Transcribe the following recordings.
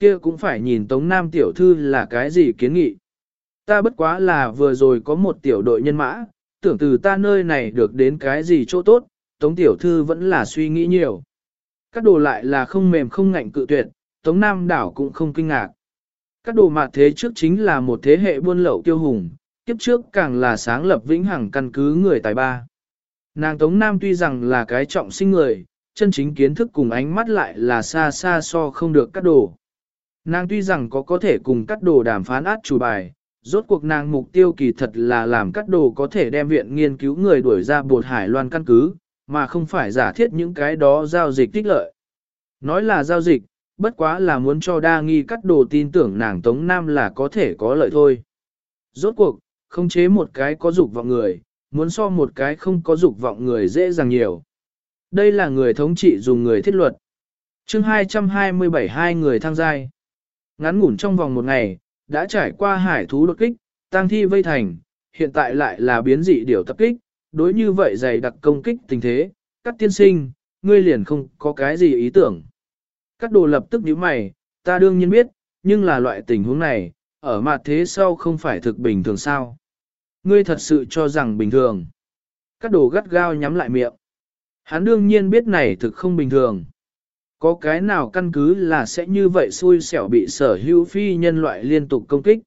kia cũng phải nhìn Tống Nam tiểu thư là cái gì kiến nghị. Ta bất quá là vừa rồi có một tiểu đội nhân mã, tưởng từ ta nơi này được đến cái gì chỗ tốt, Tống tiểu thư vẫn là suy nghĩ nhiều. Các đồ lại là không mềm không ngạnh cự tuyệt, Tống Nam đảo cũng không kinh ngạc. Các đồ mạt thế trước chính là một thế hệ buôn lậu tiêu hùng, kiếp trước càng là sáng lập vĩnh hằng căn cứ người tài ba. Nàng Tống Nam tuy rằng là cái trọng sinh người, chân chính kiến thức cùng ánh mắt lại là xa xa so không được các đồ. Nàng tuy rằng có có thể cùng cắt đồ đàm phán át chủ bài, rốt cuộc nàng mục tiêu kỳ thật là làm cắt đồ có thể đem viện nghiên cứu người đuổi ra bột hải loan căn cứ, mà không phải giả thiết những cái đó giao dịch tích lợi. Nói là giao dịch, bất quá là muốn cho đa nghi cắt đồ tin tưởng nàng Tống Nam là có thể có lợi thôi. Rốt cuộc, không chế một cái có dục vọng người, muốn so một cái không có dục vọng người dễ dàng nhiều. Đây là người thống trị dùng người thiết luật. chương 227 hai người thăng giai. Ngắn ngủn trong vòng một ngày, đã trải qua hải thú đột kích, tang thi vây thành, hiện tại lại là biến dị điều tập kích, đối như vậy dày đặc công kích tình thế, các tiên sinh, ngươi liền không có cái gì ý tưởng. Các đồ lập tức nhíu mày, ta đương nhiên biết, nhưng là loại tình huống này, ở mặt thế sau không phải thực bình thường sao. Ngươi thật sự cho rằng bình thường. Các đồ gắt gao nhắm lại miệng. Hắn đương nhiên biết này thực không bình thường. Có cái nào căn cứ là sẽ như vậy xui xẻo bị sở hữu phi nhân loại liên tục công kích.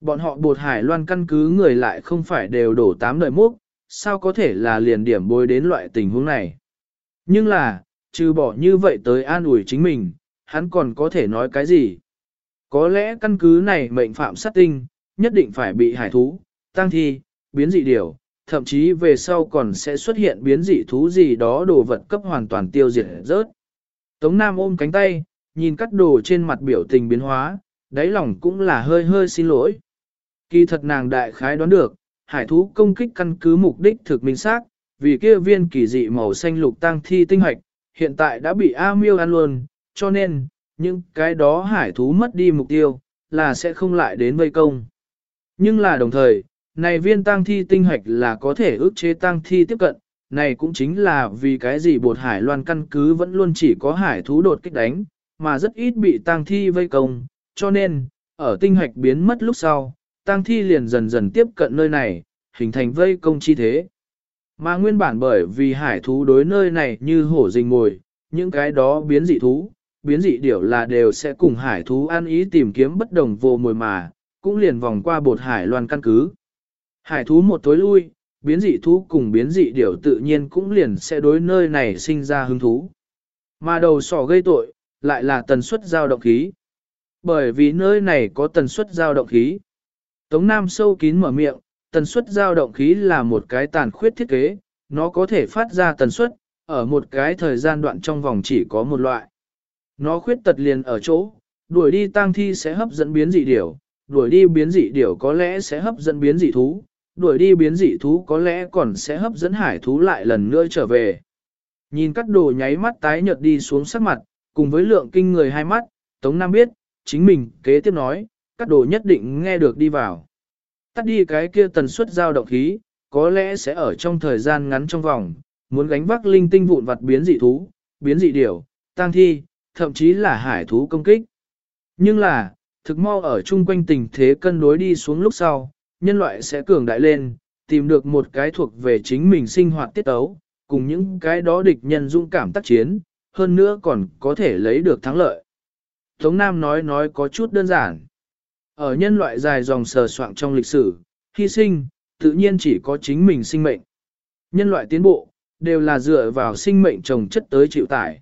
Bọn họ bột hải loan căn cứ người lại không phải đều đổ tám đời múc, sao có thể là liền điểm bối đến loại tình huống này. Nhưng là, trừ bỏ như vậy tới an ủi chính mình, hắn còn có thể nói cái gì? Có lẽ căn cứ này mệnh phạm sát tinh, nhất định phải bị hải thú, tăng thi, biến dị điều, thậm chí về sau còn sẽ xuất hiện biến dị thú gì đó đồ vật cấp hoàn toàn tiêu diệt rớt. Tống Nam ôm cánh tay, nhìn cắt đồ trên mặt biểu tình biến hóa, đáy lòng cũng là hơi hơi xin lỗi. Kỳ thật nàng đại khái đoán được, hải thú công kích căn cứ mục đích thực minh xác, vì kia viên kỳ dị màu xanh lục tăng thi tinh hoạch, hiện tại đã bị A miêu ăn luôn, cho nên, những cái đó hải thú mất đi mục tiêu, là sẽ không lại đến vây công. Nhưng là đồng thời, này viên tăng thi tinh hoạch là có thể ức chế tăng thi tiếp cận, này cũng chính là vì cái gì bột hải loan căn cứ vẫn luôn chỉ có hải thú đột kích đánh, mà rất ít bị tang thi vây công, cho nên, ở tinh hoạch biến mất lúc sau, tang thi liền dần dần tiếp cận nơi này, hình thành vây công chi thế. Mà nguyên bản bởi vì hải thú đối nơi này như hổ rình ngồi, những cái đó biến dị thú, biến dị điểu là đều sẽ cùng hải thú ăn ý tìm kiếm bất đồng vô mồi mà, cũng liền vòng qua bột hải loan căn cứ. Hải thú một tối lui, biến dị thú cùng biến dị điểu tự nhiên cũng liền sẽ đối nơi này sinh ra hứng thú. Mà đầu sỏ gây tội, lại là tần suất giao động khí. Bởi vì nơi này có tần suất giao động khí. Tống Nam sâu kín mở miệng, tần suất giao động khí là một cái tàn khuyết thiết kế, nó có thể phát ra tần suất, ở một cái thời gian đoạn trong vòng chỉ có một loại. Nó khuyết tật liền ở chỗ, đuổi đi tang thi sẽ hấp dẫn biến dị điểu, đuổi đi biến dị điểu có lẽ sẽ hấp dẫn biến dị thú, đuổi đi biến dị thú có lẽ còn sẽ hấp dẫn hải thú lại lần nữa trở về. Nhìn các đồ nháy mắt tái nhợt đi xuống sắc mặt, cùng với lượng kinh người hai mắt, Tống Nam biết, chính mình kế tiếp nói, các đồ nhất định nghe được đi vào. Tắt đi cái kia tần suất giao động khí, có lẽ sẽ ở trong thời gian ngắn trong vòng, muốn gánh vác linh tinh vụn vặt biến dị thú, biến dị điểu, tăng thi, thậm chí là hải thú công kích. Nhưng là, thực mau ở chung quanh tình thế cân đối đi xuống lúc sau, nhân loại sẽ cường đại lên, tìm được một cái thuộc về chính mình sinh hoạt tiết tấu, cùng những cái đó địch nhân dũng cảm tác chiến, hơn nữa còn có thể lấy được thắng lợi. Tống Nam nói nói có chút đơn giản. Ở nhân loại dài dòng sờ soạn trong lịch sử, hy sinh, tự nhiên chỉ có chính mình sinh mệnh. Nhân loại tiến bộ, đều là dựa vào sinh mệnh trồng chất tới chịu tải.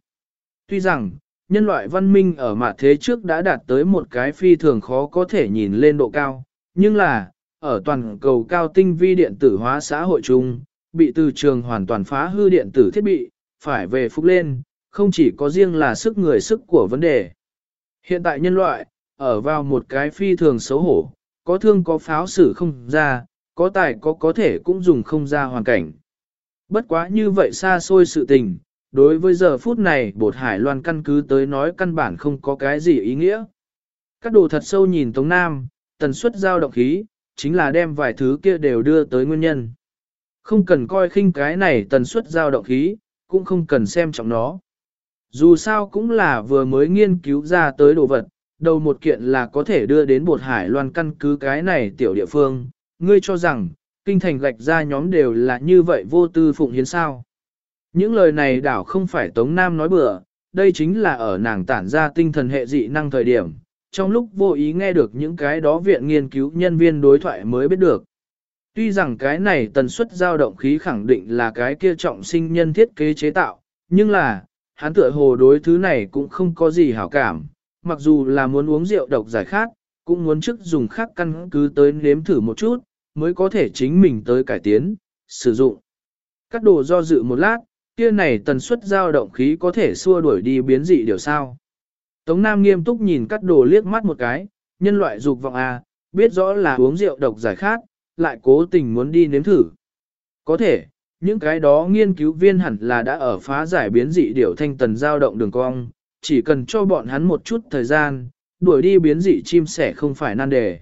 Tuy rằng, nhân loại văn minh ở mặt thế trước đã đạt tới một cái phi thường khó có thể nhìn lên độ cao, nhưng là, ở toàn cầu cao tinh vi điện tử hóa xã hội chung, bị từ trường hoàn toàn phá hư điện tử thiết bị, phải về phục lên, không chỉ có riêng là sức người sức của vấn đề. Hiện tại nhân loại, ở vào một cái phi thường xấu hổ, có thương có pháo xử không ra, có tài có có thể cũng dùng không ra hoàn cảnh. Bất quá như vậy xa xôi sự tình, đối với giờ phút này bột hải loan căn cứ tới nói căn bản không có cái gì ý nghĩa. Các đồ thật sâu nhìn Tống Nam, tần suất giao động khí, chính là đem vài thứ kia đều đưa tới nguyên nhân. Không cần coi khinh cái này tần suất giao động khí, cũng không cần xem trọng nó. Dù sao cũng là vừa mới nghiên cứu ra tới đồ vật, đầu một kiện là có thể đưa đến bột hải loan căn cứ cái này tiểu địa phương, ngươi cho rằng, kinh thành gạch ra nhóm đều là như vậy vô tư phụng hiến sao. Những lời này đảo không phải Tống Nam nói bừa, đây chính là ở nàng tản ra tinh thần hệ dị năng thời điểm, trong lúc vô ý nghe được những cái đó viện nghiên cứu nhân viên đối thoại mới biết được. Tuy rằng cái này tần suất dao động khí khẳng định là cái kia trọng sinh nhân thiết kế chế tạo, nhưng là, hắn tựa hồ đối thứ này cũng không có gì hảo cảm, mặc dù là muốn uống rượu độc giải khát, cũng muốn trước dùng khác căn cứ tới nếm thử một chút, mới có thể chính mình tới cải tiến, sử dụng. Cắt đồ do dự một lát, kia này tần suất dao động khí có thể xua đuổi đi biến dị điều sao. Tống Nam nghiêm túc nhìn cắt đồ liếc mắt một cái, nhân loại dục vọng à, biết rõ là uống rượu độc giải khát, lại cố tình muốn đi nếm thử. Có thể, những cái đó nghiên cứu viên hẳn là đã ở phá giải biến dị điều thanh tần dao động đường cong, chỉ cần cho bọn hắn một chút thời gian, đuổi đi biến dị chim sẻ không phải nan đề.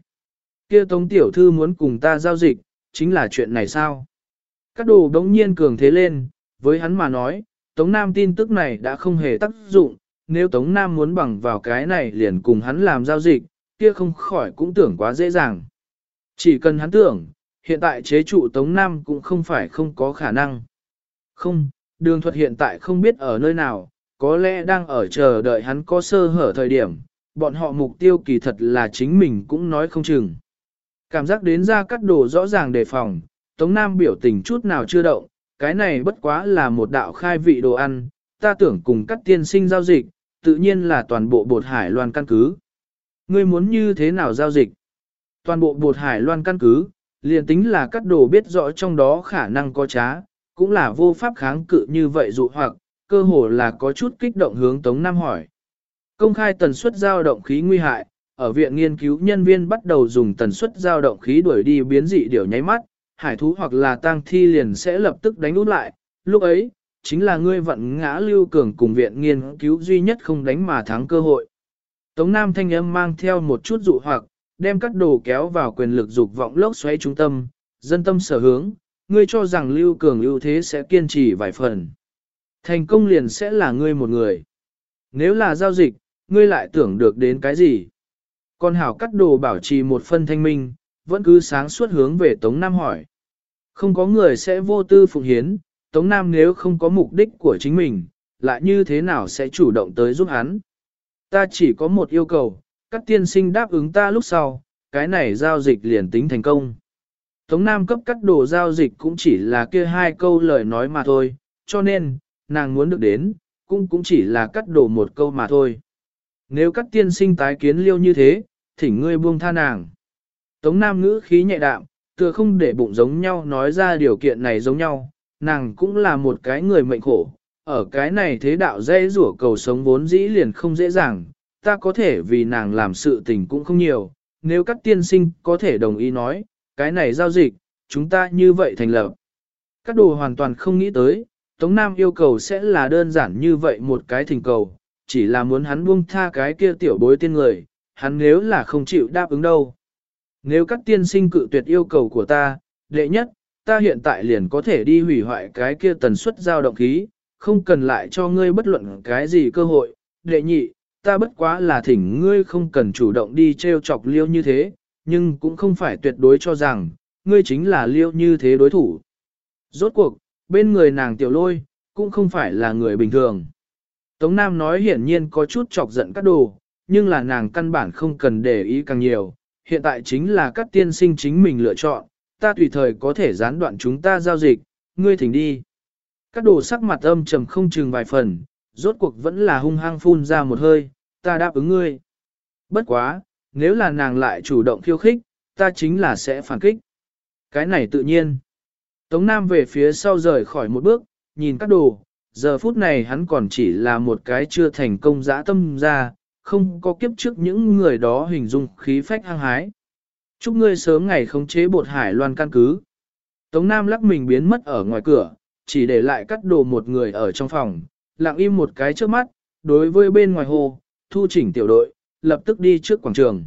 Kia Tống Tiểu Thư muốn cùng ta giao dịch, chính là chuyện này sao? Các đồ đống nhiên cường thế lên, với hắn mà nói, Tống Nam tin tức này đã không hề tác dụng, nếu Tống Nam muốn bằng vào cái này liền cùng hắn làm giao dịch, kia không khỏi cũng tưởng quá dễ dàng. Chỉ cần hắn tưởng, hiện tại chế trụ Tống Nam cũng không phải không có khả năng. Không, đường thuật hiện tại không biết ở nơi nào, có lẽ đang ở chờ đợi hắn có sơ hở thời điểm, bọn họ mục tiêu kỳ thật là chính mình cũng nói không chừng. Cảm giác đến ra cắt đồ rõ ràng đề phòng, Tống Nam biểu tình chút nào chưa động, cái này bất quá là một đạo khai vị đồ ăn, ta tưởng cùng các tiên sinh giao dịch, tự nhiên là toàn bộ bột hải loan căn cứ. Ngươi muốn như thế nào giao dịch? Toàn bộ bột hải loan căn cứ, liền tính là các đồ biết rõ trong đó khả năng có trá, cũng là vô pháp kháng cự như vậy dụ hoặc, cơ hồ là có chút kích động hướng Tống Nam hỏi. Công khai tần suất giao động khí nguy hại, ở viện nghiên cứu nhân viên bắt đầu dùng tần suất giao động khí đuổi đi biến dị điều nháy mắt, hải thú hoặc là tang thi liền sẽ lập tức đánh út lại, lúc ấy, chính là ngươi vận ngã lưu cường cùng viện nghiên cứu duy nhất không đánh mà thắng cơ hội. Tống Nam thanh âm mang theo một chút dụ hoặc, đem các đồ kéo vào quyền lực dục vọng lốc xoáy trung tâm, dân tâm sở hướng, ngươi cho rằng lưu cường ưu thế sẽ kiên trì vài phần. Thành công liền sẽ là ngươi một người. Nếu là giao dịch, ngươi lại tưởng được đến cái gì? Còn hảo cắt đồ bảo trì một phân thanh minh, vẫn cứ sáng suốt hướng về Tống Nam hỏi. Không có người sẽ vô tư phụng hiến, Tống Nam nếu không có mục đích của chính mình, lại như thế nào sẽ chủ động tới giúp hắn. Ta chỉ có một yêu cầu, các tiên sinh đáp ứng ta lúc sau, cái này giao dịch liền tính thành công. Tống Nam cấp cắt đồ giao dịch cũng chỉ là kia hai câu lời nói mà thôi, cho nên, nàng muốn được đến, cũng cũng chỉ là cắt đồ một câu mà thôi. Nếu các tiên sinh tái kiến liêu như thế, thỉnh ngươi buông tha nàng. Tống Nam ngữ khí nhẹ đạm, tựa không để bụng giống nhau nói ra điều kiện này giống nhau, nàng cũng là một cái người mệnh khổ. Ở cái này thế đạo dễ rủa cầu sống vốn dĩ liền không dễ dàng, ta có thể vì nàng làm sự tình cũng không nhiều, nếu các tiên sinh có thể đồng ý nói, cái này giao dịch, chúng ta như vậy thành lập. Các đồ hoàn toàn không nghĩ tới, Tống Nam yêu cầu sẽ là đơn giản như vậy một cái thỉnh cầu, chỉ là muốn hắn buông tha cái kia tiểu bối tiên người, hắn nếu là không chịu đáp ứng đâu. Nếu các tiên sinh cự tuyệt yêu cầu của ta, đệ nhất, ta hiện tại liền có thể đi hủy hoại cái kia tần suất giao động khí, không cần lại cho ngươi bất luận cái gì cơ hội. Đệ nhị, ta bất quá là thỉnh ngươi không cần chủ động đi treo chọc liêu như thế, nhưng cũng không phải tuyệt đối cho rằng, ngươi chính là liêu như thế đối thủ. Rốt cuộc, bên người nàng tiểu lôi, cũng không phải là người bình thường. Tống Nam nói hiển nhiên có chút chọc giận các đồ, nhưng là nàng căn bản không cần để ý càng nhiều, hiện tại chính là các tiên sinh chính mình lựa chọn, ta tùy thời có thể gián đoạn chúng ta giao dịch, ngươi thỉnh đi. Các đồ sắc mặt âm trầm không chừng vài phần, rốt cuộc vẫn là hung hăng phun ra một hơi, ta đáp ứng ngươi. Bất quá, nếu là nàng lại chủ động khiêu khích, ta chính là sẽ phản kích. Cái này tự nhiên. Tống Nam về phía sau rời khỏi một bước, nhìn các đồ, giờ phút này hắn còn chỉ là một cái chưa thành công dã tâm ra, không có kiếp trước những người đó hình dung khí phách hăng hái. Chúc ngươi sớm ngày khống chế bột hải loan căn cứ. Tống Nam lắc mình biến mất ở ngoài cửa, chỉ để lại cắt đồ một người ở trong phòng, lặng im một cái trước mắt, đối với bên ngoài hồ, thu chỉnh tiểu đội, lập tức đi trước quảng trường.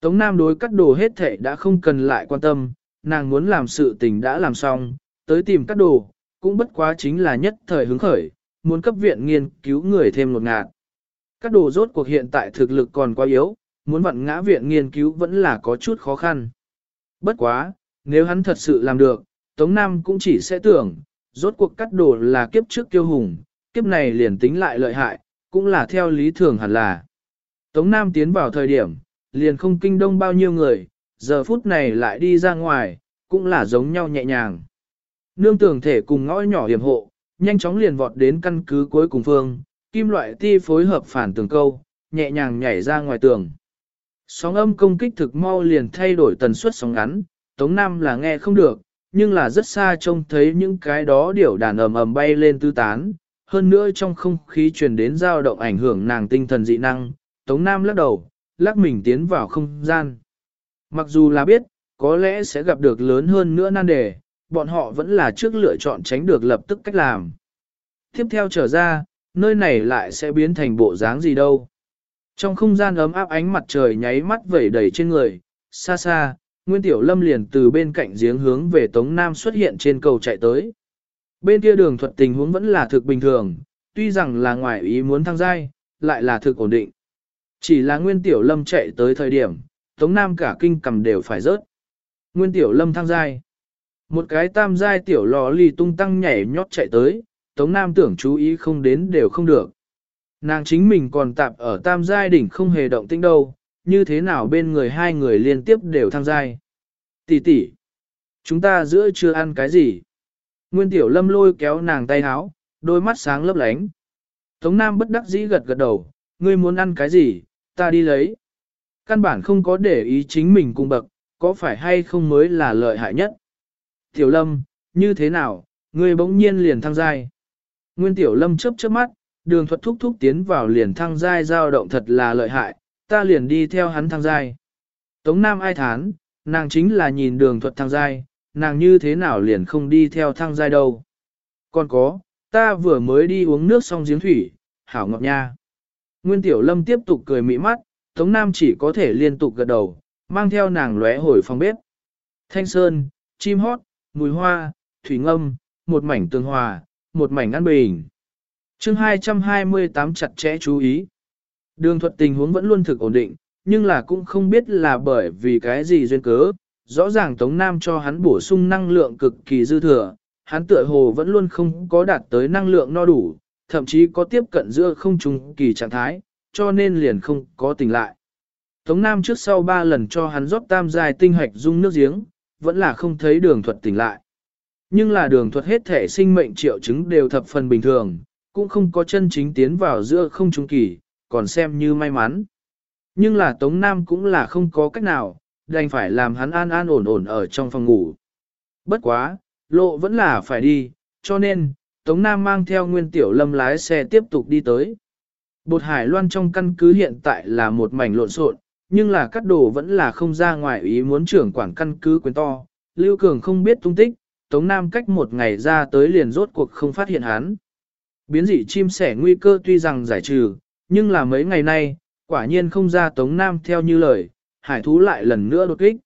Tống Nam đối cắt đồ hết thể đã không cần lại quan tâm, nàng muốn làm sự tình đã làm xong, tới tìm cắt đồ, cũng bất quá chính là nhất thời hứng khởi, muốn cấp viện nghiên cứu người thêm một ngạt. cắt đồ rốt cuộc hiện tại thực lực còn quá yếu, muốn vặn ngã viện nghiên cứu vẫn là có chút khó khăn. Bất quá, nếu hắn thật sự làm được, Tống Nam cũng chỉ sẽ tưởng, rốt cuộc cắt đồ là kiếp trước kiêu hùng, kiếp này liền tính lại lợi hại, cũng là theo lý thường hẳn là. Tống Nam tiến vào thời điểm, liền không kinh đông bao nhiêu người, giờ phút này lại đi ra ngoài, cũng là giống nhau nhẹ nhàng. Nương tưởng thể cùng ngõ nhỏ hiểm hộ, nhanh chóng liền vọt đến căn cứ cuối cùng phương, kim loại ti phối hợp phản tường câu, nhẹ nhàng nhảy ra ngoài tường. Sóng âm công kích thực mau liền thay đổi tần suất sóng ngắn, Tống Nam là nghe không được, nhưng là rất xa trông thấy những cái đó điểu đàn ầm ầm bay lên tư tán, hơn nữa trong không khí truyền đến dao động ảnh hưởng nàng tinh thần dị năng, Tống Nam lắc đầu, lắc mình tiến vào không gian. Mặc dù là biết, có lẽ sẽ gặp được lớn hơn nữa nan đề, bọn họ vẫn là trước lựa chọn tránh được lập tức cách làm. Tiếp theo trở ra, nơi này lại sẽ biến thành bộ dáng gì đâu. Trong không gian ấm áp ánh mặt trời nháy mắt vẩy đầy trên người, xa xa, Nguyên Tiểu Lâm liền từ bên cạnh giếng hướng về Tống Nam xuất hiện trên cầu chạy tới. Bên kia đường thuật tình huống vẫn là thực bình thường, tuy rằng là ngoài ý muốn thăng giai, lại là thực ổn định. Chỉ là Nguyên Tiểu Lâm chạy tới thời điểm, Tống Nam cả kinh cầm đều phải rớt. Nguyên Tiểu Lâm thăng giai. Một cái tam giai tiểu lò lì tung tăng nhảy nhót chạy tới, Tống Nam tưởng chú ý không đến đều không được. Nàng chính mình còn tạp ở tam giai đỉnh không hề động tĩnh đâu, như thế nào bên người hai người liên tiếp đều thăng giai. Tỷ tỷ, chúng ta giữa chưa ăn cái gì? Nguyên Tiểu Lâm lôi kéo nàng tay háo, đôi mắt sáng lấp lánh. Tống Nam bất đắc dĩ gật gật đầu, ngươi muốn ăn cái gì, ta đi lấy. Căn bản không có để ý chính mình cung bậc, có phải hay không mới là lợi hại nhất. Tiểu Lâm, như thế nào, ngươi bỗng nhiên liền thăng giai. Nguyên Tiểu Lâm chớp chớp mắt, đường thuật thúc thúc tiến vào liền thăng giai dao động thật là lợi hại, ta liền đi theo hắn thăng giai. Tống Nam ai thán, nàng chính là nhìn đường thuật thăng giai, nàng như thế nào liền không đi theo thăng giai đâu. Còn có, ta vừa mới đi uống nước xong giếng thủy, hảo ngọt nha. Nguyên Tiểu Lâm tiếp tục cười mỹ mắt, Tống Nam chỉ có thể liên tục gật đầu, mang theo nàng lóe hồi phòng bếp. Thanh sơn, chim hót, mùi hoa, thủy ngâm, một mảnh tương hòa, một mảnh ăn bình chương 228 chặt chẽ chú ý. Đường thuật tình huống vẫn luôn thực ổn định, nhưng là cũng không biết là bởi vì cái gì duyên cớ. Rõ ràng Tống Nam cho hắn bổ sung năng lượng cực kỳ dư thừa, hắn tựa hồ vẫn luôn không có đạt tới năng lượng no đủ, thậm chí có tiếp cận giữa không trùng kỳ trạng thái, cho nên liền không có tỉnh lại. Tống Nam trước sau ba lần cho hắn rót tam dài tinh hạch dung nước giếng, vẫn là không thấy đường thuật tỉnh lại. Nhưng là đường thuật hết thể sinh mệnh triệu chứng đều thập phần bình thường, cũng không có chân chính tiến vào giữa không trung kỳ, còn xem như may mắn. Nhưng là Tống Nam cũng là không có cách nào, đành phải làm hắn an an ổn ổn ở trong phòng ngủ. Bất quá, lộ vẫn là phải đi, cho nên, Tống Nam mang theo nguyên tiểu lâm lái xe tiếp tục đi tới. Bột hải loan trong căn cứ hiện tại là một mảnh lộn xộn, nhưng là cắt đồ vẫn là không ra ngoài ý muốn trưởng quản căn cứ quyền to. Lưu Cường không biết tung tích, Tống Nam cách một ngày ra tới liền rốt cuộc không phát hiện hắn. Biến dị chim sẻ nguy cơ tuy rằng giải trừ, nhưng là mấy ngày nay, quả nhiên không ra Tống Nam theo như lời, hải thú lại lần nữa đột kích.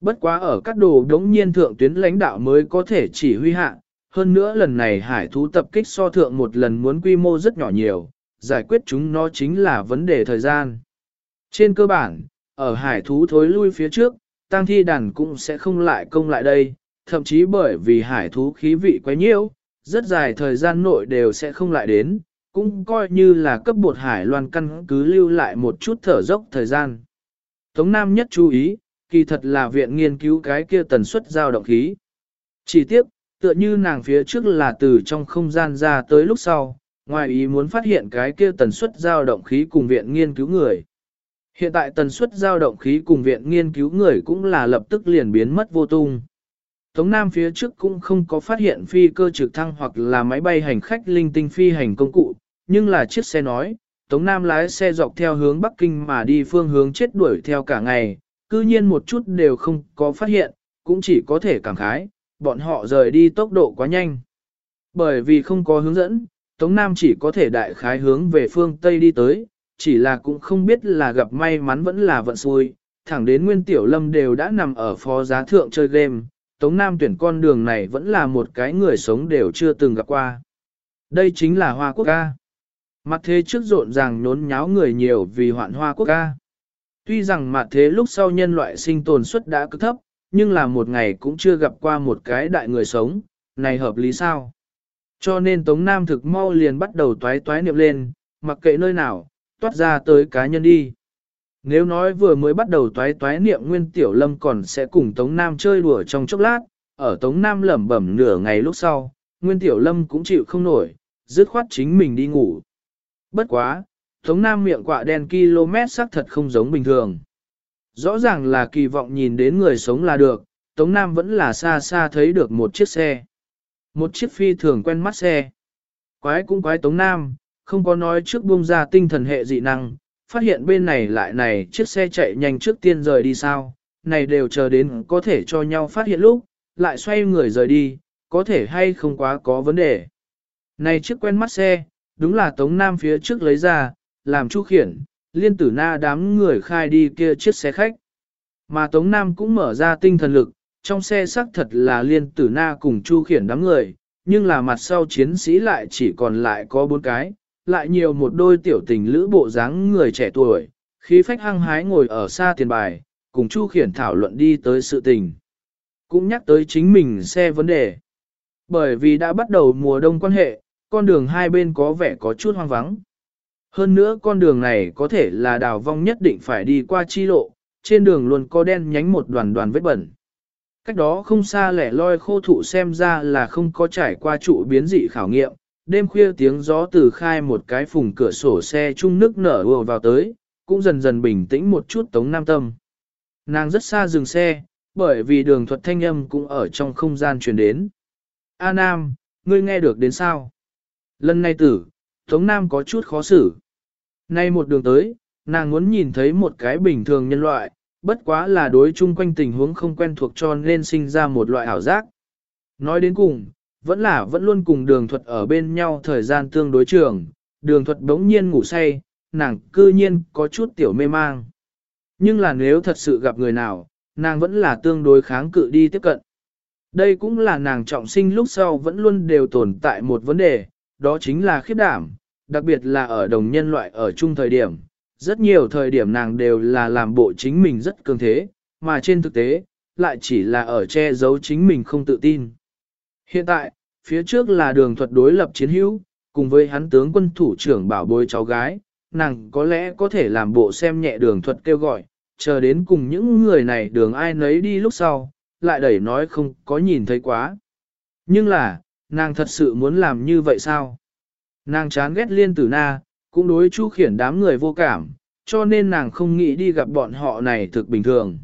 Bất quá ở các đồ đống nhiên thượng tuyến lãnh đạo mới có thể chỉ huy hạ, hơn nữa lần này hải thú tập kích so thượng một lần muốn quy mô rất nhỏ nhiều, giải quyết chúng nó chính là vấn đề thời gian. Trên cơ bản, ở hải thú thối lui phía trước, tang thi đàn cũng sẽ không lại công lại đây, thậm chí bởi vì hải thú khí vị quá nhiễu, rất dài thời gian nội đều sẽ không lại đến, cũng coi như là cấp bột hải loan căn cứ lưu lại một chút thở dốc thời gian. Tống Nam nhất chú ý, kỳ thật là viện nghiên cứu cái kia tần suất giao động khí. Chỉ tiếc, tựa như nàng phía trước là từ trong không gian ra tới lúc sau, ngoài ý muốn phát hiện cái kia tần suất giao động khí cùng viện nghiên cứu người. Hiện tại tần suất giao động khí cùng viện nghiên cứu người cũng là lập tức liền biến mất vô tung. Tống Nam phía trước cũng không có phát hiện phi cơ trực thăng hoặc là máy bay hành khách linh tinh phi hành công cụ, nhưng là chiếc xe nói, Tống Nam lái xe dọc theo hướng Bắc Kinh mà đi phương hướng chết đuổi theo cả ngày, cư nhiên một chút đều không có phát hiện, cũng chỉ có thể cảm khái, bọn họ rời đi tốc độ quá nhanh. Bởi vì không có hướng dẫn, Tống Nam chỉ có thể đại khái hướng về phương Tây đi tới, chỉ là cũng không biết là gặp may mắn vẫn là vận xui, thẳng đến Nguyên Tiểu Lâm đều đã nằm ở phó giá thượng chơi game, Tống Nam tuyển con đường này vẫn là một cái người sống đều chưa từng gặp qua. Đây chính là Hoa Quốc ca. Mặt thế trước rộn ràng nhốn nháo người nhiều vì hoạn hoa quốc ca. Tuy rằng mặt thế lúc sau nhân loại sinh tồn suất đã cực thấp, nhưng là một ngày cũng chưa gặp qua một cái đại người sống, này hợp lý sao? Cho nên Tống Nam thực mau liền bắt đầu toái toái niệm lên, mặc kệ nơi nào, toát ra tới cá nhân đi. Nếu nói vừa mới bắt đầu toái toái niệm Nguyên Tiểu Lâm còn sẽ cùng Tống Nam chơi đùa trong chốc lát, ở Tống Nam lẩm bẩm nửa ngày lúc sau, Nguyên Tiểu Lâm cũng chịu không nổi, dứt khoát chính mình đi ngủ. Bất quá, Tống Nam miệng quạ đen km xác thật không giống bình thường. Rõ ràng là kỳ vọng nhìn đến người sống là được, Tống Nam vẫn là xa xa thấy được một chiếc xe. Một chiếc phi thường quen mắt xe. Quái cũng quái Tống Nam, không có nói trước buông ra tinh thần hệ dị năng, phát hiện bên này lại này chiếc xe chạy nhanh trước tiên rời đi sao, này đều chờ đến có thể cho nhau phát hiện lúc, lại xoay người rời đi, có thể hay không quá có vấn đề. Này chiếc quen mắt xe, đúng là Tống Nam phía trước lấy ra, làm chu khiển, liên tử na đám người khai đi kia chiếc xe khách. Mà Tống Nam cũng mở ra tinh thần lực, trong xe xác thật là liên tử na cùng chu khiển đám người, nhưng là mặt sau chiến sĩ lại chỉ còn lại có bốn cái, lại nhiều một đôi tiểu tình lữ bộ dáng người trẻ tuổi, khí phách hăng hái ngồi ở xa tiền bài, cùng chu khiển thảo luận đi tới sự tình. Cũng nhắc tới chính mình xe vấn đề. Bởi vì đã bắt đầu mùa đông quan hệ, con đường hai bên có vẻ có chút hoang vắng. Hơn nữa con đường này có thể là đào vong nhất định phải đi qua chi lộ, trên đường luôn có đen nhánh một đoàn đoàn vết bẩn. Cách đó không xa lẻ loi khô thụ xem ra là không có trải qua trụ biến dị khảo nghiệm, đêm khuya tiếng gió từ khai một cái phùng cửa sổ xe chung nước nở ùa vào tới, cũng dần dần bình tĩnh một chút tống nam tâm. Nàng rất xa dừng xe, bởi vì đường thuật thanh âm cũng ở trong không gian truyền đến. A Nam, ngươi nghe được đến sao? Lần này tử, Tống Nam có chút khó xử. Nay một đường tới, nàng muốn nhìn thấy một cái bình thường nhân loại, bất quá là đối chung quanh tình huống không quen thuộc cho nên sinh ra một loại ảo giác. Nói đến cùng, vẫn là vẫn luôn cùng đường thuật ở bên nhau thời gian tương đối trường, đường thuật đống nhiên ngủ say, nàng cư nhiên có chút tiểu mê mang. Nhưng là nếu thật sự gặp người nào, nàng vẫn là tương đối kháng cự đi tiếp cận. Đây cũng là nàng trọng sinh lúc sau vẫn luôn đều tồn tại một vấn đề, đó chính là khiếp đảm, đặc biệt là ở đồng nhân loại ở chung thời điểm. Rất nhiều thời điểm nàng đều là làm bộ chính mình rất cường thế, mà trên thực tế, lại chỉ là ở che giấu chính mình không tự tin. Hiện tại, phía trước là đường thuật đối lập chiến hữu, cùng với hắn tướng quân thủ trưởng bảo bối cháu gái, nàng có lẽ có thể làm bộ xem nhẹ đường thuật kêu gọi, chờ đến cùng những người này đường ai nấy đi lúc sau, lại đẩy nói không có nhìn thấy quá. Nhưng là, nàng thật sự muốn làm như vậy sao? Nàng chán ghét liên tử na, cũng đối chu khiển đám người vô cảm, cho nên nàng không nghĩ đi gặp bọn họ này thực bình thường.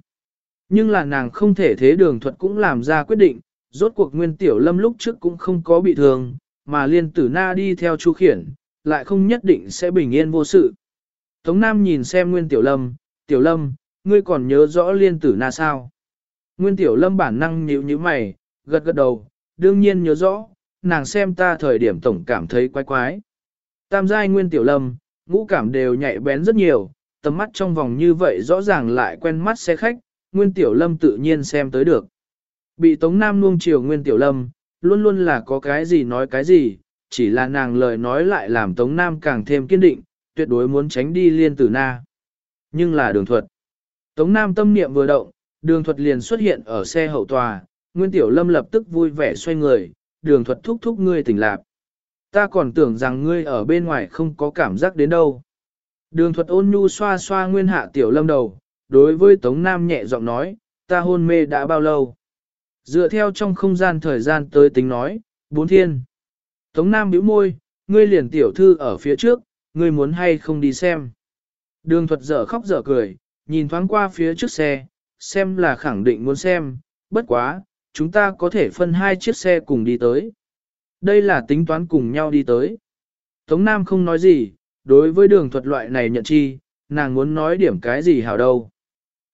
Nhưng là nàng không thể thế đường thuật cũng làm ra quyết định, rốt cuộc nguyên tiểu lâm lúc trước cũng không có bị thương, mà liên tử na đi theo chu khiển, lại không nhất định sẽ bình yên vô sự. Tống Nam nhìn xem nguyên tiểu lâm, tiểu lâm, ngươi còn nhớ rõ liên tử na sao? Nguyên tiểu lâm bản năng nhíu như mày, gật gật đầu, đương nhiên nhớ rõ, nàng xem ta thời điểm tổng cảm thấy quái quái. Tam giai nguyên tiểu lâm, ngũ cảm đều nhạy bén rất nhiều, tầm mắt trong vòng như vậy rõ ràng lại quen mắt xe khách, nguyên tiểu lâm tự nhiên xem tới được. Bị Tống Nam nuông chiều nguyên tiểu lâm, luôn luôn là có cái gì nói cái gì, chỉ là nàng lời nói lại làm Tống Nam càng thêm kiên định, tuyệt đối muốn tránh đi liên tử na. Nhưng là đường thuật. Tống Nam tâm niệm vừa động, đường thuật liền xuất hiện ở xe hậu tòa, Nguyên Tiểu Lâm lập tức vui vẻ xoay người, đường thuật thúc thúc ngươi tỉnh lạc. Ta còn tưởng rằng ngươi ở bên ngoài không có cảm giác đến đâu. Đường thuật ôn nhu xoa xoa Nguyên Hạ Tiểu Lâm đầu, đối với Tống Nam nhẹ giọng nói, ta hôn mê đã bao lâu. Dựa theo trong không gian thời gian tới tính nói, bốn thiên. Tống Nam bĩu môi, ngươi liền tiểu thư ở phía trước, ngươi muốn hay không đi xem. Đường thuật dở khóc dở cười, nhìn thoáng qua phía trước xe, xem là khẳng định muốn xem, bất quá, chúng ta có thể phân hai chiếc xe cùng đi tới. Đây là tính toán cùng nhau đi tới. Tống Nam không nói gì, đối với đường thuật loại này nhận chi, nàng muốn nói điểm cái gì hảo đâu.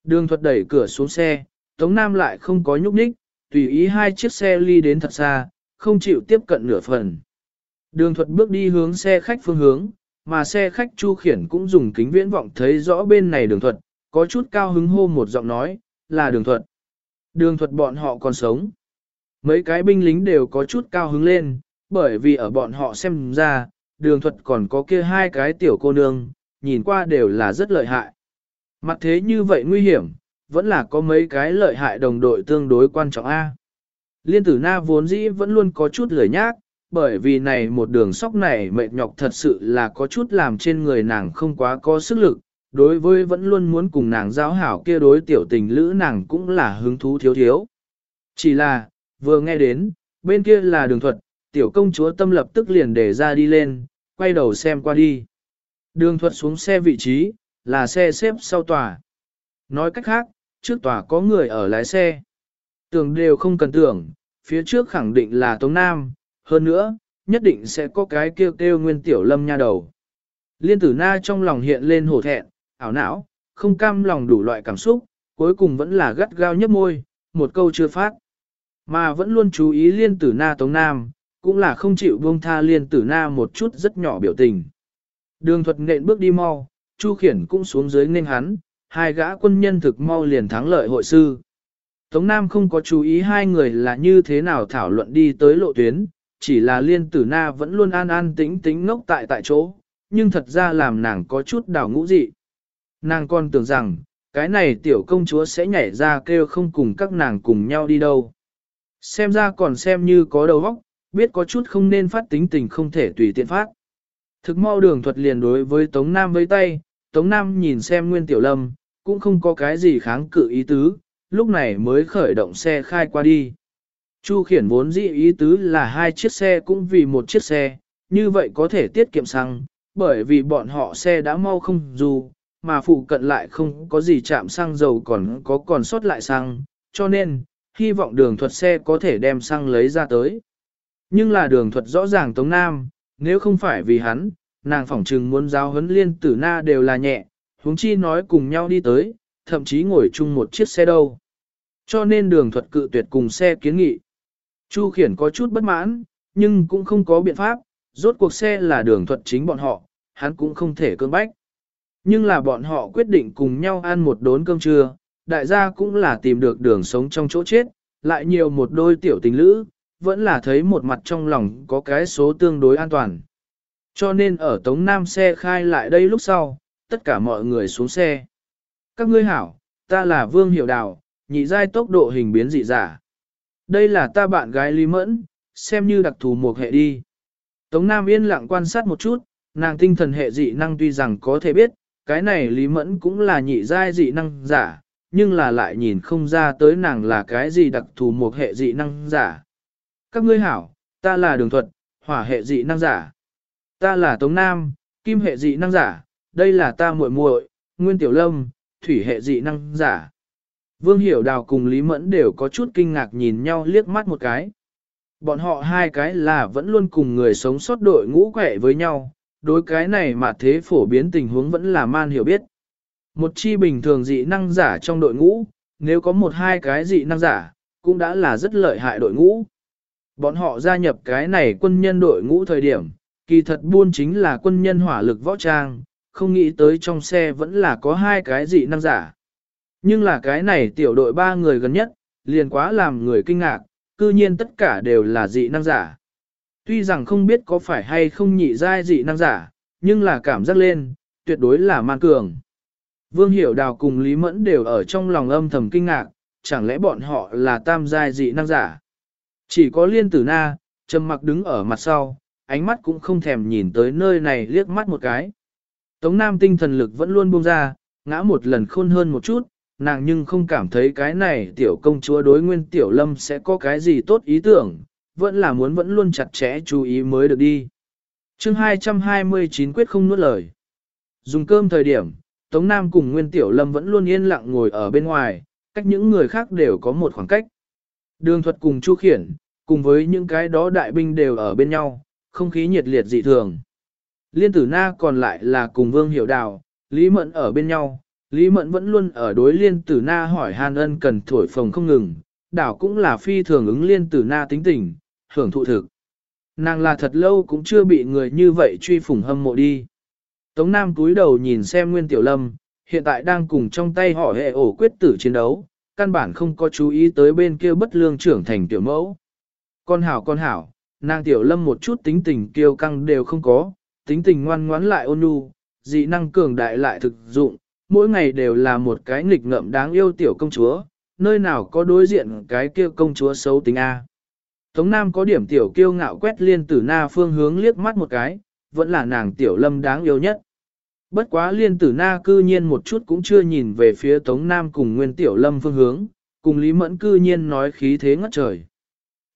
Đường thuật đẩy cửa xuống xe, Tống Nam lại không có nhúc nhích, tùy ý hai chiếc xe ly đến thật xa, không chịu tiếp cận nửa phần. Đường thuật bước đi hướng xe khách phương hướng, mà xe khách chu khiển cũng dùng kính viễn vọng thấy rõ bên này đường thuật, có chút cao hứng hô một giọng nói, là đường thuật. Đường thuật bọn họ còn sống. Mấy cái binh lính đều có chút cao hứng lên, bởi vì ở bọn họ xem ra, đường thuật còn có kia hai cái tiểu cô nương, nhìn qua đều là rất lợi hại. Mặt thế như vậy nguy hiểm, vẫn là có mấy cái lợi hại đồng đội tương đối quan trọng A. Liên tử na vốn dĩ vẫn luôn có chút lười nhác, bởi vì này một đường sóc này mệt nhọc thật sự là có chút làm trên người nàng không quá có sức lực, đối với vẫn luôn muốn cùng nàng giáo hảo kia đối tiểu tình lữ nàng cũng là hứng thú thiếu thiếu. Chỉ là, vừa nghe đến, bên kia là đường thuật, tiểu công chúa tâm lập tức liền để ra đi lên, quay đầu xem qua đi. Đường thuật xuống xe vị trí, là xe xếp sau tòa. Nói cách khác, trước tòa có người ở lái xe. Tưởng đều không cần tưởng, phía trước khẳng định là Tống Nam, hơn nữa, nhất định sẽ có cái kêu kêu nguyên tiểu lâm nha đầu. Liên tử na trong lòng hiện lên hổ thẹn, ảo não, không cam lòng đủ loại cảm xúc, cuối cùng vẫn là gắt gao nhấp môi, một câu chưa phát. Mà vẫn luôn chú ý liên tử na Tống Nam, cũng là không chịu buông tha liên tử na một chút rất nhỏ biểu tình. Đường thuật nện bước đi mau, Chu Khiển cũng xuống dưới nên hắn, hai gã quân nhân thực mau liền thắng lợi hội sư. Tống Nam không có chú ý hai người là như thế nào thảo luận đi tới lộ tuyến, chỉ là liên tử na vẫn luôn an an tĩnh tĩnh ngốc tại tại chỗ, nhưng thật ra làm nàng có chút đảo ngũ dị. Nàng còn tưởng rằng, cái này tiểu công chúa sẽ nhảy ra kêu không cùng các nàng cùng nhau đi đâu. Xem ra còn xem như có đầu óc, biết có chút không nên phát tính tình không thể tùy tiện phát. Thực mau đường thuật liền đối với Tống Nam với tay, Tống Nam nhìn xem Nguyên Tiểu Lâm, cũng không có cái gì kháng cự ý tứ, lúc này mới khởi động xe khai qua đi. Chu khiển vốn dĩ ý tứ là hai chiếc xe cũng vì một chiếc xe, như vậy có thể tiết kiệm xăng, bởi vì bọn họ xe đã mau không dù, mà phụ cận lại không có gì chạm xăng dầu còn có còn sót lại xăng, cho nên, hy vọng đường thuật xe có thể đem xăng lấy ra tới. Nhưng là đường thuật rõ ràng Tống Nam, nếu không phải vì hắn, nàng phỏng trừng muốn giao huấn liên tử na đều là nhẹ, huống chi nói cùng nhau đi tới, thậm chí ngồi chung một chiếc xe đâu. Cho nên đường thuật cự tuyệt cùng xe kiến nghị. Chu khiển có chút bất mãn, nhưng cũng không có biện pháp, rốt cuộc xe là đường thuật chính bọn họ, hắn cũng không thể cưỡng bách. Nhưng là bọn họ quyết định cùng nhau ăn một đốn cơm trưa, đại gia cũng là tìm được đường sống trong chỗ chết, lại nhiều một đôi tiểu tình lữ, vẫn là thấy một mặt trong lòng có cái số tương đối an toàn. Cho nên ở Tống Nam xe khai lại đây lúc sau, tất cả mọi người xuống xe. Các ngươi hảo, ta là Vương Hiểu Đào, nhị giai tốc độ hình biến dị giả. Đây là ta bạn gái Lý Mẫn, xem như đặc thù một hệ đi. Tống Nam yên lặng quan sát một chút, nàng tinh thần hệ dị năng tuy rằng có thể biết, cái này Lý Mẫn cũng là nhị giai dị năng giả, nhưng là lại nhìn không ra tới nàng là cái gì đặc thù một hệ dị năng giả. Các ngươi hảo, ta là đường thuật, hỏa hệ dị năng giả. Ta là Tống Nam, kim hệ dị năng giả, đây là ta muội muội, Nguyên Tiểu Lâm, thủy hệ dị năng giả. Vương Hiểu Đào cùng Lý Mẫn đều có chút kinh ngạc nhìn nhau liếc mắt một cái. Bọn họ hai cái là vẫn luôn cùng người sống sót đội ngũ quẻ với nhau, đối cái này mà thế phổ biến tình huống vẫn là man hiểu biết. Một chi bình thường dị năng giả trong đội ngũ, nếu có một hai cái dị năng giả, cũng đã là rất lợi hại đội ngũ. Bọn họ gia nhập cái này quân nhân đội ngũ thời điểm, kỳ thật buôn chính là quân nhân hỏa lực võ trang, không nghĩ tới trong xe vẫn là có hai cái dị năng giả. Nhưng là cái này tiểu đội ba người gần nhất, liền quá làm người kinh ngạc, cư nhiên tất cả đều là dị năng giả. Tuy rằng không biết có phải hay không nhị giai dị năng giả, nhưng là cảm giác lên, tuyệt đối là man cường. Vương Hiểu Đào cùng Lý Mẫn đều ở trong lòng âm thầm kinh ngạc, chẳng lẽ bọn họ là tam giai dị năng giả. Chỉ có liên tử na, trầm mặc đứng ở mặt sau, ánh mắt cũng không thèm nhìn tới nơi này liếc mắt một cái. Tống Nam tinh thần lực vẫn luôn buông ra, ngã một lần khôn hơn một chút, nàng nhưng không cảm thấy cái này tiểu công chúa đối nguyên tiểu lâm sẽ có cái gì tốt ý tưởng, vẫn là muốn vẫn luôn chặt chẽ chú ý mới được đi. chương 229 quyết không nuốt lời. Dùng cơm thời điểm, Tống Nam cùng Nguyên Tiểu Lâm vẫn luôn yên lặng ngồi ở bên ngoài, cách những người khác đều có một khoảng cách. Đường thuật cùng Chu Khiển, cùng với những cái đó đại binh đều ở bên nhau, không khí nhiệt liệt dị thường. Liên tử na còn lại là cùng Vương Hiểu Đào, Lý Mẫn ở bên nhau, Lý Mẫn vẫn luôn ở đối liên tử na hỏi hàn ân cần thổi phồng không ngừng, đảo cũng là phi thường ứng liên tử na tính tình, hưởng thụ thực. Nàng là thật lâu cũng chưa bị người như vậy truy phủng hâm mộ đi. Tống Nam cúi đầu nhìn xem Nguyên Tiểu Lâm, hiện tại đang cùng trong tay họ hệ ổ quyết tử chiến đấu, căn bản không có chú ý tới bên kia bất lương trưởng thành tiểu mẫu. Con hảo con hảo, nàng Tiểu Lâm một chút tính tình kiêu căng đều không có, tính tình ngoan ngoãn lại ôn nhu, dị năng cường đại lại thực dụng, mỗi ngày đều là một cái nghịch ngợm đáng yêu tiểu công chúa, nơi nào có đối diện cái kia công chúa xấu tính A. Tống Nam có điểm tiểu kiêu ngạo quét liên tử na phương hướng liếc mắt một cái, vẫn là nàng tiểu lâm đáng yêu nhất. Bất quá liên tử na cư nhiên một chút cũng chưa nhìn về phía Tống Nam cùng nguyên tiểu lâm phương hướng, cùng Lý Mẫn cư nhiên nói khí thế ngất trời.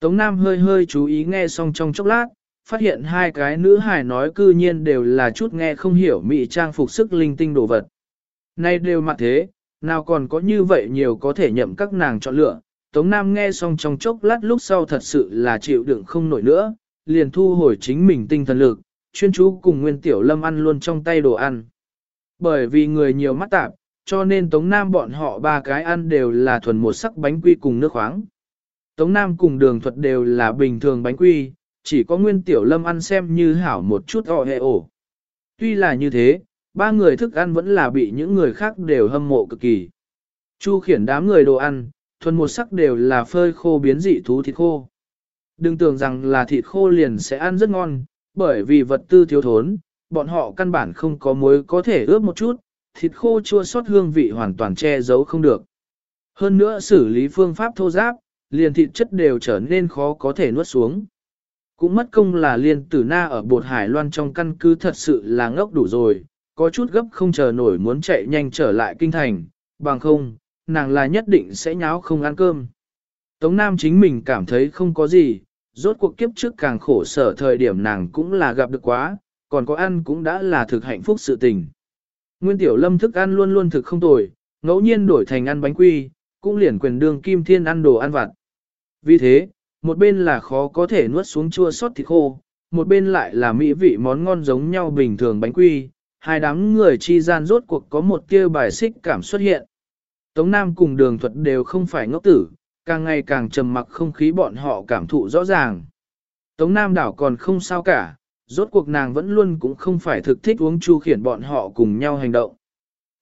Tống Nam hơi hơi chú ý nghe xong trong chốc lát, phát hiện hai cái nữ hài nói cư nhiên đều là chút nghe không hiểu mị trang phục sức linh tinh đồ vật. Nay đều mặt thế, nào còn có như vậy nhiều có thể nhậm các nàng chọn lựa. Tống Nam nghe xong trong chốc lát lúc sau thật sự là chịu đựng không nổi nữa, liền thu hồi chính mình tinh thần lực, chuyên chú cùng Nguyên Tiểu Lâm ăn luôn trong tay đồ ăn. Bởi vì người nhiều mắt tạp, cho nên Tống Nam bọn họ ba cái ăn đều là thuần một sắc bánh quy cùng nước khoáng. Tống Nam cùng đường thuật đều là bình thường bánh quy, chỉ có Nguyên Tiểu Lâm ăn xem như hảo một chút ọ hệ ổ. Tuy là như thế, ba người thức ăn vẫn là bị những người khác đều hâm mộ cực kỳ. Chu khiển đám người đồ ăn, thuần một sắc đều là phơi khô biến dị thú thịt khô. Đừng tưởng rằng là thịt khô liền sẽ ăn rất ngon, bởi vì vật tư thiếu thốn, bọn họ căn bản không có muối có thể ướp một chút, thịt khô chua sót hương vị hoàn toàn che giấu không được. Hơn nữa xử lý phương pháp thô giáp, liền thịt chất đều trở nên khó có thể nuốt xuống. Cũng mất công là liên tử na ở bột hải loan trong căn cứ thật sự là ngốc đủ rồi, có chút gấp không chờ nổi muốn chạy nhanh trở lại kinh thành, bằng không, nàng là nhất định sẽ nháo không ăn cơm. Tống Nam chính mình cảm thấy không có gì, rốt cuộc kiếp trước càng khổ sở thời điểm nàng cũng là gặp được quá, còn có ăn cũng đã là thực hạnh phúc sự tình. Nguyên tiểu lâm thức ăn luôn luôn thực không tồi, ngẫu nhiên đổi thành ăn bánh quy, cũng liền quyền đương kim thiên ăn đồ ăn vặt. Vì thế, một bên là khó có thể nuốt xuống chua sót thịt khô, một bên lại là mỹ vị món ngon giống nhau bình thường bánh quy, hai đám người chi gian rốt cuộc có một tia bài xích cảm xuất hiện. Tống Nam cùng đường thuật đều không phải ngốc tử, càng ngày càng trầm mặc không khí bọn họ cảm thụ rõ ràng. Tống Nam đảo còn không sao cả, rốt cuộc nàng vẫn luôn cũng không phải thực thích uống chu khiển bọn họ cùng nhau hành động.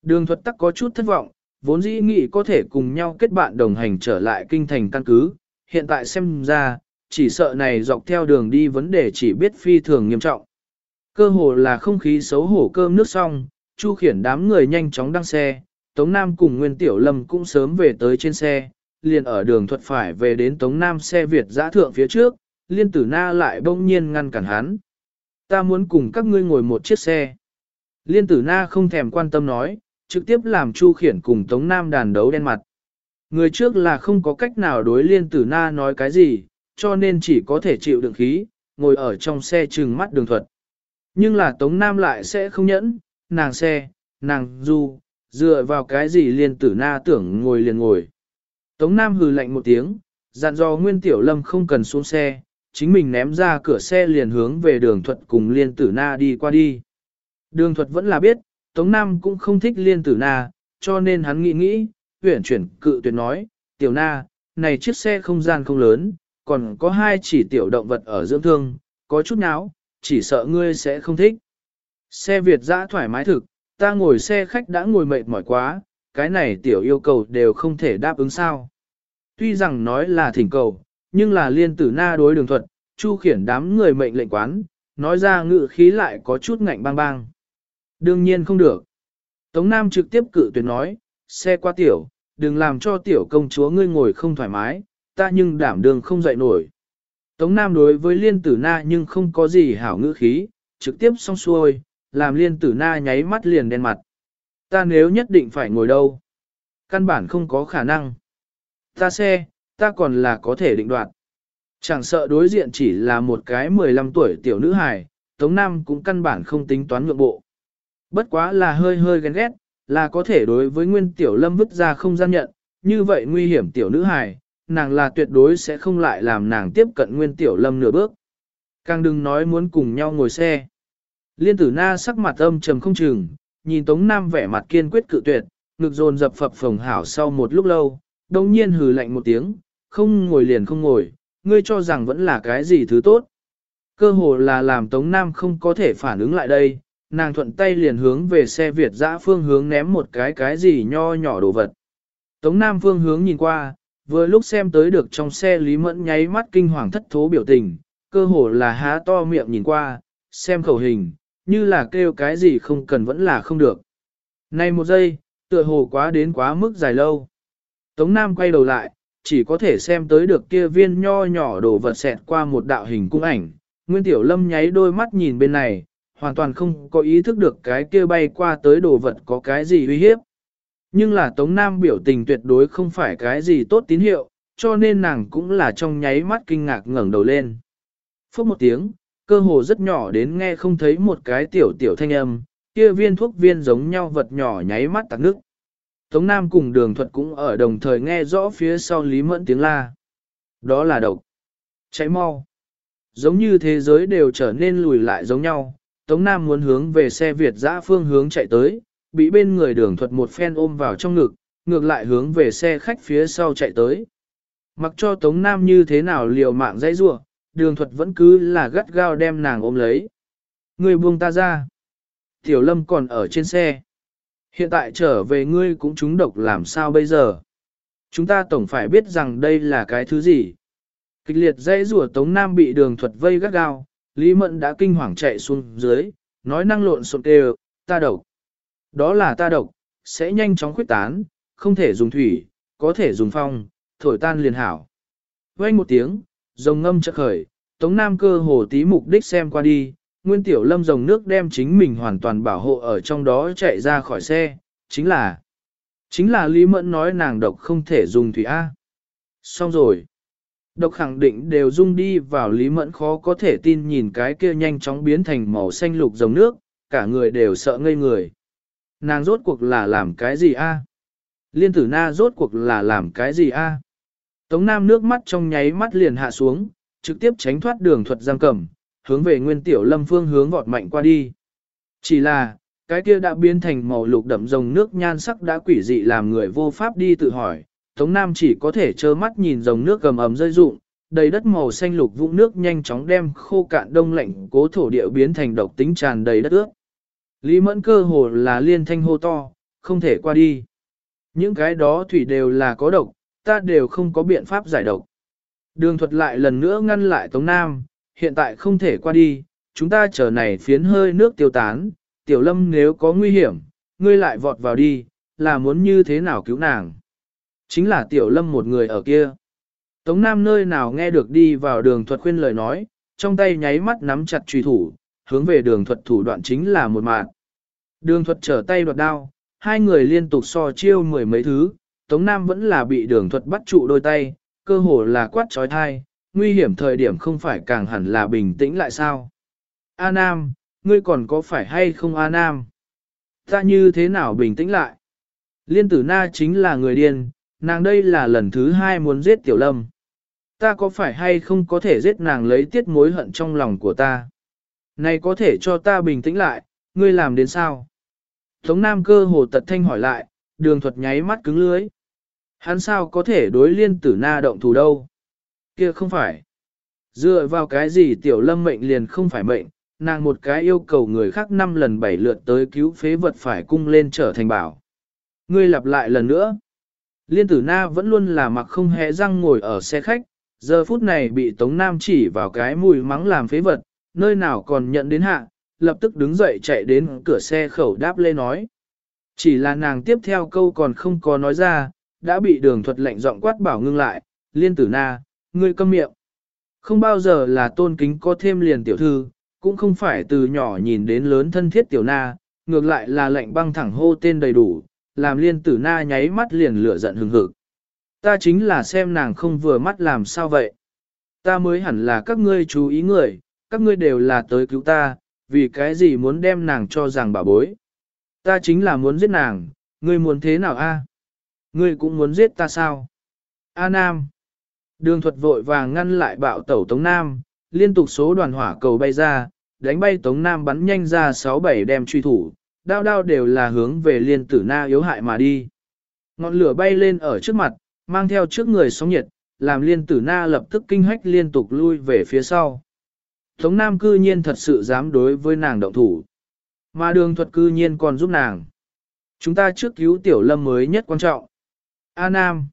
Đường thuật tắc có chút thất vọng, vốn dĩ nghĩ có thể cùng nhau kết bạn đồng hành trở lại kinh thành căn cứ, hiện tại xem ra, chỉ sợ này dọc theo đường đi vấn đề chỉ biết phi thường nghiêm trọng. Cơ hồ là không khí xấu hổ cơm nước xong, Chu khiển đám người nhanh chóng đăng xe, Tống Nam cùng Nguyên Tiểu Lâm cũng sớm về tới trên xe, liền ở đường thuật phải về đến Tống Nam xe Việt giã thượng phía trước, Liên Tử Na lại bỗng nhiên ngăn cản hắn. Ta muốn cùng các ngươi ngồi một chiếc xe. Liên Tử Na không thèm quan tâm nói, trực tiếp làm Chu khiển cùng Tống Nam đàn đấu đen mặt. Người trước là không có cách nào đối Liên Tử Na nói cái gì, cho nên chỉ có thể chịu đựng khí, ngồi ở trong xe trừng mắt đường thuật. Nhưng là Tống Nam lại sẽ không nhẫn, nàng xe, nàng du, dựa vào cái gì liên tử na tưởng ngồi liền ngồi. Tống Nam hừ lạnh một tiếng, dặn dò Nguyên Tiểu Lâm không cần xuống xe, chính mình ném ra cửa xe liền hướng về đường thuật cùng liên tử na đi qua đi. Đường thuật vẫn là biết, Tống Nam cũng không thích liên tử na, cho nên hắn nghĩ nghĩ, huyển chuyển cự tuyệt nói, Tiểu Na, này chiếc xe không gian không lớn, còn có hai chỉ tiểu động vật ở dưỡng thương, có chút náo, chỉ sợ ngươi sẽ không thích. Xe Việt dã thoải mái thực, ta ngồi xe khách đã ngồi mệt mỏi quá, cái này tiểu yêu cầu đều không thể đáp ứng sao. Tuy rằng nói là thỉnh cầu, nhưng là liên tử na đối đường thuật, chu khiển đám người mệnh lệnh quán, nói ra ngự khí lại có chút ngạnh bang bang. Đương nhiên không được. Tống Nam trực tiếp cự tuyệt nói, xe qua tiểu, đừng làm cho tiểu công chúa ngươi ngồi không thoải mái, ta nhưng đảm đường không dậy nổi. Tống Nam đối với liên tử na nhưng không có gì hảo ngữ khí, trực tiếp xong xuôi, làm liên tử na nháy mắt liền đen mặt. Ta nếu nhất định phải ngồi đâu? Căn bản không có khả năng. Ta xe, ta còn là có thể định đoạt. Chẳng sợ đối diện chỉ là một cái 15 tuổi tiểu nữ hài, Tống Nam cũng căn bản không tính toán ngược bộ. Bất quá là hơi hơi ghen ghét, là có thể đối với nguyên tiểu lâm vứt ra không gian nhận, như vậy nguy hiểm tiểu nữ hài, nàng là tuyệt đối sẽ không lại làm nàng tiếp cận nguyên tiểu lâm nửa bước. Càng đừng nói muốn cùng nhau ngồi xe. Liên tử na sắc mặt âm trầm không chừng, nhìn Tống Nam vẻ mặt kiên quyết cự tuyệt, ngực dồn dập phập phồng hảo sau một lúc lâu, đồng nhiên hừ lạnh một tiếng, không ngồi liền không ngồi, ngươi cho rằng vẫn là cái gì thứ tốt. Cơ hồ là làm Tống Nam không có thể phản ứng lại đây, nàng thuận tay liền hướng về xe Việt dã phương hướng ném một cái cái gì nho nhỏ đồ vật. Tống Nam phương hướng nhìn qua, vừa lúc xem tới được trong xe Lý Mẫn nháy mắt kinh hoàng thất thố biểu tình, cơ hồ là há to miệng nhìn qua, xem khẩu hình, như là kêu cái gì không cần vẫn là không được. Này một giây, tựa hồ quá đến quá mức dài lâu. Tống Nam quay đầu lại, chỉ có thể xem tới được kia viên nho nhỏ đổ vật xẹt qua một đạo hình cung ảnh. Nguyên Tiểu Lâm nháy đôi mắt nhìn bên này, hoàn toàn không có ý thức được cái kia bay qua tới đồ vật có cái gì uy hiếp. Nhưng là Tống Nam biểu tình tuyệt đối không phải cái gì tốt tín hiệu, cho nên nàng cũng là trong nháy mắt kinh ngạc ngẩng đầu lên. Phước một tiếng, cơ hồ rất nhỏ đến nghe không thấy một cái tiểu tiểu thanh âm, kia viên thuốc viên giống nhau vật nhỏ nháy mắt tạc nước. Tống Nam cùng đường thuật cũng ở đồng thời nghe rõ phía sau Lý Mẫn tiếng la. Đó là độc. Cháy mau. Giống như thế giới đều trở nên lùi lại giống nhau, Tống Nam muốn hướng về xe Việt dã phương hướng chạy tới, bị bên người đường thuật một phen ôm vào trong ngực, ngược lại hướng về xe khách phía sau chạy tới. Mặc cho Tống Nam như thế nào liều mạng dãy rua, đường thuật vẫn cứ là gắt gao đem nàng ôm lấy. Người buông ta ra. Tiểu Lâm còn ở trên xe. Hiện tại trở về ngươi cũng trúng độc làm sao bây giờ? Chúng ta tổng phải biết rằng đây là cái thứ gì. Kịch liệt dãy rủa Tống Nam bị đường thuật vây gắt gao, Lý Mẫn đã kinh hoàng chạy xuống dưới, nói năng lộn xộn đều, ta độc. Đó là ta độc, sẽ nhanh chóng khuyết tán, không thể dùng thủy, có thể dùng phong, thổi tan liền hảo. Vang một tiếng, rồng ngâm chợt khởi, Tống Nam cơ hồ tí mục đích xem qua đi, Nguyên Tiểu Lâm rồng nước đem chính mình hoàn toàn bảo hộ ở trong đó chạy ra khỏi xe, chính là chính là Lý Mẫn nói nàng độc không thể dùng thủy A. Xong rồi. Độc khẳng định đều dung đi vào Lý Mẫn khó có thể tin nhìn cái kia nhanh chóng biến thành màu xanh lục rồng nước, cả người đều sợ ngây người. Nàng rốt cuộc là làm cái gì a? Liên tử na rốt cuộc là làm cái gì a? Tống Nam nước mắt trong nháy mắt liền hạ xuống, trực tiếp tránh thoát đường thuật giam cầm, hướng về nguyên tiểu lâm phương hướng vọt mạnh qua đi. Chỉ là, cái kia đã biến thành màu lục đậm rồng nước nhan sắc đã quỷ dị làm người vô pháp đi tự hỏi. Tống Nam chỉ có thể trơ mắt nhìn dòng nước gầm ấm rơi rụng, đầy đất màu xanh lục vũng nước nhanh chóng đem khô cạn đông lạnh cố thổ địa biến thành độc tính tràn đầy đất ướt. Lý mẫn cơ hồ là liên thanh hô to, không thể qua đi. Những cái đó thủy đều là có độc, ta đều không có biện pháp giải độc. Đường thuật lại lần nữa ngăn lại Tống Nam, hiện tại không thể qua đi, chúng ta chờ này phiến hơi nước tiêu tán, tiểu lâm nếu có nguy hiểm, ngươi lại vọt vào đi, là muốn như thế nào cứu nàng. Chính là tiểu lâm một người ở kia. Tống Nam nơi nào nghe được đi vào đường thuật khuyên lời nói, trong tay nháy mắt nắm chặt truy thủ, hướng về đường thuật thủ đoạn chính là một mạng. Đường thuật trở tay đoạt đao, hai người liên tục so chiêu mười mấy thứ, Tống Nam vẫn là bị đường thuật bắt trụ đôi tay, cơ hồ là quát trói thai, nguy hiểm thời điểm không phải càng hẳn là bình tĩnh lại sao? A Nam, ngươi còn có phải hay không A Nam? Ta như thế nào bình tĩnh lại? Liên tử na chính là người điên, nàng đây là lần thứ hai muốn giết tiểu lâm. Ta có phải hay không có thể giết nàng lấy tiết mối hận trong lòng của ta? Này có thể cho ta bình tĩnh lại, ngươi làm đến sao? Tống Nam cơ hồ tật thanh hỏi lại, đường thuật nháy mắt cứng lưới. Hắn sao có thể đối liên tử na động thủ đâu? Kia không phải. Dựa vào cái gì tiểu lâm mệnh liền không phải mệnh, nàng một cái yêu cầu người khác năm lần bảy lượt tới cứu phế vật phải cung lên trở thành bảo. Ngươi lặp lại lần nữa. Liên tử na vẫn luôn là mặc không hề răng ngồi ở xe khách, giờ phút này bị Tống Nam chỉ vào cái mùi mắng làm phế vật, nơi nào còn nhận đến hạ, lập tức đứng dậy chạy đến cửa xe khẩu đáp lê nói. Chỉ là nàng tiếp theo câu còn không có nói ra, đã bị đường thuật lệnh giọng quát bảo ngưng lại, liên tử na, ngươi câm miệng. Không bao giờ là tôn kính có thêm liền tiểu thư, cũng không phải từ nhỏ nhìn đến lớn thân thiết tiểu na, ngược lại là lệnh băng thẳng hô tên đầy đủ, làm liên tử na nháy mắt liền lửa giận hừng hực. Ta chính là xem nàng không vừa mắt làm sao vậy. Ta mới hẳn là các ngươi chú ý người, các ngươi đều là tới cứu ta, vì cái gì muốn đem nàng cho rằng bà bối. Ta chính là muốn giết nàng, ngươi muốn thế nào a? Ngươi cũng muốn giết ta sao? A Nam. Đường thuật vội vàng ngăn lại bạo tẩu Tống Nam, liên tục số đoàn hỏa cầu bay ra, đánh bay Tống Nam bắn nhanh ra 6-7 đem truy thủ, đao đao đều là hướng về liên tử na yếu hại mà đi. Ngọn lửa bay lên ở trước mặt, mang theo trước người sóng nhiệt, làm liên tử na lập tức kinh hách liên tục lui về phía sau. Tống Nam cư nhiên thật sự dám đối với nàng động thủ. Mà đường thuật cư nhiên còn giúp nàng. Chúng ta trước cứu tiểu lâm mới nhất quan trọng. A Nam.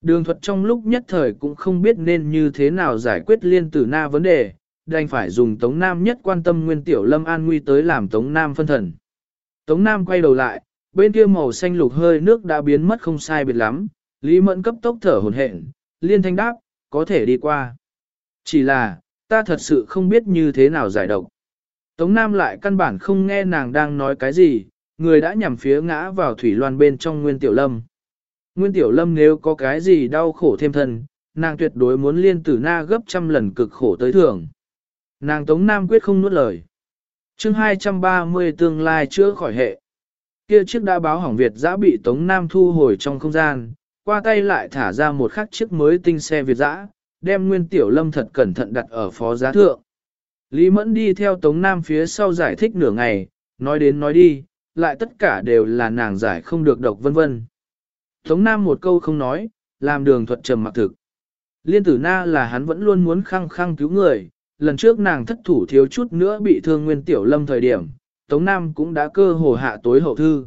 Đường thuật trong lúc nhất thời cũng không biết nên như thế nào giải quyết liên tử na vấn đề, đành phải dùng Tống Nam nhất quan tâm Nguyên Tiểu Lâm an nguy tới làm Tống Nam phân thần. Tống Nam quay đầu lại, bên kia màu xanh lục hơi nước đã biến mất không sai biệt lắm, Lý Mẫn cấp tốc thở hồn hển, liên thanh đáp, có thể đi qua. Chỉ là, ta thật sự không biết như thế nào giải độc. Tống Nam lại căn bản không nghe nàng đang nói cái gì, người đã nhằm phía ngã vào thủy loan bên trong Nguyên Tiểu Lâm. Nguyên Tiểu Lâm nếu có cái gì đau khổ thêm thân, nàng tuyệt đối muốn liên tử na gấp trăm lần cực khổ tới thường. Nàng Tống Nam quyết không nuốt lời chương 230 tương lai chữa khỏi hệ. Kia chiếc đã báo hỏng Việt giã bị Tống Nam thu hồi trong không gian, qua tay lại thả ra một khắc chiếc mới tinh xe Việt giã, đem Nguyên Tiểu Lâm thật cẩn thận đặt ở phó giá thượng. Lý Mẫn đi theo Tống Nam phía sau giải thích nửa ngày, nói đến nói đi, lại tất cả đều là nàng giải không được độc vân vân. Tống Nam một câu không nói, làm đường thuật trầm mặc thực. Liên tử na là hắn vẫn luôn muốn khăng khăng cứu người, lần trước nàng thất thủ thiếu chút nữa bị thương nguyên tiểu lâm thời điểm, Tống Nam cũng đã cơ hồ hạ tối hậu thư.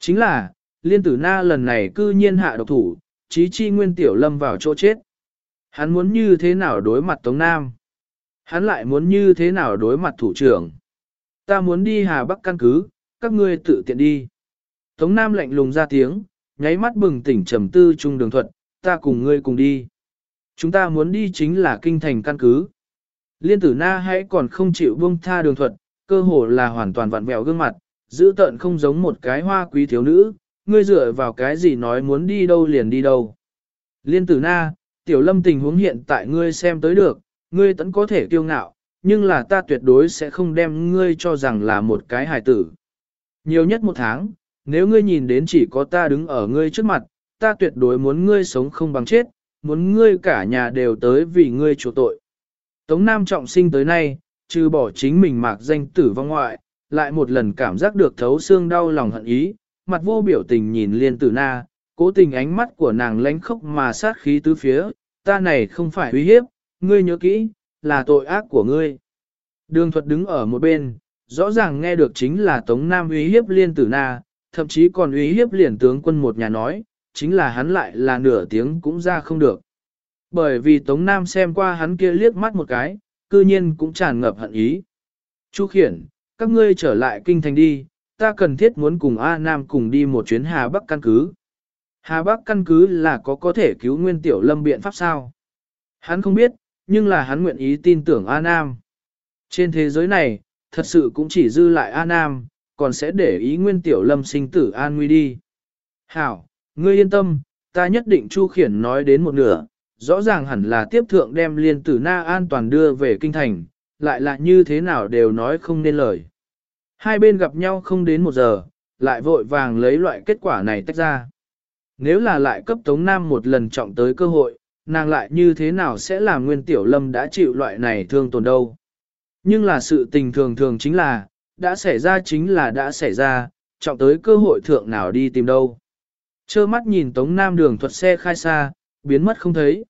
Chính là, liên tử na lần này cư nhiên hạ độc thủ, chí chi nguyên tiểu lâm vào chỗ chết. Hắn muốn như thế nào đối mặt Tống Nam? Hắn lại muốn như thế nào đối mặt thủ trưởng? Ta muốn đi Hà Bắc căn cứ, các ngươi tự tiện đi. Tống Nam lạnh lùng ra tiếng, nháy mắt bừng tỉnh trầm tư trung đường thuận, ta cùng ngươi cùng đi. Chúng ta muốn đi chính là kinh thành căn cứ. Liên tử na hãy còn không chịu buông tha đường thuật, cơ hồ là hoàn toàn vặn vẹo gương mặt, giữ tận không giống một cái hoa quý thiếu nữ, ngươi dựa vào cái gì nói muốn đi đâu liền đi đâu. Liên tử na, tiểu lâm tình huống hiện tại ngươi xem tới được, ngươi tẫn có thể kiêu ngạo, nhưng là ta tuyệt đối sẽ không đem ngươi cho rằng là một cái hài tử. Nhiều nhất một tháng, nếu ngươi nhìn đến chỉ có ta đứng ở ngươi trước mặt, ta tuyệt đối muốn ngươi sống không bằng chết, muốn ngươi cả nhà đều tới vì ngươi chủ tội. Tống Nam trọng sinh tới nay, trừ bỏ chính mình mạc danh tử vong ngoại, lại một lần cảm giác được thấu xương đau lòng hận ý, mặt vô biểu tình nhìn liên tử na, cố tình ánh mắt của nàng lánh khốc mà sát khí tứ phía, ta này không phải uy hiếp, ngươi nhớ kỹ, là tội ác của ngươi. Đường thuật đứng ở một bên, rõ ràng nghe được chính là Tống Nam uy hiếp liên tử na, thậm chí còn uy hiếp liền tướng quân một nhà nói, chính là hắn lại là nửa tiếng cũng ra không được. Bởi vì Tống Nam xem qua hắn kia liếc mắt một cái, cư nhiên cũng tràn ngập hận ý. Chu khiển, các ngươi trở lại kinh thành đi, ta cần thiết muốn cùng A Nam cùng đi một chuyến Hà Bắc căn cứ. Hà Bắc căn cứ là có có thể cứu nguyên tiểu lâm biện pháp sao? Hắn không biết, nhưng là hắn nguyện ý tin tưởng A Nam. Trên thế giới này, thật sự cũng chỉ dư lại A Nam, còn sẽ để ý nguyên tiểu lâm sinh tử an nguy đi. Hảo, ngươi yên tâm, ta nhất định Chu Khiển nói đến một nửa, rõ ràng hẳn là tiếp thượng đem liên tử na an toàn đưa về kinh thành, lại là như thế nào đều nói không nên lời. Hai bên gặp nhau không đến một giờ, lại vội vàng lấy loại kết quả này tách ra. Nếu là lại cấp Tống Nam một lần trọng tới cơ hội, nàng lại như thế nào sẽ làm Nguyên Tiểu Lâm đã chịu loại này thương tổn đâu. Nhưng là sự tình thường thường chính là, đã xảy ra chính là đã xảy ra, trọng tới cơ hội thượng nào đi tìm đâu. Chơ mắt nhìn Tống Nam đường thuật xe khai xa, biến mất không thấy.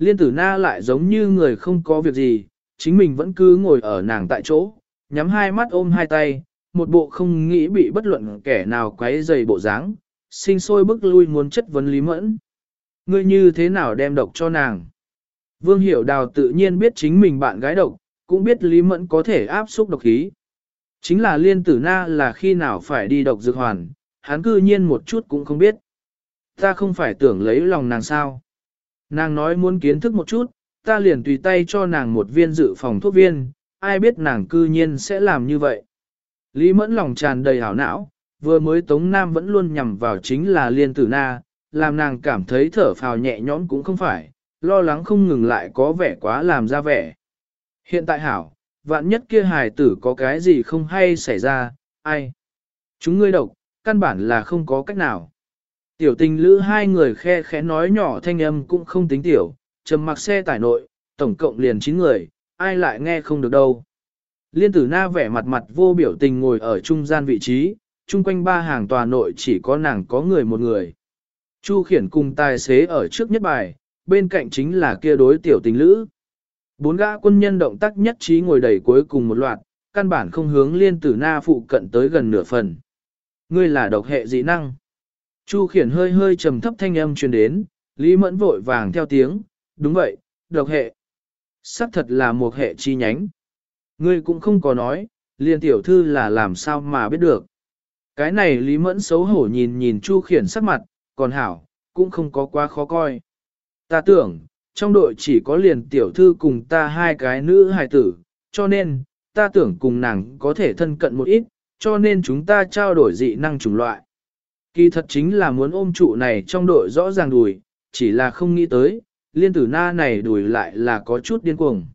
Liên tử na lại giống như người không có việc gì, chính mình vẫn cứ ngồi ở nàng tại chỗ, nhắm hai mắt ôm hai tay, một bộ không nghĩ bị bất luận kẻ nào quấy dày bộ dáng, sinh sôi bức lui muốn chất vấn Lý Mẫn. Ngươi như thế nào đem độc cho nàng? Vương Hiểu Đào tự nhiên biết chính mình bạn gái độc, cũng biết Lý Mẫn có thể áp xúc độc khí. Chính là liên tử na là khi nào phải đi độc dược hoàn, hắn cư nhiên một chút cũng không biết. Ta không phải tưởng lấy lòng nàng sao. Nàng nói muốn kiến thức một chút, ta liền tùy tay cho nàng một viên dự phòng thuốc viên, ai biết nàng cư nhiên sẽ làm như vậy. Lý mẫn lòng tràn đầy hảo não, vừa mới Tống Nam vẫn luôn nhằm vào chính là liên tử na, làm nàng cảm thấy thở phào nhẹ nhõm cũng không phải, lo lắng không ngừng lại có vẻ quá làm ra vẻ. Hiện tại hảo, vạn nhất kia hài tử có cái gì không hay xảy ra, ai? Chúng ngươi độc, căn bản là không có cách nào. Tiểu tình lữ hai người khe khẽ nói nhỏ thanh âm cũng không tính tiểu, trầm mặc xe tải nội, tổng cộng liền 9 người, ai lại nghe không được đâu. Liên tử na vẻ mặt mặt vô biểu tình ngồi ở trung gian vị trí, chung quanh ba hàng tòa nội chỉ có nàng có người một người. Chu khiển cùng tài xế ở trước nhất bài, bên cạnh chính là kia đối tiểu tình lữ. Bốn gã quân nhân động tác nhất trí ngồi đầy cuối cùng một loạt, căn bản không hướng liên tử na phụ cận tới gần nửa phần. Ngươi là độc hệ dị năng. Chu khiển hơi hơi trầm thấp thanh âm truyền đến, Lý Mẫn vội vàng theo tiếng, đúng vậy, độc hệ. Sắc thật là một hệ chi nhánh. Ngươi cũng không có nói, liền tiểu thư là làm sao mà biết được. Cái này Lý Mẫn xấu hổ nhìn nhìn Chu Khiển sắc mặt, còn hảo, cũng không có quá khó coi. Ta tưởng, trong đội chỉ có liền tiểu thư cùng ta hai cái nữ hài tử, cho nên, ta tưởng cùng nàng có thể thân cận một ít, cho nên chúng ta trao đổi dị năng chủng loại. Kỳ thật chính là muốn ôm trụ này trong đội rõ ràng đùi, chỉ là không nghĩ tới, liên tử na này đùi lại là có chút điên cuồng.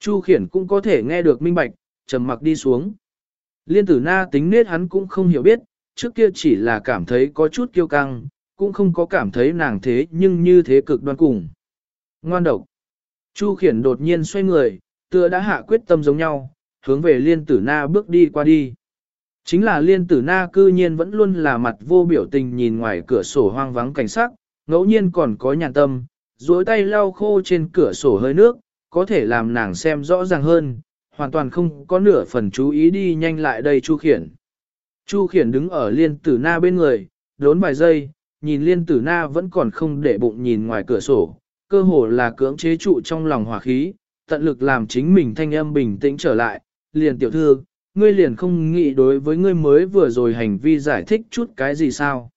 Chu khiển cũng có thể nghe được minh bạch, trầm mặc đi xuống. Liên tử na tính nết hắn cũng không hiểu biết, trước kia chỉ là cảm thấy có chút kiêu căng, cũng không có cảm thấy nàng thế nhưng như thế cực đoan cùng. Ngoan độc. Chu khiển đột nhiên xoay người, tựa đã hạ quyết tâm giống nhau, hướng về liên tử na bước đi qua đi. Chính là liên tử na cư nhiên vẫn luôn là mặt vô biểu tình nhìn ngoài cửa sổ hoang vắng cảnh sắc, ngẫu nhiên còn có nhàn tâm, duỗi tay lau khô trên cửa sổ hơi nước, có thể làm nàng xem rõ ràng hơn, hoàn toàn không có nửa phần chú ý đi nhanh lại đây Chu Khiển. Chu Khiển đứng ở liên tử na bên người, đốn vài giây, nhìn liên tử na vẫn còn không để bụng nhìn ngoài cửa sổ, cơ hồ là cưỡng chế trụ trong lòng hỏa khí, tận lực làm chính mình thanh âm bình tĩnh trở lại, liền tiểu thư, ngươi liền không nghĩ đối với ngươi mới vừa rồi hành vi giải thích chút cái gì sao.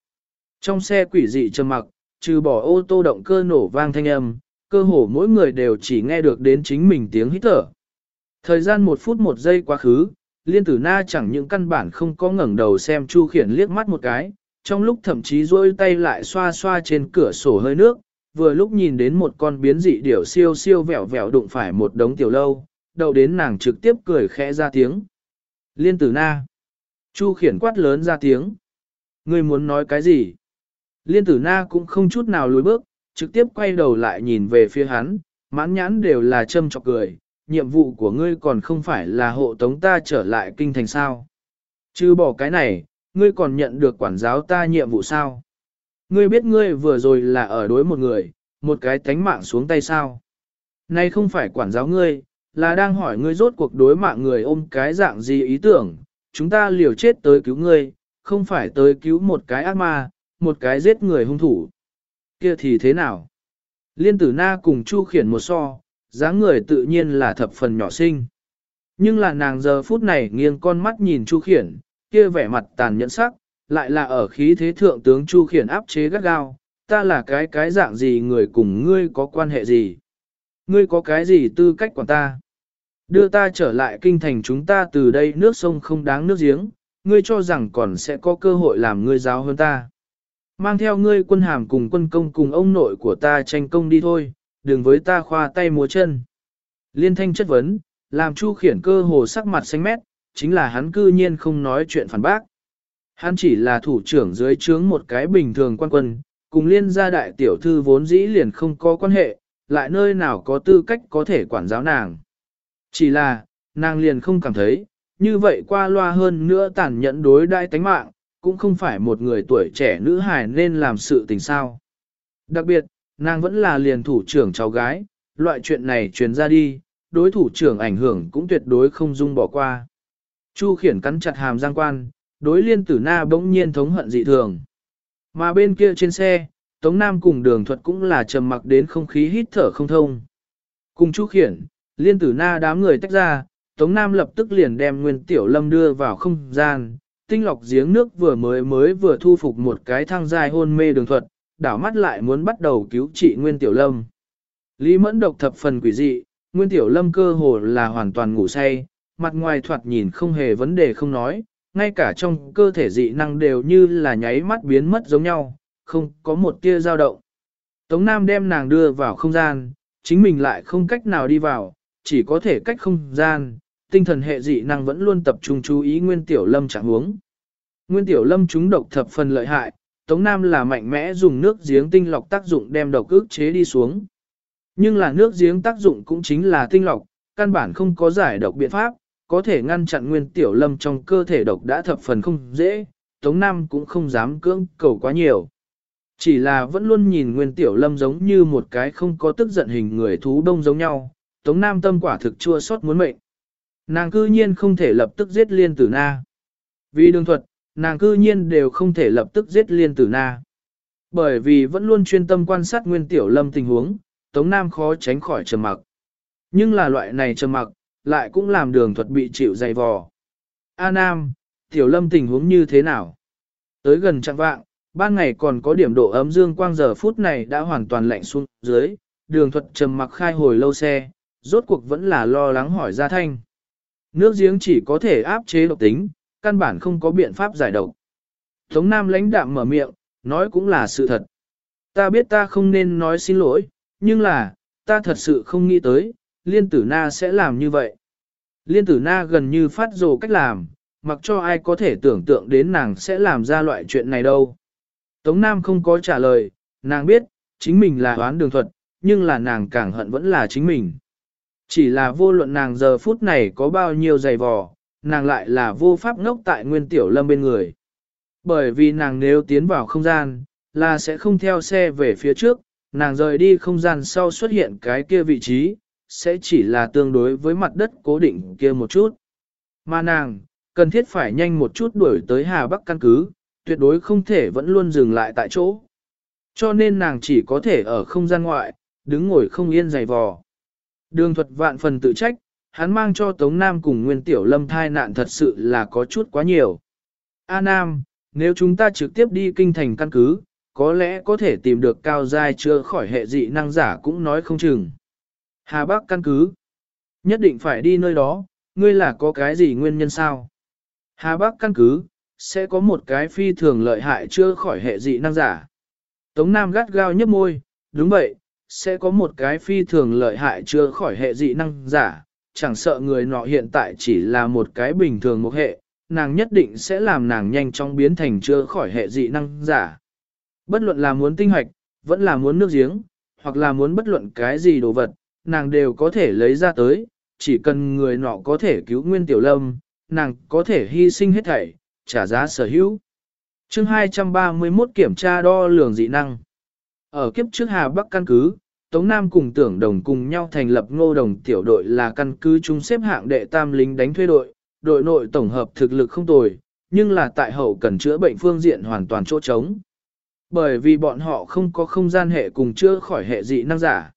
Trong xe quỷ dị trầm mặc, trừ bỏ ô tô động cơ nổ vang thanh âm, cơ hồ mỗi người đều chỉ nghe được đến chính mình tiếng hít thở. Thời gian một phút một giây quá khứ, liên tử na chẳng những căn bản không có ngẩng đầu xem Chu Khiển liếc mắt một cái, trong lúc thậm chí rôi tay lại xoa xoa trên cửa sổ hơi nước, vừa lúc nhìn đến một con biến dị điểu siêu siêu vẹo vẹo đụng phải một đống tiểu lâu, đầu đến nàng trực tiếp cười khẽ ra tiếng. Liên tử na. Chu khiển quát lớn ra tiếng. Ngươi muốn nói cái gì? Liên tử na cũng không chút nào lùi bước, trực tiếp quay đầu lại nhìn về phía hắn, mãn nhãn đều là châm chọc cười. Nhiệm vụ của ngươi còn không phải là hộ tống ta trở lại kinh thành sao. Chứ bỏ cái này, ngươi còn nhận được quản giáo ta nhiệm vụ sao? Ngươi biết ngươi vừa rồi là ở đối một người, một cái tánh mạng xuống tay sao? Nay không phải quản giáo ngươi, là đang hỏi ngươi rốt cuộc đối mạng người ôm cái dạng gì ý tưởng, chúng ta liều chết tới cứu ngươi, không phải tới cứu một cái ác ma, một cái giết người hung thủ. Kia thì thế nào? Liên tử na cùng Chu khiển một so, dáng người tự nhiên là thập phần nhỏ xinh. Nhưng là nàng giờ phút này nghiêng con mắt nhìn Chu khiển, kia vẻ mặt tàn nhẫn sắc, lại là ở khí thế thượng tướng Chu khiển áp chế gắt gao, ta là cái cái dạng gì người cùng ngươi có quan hệ gì? Ngươi có cái gì tư cách quản ta? Đưa ta trở lại kinh thành chúng ta từ đây nước sông không đáng nước giếng, ngươi cho rằng còn sẽ có cơ hội làm ngươi giáo hơn ta. Mang theo ngươi quân hàm cùng quân công cùng ông nội của ta tranh công đi thôi, đừng với ta khoa tay múa chân. Liên thanh chất vấn, làm Chu khiển cơ hồ sắc mặt xanh mét, chính là hắn cư nhiên không nói chuyện phản bác. Hắn chỉ là thủ trưởng dưới trướng một cái bình thường quan quân, cùng liên gia đại tiểu thư vốn dĩ liền không có quan hệ, lại nơi nào có tư cách có thể quản giáo nàng. Chỉ là, nàng liền không cảm thấy, như vậy qua loa hơn nữa tàn nhẫn đối đại tánh mạng, cũng không phải một người tuổi trẻ nữ hài nên làm sự tình sao. Đặc biệt, nàng vẫn là liền thủ trưởng cháu gái, loại chuyện này truyền ra đi, đối thủ trưởng ảnh hưởng cũng tuyệt đối không dung bỏ qua. Chu khiển cắn chặt hàm giang quan, đối liên tử na bỗng nhiên thống hận dị thường. Mà bên kia trên xe, Tống Nam cùng đường thuật cũng là trầm mặc đến không khí hít thở không thông. Cùng chú khiển, liên tử na đám người tách ra, Tống Nam lập tức liền đem Nguyên Tiểu Lâm đưa vào không gian, tinh lọc giếng nước vừa mới mới vừa thu phục một cái thang dài hôn mê đường thuật, đảo mắt lại muốn bắt đầu cứu trị Nguyên Tiểu Lâm. Lý Mẫn độc thập phần quỷ dị, Nguyên Tiểu Lâm cơ hồ là hoàn toàn ngủ say, mặt ngoài thoạt nhìn không hề vấn đề không nói, ngay cả trong cơ thể dị năng đều như là nháy mắt biến mất giống nhau, không có một tia dao động. Tống Nam đem nàng đưa vào không gian, chính mình lại không cách nào đi vào, chỉ có thể cách không gian, tinh thần hệ dị năng vẫn luôn tập trung chú ý Nguyên Tiểu Lâm trạng huống. Nguyên Tiểu Lâm chúng độc thập phần lợi hại, Tống Nam là mạnh mẽ dùng nước giếng tinh lọc tác dụng đem độc ức chế đi xuống. Nhưng là nước giếng tác dụng cũng chính là tinh lọc, căn bản không có giải độc biện pháp, có thể ngăn chặn Nguyên Tiểu Lâm trong cơ thể độc đã thập phần không dễ, Tống Nam cũng không dám cưỡng cầu quá nhiều. Chỉ là vẫn luôn nhìn Nguyên Tiểu Lâm giống như một cái không có tức giận hình người thú đông giống nhau, Tống Nam tâm quả thực chua xót muốn mệnh. Nàng cư nhiên không thể lập tức giết liên tử na. Vì đường thuật, nàng cư nhiên đều không thể lập tức giết liên tử na. Bởi vì vẫn luôn chuyên tâm quan sát Nguyên Tiểu Lâm tình huống, Tống Nam khó tránh khỏi trầm mặc. Nhưng là loại này trầm mặc, lại cũng làm đường thuật bị chịu dày vò. A Nam, Tiểu Lâm tình huống như thế nào? Tới gần trạng vạng, ban ngày còn có điểm độ ấm dương quang giờ phút này đã hoàn toàn lạnh xuống dưới, đường thuật trầm mặc khai hồi lâu xe, rốt cuộc vẫn là lo lắng hỏi ra thanh. Nước giếng chỉ có thể áp chế độc tính, căn bản không có biện pháp giải độc. Tống Nam lãnh đạm mở miệng, nói cũng là sự thật. Ta biết ta không nên nói xin lỗi, nhưng là, ta thật sự không nghĩ tới, liên tử na sẽ làm như vậy. Liên tử na gần như phát rồ cách làm, mặc cho ai có thể tưởng tượng đến nàng sẽ làm ra loại chuyện này đâu. Tống Nam không có trả lời, nàng biết, chính mình là đoán đường thuật, nhưng là nàng càng hận vẫn là chính mình. Chỉ là vô luận nàng giờ phút này có bao nhiêu giày vò, nàng lại là vô pháp ngốc tại nguyên tiểu lâm bên người. Bởi vì nàng nếu tiến vào không gian, là sẽ không theo xe về phía trước, nàng rời đi không gian sau xuất hiện cái kia vị trí, sẽ chỉ là tương đối với mặt đất cố định kia một chút. Mà nàng, cần thiết phải nhanh một chút đuổi tới Hà Bắc căn cứ, tuyệt đối không thể vẫn luôn dừng lại tại chỗ. Cho nên nàng chỉ có thể ở không gian ngoại, đứng ngồi không yên dày vò. Đường thuật vạn phần tự trách, hắn mang cho Tống Nam cùng Nguyên Tiểu Lâm thai nạn thật sự là có chút quá nhiều. A Nam, nếu chúng ta trực tiếp đi kinh thành căn cứ, có lẽ có thể tìm được cao giai chưa khỏi hệ dị năng giả cũng nói không chừng. Hà Bắc căn cứ, nhất định phải đi nơi đó, ngươi là có cái gì nguyên nhân sao? Hà Bắc căn cứ, sẽ có một cái phi thường lợi hại chưa khỏi hệ dị năng giả. Tống Nam gắt gao nhấp môi, đúng vậy, sẽ có một cái phi thường lợi hại chưa khỏi hệ dị năng giả, chẳng sợ người nọ hiện tại chỉ là một cái bình thường một hệ, nàng nhất định sẽ làm nàng nhanh chóng biến thành chưa khỏi hệ dị năng giả. Bất luận là muốn tinh hoạch, vẫn là muốn nước giếng, hoặc là muốn bất luận cái gì đồ vật, nàng đều có thể lấy ra tới, chỉ cần người nọ có thể cứu nguyên tiểu lâm, nàng có thể hy sinh hết thảy, trả giá sở hữu. chương 231 kiểm tra đo lường dị năng. Ở kiếp trước Hà Bắc căn cứ, Tống Nam cùng tưởng đồng cùng nhau thành lập ngô đồng tiểu đội là căn cứ chung xếp hạng đệ tam lính đánh thuê đội, đội nội tổng hợp thực lực không tồi, nhưng là tại hậu cần chữa bệnh phương diện hoàn toàn chỗ trống. Bởi vì bọn họ không có không gian hệ cùng chữa khỏi hệ dị năng giả.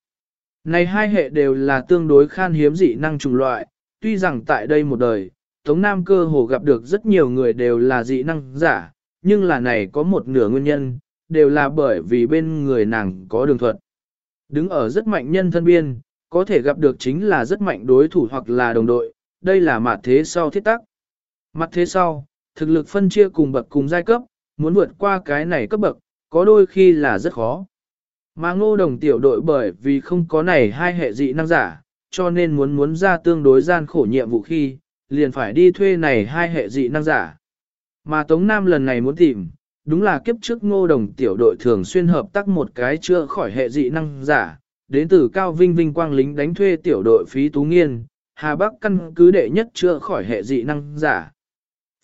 Này hai hệ đều là tương đối khan hiếm dị năng chủng loại, tuy rằng tại đây một đời, Tống Nam cơ hồ gặp được rất nhiều người đều là dị năng giả, nhưng là này có một nửa nguyên nhân, đều là bởi vì bên người nàng có đường thuật. Đứng ở rất mạnh nhân thân biên, có thể gặp được chính là rất mạnh đối thủ hoặc là đồng đội, đây là mặt thế sau thiết tắc. Mặt thế sau, thực lực phân chia cùng bậc cùng giai cấp, muốn vượt qua cái này cấp bậc, có đôi khi là rất khó. Mà ngô đồng tiểu đội bởi vì không có này hai hệ dị năng giả, cho nên muốn muốn ra tương đối gian khổ nhiệm vụ khi, liền phải đi thuê này hai hệ dị năng giả. Mà Tống Nam lần này muốn tìm, đúng là kiếp trước ngô đồng tiểu đội thường xuyên hợp tác một cái chưa khỏi hệ dị năng giả, đến từ cao vinh vinh quang lính đánh thuê tiểu đội phí tú nghiên, Hà Bắc căn cứ đệ nhất chưa khỏi hệ dị năng giả.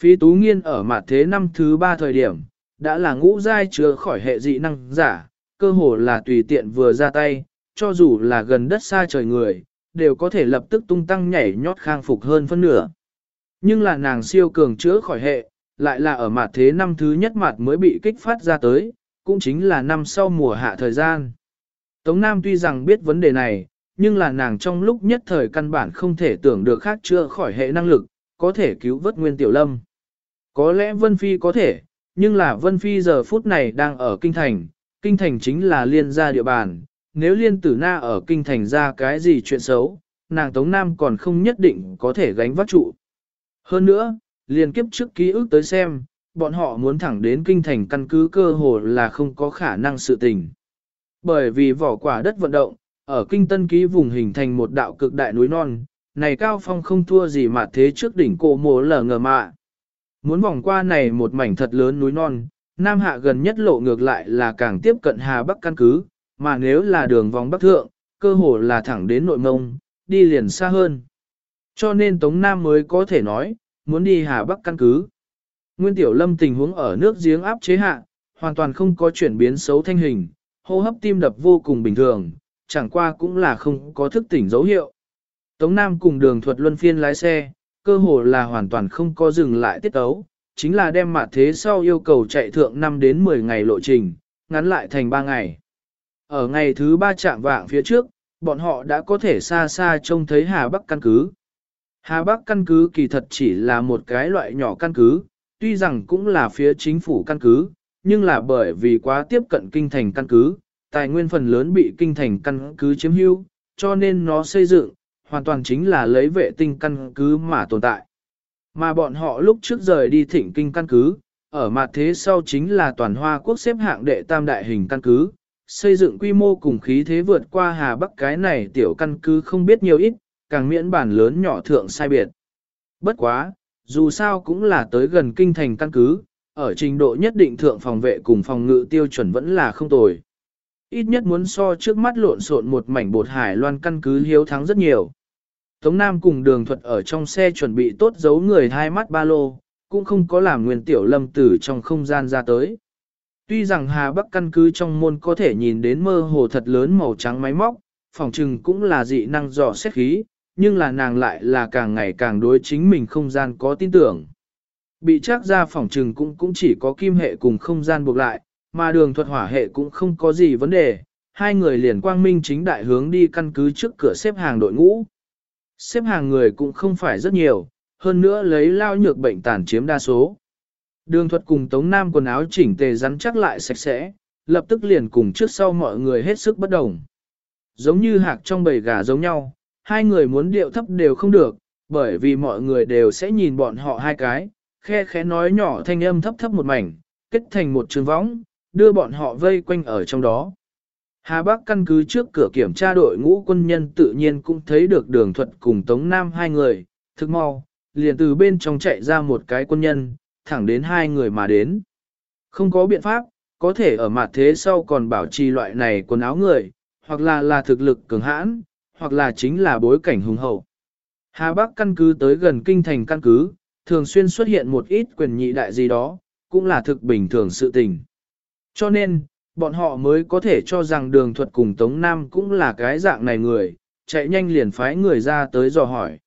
Phí tú nghiên ở mặt thế năm thứ ba thời điểm, đã là ngũ giai chưa khỏi hệ dị năng giả, cơ hồ là tùy tiện vừa ra tay, cho dù là gần đất xa trời người, đều có thể lập tức tung tăng nhảy nhót khang phục hơn phân nửa. Nhưng là nàng siêu cường chữa khỏi hệ, lại là ở mặt thế năm thứ nhất mặt mới bị kích phát ra tới, cũng chính là năm sau mùa hạ thời gian. Tống Nam tuy rằng biết vấn đề này, nhưng là nàng trong lúc nhất thời căn bản không thể tưởng được khác chữa khỏi hệ năng lực, có thể cứu vớt Nguyên Tiểu Lâm. Có lẽ Vân Phi có thể, nhưng là Vân Phi giờ phút này đang ở Kinh Thành, Kinh Thành chính là liên gia địa bàn, nếu liên tử na ở Kinh Thành ra cái gì chuyện xấu, nàng Tống Nam còn không nhất định có thể gánh vác trụ. Hơn nữa, liền kiếp trước ký ức tới xem, bọn họ muốn thẳng đến kinh thành căn cứ cơ hồ là không có khả năng sự tình. Bởi vì vỏ quả đất vận động, ở kinh tân ký vùng hình thành một đạo cực đại núi non, này cao phong không thua gì mà thế trước đỉnh cổ mồ lở ngờ mạ. Muốn vòng qua này một mảnh thật lớn núi non, Nam Hạ gần nhất lộ ngược lại là càng tiếp cận Hà Bắc căn cứ, mà nếu là đường vòng Bắc Thượng, cơ hồ là thẳng đến nội mông, đi liền xa hơn. Cho nên Tống Nam mới có thể nói, muốn đi Hà Bắc căn cứ. Nguyên Tiểu Lâm tình huống ở nước giếng áp chế hạ, hoàn toàn không có chuyển biến xấu thanh hình, hô hấp tim đập vô cùng bình thường, chẳng qua cũng là không có thức tỉnh dấu hiệu. Tống Nam cùng đường thuật luân phiên lái xe, cơ hồ là hoàn toàn không có dừng lại tiết tấu, chính là đem mặt thế sau yêu cầu chạy thượng 5 đến 10 ngày lộ trình, ngắn lại thành 3 ngày. Ở ngày thứ 3 chạm vạng phía trước, bọn họ đã có thể xa xa trông thấy Hà Bắc căn cứ. Hà Bắc căn cứ kỳ thật chỉ là một cái loại nhỏ căn cứ, tuy rằng cũng là phía chính phủ căn cứ, nhưng là bởi vì quá tiếp cận kinh thành căn cứ, tài nguyên phần lớn bị kinh thành căn cứ chiếm hữu, cho nên nó xây dựng, hoàn toàn chính là lấy vệ tinh căn cứ mà tồn tại. Mà bọn họ lúc trước rời đi thịnh kinh căn cứ, ở mặt thế sau chính là toàn hoa quốc xếp hạng đệ tam đại hình căn cứ, xây dựng quy mô cùng khí thế vượt qua Hà Bắc cái này tiểu căn cứ không biết nhiều ít, càng miễn bản lớn nhỏ thượng sai biệt. Bất quá, dù sao cũng là tới gần kinh thành căn cứ, ở trình độ nhất định thượng phòng vệ cùng phòng ngự tiêu chuẩn vẫn là không tồi. Ít nhất muốn so trước mắt lộn xộn một mảnh bột hải loan căn cứ hiếu thắng rất nhiều. Tống Nam cùng đường thuật ở trong xe chuẩn bị tốt giấu người hai mắt ba lô, cũng không có làm nguyên tiểu lâm tử trong không gian ra tới. Tuy rằng Hà Bắc căn cứ trong môn có thể nhìn đến mơ hồ thật lớn màu trắng máy móc, phòng trừng cũng là dị năng dò xét khí, nhưng là nàng lại là càng ngày càng đối chính mình không gian có tin tưởng. Bị chắc ra phòng trừng cũng cũng chỉ có kim hệ cùng không gian buộc lại, mà đường thuật hỏa hệ cũng không có gì vấn đề, hai người liền quang minh chính đại hướng đi căn cứ trước cửa xếp hàng đội ngũ. Xếp hàng người cũng không phải rất nhiều, hơn nữa lấy lao nhược bệnh tàn chiếm đa số. Đường thuật cùng Tống Nam quần áo chỉnh tề rắn chắc lại sạch sẽ, lập tức liền cùng trước sau mọi người hết sức bất đồng. Giống như hạc trong bầy gà giống nhau, hai người muốn điệu thấp đều không được, bởi vì mọi người đều sẽ nhìn bọn họ hai cái, khe khẽ nói nhỏ thanh âm thấp thấp một mảnh, kết thành một trường võng, đưa bọn họ vây quanh ở trong đó. Hà Bắc căn cứ trước cửa kiểm tra đội ngũ quân nhân tự nhiên cũng thấy được đường thuật cùng Tống Nam hai người, thức mau, liền từ bên trong chạy ra một cái quân nhân, thẳng đến hai người mà đến. Không có biện pháp, có thể ở mặt thế sau còn bảo trì loại này quần áo người, hoặc là là thực lực cường hãn, hoặc là chính là bối cảnh hùng hậu. Hà Bắc căn cứ tới gần kinh thành căn cứ, thường xuyên xuất hiện một ít quyền nhị đại gì đó, cũng là thực bình thường sự tình. Cho nên, bọn họ mới có thể cho rằng đường thuật cùng Tống Nam cũng là cái dạng này người, chạy nhanh liền phái người ra tới dò hỏi.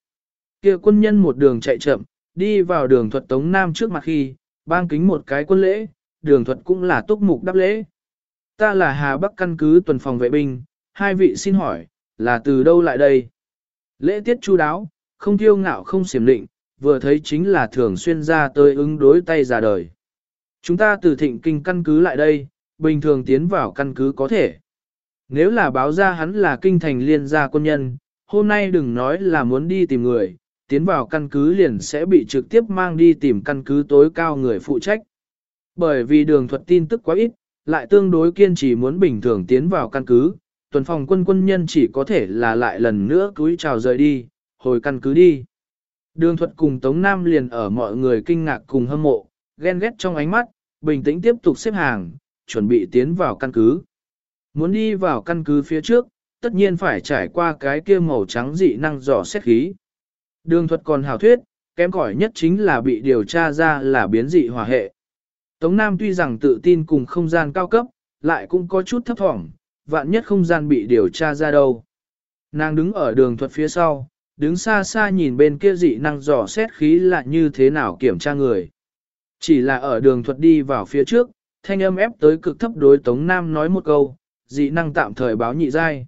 kia quân nhân một đường chạy chậm, đi vào đường thuật Tống Nam trước mặt khi, bang kính một cái quân lễ, đường thuật cũng là túc mục đáp lễ. Ta là Hà Bắc căn cứ tuần phòng vệ binh, hai vị xin hỏi, là từ đâu lại đây? Lễ tiết chu đáo, không kiêu ngạo không xiểm định, vừa thấy chính là thường xuyên ra tới ứng đối tay ra đời. Chúng ta từ thịnh kinh căn cứ lại đây, bình thường tiến vào căn cứ có thể. Nếu là báo ra hắn là kinh thành liên gia quân nhân, hôm nay đừng nói là muốn đi tìm người, tiến vào căn cứ liền sẽ bị trực tiếp mang đi tìm căn cứ tối cao người phụ trách. Bởi vì đường thuật tin tức quá ít, lại tương đối kiên trì muốn bình thường tiến vào căn cứ, tuần phòng quân quân nhân chỉ có thể là lại lần nữa cúi chào rời đi, hồi căn cứ đi. Đường thuật cùng Tống Nam liền ở mọi người kinh ngạc cùng hâm mộ, ghen ghét trong ánh mắt, bình tĩnh tiếp tục xếp hàng, chuẩn bị tiến vào căn cứ. Muốn đi vào căn cứ phía trước, tất nhiên phải trải qua cái kia màu trắng dị năng dò xét khí. Đường thuật còn hào thuyết, kém cỏi nhất chính là bị điều tra ra là biến dị hòa hệ. Tống Nam tuy rằng tự tin cùng không gian cao cấp, lại cũng có chút thấp thỏm, vạn nhất không gian bị điều tra ra đâu. Nàng đứng ở đường thuật phía sau, đứng xa xa nhìn bên kia dị năng dò xét khí là như thế nào kiểm tra người. Chỉ là ở đường thuật đi vào phía trước, thanh âm ép tới cực thấp đối Tống Nam nói một câu, dị năng tạm thời báo nhị giai.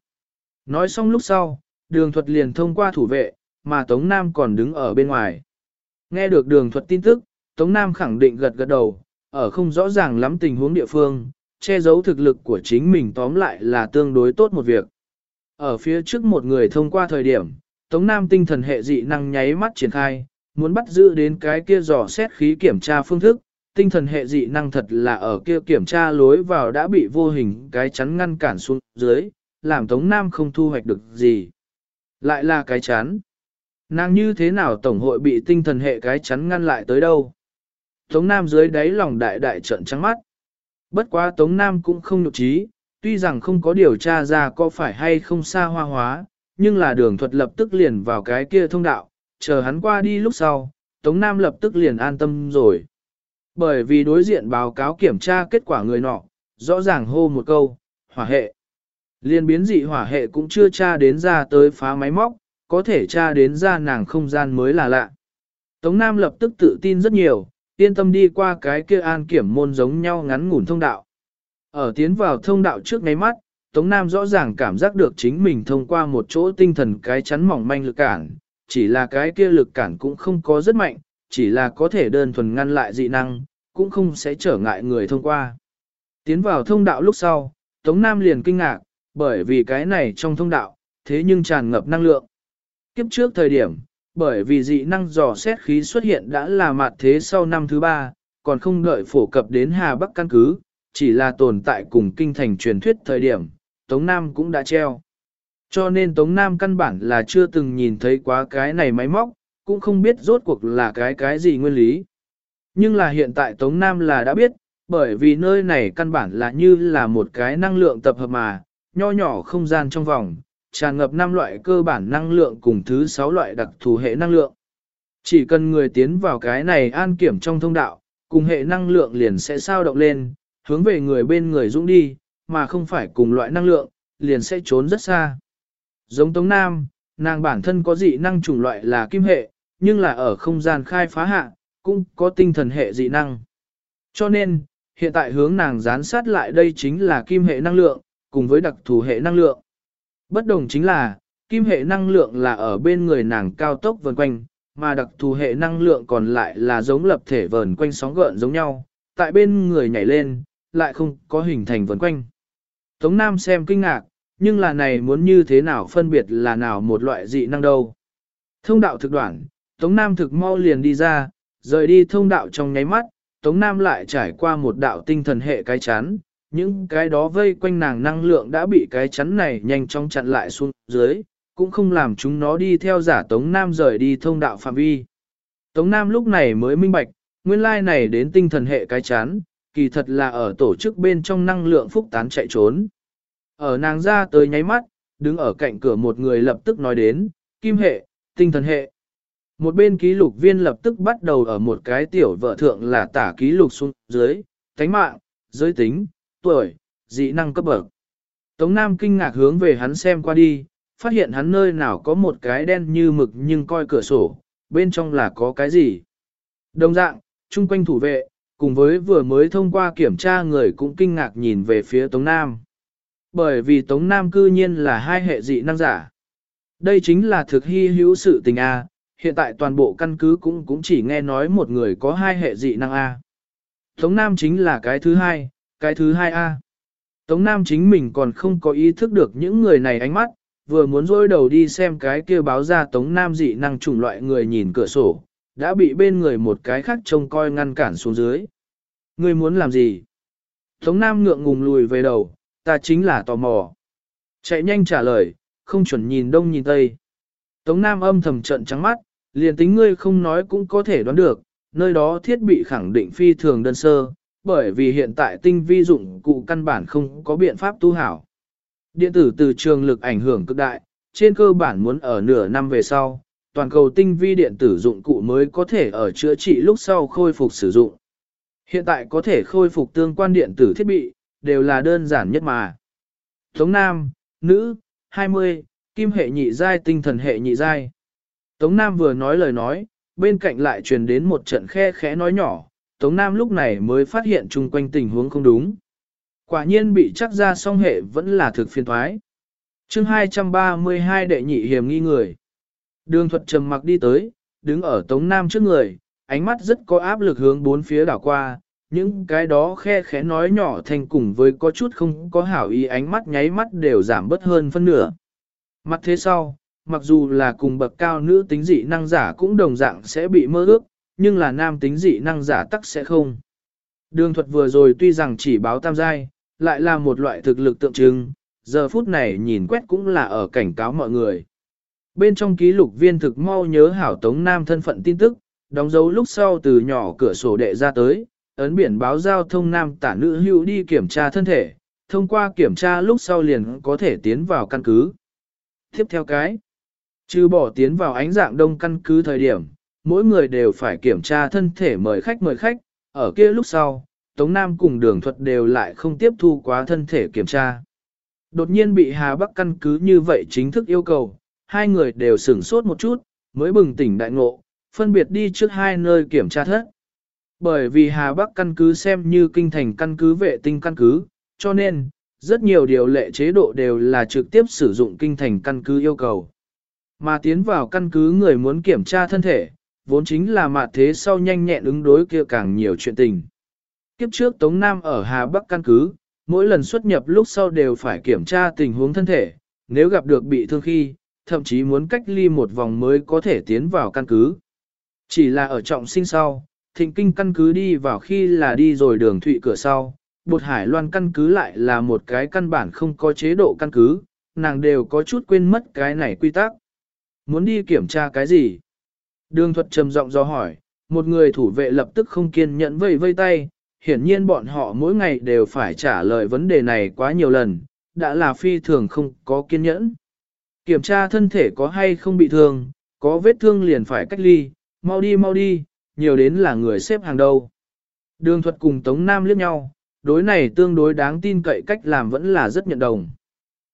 Nói xong lúc sau, đường thuật liền thông qua thủ vệ, mà Tống Nam còn đứng ở bên ngoài. Nghe được đường thuật tin tức, Tống Nam khẳng định gật gật đầu, ở không rõ ràng lắm tình huống địa phương, che giấu thực lực của chính mình tóm lại là tương đối tốt một việc. Ở phía trước một người thông qua thời điểm, Tống Nam tinh thần hệ dị năng nháy mắt triển khai, muốn bắt giữ đến cái kia dò xét khí kiểm tra phương thức, tinh thần hệ dị năng thật là ở kia kiểm tra lối vào đã bị vô hình cái chắn ngăn cản xuống dưới, làm Tống Nam không thu hoạch được gì. Lại là cái chắn. Nàng như thế nào Tổng hội bị tinh thần hệ cái chắn ngăn lại tới đâu? Tống Nam dưới đáy lòng đại đại trận trắng mắt. Bất quá Tống Nam cũng không nhục trí, tuy rằng không có điều tra ra có phải hay không xa hoa hóa, nhưng là đường thuật lập tức liền vào cái kia thông đạo, chờ hắn qua đi lúc sau, Tống Nam lập tức liền an tâm rồi. Bởi vì đối diện báo cáo kiểm tra kết quả người nọ, rõ ràng hô một câu, hỏa hệ. Liên biến dị hỏa hệ cũng chưa tra đến ra tới phá máy móc, có thể tra đến ra nàng không gian mới là lạ. Tống Nam lập tức tự tin rất nhiều, yên tâm đi qua cái kia an kiểm môn giống nhau ngắn ngủn thông đạo. Ở tiến vào thông đạo trước ngay mắt, Tống Nam rõ ràng cảm giác được chính mình thông qua một chỗ tinh thần cái chắn mỏng manh lực cản, chỉ là cái kia lực cản cũng không có rất mạnh, chỉ là có thể đơn thuần ngăn lại dị năng, cũng không sẽ trở ngại người thông qua. Tiến vào thông đạo lúc sau, Tống Nam liền kinh ngạc, bởi vì cái này trong thông đạo, thế nhưng tràn ngập năng lượng. Kiếp trước thời điểm, bởi vì dị năng dò xét khí xuất hiện đã là mặt thế sau năm thứ ba, còn không đợi phổ cập đến Hà Bắc căn cứ, chỉ là tồn tại cùng kinh thành truyền thuyết thời điểm, Tống Nam cũng đã treo. Cho nên Tống Nam căn bản là chưa từng nhìn thấy quá cái này máy móc, cũng không biết rốt cuộc là cái cái gì nguyên lý. Nhưng là hiện tại Tống Nam là đã biết, bởi vì nơi này căn bản là như là một cái năng lượng tập hợp mà, nho nhỏ không gian trong vòng, tràn ngập 5 loại cơ bản năng lượng cùng thứ 6 loại đặc thù hệ năng lượng. Chỉ cần người tiến vào cái này an kiểm trong thông đạo, cùng hệ năng lượng liền sẽ sao động lên, hướng về người bên người dũng đi, mà không phải cùng loại năng lượng, liền sẽ trốn rất xa. Giống Tống Nam, nàng bản thân có dị năng chủng loại là kim hệ, nhưng là ở không gian khai phá hạ, cũng có tinh thần hệ dị năng. Cho nên, hiện tại hướng nàng gián sát lại đây chính là kim hệ năng lượng, cùng với đặc thù hệ năng lượng. Bất đồng chính là, kim hệ năng lượng là ở bên người nàng cao tốc vần quanh, mà đặc thù hệ năng lượng còn lại là giống lập thể vờn quanh sóng gợn giống nhau, tại bên người nhảy lên, lại không có hình thành vần quanh. Tống Nam xem kinh ngạc, nhưng là này muốn như thế nào phân biệt là nào một loại dị năng đâu. Thông đạo thực đoạn, Tống Nam thực mau liền đi ra, rời đi thông đạo trong nháy mắt, Tống Nam lại trải qua một đạo tinh thần hệ cái chán những cái đó vây quanh nàng năng lượng đã bị cái chắn này nhanh chóng chặn lại xuống dưới, cũng không làm chúng nó đi theo giả Tống Nam rời đi thông đạo phạm vi. Tống Nam lúc này mới minh bạch, nguyên lai này đến tinh thần hệ cái chắn, kỳ thật là ở tổ chức bên trong năng lượng phúc tán chạy trốn. Ở nàng ra tới nháy mắt, đứng ở cạnh cửa một người lập tức nói đến, kim hệ, tinh thần hệ. Một bên ký lục viên lập tức bắt đầu ở một cái tiểu vợ thượng là tả ký lục xuống dưới, thánh mạng, giới tính, tuổi, dị năng cấp bậc. Tống Nam kinh ngạc hướng về hắn xem qua đi, phát hiện hắn nơi nào có một cái đen như mực nhưng coi cửa sổ, bên trong là có cái gì. Đồng dạng, chung quanh thủ vệ, cùng với vừa mới thông qua kiểm tra người cũng kinh ngạc nhìn về phía Tống Nam. Bởi vì Tống Nam cư nhiên là hai hệ dị năng giả. Đây chính là thực hy hữu sự tình A, hiện tại toàn bộ căn cứ cũng cũng chỉ nghe nói một người có hai hệ dị năng A. Tống Nam chính là cái thứ hai, cái thứ hai A. Tống Nam chính mình còn không có ý thức được những người này ánh mắt, vừa muốn dôi đầu đi xem cái kia báo ra Tống Nam dị năng chủng loại người nhìn cửa sổ, đã bị bên người một cái khác trông coi ngăn cản xuống dưới. Người muốn làm gì? Tống Nam ngượng ngùng lùi về đầu, ta chính là tò mò. Chạy nhanh trả lời, không chuẩn nhìn đông nhìn tây. Tống Nam âm thầm trận trắng mắt, liền tính ngươi không nói cũng có thể đoán được, nơi đó thiết bị khẳng định phi thường đơn sơ, bởi vì hiện tại tinh vi dụng cụ căn bản không có biện pháp tu hảo. Điện tử từ trường lực ảnh hưởng cực đại, trên cơ bản muốn ở nửa năm về sau, toàn cầu tinh vi điện tử dụng cụ mới có thể ở chữa trị lúc sau khôi phục sử dụng. Hiện tại có thể khôi phục tương quan điện tử thiết bị, đều là đơn giản nhất mà. Tống Nam, nữ, 20, kim hệ nhị giai tinh thần hệ nhị giai. Tống Nam vừa nói lời nói, bên cạnh lại truyền đến một trận khe khẽ nói nhỏ, Tống Nam lúc này mới phát hiện chung quanh tình huống không đúng. Quả nhiên bị chắc ra song hệ vẫn là thực phiền thoái. chương 232 đệ nhị hiểm nghi người. Đường thuật trầm mặc đi tới, đứng ở Tống Nam trước người, ánh mắt rất có áp lực hướng bốn phía đảo qua, những cái đó khe khẽ nói nhỏ thành cùng với có chút không có hảo ý ánh mắt nháy mắt đều giảm bớt hơn phân nửa. Mặt thế sau, mặc dù là cùng bậc cao nữ tính dị năng giả cũng đồng dạng sẽ bị mơ ước, nhưng là nam tính dị năng giả tắc sẽ không. Đường thuật vừa rồi tuy rằng chỉ báo tam giai, lại là một loại thực lực tượng trưng, giờ phút này nhìn quét cũng là ở cảnh cáo mọi người. Bên trong ký lục viên thực mau nhớ hảo tống nam thân phận tin tức, đóng dấu lúc sau từ nhỏ cửa sổ đệ ra tới, ấn biển báo giao thông nam tả nữ hữu đi kiểm tra thân thể, thông qua kiểm tra lúc sau liền có thể tiến vào căn cứ. Tiếp theo cái, trừ bỏ tiến vào ánh dạng đông căn cứ thời điểm, mỗi người đều phải kiểm tra thân thể mời khách mời khách, ở kia lúc sau, Tống Nam cùng đường thuật đều lại không tiếp thu quá thân thể kiểm tra. Đột nhiên bị Hà Bắc căn cứ như vậy chính thức yêu cầu, hai người đều sửng sốt một chút, mới bừng tỉnh đại ngộ, phân biệt đi trước hai nơi kiểm tra thất. Bởi vì Hà Bắc căn cứ xem như kinh thành căn cứ vệ tinh căn cứ, cho nên, rất nhiều điều lệ chế độ đều là trực tiếp sử dụng kinh thành căn cứ yêu cầu. Mà tiến vào căn cứ người muốn kiểm tra thân thể, vốn chính là mặt thế sau nhanh nhẹn ứng đối kia càng nhiều chuyện tình. Kiếp trước Tống Nam ở Hà Bắc căn cứ, mỗi lần xuất nhập lúc sau đều phải kiểm tra tình huống thân thể, nếu gặp được bị thương khi, thậm chí muốn cách ly một vòng mới có thể tiến vào căn cứ. Chỉ là ở trọng sinh sau, thịnh kinh căn cứ đi vào khi là đi rồi đường thụy cửa sau, bột hải loan căn cứ lại là một cái căn bản không có chế độ căn cứ, nàng đều có chút quên mất cái này quy tắc. Muốn đi kiểm tra cái gì? Đường thuật trầm giọng do hỏi, một người thủ vệ lập tức không kiên nhẫn vây vây tay, hiển nhiên bọn họ mỗi ngày đều phải trả lời vấn đề này quá nhiều lần, đã là phi thường không có kiên nhẫn. Kiểm tra thân thể có hay không bị thương, có vết thương liền phải cách ly, mau đi mau đi, nhiều đến là người xếp hàng đầu. Đường thuật cùng Tống Nam liếc nhau, đối này tương đối đáng tin cậy cách làm vẫn là rất nhận đồng.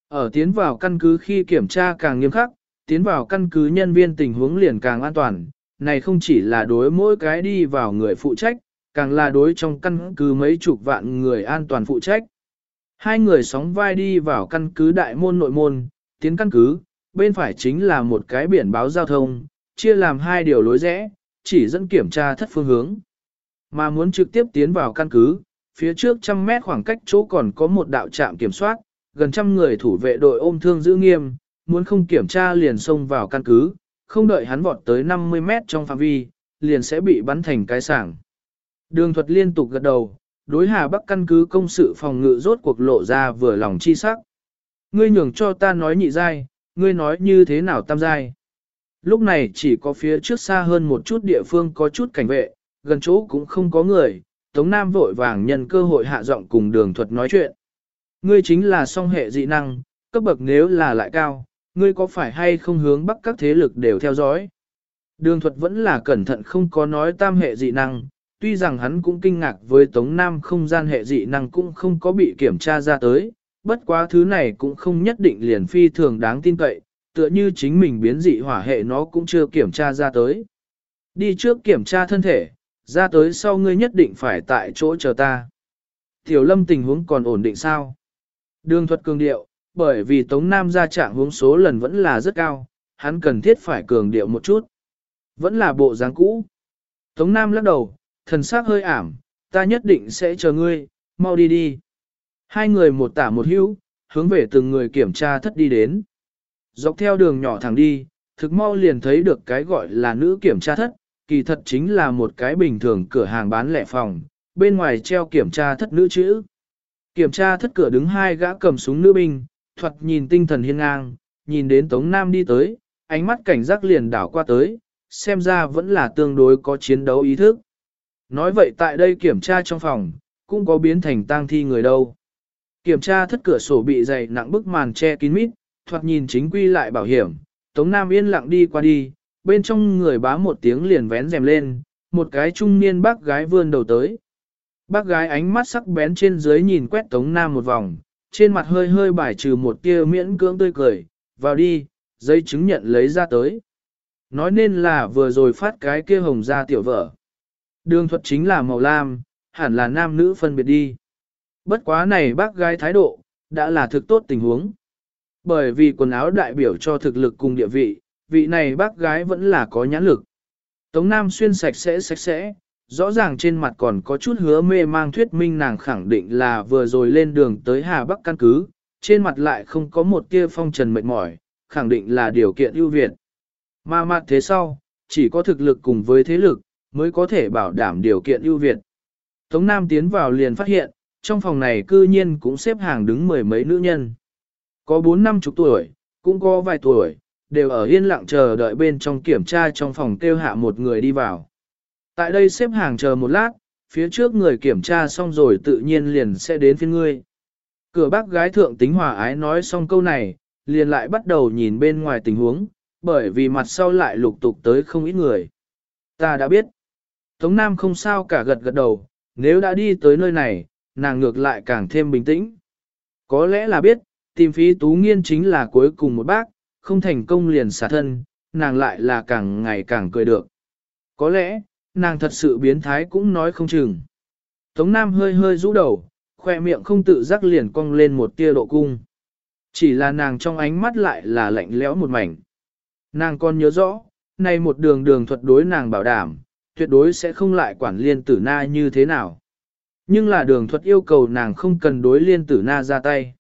Ở tiến vào căn cứ khi kiểm tra càng nghiêm khắc, tiến vào căn cứ nhân viên tình huống liền càng an toàn, này không chỉ là đối mỗi cái đi vào người phụ trách, càng là đối trong căn cứ mấy chục vạn người an toàn phụ trách. Hai người sóng vai đi vào căn cứ đại môn nội môn, tiến căn cứ, bên phải chính là một cái biển báo giao thông, chia làm hai điều lối rẽ, chỉ dẫn kiểm tra thất phương hướng. Mà muốn trực tiếp tiến vào căn cứ, phía trước trăm mét khoảng cách chỗ còn có một đạo trạm kiểm soát, gần trăm người thủ vệ đội ôm thương giữ nghiêm, muốn không kiểm tra liền xông vào căn cứ, không đợi hắn vọt tới 50 mét trong phạm vi, liền sẽ bị bắn thành cái sảng. Đường thuật liên tục gật đầu, đối Hà Bắc căn cứ công sự phòng ngự rốt cuộc lộ ra vừa lòng chi sắc. Ngươi nhường cho ta nói nhị giai, ngươi nói như thế nào tam giai. Lúc này chỉ có phía trước xa hơn một chút địa phương có chút cảnh vệ, gần chỗ cũng không có người, Tống Nam vội vàng nhân cơ hội hạ giọng cùng đường thuật nói chuyện. Ngươi chính là song hệ dị năng, cấp bậc nếu là lại cao, ngươi có phải hay không hướng bắc các thế lực đều theo dõi. Đường thuật vẫn là cẩn thận không có nói tam hệ dị năng, tuy rằng hắn cũng kinh ngạc với Tống Nam không gian hệ dị năng cũng không có bị kiểm tra ra tới, bất quá thứ này cũng không nhất định liền phi thường đáng tin cậy, tựa như chính mình biến dị hỏa hệ nó cũng chưa kiểm tra ra tới. Đi trước kiểm tra thân thể, ra tới sau ngươi nhất định phải tại chỗ chờ ta. Tiểu lâm tình huống còn ổn định sao? Đường thuật cường điệu, bởi vì Tống Nam ra trạng hướng số lần vẫn là rất cao, hắn cần thiết phải cường điệu một chút. Vẫn là bộ dáng cũ. Tống Nam lắc đầu, thần sắc hơi ảm, ta nhất định sẽ chờ ngươi, mau đi đi. Hai người một tả một hữu, hướng về từng người kiểm tra thất đi đến. Dọc theo đường nhỏ thẳng đi, thực mau liền thấy được cái gọi là nữ kiểm tra thất, kỳ thật chính là một cái bình thường cửa hàng bán lẻ phòng, bên ngoài treo kiểm tra thất nữ chữ. Kiểm tra thất cửa đứng hai gã cầm súng nữ binh, thoạt nhìn tinh thần hiên ngang, nhìn đến Tống Nam đi tới, ánh mắt cảnh giác liền đảo qua tới, xem ra vẫn là tương đối có chiến đấu ý thức. Nói vậy tại đây kiểm tra trong phòng, cũng có biến thành tang thi người đâu. Kiểm tra thất cửa sổ bị dày nặng bức màn che kín mít, thoạt nhìn chính quy lại bảo hiểm, Tống Nam yên lặng đi qua đi, bên trong người bá một tiếng liền vén rèm lên, một cái trung niên bác gái vươn đầu tới. Bác gái ánh mắt sắc bén trên dưới nhìn quét Tống Nam một vòng, trên mặt hơi hơi bài trừ một tia miễn cưỡng tươi cười, vào đi, giấy chứng nhận lấy ra tới. Nói nên là vừa rồi phát cái kia hồng ra tiểu vợ. Đường thuật chính là màu lam, hẳn là nam nữ phân biệt đi. Bất quá này bác gái thái độ, đã là thực tốt tình huống. Bởi vì quần áo đại biểu cho thực lực cùng địa vị, vị này bác gái vẫn là có nhãn lực. Tống Nam xuyên sạch sẽ sạch sẽ, rõ ràng trên mặt còn có chút hứa mê mang thuyết minh nàng khẳng định là vừa rồi lên đường tới Hà Bắc căn cứ, trên mặt lại không có một tia phong trần mệt mỏi, khẳng định là điều kiện ưu việt. Mà mặt thế sau, chỉ có thực lực cùng với thế lực, mới có thể bảo đảm điều kiện ưu việt. Tống Nam tiến vào liền phát hiện, trong phòng này cư nhiên cũng xếp hàng đứng mười mấy nữ nhân. Có bốn năm chục tuổi, cũng có vài tuổi, đều ở yên lặng chờ đợi bên trong kiểm tra trong phòng kêu hạ một người đi vào. Tại đây xếp hàng chờ một lát, phía trước người kiểm tra xong rồi tự nhiên liền sẽ đến phía ngươi. Cửa bác gái thượng tính hòa ái nói xong câu này, liền lại bắt đầu nhìn bên ngoài tình huống, bởi vì mặt sau lại lục tục tới không ít người. Ta đã biết. Tống Nam không sao cả gật gật đầu, nếu đã đi tới nơi này, nàng ngược lại càng thêm bình tĩnh. Có lẽ là biết, tìm phí tú nghiên chính là cuối cùng một bác, không thành công liền xả thân, nàng lại là càng ngày càng cười được. Có lẽ, nàng thật sự biến thái cũng nói không chừng. Tống Nam hơi hơi rũ đầu, khoe miệng không tự giác liền cong lên một tia độ cung. Chỉ là nàng trong ánh mắt lại là lạnh lẽo một mảnh. Nàng còn nhớ rõ, nay một đường đường thuật đối nàng bảo đảm, tuyệt đối sẽ không lại quản liên tử na như thế nào. Nhưng là đường thuật yêu cầu nàng không cần đối liên tử na ra tay.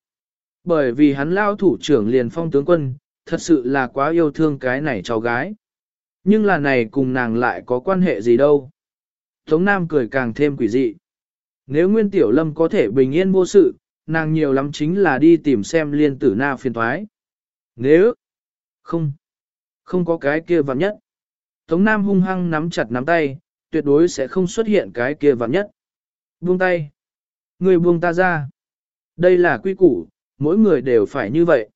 Bởi vì hắn lao thủ trưởng liền phong tướng quân, thật sự là quá yêu thương cái này cháu gái. Nhưng là này cùng nàng lại có quan hệ gì đâu. Tống Nam cười càng thêm quỷ dị. Nếu Nguyên Tiểu Lâm có thể bình yên vô sự, nàng nhiều lắm chính là đi tìm xem liên tử na phiền thoái. Nếu không, không có cái kia vạn nhất. Tống Nam hung hăng nắm chặt nắm tay, tuyệt đối sẽ không xuất hiện cái kia vạn nhất. Buông tay. Người buông ta ra. Đây là quy củ, mỗi người đều phải như vậy.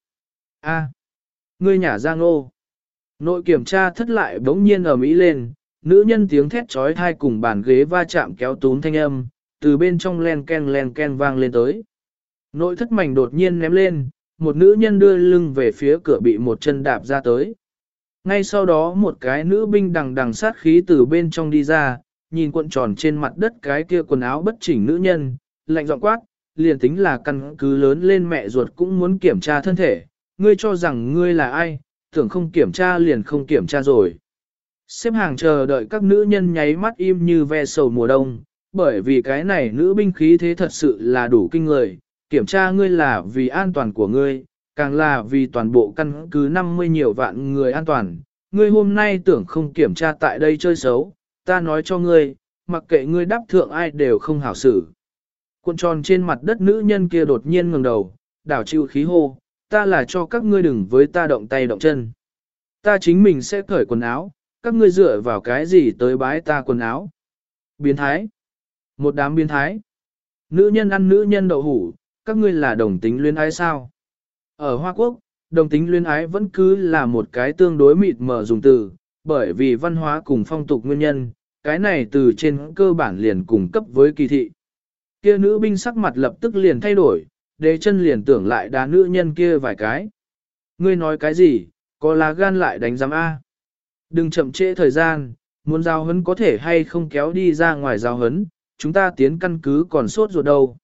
A, à, ngươi nhả ra ngô. Nội kiểm tra thất lại bỗng nhiên ở Mỹ lên, nữ nhân tiếng thét trói thai cùng bàn ghế va chạm kéo tún thanh âm, từ bên trong len ken len ken vang lên tới. Nội thất mảnh đột nhiên ném lên, một nữ nhân đưa lưng về phía cửa bị một chân đạp ra tới. Ngay sau đó một cái nữ binh đằng đằng sát khí từ bên trong đi ra, nhìn cuộn tròn trên mặt đất cái kia quần áo bất chỉnh nữ nhân, lạnh giọng quát, liền tính là căn cứ lớn lên mẹ ruột cũng muốn kiểm tra thân thể, ngươi cho rằng ngươi là ai, tưởng không kiểm tra liền không kiểm tra rồi. Xếp hàng chờ đợi các nữ nhân nháy mắt im như ve sầu mùa đông, bởi vì cái này nữ binh khí thế thật sự là đủ kinh người, kiểm tra ngươi là vì an toàn của ngươi, càng là vì toàn bộ căn cứ 50 nhiều vạn người an toàn. Ngươi hôm nay tưởng không kiểm tra tại đây chơi xấu, ta nói cho ngươi, mặc kệ ngươi đáp thượng ai đều không hảo xử. Cuộn tròn trên mặt đất nữ nhân kia đột nhiên ngẩng đầu, đảo chịu khí hô, ta là cho các ngươi đừng với ta động tay động chân. Ta chính mình sẽ cởi quần áo, các ngươi dựa vào cái gì tới bái ta quần áo. Biến thái. Một đám biến thái. Nữ nhân ăn nữ nhân đậu hủ, các ngươi là đồng tính luyến ái sao? Ở Hoa Quốc, đồng tính luyến ái vẫn cứ là một cái tương đối mịt mờ dùng từ, bởi vì văn hóa cùng phong tục nguyên nhân, cái này từ trên cơ bản liền cùng cấp với kỳ thị. Kia nữ binh sắc mặt lập tức liền thay đổi, đế chân liền tưởng lại đá nữ nhân kia vài cái. Ngươi nói cái gì, có lá gan lại đánh giám A. Đừng chậm trễ thời gian, muốn giao hấn có thể hay không kéo đi ra ngoài giao hấn, chúng ta tiến căn cứ còn sốt ruột đâu.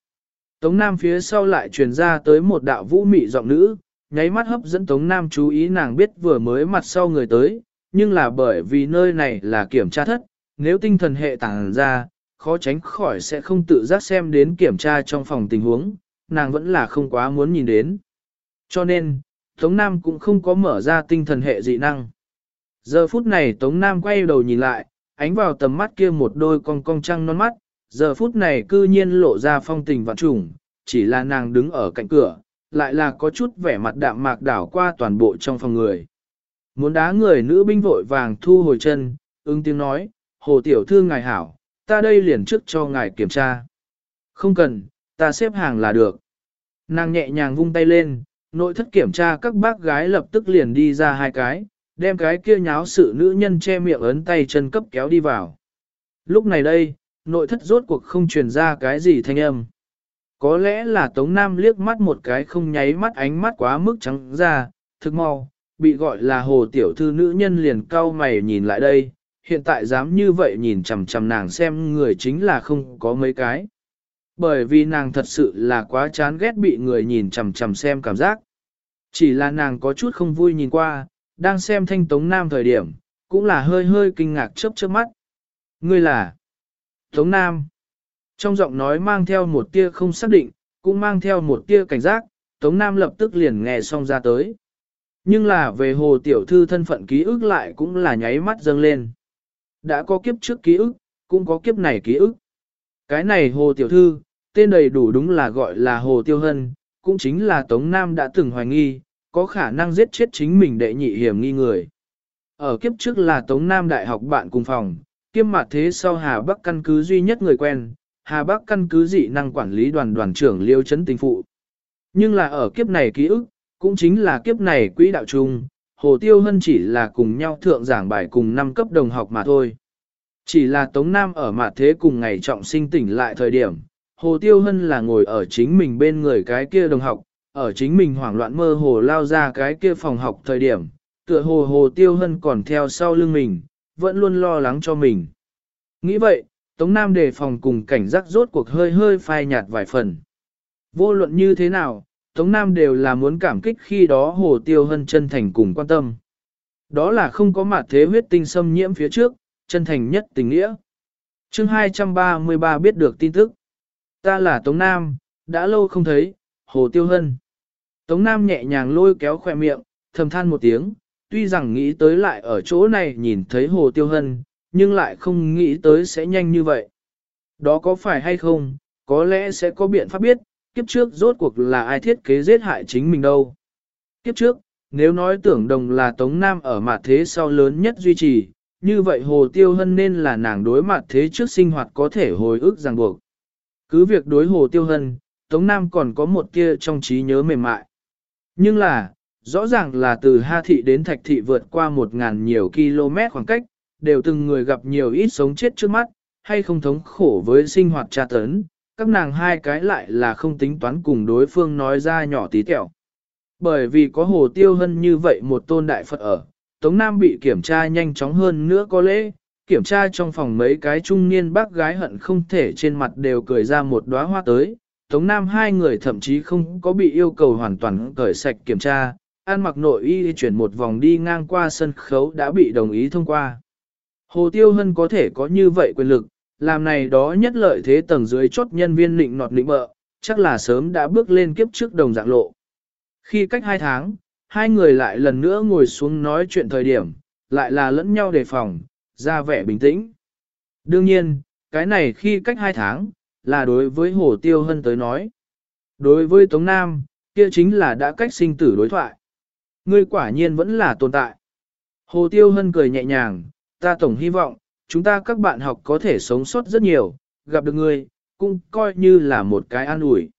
Tống Nam phía sau lại truyền ra tới một đạo vũ mị giọng nữ, nháy mắt hấp dẫn Tống Nam chú ý nàng biết vừa mới mặt sau người tới, nhưng là bởi vì nơi này là kiểm tra thất, nếu tinh thần hệ tàng ra, khó tránh khỏi sẽ không tự giác xem đến kiểm tra trong phòng tình huống, nàng vẫn là không quá muốn nhìn đến. Cho nên, Tống Nam cũng không có mở ra tinh thần hệ dị năng. Giờ phút này Tống Nam quay đầu nhìn lại, ánh vào tầm mắt kia một đôi cong cong trăng non mắt, giờ phút này cư nhiên lộ ra phong tình vạn trùng, chỉ là nàng đứng ở cạnh cửa, lại là có chút vẻ mặt đạm mạc đảo qua toàn bộ trong phòng người. Muốn đá người nữ binh vội vàng thu hồi chân, ứng tiếng nói, hồ tiểu thư ngài hảo, ta đây liền trước cho ngài kiểm tra. Không cần, ta xếp hàng là được. Nàng nhẹ nhàng vung tay lên, nội thất kiểm tra các bác gái lập tức liền đi ra hai cái, đem cái kia nháo sự nữ nhân che miệng ấn tay chân cấp kéo đi vào. Lúc này đây, nội thất rốt cuộc không truyền ra cái gì thanh âm. Có lẽ là Tống Nam liếc mắt một cái không nháy mắt ánh mắt quá mức trắng ra, thực mau, bị gọi là hồ tiểu thư nữ nhân liền cau mày nhìn lại đây, hiện tại dám như vậy nhìn chằm chằm nàng xem người chính là không có mấy cái. Bởi vì nàng thật sự là quá chán ghét bị người nhìn chằm chằm xem cảm giác. Chỉ là nàng có chút không vui nhìn qua, đang xem thanh Tống Nam thời điểm, cũng là hơi hơi kinh ngạc chớp chớp mắt. Ngươi là Tống Nam. Trong giọng nói mang theo một tia không xác định, cũng mang theo một tia cảnh giác, Tống Nam lập tức liền nghe xong ra tới. Nhưng là về hồ tiểu thư thân phận ký ức lại cũng là nháy mắt dâng lên. Đã có kiếp trước ký ức, cũng có kiếp này ký ức. Cái này hồ tiểu thư, tên đầy đủ đúng là gọi là hồ tiêu hân, cũng chính là Tống Nam đã từng hoài nghi, có khả năng giết chết chính mình đệ nhị hiểm nghi người. Ở kiếp trước là Tống Nam Đại học bạn cùng phòng, kiêm mặt thế sau Hà Bắc căn cứ duy nhất người quen, Hà Bắc căn cứ dị năng quản lý đoàn đoàn trưởng Liêu Trấn Tình Phụ. Nhưng là ở kiếp này ký ức, cũng chính là kiếp này quỹ đạo chung, Hồ Tiêu Hân chỉ là cùng nhau thượng giảng bài cùng năm cấp đồng học mà thôi. Chỉ là Tống Nam ở mặt thế cùng ngày trọng sinh tỉnh lại thời điểm, Hồ Tiêu Hân là ngồi ở chính mình bên người cái kia đồng học, ở chính mình hoảng loạn mơ hồ lao ra cái kia phòng học thời điểm, tựa hồ Hồ Tiêu Hân còn theo sau lưng mình, vẫn luôn lo lắng cho mình. Nghĩ vậy, Tống Nam đề phòng cùng cảnh giác rốt cuộc hơi hơi phai nhạt vài phần. Vô luận như thế nào, Tống Nam đều là muốn cảm kích khi đó Hồ Tiêu Hân chân thành cùng quan tâm. Đó là không có mặt thế huyết tinh xâm nhiễm phía trước, chân thành nhất tình nghĩa. chương 233 biết được tin tức. Ta là Tống Nam, đã lâu không thấy, Hồ Tiêu Hân. Tống Nam nhẹ nhàng lôi kéo khỏe miệng, thầm than một tiếng, tuy rằng nghĩ tới lại ở chỗ này nhìn thấy Hồ Tiêu Hân, nhưng lại không nghĩ tới sẽ nhanh như vậy. Đó có phải hay không, có lẽ sẽ có biện pháp biết, kiếp trước rốt cuộc là ai thiết kế giết hại chính mình đâu. Kiếp trước, nếu nói tưởng đồng là Tống Nam ở mặt thế sau lớn nhất duy trì, như vậy Hồ Tiêu Hân nên là nàng đối mặt thế trước sinh hoạt có thể hồi ức ràng buộc. Cứ việc đối Hồ Tiêu Hân, Tống Nam còn có một kia trong trí nhớ mềm mại. Nhưng là, rõ ràng là từ Ha Thị đến Thạch Thị vượt qua một ngàn nhiều km khoảng cách, đều từng người gặp nhiều ít sống chết trước mắt, hay không thống khổ với sinh hoạt tra tấn, các nàng hai cái lại là không tính toán cùng đối phương nói ra nhỏ tí tẹo. Bởi vì có hồ tiêu hân như vậy một tôn đại Phật ở, Tống Nam bị kiểm tra nhanh chóng hơn nữa có lẽ, kiểm tra trong phòng mấy cái trung niên bác gái hận không thể trên mặt đều cười ra một đóa hoa tới. Tống Nam hai người thậm chí không có bị yêu cầu hoàn toàn cởi sạch kiểm tra, ăn mặc nội y chuyển một vòng đi ngang qua sân khấu đã bị đồng ý thông qua. Hồ Tiêu Hân có thể có như vậy quyền lực, làm này đó nhất lợi thế tầng dưới chốt nhân viên định nọt định bợ, chắc là sớm đã bước lên kiếp trước đồng dạng lộ. Khi cách hai tháng, hai người lại lần nữa ngồi xuống nói chuyện thời điểm, lại là lẫn nhau đề phòng, ra vẻ bình tĩnh. Đương nhiên, cái này khi cách hai tháng, là đối với Hồ Tiêu Hân tới nói. Đối với Tống Nam, kia chính là đã cách sinh tử đối thoại. Ngươi quả nhiên vẫn là tồn tại. Hồ Tiêu Hân cười nhẹ nhàng, ta tổng hy vọng, chúng ta các bạn học có thể sống sót rất nhiều, gặp được ngươi, cũng coi như là một cái an ủi.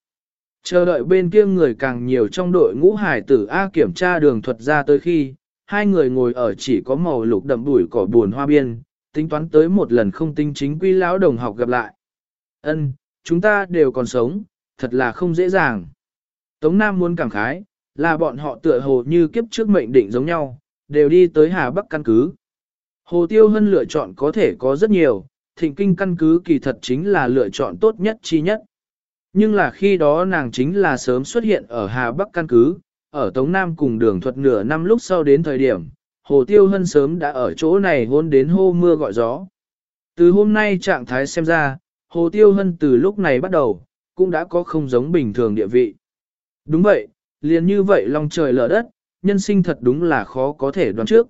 Chờ đợi bên kia người càng nhiều trong đội ngũ hải tử A kiểm tra đường thuật ra tới khi, hai người ngồi ở chỉ có màu lục đậm bụi cỏ buồn hoa biên, tính toán tới một lần không tinh chính quy lão đồng học gặp lại. Ân, chúng ta đều còn sống, thật là không dễ dàng. Tống Nam muốn cảm khái, là bọn họ tựa hồ như kiếp trước mệnh định giống nhau, đều đi tới Hà Bắc căn cứ. Hồ Tiêu Hân lựa chọn có thể có rất nhiều, thịnh kinh căn cứ kỳ thật chính là lựa chọn tốt nhất chi nhất. Nhưng là khi đó nàng chính là sớm xuất hiện ở Hà Bắc căn cứ, ở Tống Nam cùng đường thuật nửa năm lúc sau đến thời điểm, Hồ Tiêu Hân sớm đã ở chỗ này hôn đến hô mưa gọi gió. Từ hôm nay trạng thái xem ra, Hồ Tiêu Hân từ lúc này bắt đầu, cũng đã có không giống bình thường địa vị. Đúng vậy, liền như vậy lòng trời lở đất, nhân sinh thật đúng là khó có thể đoán trước.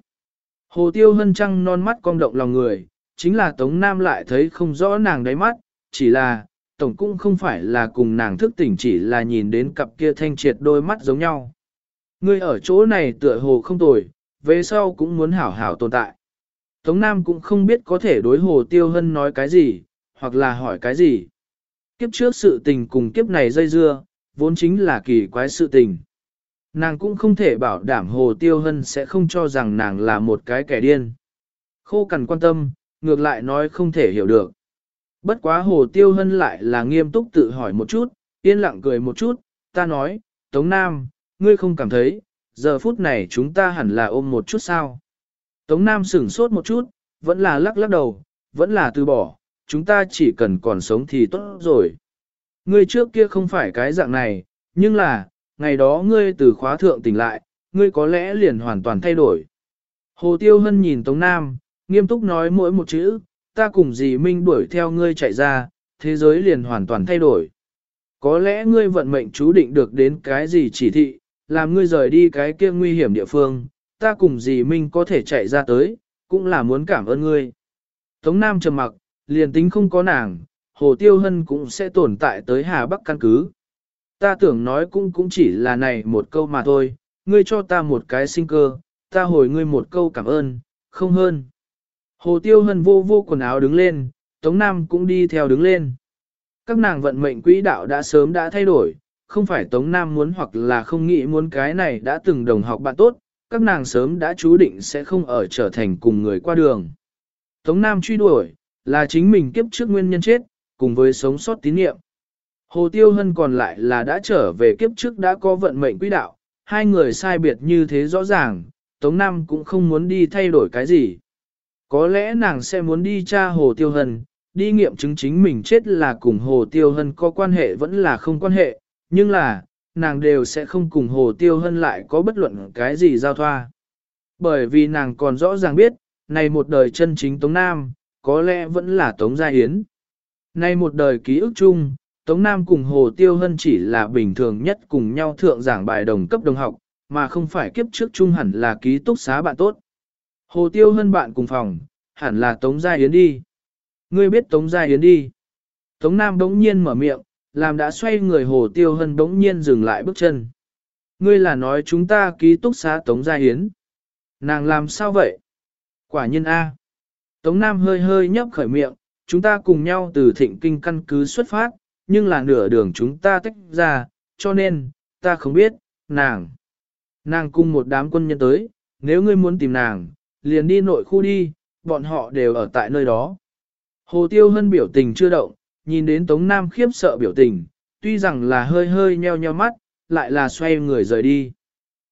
Hồ Tiêu Hân trăng non mắt cong động lòng người, chính là Tống Nam lại thấy không rõ nàng đáy mắt, chỉ là, Tổng cũng không phải là cùng nàng thức tỉnh chỉ là nhìn đến cặp kia thanh triệt đôi mắt giống nhau. Ngươi ở chỗ này tựa hồ không tồi, về sau cũng muốn hảo hảo tồn tại. Tống Nam cũng không biết có thể đối Hồ Tiêu Hân nói cái gì, hoặc là hỏi cái gì. Kiếp trước sự tình cùng kiếp này dây dưa, vốn chính là kỳ quái sự tình. Nàng cũng không thể bảo đảm Hồ Tiêu Hân sẽ không cho rằng nàng là một cái kẻ điên. Khô cằn quan tâm, ngược lại nói không thể hiểu được. Bất quá Hồ Tiêu Hân lại là nghiêm túc tự hỏi một chút, yên lặng cười một chút, ta nói, Tống Nam, ngươi không cảm thấy, giờ phút này chúng ta hẳn là ôm một chút sao. Tống Nam sửng sốt một chút, vẫn là lắc lắc đầu, vẫn là từ bỏ, chúng ta chỉ cần còn sống thì tốt rồi. Ngươi trước kia không phải cái dạng này, nhưng là, ngày đó ngươi từ khóa thượng tỉnh lại, ngươi có lẽ liền hoàn toàn thay đổi. Hồ Tiêu Hân nhìn Tống Nam, nghiêm túc nói mỗi một chữ, ta cùng dì Minh đuổi theo ngươi chạy ra, thế giới liền hoàn toàn thay đổi. Có lẽ ngươi vận mệnh chú định được đến cái gì chỉ thị, làm ngươi rời đi cái kia nguy hiểm địa phương, ta cùng dì Minh có thể chạy ra tới, cũng là muốn cảm ơn ngươi. Tống Nam trầm mặc, liền tính không có nàng, Hồ Tiêu Hân cũng sẽ tồn tại tới Hà Bắc căn cứ. Ta tưởng nói cũng cũng chỉ là này một câu mà thôi, ngươi cho ta một cái sinh cơ, ta hồi ngươi một câu cảm ơn, không hơn. Hồ Tiêu Hân vô vô quần áo đứng lên, Tống Nam cũng đi theo đứng lên. Các nàng vận mệnh quỹ đạo đã sớm đã thay đổi, không phải Tống Nam muốn hoặc là không nghĩ muốn cái này đã từng đồng học bạn tốt, các nàng sớm đã chú định sẽ không ở trở thành cùng người qua đường. Tống Nam truy đuổi, là chính mình kiếp trước nguyên nhân chết, cùng với sống sót tín niệm. Hồ Tiêu Hân còn lại là đã trở về kiếp trước đã có vận mệnh quỹ đạo, hai người sai biệt như thế rõ ràng, Tống Nam cũng không muốn đi thay đổi cái gì. Có lẽ nàng sẽ muốn đi tra Hồ Tiêu Hân, đi nghiệm chứng chính mình chết là cùng Hồ Tiêu Hân có quan hệ vẫn là không quan hệ, nhưng là, nàng đều sẽ không cùng Hồ Tiêu Hân lại có bất luận cái gì giao thoa. Bởi vì nàng còn rõ ràng biết, này một đời chân chính Tống Nam, có lẽ vẫn là Tống Gia yến, Này một đời ký ức chung, Tống Nam cùng Hồ Tiêu Hân chỉ là bình thường nhất cùng nhau thượng giảng bài đồng cấp đồng học, mà không phải kiếp trước chung hẳn là ký túc xá bạn tốt. Hồ Tiêu Hân bạn cùng phòng, hẳn là Tống Gia Yến đi. Ngươi biết Tống Gia Yến đi. Tống Nam bỗng nhiên mở miệng, làm đã xoay người Hồ Tiêu Hân bỗng nhiên dừng lại bước chân. Ngươi là nói chúng ta ký túc xá Tống Gia hiến. Nàng làm sao vậy? Quả nhiên A. Tống Nam hơi hơi nhấp khởi miệng, chúng ta cùng nhau từ thịnh kinh căn cứ xuất phát, nhưng là nửa đường chúng ta tách ra, cho nên, ta không biết, nàng. Nàng cùng một đám quân nhân tới, nếu ngươi muốn tìm nàng, liền đi nội khu đi, bọn họ đều ở tại nơi đó. Hồ Tiêu Hân biểu tình chưa động, nhìn đến Tống Nam khiếp sợ biểu tình, tuy rằng là hơi hơi nheo nheo mắt, lại là xoay người rời đi.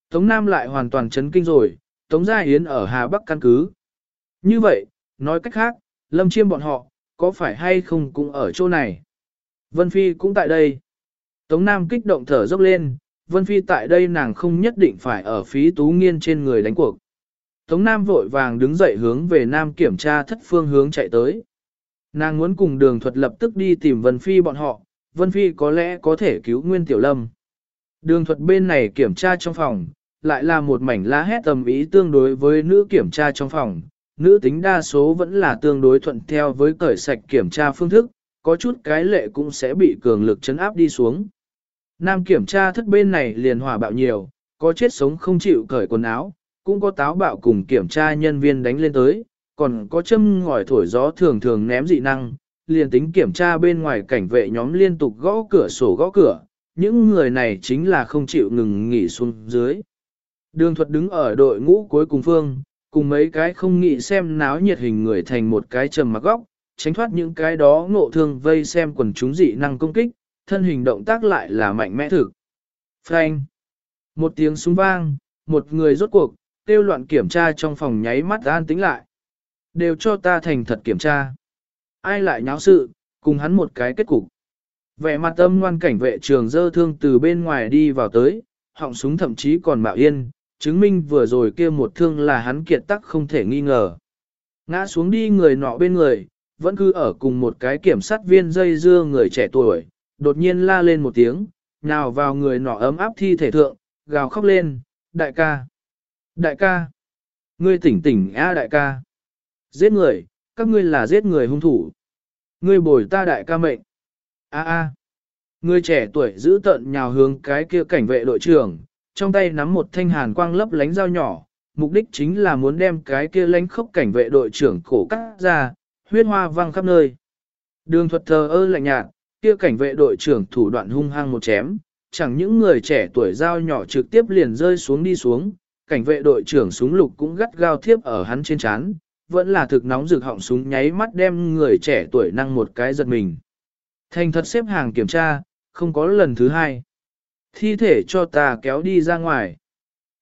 Tống Nam lại hoàn toàn chấn kinh rồi, Tống Gia Yến ở Hà Bắc căn cứ. Như vậy, nói cách khác, Lâm Chiêm bọn họ, có phải hay không cũng ở chỗ này? Vân Phi cũng tại đây. Tống Nam kích động thở dốc lên, Vân Phi tại đây nàng không nhất định phải ở phí tú nghiên trên người đánh cuộc. Tống Nam vội vàng đứng dậy hướng về Nam kiểm tra thất phương hướng chạy tới. Nàng muốn cùng đường thuật lập tức đi tìm Vân Phi bọn họ, Vân Phi có lẽ có thể cứu Nguyên Tiểu Lâm. Đường thuật bên này kiểm tra trong phòng, lại là một mảnh lá hét tầm ý tương đối với nữ kiểm tra trong phòng. Nữ tính đa số vẫn là tương đối thuận theo với cởi sạch kiểm tra phương thức, có chút cái lệ cũng sẽ bị cường lực chấn áp đi xuống. Nam kiểm tra thất bên này liền hỏa bạo nhiều, có chết sống không chịu cởi quần áo, cũng có táo bạo cùng kiểm tra nhân viên đánh lên tới, còn có châm ngòi thổi gió thường thường ném dị năng, liền tính kiểm tra bên ngoài cảnh vệ nhóm liên tục gõ cửa sổ gõ cửa, những người này chính là không chịu ngừng nghỉ xuống dưới. Đường thuật đứng ở đội ngũ cuối cùng phương, cùng mấy cái không nghĩ xem náo nhiệt hình người thành một cái trầm mặc góc, tránh thoát những cái đó ngộ thương vây xem quần chúng dị năng công kích, thân hình động tác lại là mạnh mẽ thực. Frank! Một tiếng súng vang, một người rốt cuộc, tiêu loạn kiểm tra trong phòng nháy mắt an tính lại. Đều cho ta thành thật kiểm tra. Ai lại nháo sự, cùng hắn một cái kết cục. Vẻ mặt âm ngoan cảnh vệ trường dơ thương từ bên ngoài đi vào tới, họng súng thậm chí còn mạo yên, chứng minh vừa rồi kia một thương là hắn kiệt tắc không thể nghi ngờ. Ngã xuống đi người nọ bên người, vẫn cứ ở cùng một cái kiểm sát viên dây dưa người trẻ tuổi, đột nhiên la lên một tiếng, nào vào người nọ ấm áp thi thể thượng, gào khóc lên, đại ca, đại ca, ngươi tỉnh tỉnh a đại ca, giết người, các ngươi là giết người hung thủ, ngươi bồi ta đại ca mệnh, a a, người trẻ tuổi giữ tận nhào hướng cái kia cảnh vệ đội trưởng, trong tay nắm một thanh hàn quang lấp lánh dao nhỏ, mục đích chính là muốn đem cái kia lánh khốc cảnh vệ đội trưởng cổ cắt ra, huyết hoa văng khắp nơi. Đường thuật thờ ơ lạnh nhạt, kia cảnh vệ đội trưởng thủ đoạn hung hăng một chém, chẳng những người trẻ tuổi dao nhỏ trực tiếp liền rơi xuống đi xuống, cảnh vệ đội trưởng súng lục cũng gắt gao thiếp ở hắn trên chán, vẫn là thực nóng rực họng súng nháy mắt đem người trẻ tuổi năng một cái giật mình. Thành thật xếp hàng kiểm tra, không có lần thứ hai. Thi thể cho ta kéo đi ra ngoài.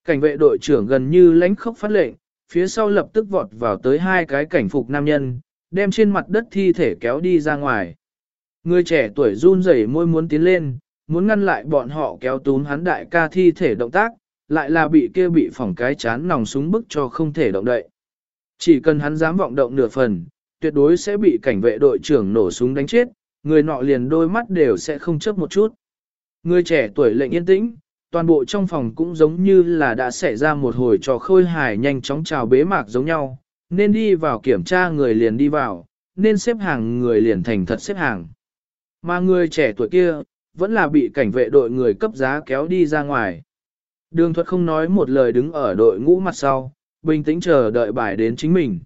Cảnh vệ đội trưởng gần như lánh khốc phát lệnh, phía sau lập tức vọt vào tới hai cái cảnh phục nam nhân, đem trên mặt đất thi thể kéo đi ra ngoài. Người trẻ tuổi run rẩy môi muốn tiến lên, muốn ngăn lại bọn họ kéo túm hắn đại ca thi thể động tác, lại là bị kia bị phỏng cái chán nòng súng bức cho không thể động đậy. Chỉ cần hắn dám vọng động nửa phần, tuyệt đối sẽ bị cảnh vệ đội trưởng nổ súng đánh chết, người nọ liền đôi mắt đều sẽ không chớp một chút. Người trẻ tuổi lệnh yên tĩnh, toàn bộ trong phòng cũng giống như là đã xảy ra một hồi trò khôi hài nhanh chóng chào bế mạc giống nhau, nên đi vào kiểm tra người liền đi vào, nên xếp hàng người liền thành thật xếp hàng. Mà người trẻ tuổi kia, vẫn là bị cảnh vệ đội người cấp giá kéo đi ra ngoài. Đường thuật không nói một lời đứng ở đội ngũ mặt sau, bình tĩnh chờ đợi bài đến chính mình.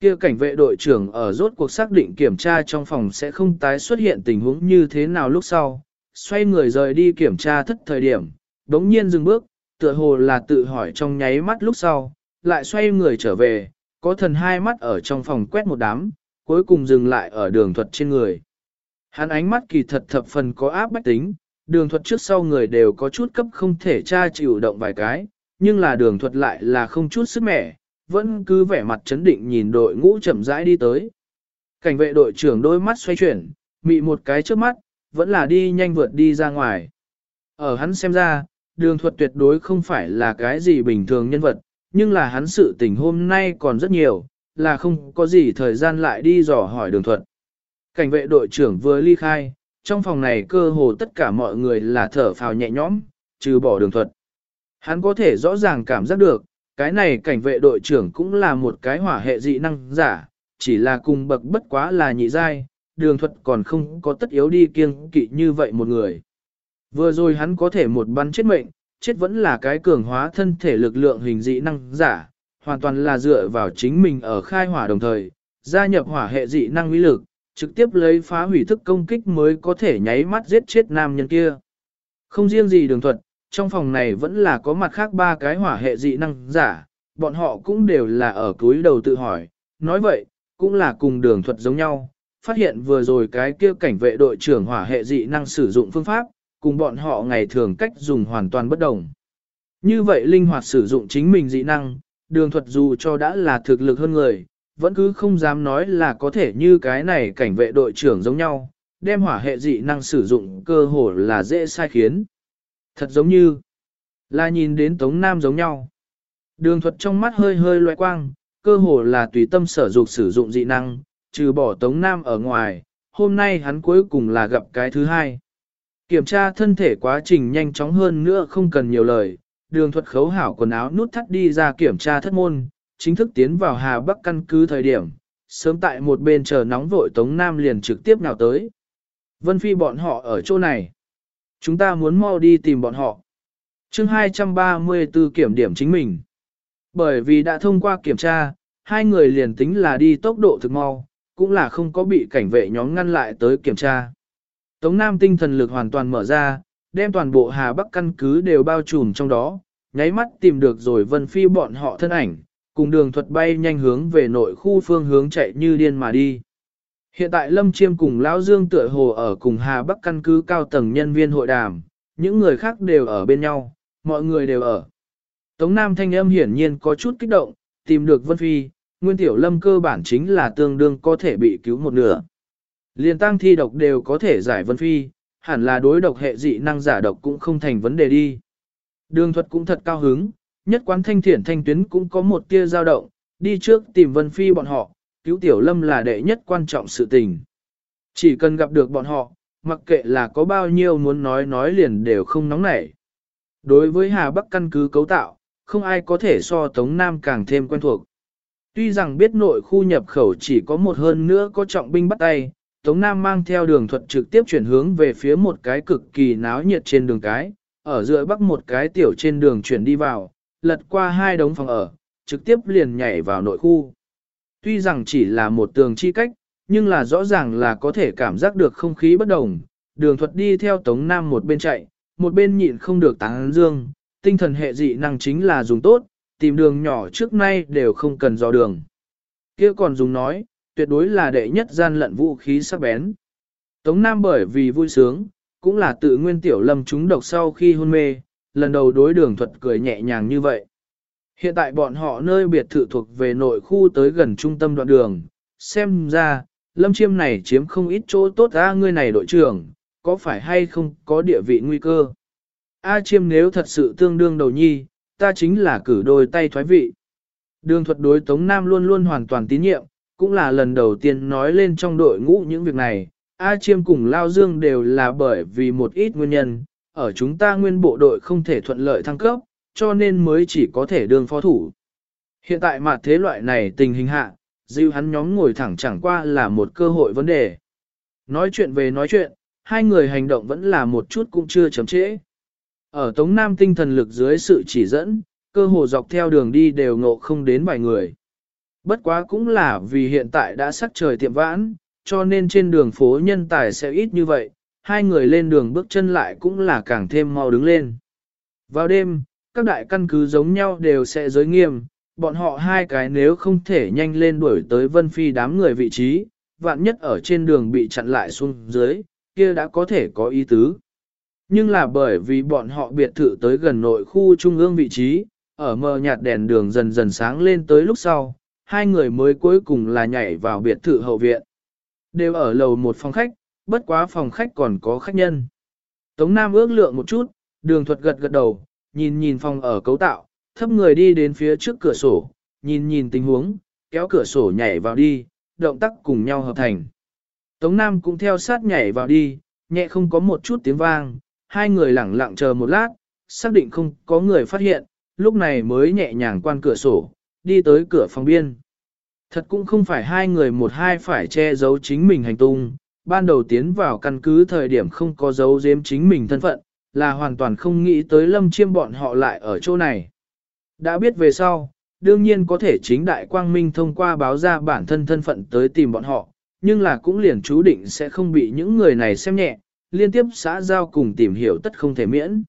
Kia cảnh vệ đội trưởng ở rốt cuộc xác định kiểm tra trong phòng sẽ không tái xuất hiện tình huống như thế nào lúc sau, xoay người rời đi kiểm tra thất thời điểm, đống nhiên dừng bước, tựa hồ là tự hỏi trong nháy mắt lúc sau, lại xoay người trở về, có thần hai mắt ở trong phòng quét một đám, cuối cùng dừng lại ở đường thuật trên người. Hắn ánh mắt kỳ thật thập phần có áp bách tính, đường thuật trước sau người đều có chút cấp không thể tra chịu động vài cái, nhưng là đường thuật lại là không chút sức mẻ, vẫn cứ vẻ mặt chấn định nhìn đội ngũ chậm rãi đi tới. Cảnh vệ đội trưởng đôi mắt xoay chuyển, mị một cái trước mắt, vẫn là đi nhanh vượt đi ra ngoài. Ở hắn xem ra, đường thuật tuyệt đối không phải là cái gì bình thường nhân vật, nhưng là hắn sự tình hôm nay còn rất nhiều, là không có gì thời gian lại đi dò hỏi đường thuật. Cảnh vệ đội trưởng vừa ly khai, trong phòng này cơ hồ tất cả mọi người là thở phào nhẹ nhõm, trừ bỏ đường thuật. Hắn có thể rõ ràng cảm giác được, cái này cảnh vệ đội trưởng cũng là một cái hỏa hệ dị năng giả, chỉ là cùng bậc bất quá là nhị giai, đường thuật còn không có tất yếu đi kiêng kỵ như vậy một người. Vừa rồi hắn có thể một bắn chết mệnh, chết vẫn là cái cường hóa thân thể lực lượng hình dị năng giả, hoàn toàn là dựa vào chính mình ở khai hỏa đồng thời, gia nhập hỏa hệ dị năng uy lực, trực tiếp lấy phá hủy thức công kích mới có thể nháy mắt giết chết nam nhân kia. Không riêng gì đường thuật, trong phòng này vẫn là có mặt khác ba cái hỏa hệ dị năng giả, bọn họ cũng đều là ở túi đầu tự hỏi, nói vậy, cũng là cùng đường thuật giống nhau, phát hiện vừa rồi cái kia cảnh vệ đội trưởng hỏa hệ dị năng sử dụng phương pháp, cùng bọn họ ngày thường cách dùng hoàn toàn bất đồng. Như vậy linh hoạt sử dụng chính mình dị năng, đường thuật dù cho đã là thực lực hơn người, vẫn cứ không dám nói là có thể như cái này cảnh vệ đội trưởng giống nhau, đem hỏa hệ dị năng sử dụng cơ hồ là dễ sai khiến. Thật giống như là nhìn đến Tống Nam giống nhau. Đường thuật trong mắt hơi hơi loại quang, cơ hồ là tùy tâm sở dục sử dụng dị năng, trừ bỏ Tống Nam ở ngoài, hôm nay hắn cuối cùng là gặp cái thứ hai. Kiểm tra thân thể quá trình nhanh chóng hơn nữa không cần nhiều lời, đường thuật khấu hảo quần áo nút thắt đi ra kiểm tra thất môn, chính thức tiến vào Hà Bắc căn cứ thời điểm, sớm tại một bên chờ nóng vội Tống Nam liền trực tiếp nào tới. Vân Phi bọn họ ở chỗ này. Chúng ta muốn mau đi tìm bọn họ. chương 234 kiểm điểm chính mình. Bởi vì đã thông qua kiểm tra, hai người liền tính là đi tốc độ thực mau, cũng là không có bị cảnh vệ nhóm ngăn lại tới kiểm tra. Tống Nam tinh thần lực hoàn toàn mở ra, đem toàn bộ Hà Bắc căn cứ đều bao trùm trong đó, nháy mắt tìm được rồi Vân Phi bọn họ thân ảnh, cùng đường thuật bay nhanh hướng về nội khu phương hướng chạy như điên mà đi. Hiện tại Lâm Chiêm cùng Lão Dương tựa hồ ở cùng Hà Bắc căn cứ cao tầng nhân viên hội đàm, những người khác đều ở bên nhau, mọi người đều ở. Tống Nam thanh âm hiển nhiên có chút kích động, tìm được Vân Phi, Nguyên Tiểu Lâm cơ bản chính là tương đương có thể bị cứu một nửa. Liên tăng thi độc đều có thể giải Vân Phi, hẳn là đối độc hệ dị năng giả độc cũng không thành vấn đề đi. Đường thuật cũng thật cao hứng, nhất quán thanh thiển thanh tuyến cũng có một tia dao động, đi trước tìm Vân Phi bọn họ, cứu Tiểu Lâm là đệ nhất quan trọng sự tình. Chỉ cần gặp được bọn họ, mặc kệ là có bao nhiêu muốn nói nói liền đều không nóng nảy. Đối với Hà Bắc căn cứ cấu tạo, không ai có thể so Tống Nam càng thêm quen thuộc. Tuy rằng biết nội khu nhập khẩu chỉ có một hơn nữa có trọng binh bắt tay, Tống Nam mang theo đường thuật trực tiếp chuyển hướng về phía một cái cực kỳ náo nhiệt trên đường cái, ở giữa bắc một cái tiểu trên đường chuyển đi vào, lật qua hai đống phòng ở, trực tiếp liền nhảy vào nội khu. Tuy rằng chỉ là một tường chi cách, nhưng là rõ ràng là có thể cảm giác được không khí bất đồng. Đường thuật đi theo Tống Nam một bên chạy, một bên nhịn không được tán dương, tinh thần hệ dị năng chính là dùng tốt, tìm đường nhỏ trước nay đều không cần dò đường. kia còn dùng nói, tuyệt đối là đệ nhất gian lận vũ khí sắc bén. Tống Nam bởi vì vui sướng, cũng là tự nguyên tiểu lâm chúng độc sau khi hôn mê, lần đầu đối đường thuật cười nhẹ nhàng như vậy. Hiện tại bọn họ nơi biệt thự thuộc về nội khu tới gần trung tâm đoạn đường, xem ra, lâm chiêm này chiếm không ít chỗ tốt ra ngươi này đội trưởng, có phải hay không có địa vị nguy cơ. A chiêm nếu thật sự tương đương đầu nhi, ta chính là cử đôi tay thoái vị. Đường thuật đối Tống Nam luôn luôn hoàn toàn tín nhiệm, cũng là lần đầu tiên nói lên trong đội ngũ những việc này. A Chiêm cùng Lao Dương đều là bởi vì một ít nguyên nhân, ở chúng ta nguyên bộ đội không thể thuận lợi thăng cấp, cho nên mới chỉ có thể đương phó thủ. Hiện tại mặt thế loại này tình hình hạ, dư hắn nhóm ngồi thẳng chẳng qua là một cơ hội vấn đề. Nói chuyện về nói chuyện, hai người hành động vẫn là một chút cũng chưa chấm trễ. Ở Tống Nam tinh thần lực dưới sự chỉ dẫn, cơ hồ dọc theo đường đi đều ngộ không đến vài người. Bất quá cũng là vì hiện tại đã sắc trời tiệm vãn, cho nên trên đường phố nhân tài sẽ ít như vậy, hai người lên đường bước chân lại cũng là càng thêm mau đứng lên. Vào đêm, các đại căn cứ giống nhau đều sẽ giới nghiêm, bọn họ hai cái nếu không thể nhanh lên đuổi tới Vân Phi đám người vị trí, vạn nhất ở trên đường bị chặn lại xuống dưới, kia đã có thể có ý tứ. Nhưng là bởi vì bọn họ biệt thự tới gần nội khu trung ương vị trí, ở mờ nhạt đèn đường dần dần sáng lên tới lúc sau, hai người mới cuối cùng là nhảy vào biệt thự hậu viện. Đều ở lầu một phòng khách, bất quá phòng khách còn có khách nhân. Tống Nam ước lượng một chút, Đường thuật gật gật đầu, nhìn nhìn phòng ở cấu tạo, thấp người đi đến phía trước cửa sổ, nhìn nhìn tình huống, kéo cửa sổ nhảy vào đi, động tác cùng nhau hợp thành. Tống Nam cũng theo sát nhảy vào đi, nhẹ không có một chút tiếng vang, hai người lẳng lặng chờ một lát, xác định không có người phát hiện, lúc này mới nhẹ nhàng quan cửa sổ, đi tới cửa phòng biên. Thật cũng không phải hai người một hai phải che giấu chính mình hành tung, ban đầu tiến vào căn cứ thời điểm không có giấu giếm chính mình thân phận, là hoàn toàn không nghĩ tới lâm chiêm bọn họ lại ở chỗ này. Đã biết về sau, đương nhiên có thể chính đại quang minh thông qua báo ra bản thân thân phận tới tìm bọn họ, nhưng là cũng liền chú định sẽ không bị những người này xem nhẹ, liên tiếp xã giao cùng tìm hiểu tất không thể miễn.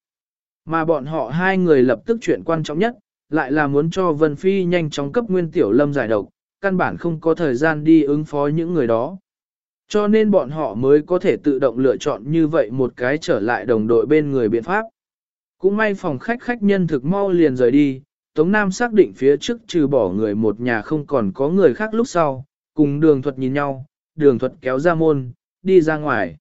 Mà bọn họ hai người lập tức chuyện quan trọng nhất, lại là muốn cho Vân Phi nhanh chóng cấp nguyên tiểu lâm giải độc, căn bản không có thời gian đi ứng phó những người đó. Cho nên bọn họ mới có thể tự động lựa chọn như vậy một cái trở lại đồng đội bên người biện pháp. Cũng may phòng khách khách nhân thực mau liền rời đi, Tống Nam xác định phía trước trừ bỏ người một nhà không còn có người khác lúc sau, cùng đường thuật nhìn nhau, đường thuật kéo ra môn, đi ra ngoài.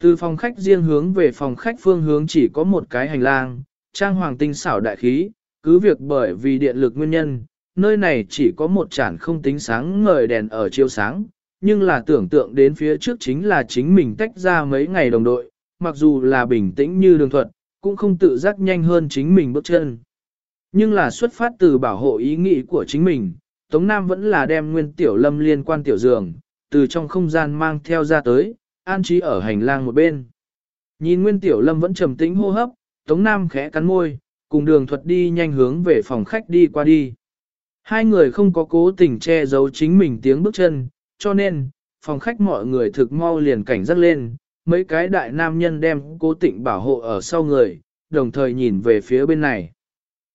Từ phòng khách riêng hướng về phòng khách phương hướng chỉ có một cái hành lang, trang hoàng tinh xảo đại khí, cứ việc bởi vì điện lực nguyên nhân, nơi này chỉ có một chản không tính sáng ngời đèn ở chiếu sáng, nhưng là tưởng tượng đến phía trước chính là chính mình tách ra mấy ngày đồng đội, mặc dù là bình tĩnh như đường thuật, cũng không tự giác nhanh hơn chính mình bước chân. Nhưng là xuất phát từ bảo hộ ý nghĩ của chính mình, Tống Nam vẫn là đem nguyên tiểu lâm liên quan tiểu dường, từ trong không gian mang theo ra tới, an trí ở hành lang một bên. Nhìn nguyên tiểu lâm vẫn trầm tĩnh hô hấp, Tống Nam khẽ cắn môi, cùng đường thuật đi nhanh hướng về phòng khách đi qua đi. Hai người không có cố tình che giấu chính mình tiếng bước chân, cho nên, phòng khách mọi người thực mau liền cảnh giác lên, mấy cái đại nam nhân đem cố tịnh bảo hộ ở sau người, đồng thời nhìn về phía bên này.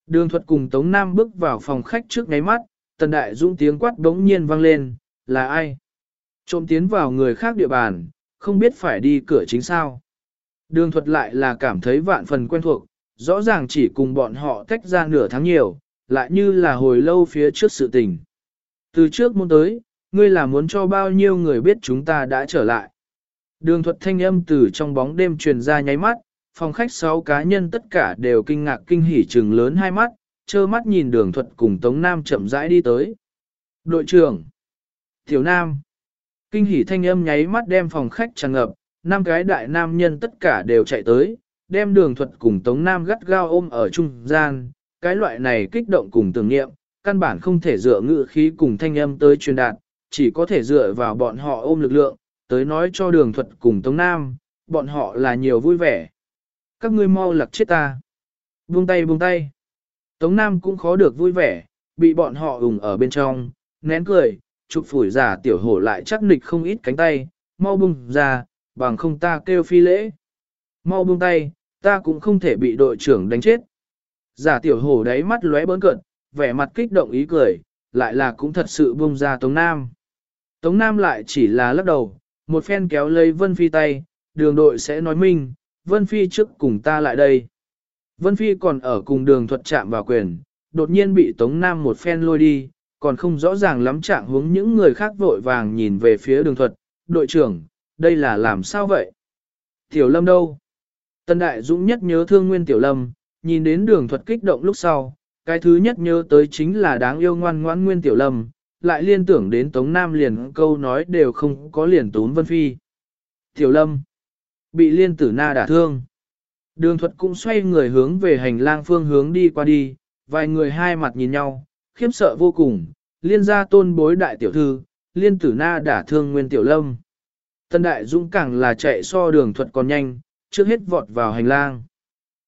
Đường thuật cùng Tống Nam bước vào phòng khách trước ngáy mắt, tần đại dũng tiếng quát đống nhiên vang lên, là ai? Trộm tiến vào người khác địa bàn, không biết phải đi cửa chính sao. Đường thuật lại là cảm thấy vạn phần quen thuộc, rõ ràng chỉ cùng bọn họ tách ra nửa tháng nhiều, lại như là hồi lâu phía trước sự tình. Từ trước môn tới, ngươi là muốn cho bao nhiêu người biết chúng ta đã trở lại. Đường thuật thanh âm từ trong bóng đêm truyền ra nháy mắt, phòng khách sáu cá nhân tất cả đều kinh ngạc kinh hỉ trừng lớn hai mắt, trơ mắt nhìn đường thuật cùng Tống Nam chậm rãi đi tới. Đội trưởng, Tiểu Nam, kinh hỉ thanh âm nháy mắt đem phòng khách tràn ngập, năm cái đại nam nhân tất cả đều chạy tới, đem đường thuật cùng Tống Nam gắt gao ôm ở trung gian, cái loại này kích động cùng tưởng niệm, căn bản không thể dựa ngự khí cùng thanh âm tới truyền đạt, chỉ có thể dựa vào bọn họ ôm lực lượng, tới nói cho đường thuật cùng Tống Nam, bọn họ là nhiều vui vẻ. Các ngươi mau lặc chết ta. Buông tay buông tay. Tống Nam cũng khó được vui vẻ, bị bọn họ ủng ở bên trong, nén cười, chụp phủi giả tiểu hổ lại chắc nịch không ít cánh tay, mau buông ra, bằng không ta kêu phi lễ. Mau buông tay, ta cũng không thể bị đội trưởng đánh chết. Giả tiểu hổ đáy mắt lóe bớn cận, vẻ mặt kích động ý cười, lại là cũng thật sự buông ra Tống Nam. Tống Nam lại chỉ là lắc đầu, một phen kéo lấy Vân Phi tay, đường đội sẽ nói minh, Vân Phi trước cùng ta lại đây. Vân Phi còn ở cùng đường thuật chạm vào quyền, đột nhiên bị Tống Nam một phen lôi đi, còn không rõ ràng lắm trạng hướng những người khác vội vàng nhìn về phía đường thuật. Đội trưởng, đây là làm sao vậy? Tiểu Lâm đâu? Tân Đại Dũng nhất nhớ thương Nguyên Tiểu Lâm, nhìn đến đường thuật kích động lúc sau, cái thứ nhất nhớ tới chính là đáng yêu ngoan ngoãn Nguyên Tiểu Lâm, lại liên tưởng đến Tống Nam liền câu nói đều không có liền tốn Vân Phi. Tiểu Lâm, bị liên tử na đả thương. Đường thuật cũng xoay người hướng về hành lang phương hướng đi qua đi, vài người hai mặt nhìn nhau, khiếp sợ vô cùng, liên gia tôn bối đại tiểu thư, liên tử na đả thương nguyên tiểu lâm. Tân đại dũng càng là chạy so đường thuật còn nhanh, trước hết vọt vào hành lang.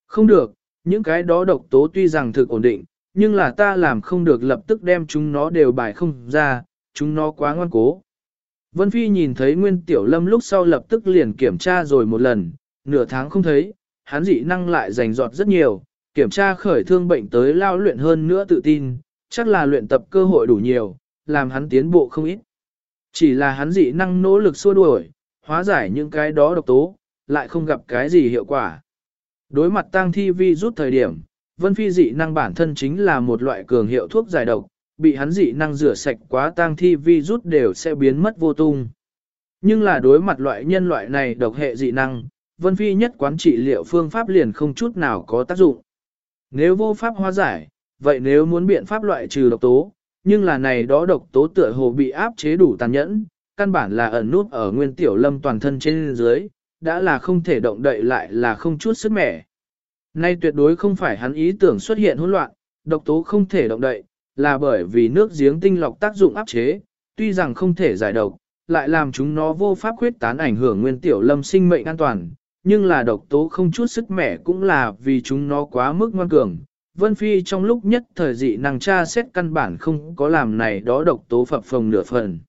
Không được, những cái đó độc tố tuy rằng thực ổn định, nhưng là ta làm không được lập tức đem chúng nó đều bài không ra, chúng nó quá ngoan cố. Vân Phi nhìn thấy Nguyên Tiểu Lâm lúc sau lập tức liền kiểm tra rồi một lần, nửa tháng không thấy, hắn dị năng lại rành giọt rất nhiều, kiểm tra khởi thương bệnh tới lao luyện hơn nữa tự tin, chắc là luyện tập cơ hội đủ nhiều, làm hắn tiến bộ không ít. Chỉ là hắn dị năng nỗ lực xua đuổi, hóa giải những cái đó độc tố, lại không gặp cái gì hiệu quả. Đối mặt tang thi vi rút thời điểm, Vân Phi dị năng bản thân chính là một loại cường hiệu thuốc giải độc, bị hắn dị năng rửa sạch quá tang thi vi rút đều sẽ biến mất vô tung. Nhưng là đối mặt loại nhân loại này độc hệ dị năng, Vân Phi nhất quán trị liệu phương pháp liền không chút nào có tác dụng. Nếu vô pháp hóa giải, vậy nếu muốn biện pháp loại trừ độc tố, nhưng là này đó độc tố tựa hồ bị áp chế đủ tàn nhẫn, căn bản là ẩn nút ở nguyên tiểu lâm toàn thân trên dưới, đã là không thể động đậy lại là không chút sức mẻ. Nay tuyệt đối không phải hắn ý tưởng xuất hiện hỗn loạn, độc tố không thể động đậy, là bởi vì nước giếng tinh lọc tác dụng áp chế, tuy rằng không thể giải độc, lại làm chúng nó vô pháp khuyết tán ảnh hưởng nguyên tiểu lâm sinh mệnh an toàn, nhưng là độc tố không chút sức mẻ cũng là vì chúng nó quá mức ngoan cường. Vân Phi trong lúc nhất thời dị năng tra xét căn bản không có làm này đó độc tố phập phồng nửa phần.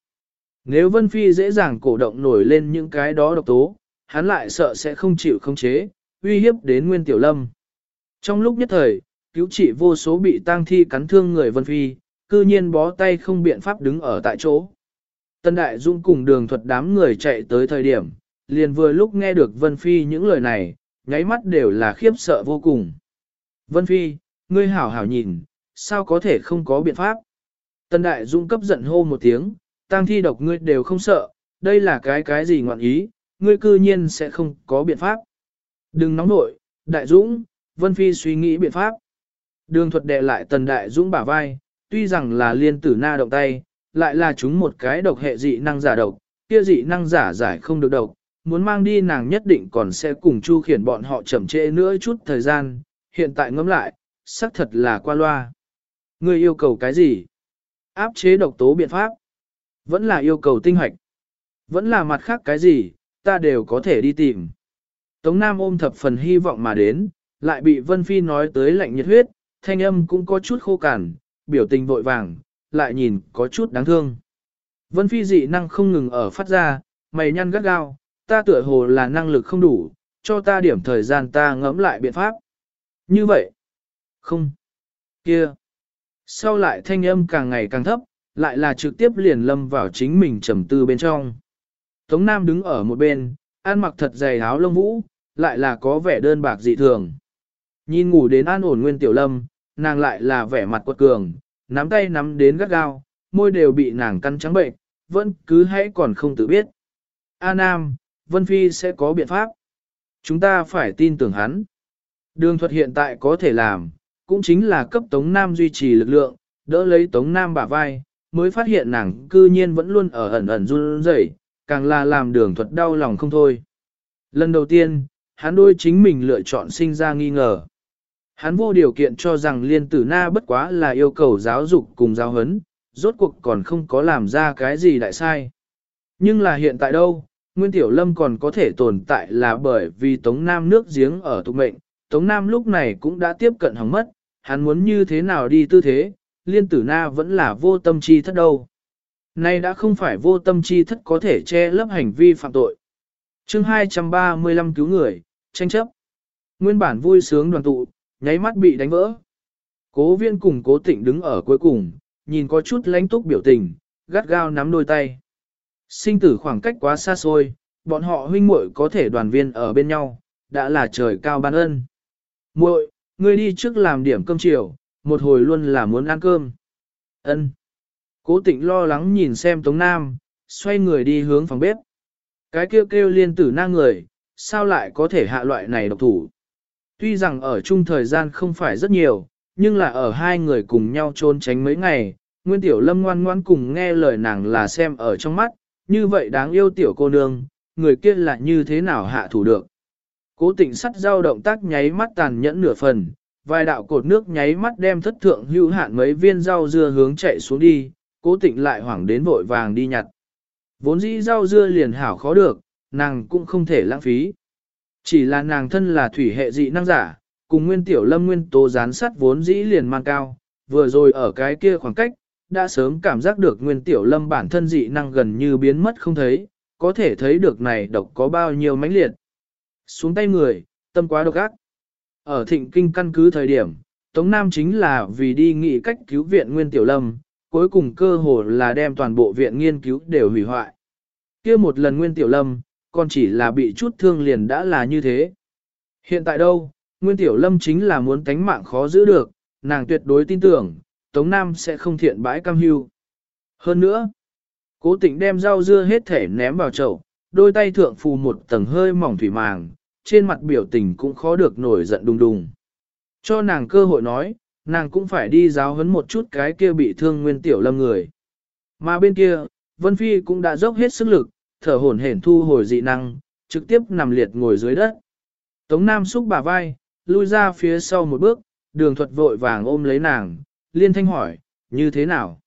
Nếu Vân Phi dễ dàng cổ động nổi lên những cái đó độc tố, hắn lại sợ sẽ không chịu khống chế, uy hiếp đến Nguyên Tiểu Lâm. Trong lúc nhất thời, cứu trị vô số bị tang thi cắn thương người Vân Phi, cư nhiên bó tay không biện pháp đứng ở tại chỗ. Tân Đại Dung cùng đường thuật đám người chạy tới thời điểm, liền vừa lúc nghe được Vân Phi những lời này, nháy mắt đều là khiếp sợ vô cùng. Vân Phi, ngươi hảo hảo nhìn, sao có thể không có biện pháp? Tân Đại Dung cấp giận hô một tiếng, tang thi độc ngươi đều không sợ, đây là cái cái gì ngoạn ý, ngươi cư nhiên sẽ không có biện pháp. Đừng nóng nội, Đại Dũng, Vân Phi suy nghĩ biện pháp. Đường thuật đệ lại Tần Đại Dũng bả vai, tuy rằng là liên tử na động tay, lại là chúng một cái độc hệ dị năng giả độc, kia dị năng giả giải không được độc, muốn mang đi nàng nhất định còn sẽ cùng chu khiển bọn họ chậm trễ nữa chút thời gian, hiện tại ngẫm lại, xác thật là qua loa. Ngươi yêu cầu cái gì? Áp chế độc tố biện pháp? Vẫn là yêu cầu tinh hoạch? Vẫn là mặt khác cái gì, ta đều có thể đi tìm. Tống Nam ôm thập phần hy vọng mà đến, lại bị Vân Phi nói tới lạnh nhiệt huyết, thanh âm cũng có chút khô cằn, biểu tình vội vàng, lại nhìn có chút đáng thương. Vân Phi dị năng không ngừng ở phát ra, mày nhăn gắt gao, ta tựa hồ là năng lực không đủ, cho ta điểm thời gian ta ngẫm lại biện pháp. Như vậy? Không. Kia. Sau lại thanh âm càng ngày càng thấp, lại là trực tiếp liền lâm vào chính mình trầm tư bên trong. Tống Nam đứng ở một bên, ăn mặc thật dày áo lông vũ, lại là có vẻ đơn bạc dị thường. Nhìn ngủ đến an ổn nguyên tiểu lâm, nàng lại là vẻ mặt quật cường, nắm tay nắm đến gắt gao, môi đều bị nàng căn trắng bệnh, vẫn cứ hãy còn không tự biết. A Nam, Vân Phi sẽ có biện pháp. Chúng ta phải tin tưởng hắn. Đường thuật hiện tại có thể làm, cũng chính là cấp Tống Nam duy trì lực lượng, đỡ lấy Tống Nam bả vai, mới phát hiện nàng cư nhiên vẫn luôn ở ẩn ẩn run rẩy, càng là làm đường thuật đau lòng không thôi. Lần đầu tiên, hắn đôi chính mình lựa chọn sinh ra nghi ngờ. Hắn vô điều kiện cho rằng liên tử na bất quá là yêu cầu giáo dục cùng giáo huấn, rốt cuộc còn không có làm ra cái gì đại sai. Nhưng là hiện tại đâu, Nguyên Tiểu Lâm còn có thể tồn tại là bởi vì Tống Nam nước giếng ở tục mệnh, Tống Nam lúc này cũng đã tiếp cận hỏng mất, hắn muốn như thế nào đi tư thế, liên tử na vẫn là vô tâm chi thất đâu. Nay đã không phải vô tâm chi thất có thể che lấp hành vi phạm tội. chương 235 cứu người, tranh chấp. Nguyên bản vui sướng đoàn tụ, nháy mắt bị đánh vỡ. Cố viên cùng cố tịnh đứng ở cuối cùng, nhìn có chút lánh túc biểu tình, gắt gao nắm đôi tay. Sinh tử khoảng cách quá xa xôi, bọn họ huynh muội có thể đoàn viên ở bên nhau, đã là trời cao ban ân. Muội, ngươi đi trước làm điểm cơm chiều, một hồi luôn là muốn ăn cơm. Ân. Cố tịnh lo lắng nhìn xem Tống Nam, xoay người đi hướng phòng bếp. Cái kêu kêu liên tử na người, sao lại có thể hạ loại này độc thủ. Tuy rằng ở chung thời gian không phải rất nhiều, nhưng là ở hai người cùng nhau trốn tránh mấy ngày, Nguyên Tiểu Lâm ngoan ngoan cùng nghe lời nàng là xem ở trong mắt, như vậy đáng yêu tiểu cô nương, người kia là như thế nào hạ thủ được. Cố tịnh sắt dao động tác nháy mắt tàn nhẫn nửa phần, vài đạo cột nước nháy mắt đem thất thượng hữu hạn mấy viên rau dưa hướng chạy xuống đi, cố tịnh lại hoảng đến vội vàng đi nhặt. Vốn dĩ rau dưa liền hảo khó được, nàng cũng không thể lãng phí. Chỉ là nàng thân là thủy hệ dị năng giả, cùng nguyên tiểu lâm nguyên tố gián sắt vốn dĩ liền mang cao, vừa rồi ở cái kia khoảng cách, đã sớm cảm giác được nguyên tiểu lâm bản thân dị năng gần như biến mất không thấy, có thể thấy được này độc có bao nhiêu mãnh liệt. Xuống tay người, tâm quá độc ác. Ở thịnh kinh căn cứ thời điểm, Tống Nam chính là vì đi nghị cách cứu viện nguyên tiểu lâm, cuối cùng cơ hồ là đem toàn bộ viện nghiên cứu đều hủy hoại. kia một lần nguyên tiểu lâm, còn chỉ là bị chút thương liền đã là như thế. Hiện tại đâu, Nguyên Tiểu Lâm chính là muốn tánh mạng khó giữ được, nàng tuyệt đối tin tưởng, Tống Nam sẽ không thiện bãi cam hưu. Hơn nữa, cố tình đem rau dưa hết thể ném vào chậu, đôi tay thượng phù một tầng hơi mỏng thủy màng, trên mặt biểu tình cũng khó được nổi giận đùng đùng. Cho nàng cơ hội nói, nàng cũng phải đi giáo huấn một chút cái kia bị thương nguyên tiểu lâm người. Mà bên kia, Vân Phi cũng đã dốc hết sức lực, thở hổn hển thu hồi dị năng, trực tiếp nằm liệt ngồi dưới đất. Tống Nam xúc bà vai, lui ra phía sau một bước, đường thuật vội vàng ôm lấy nàng, liên thanh hỏi, như thế nào?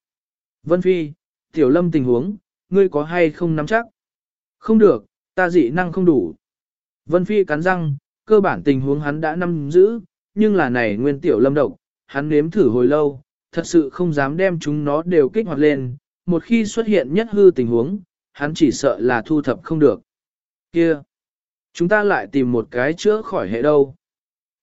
Vân Phi, Tiểu Lâm tình huống, ngươi có hay không nắm chắc? Không được, ta dị năng không đủ. Vân Phi cắn răng, cơ bản tình huống hắn đã nắm giữ, nhưng là này nguyên Tiểu Lâm độc, hắn nếm thử hồi lâu, thật sự không dám đem chúng nó đều kích hoạt lên, một khi xuất hiện nhất hư tình huống, hắn chỉ sợ là thu thập không được. Kia! Chúng ta lại tìm một cái chữa khỏi hệ đâu.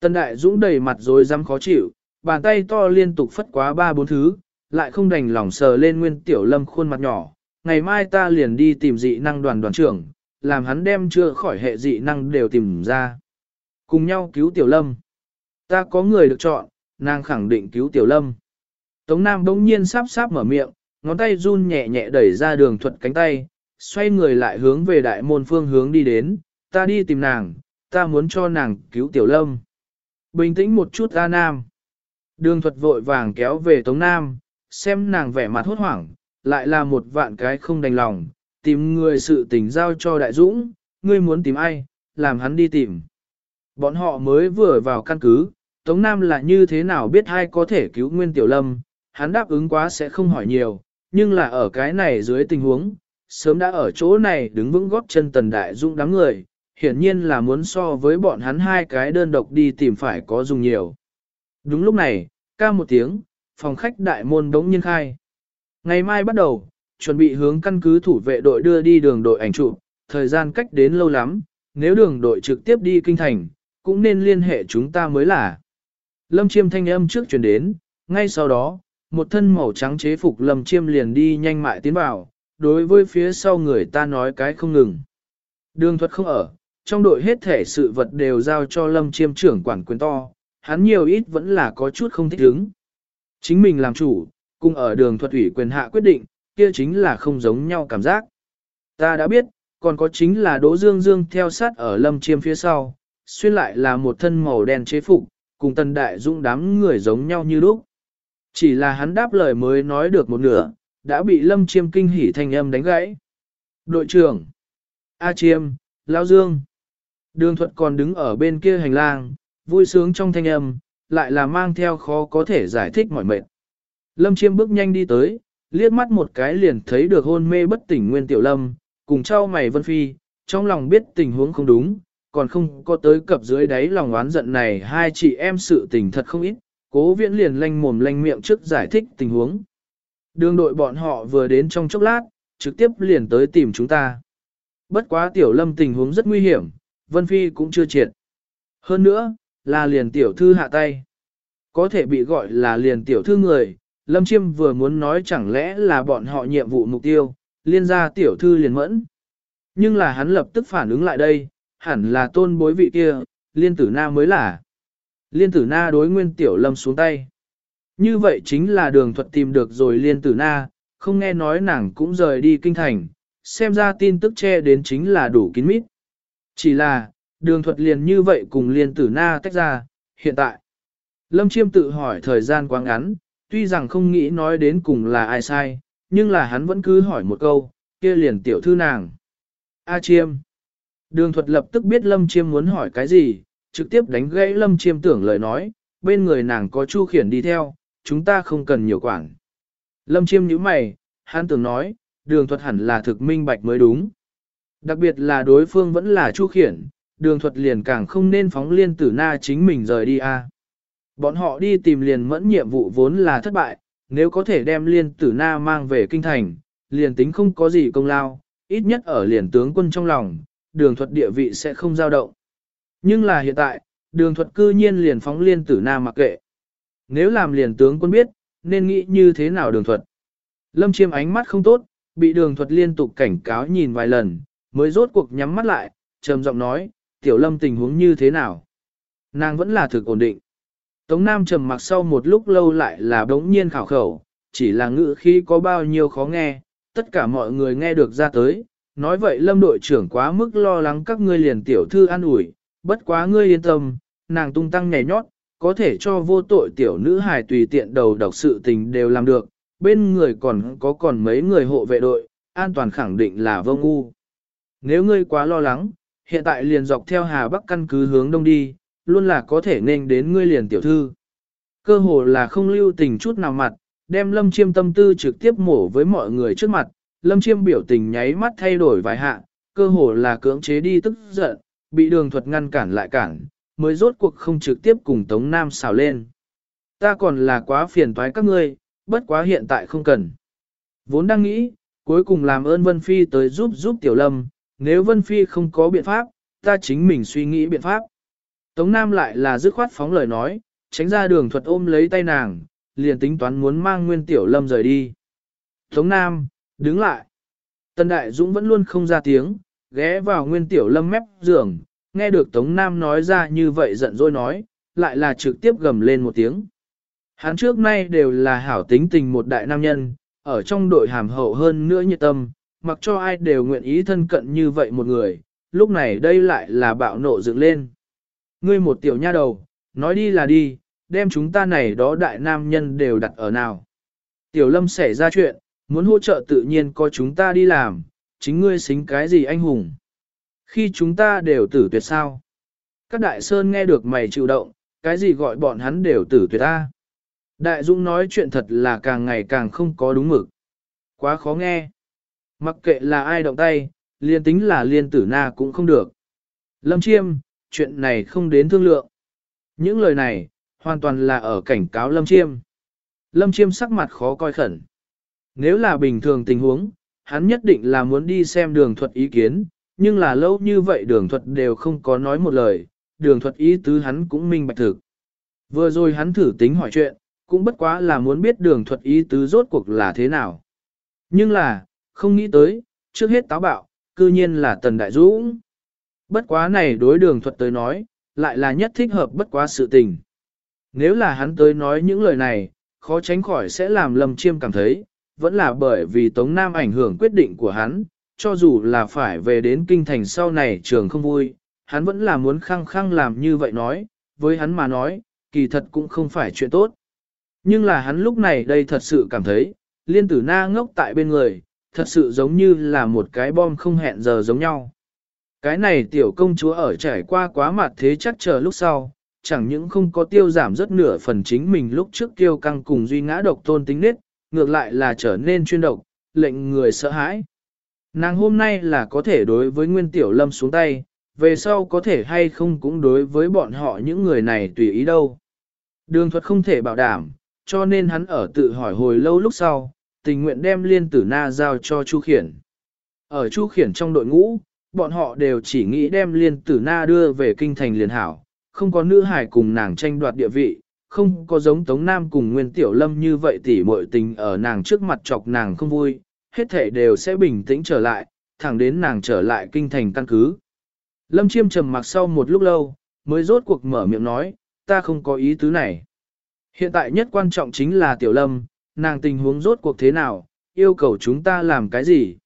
Tân Đại Dũng đầy mặt rồi dám khó chịu, bàn tay to liên tục phất quá ba bốn thứ, lại không đành lòng sờ lên nguyên tiểu lâm khuôn mặt nhỏ. Ngày mai ta liền đi tìm dị năng đoàn đoàn trưởng, làm hắn đem chữa khỏi hệ dị năng đều tìm ra. Cùng nhau cứu tiểu lâm. Ta có người được chọn, nàng khẳng định cứu tiểu lâm. Tống Nam bỗng nhiên sáp sáp mở miệng, ngón tay run nhẹ nhẹ đẩy ra đường thuật cánh tay, xoay người lại hướng về đại môn phương hướng đi đến, ta đi tìm nàng, ta muốn cho nàng cứu tiểu lâm. Bình tĩnh một chút ra nam. Đường thuật vội vàng kéo về Tống Nam, xem nàng vẻ mặt hốt hoảng, lại là một vạn cái không đành lòng, tìm người sự tình giao cho đại dũng, ngươi muốn tìm ai, làm hắn đi tìm. Bọn họ mới vừa vào căn cứ, Tống Nam là như thế nào biết hai có thể cứu Nguyên Tiểu Lâm, hắn đáp ứng quá sẽ không hỏi nhiều, nhưng là ở cái này dưới tình huống, sớm đã ở chỗ này đứng vững góp chân tần đại Dung đám người, hiển nhiên là muốn so với bọn hắn hai cái đơn độc đi tìm phải có dùng nhiều. Đúng lúc này, ca một tiếng, phòng khách đại môn đống nhiên khai. Ngày mai bắt đầu, chuẩn bị hướng căn cứ thủ vệ đội đưa đi đường đội ảnh chụp, thời gian cách đến lâu lắm, nếu đường đội trực tiếp đi kinh thành, cũng nên liên hệ chúng ta mới là. Lâm chiêm thanh âm trước chuyển đến, ngay sau đó, một thân màu trắng chế phục lâm chiêm liền đi nhanh mại tiến vào, đối với phía sau người ta nói cái không ngừng. Đường thuật không ở, trong đội hết thể sự vật đều giao cho lâm chiêm trưởng quản quyền to, hắn nhiều ít vẫn là có chút không thích ứng. Chính mình làm chủ, cùng ở đường thuật ủy quyền hạ quyết định, kia chính là không giống nhau cảm giác. Ta đã biết, còn có chính là Đỗ Dương Dương theo sát ở lâm chiêm phía sau, xuyên lại là một thân màu đen chế phục, cùng tần đại dũng đám người giống nhau như lúc. Chỉ là hắn đáp lời mới nói được một nửa, đã bị lâm chiêm kinh hỉ thanh âm đánh gãy. Đội trưởng, A Chiêm, Lao Dương. Đường thuật còn đứng ở bên kia hành lang, vui sướng trong thanh âm, lại là mang theo khó có thể giải thích mọi mệt. Lâm chiêm bước nhanh đi tới, liếc mắt một cái liền thấy được hôn mê bất tỉnh nguyên tiểu lâm, cùng trao mày vân phi, trong lòng biết tình huống không đúng, còn không có tới cập dưới đáy lòng oán giận này hai chị em sự tình thật không ít, cố viễn liền lanh mồm lanh miệng trước giải thích tình huống. Đường đội bọn họ vừa đến trong chốc lát, trực tiếp liền tới tìm chúng ta. Bất quá tiểu lâm tình huống rất nguy hiểm, Vân Phi cũng chưa triệt. Hơn nữa, là liền tiểu thư hạ tay. Có thể bị gọi là liền tiểu thư người, Lâm Chiêm vừa muốn nói chẳng lẽ là bọn họ nhiệm vụ mục tiêu, liên gia tiểu thư liền mẫn. Nhưng là hắn lập tức phản ứng lại đây, hẳn là tôn bối vị kia, liên tử na mới là. Liên tử na đối nguyên tiểu lâm xuống tay. Như vậy chính là đường thuật tìm được rồi liên tử na, không nghe nói nàng cũng rời đi kinh thành, xem ra tin tức che đến chính là đủ kín mít. Chỉ là, đường thuật liền như vậy cùng liên tử na tách ra, hiện tại. Lâm Chiêm tự hỏi thời gian quá ngắn, tuy rằng không nghĩ nói đến cùng là ai sai, nhưng là hắn vẫn cứ hỏi một câu, kia liền tiểu thư nàng. A Chiêm. Đường thuật lập tức biết Lâm Chiêm muốn hỏi cái gì, trực tiếp đánh gãy Lâm Chiêm tưởng lời nói, bên người nàng có Chu Khiển đi theo, chúng ta không cần nhiều quản. Lâm Chiêm nhíu mày, hắn tưởng nói, đường thuật hẳn là thực minh bạch mới đúng. Đặc biệt là đối phương vẫn là Chu Khiển, đường thuật liền càng không nên phóng liên tử na chính mình rời đi a. Bọn họ đi tìm liền mẫn nhiệm vụ vốn là thất bại, nếu có thể đem liên tử na mang về kinh thành, liền tính không có gì công lao, ít nhất ở liền tướng quân trong lòng, đường thuật địa vị sẽ không dao động. Nhưng là hiện tại, đường thuật cư nhiên liền phóng liên tử nam mặc kệ. Nếu làm liền tướng quân biết, nên nghĩ như thế nào đường thuật. Lâm chiêm ánh mắt không tốt, bị đường thuật liên tục cảnh cáo nhìn vài lần, mới rốt cuộc nhắm mắt lại, trầm giọng nói, tiểu lâm tình huống như thế nào. Nàng vẫn là thực ổn định. Tống Nam trầm mặc sau một lúc lâu lại là đống nhiên khảo khẩu, chỉ là ngữ khi có bao nhiêu khó nghe, tất cả mọi người nghe được ra tới. Nói vậy lâm đội trưởng quá mức lo lắng các ngươi liền tiểu thư an ủi, bất quá ngươi yên tâm, nàng tung tăng nhảy nhót, có thể cho vô tội tiểu nữ hài tùy tiện đầu độc sự tình đều làm được, bên người còn có còn mấy người hộ vệ đội, an toàn khẳng định là vô ngu. Nếu ngươi quá lo lắng, hiện tại liền dọc theo Hà Bắc căn cứ hướng đông đi, luôn là có thể nên đến ngươi liền tiểu thư. Cơ hồ là không lưu tình chút nào mặt, đem lâm chiêm tâm tư trực tiếp mổ với mọi người trước mặt, lâm chiêm biểu tình nháy mắt thay đổi vài hạ, cơ hồ là cưỡng chế đi tức giận, bị đường thuật ngăn cản lại cản, mới rốt cuộc không trực tiếp cùng Tống Nam xào lên. Ta còn là quá phiền toái các ngươi, bất quá hiện tại không cần. Vốn đang nghĩ, cuối cùng làm ơn Vân Phi tới giúp giúp Tiểu Lâm, nếu Vân Phi không có biện pháp, ta chính mình suy nghĩ biện pháp. Tống Nam lại là dứt khoát phóng lời nói, tránh ra đường thuật ôm lấy tay nàng, liền tính toán muốn mang Nguyên Tiểu Lâm rời đi. Tống Nam, đứng lại. Tân Đại Dũng vẫn luôn không ra tiếng, ghé vào Nguyên Tiểu Lâm mép giường, nghe được Tống Nam nói ra như vậy giận dỗi nói, lại là trực tiếp gầm lên một tiếng. Hắn trước nay đều là hảo tính tình một đại nam nhân, ở trong đội hàm hậu hơn nữa nhiệt tâm, mặc cho ai đều nguyện ý thân cận như vậy một người, lúc này đây lại là bạo nộ dựng lên. Ngươi một tiểu nha đầu, nói đi là đi, đem chúng ta này đó đại nam nhân đều đặt ở nào. Tiểu lâm xảy ra chuyện, muốn hỗ trợ tự nhiên có chúng ta đi làm, chính ngươi xính cái gì anh hùng. Khi chúng ta đều tử tuyệt sao? Các đại sơn nghe được mày chịu động, cái gì gọi bọn hắn đều tử tuyệt ta? Đại Dũng nói chuyện thật là càng ngày càng không có đúng mực. Quá khó nghe. Mặc kệ là ai động tay, liên tính là liên tử na cũng không được. Lâm Chiêm, chuyện này không đến thương lượng. Những lời này, hoàn toàn là ở cảnh cáo Lâm Chiêm. Lâm Chiêm sắc mặt khó coi khẩn. Nếu là bình thường tình huống, hắn nhất định là muốn đi xem đường thuật ý kiến, nhưng là lâu như vậy đường thuật đều không có nói một lời, đường thuật ý tứ hắn cũng minh bạch thực. Vừa rồi hắn thử tính hỏi chuyện, cũng bất quá là muốn biết đường thuật ý tứ rốt cuộc là thế nào. Nhưng là, không nghĩ tới, trước hết táo bạo, cư nhiên là Tần Đại Dũng. Bất quá này đối đường thuật tới nói, lại là nhất thích hợp bất quá sự tình. Nếu là hắn tới nói những lời này, khó tránh khỏi sẽ làm Lâm Chiêm cảm thấy, vẫn là bởi vì Tống Nam ảnh hưởng quyết định của hắn, cho dù là phải về đến kinh thành sau này trường không vui, hắn vẫn là muốn khăng khăng làm như vậy nói, với hắn mà nói, kỳ thật cũng không phải chuyện tốt. Nhưng là hắn lúc này đây thật sự cảm thấy, liên tử na ngốc tại bên người, thật sự giống như là một cái bom không hẹn giờ giống nhau. Cái này tiểu công chúa ở trải qua quá mặt thế chắc chờ lúc sau, chẳng những không có tiêu giảm rất nửa phần chính mình lúc trước tiêu căng cùng duy ngã độc tôn tính nết, ngược lại là trở nên chuyên độc, lệnh người sợ hãi. Nàng hôm nay là có thể đối với Nguyên Tiểu Lâm xuống tay, về sau có thể hay không cũng đối với bọn họ những người này tùy ý đâu. Đường thuật không thể bảo đảm, cho nên hắn ở tự hỏi hồi lâu lúc sau, tình nguyện đem liên tử na giao cho Chu Khiển. Ở Chu Khiển trong đội ngũ, bọn họ đều chỉ nghĩ đem liên tử na đưa về kinh thành liền hảo, không có nữ hải cùng nàng tranh đoạt địa vị, không có giống Tống Nam cùng Nguyên Tiểu Lâm như vậy tỉ muội tình ở nàng trước mặt chọc nàng không vui, hết thể đều sẽ bình tĩnh trở lại, thẳng đến nàng trở lại kinh thành căn cứ. Lâm Chiêm trầm mặc sau một lúc lâu, mới rốt cuộc mở miệng nói, ta không có ý tứ này. Hiện tại nhất quan trọng chính là Tiểu Lâm, nàng tình huống rốt cuộc thế nào, yêu cầu chúng ta làm cái gì.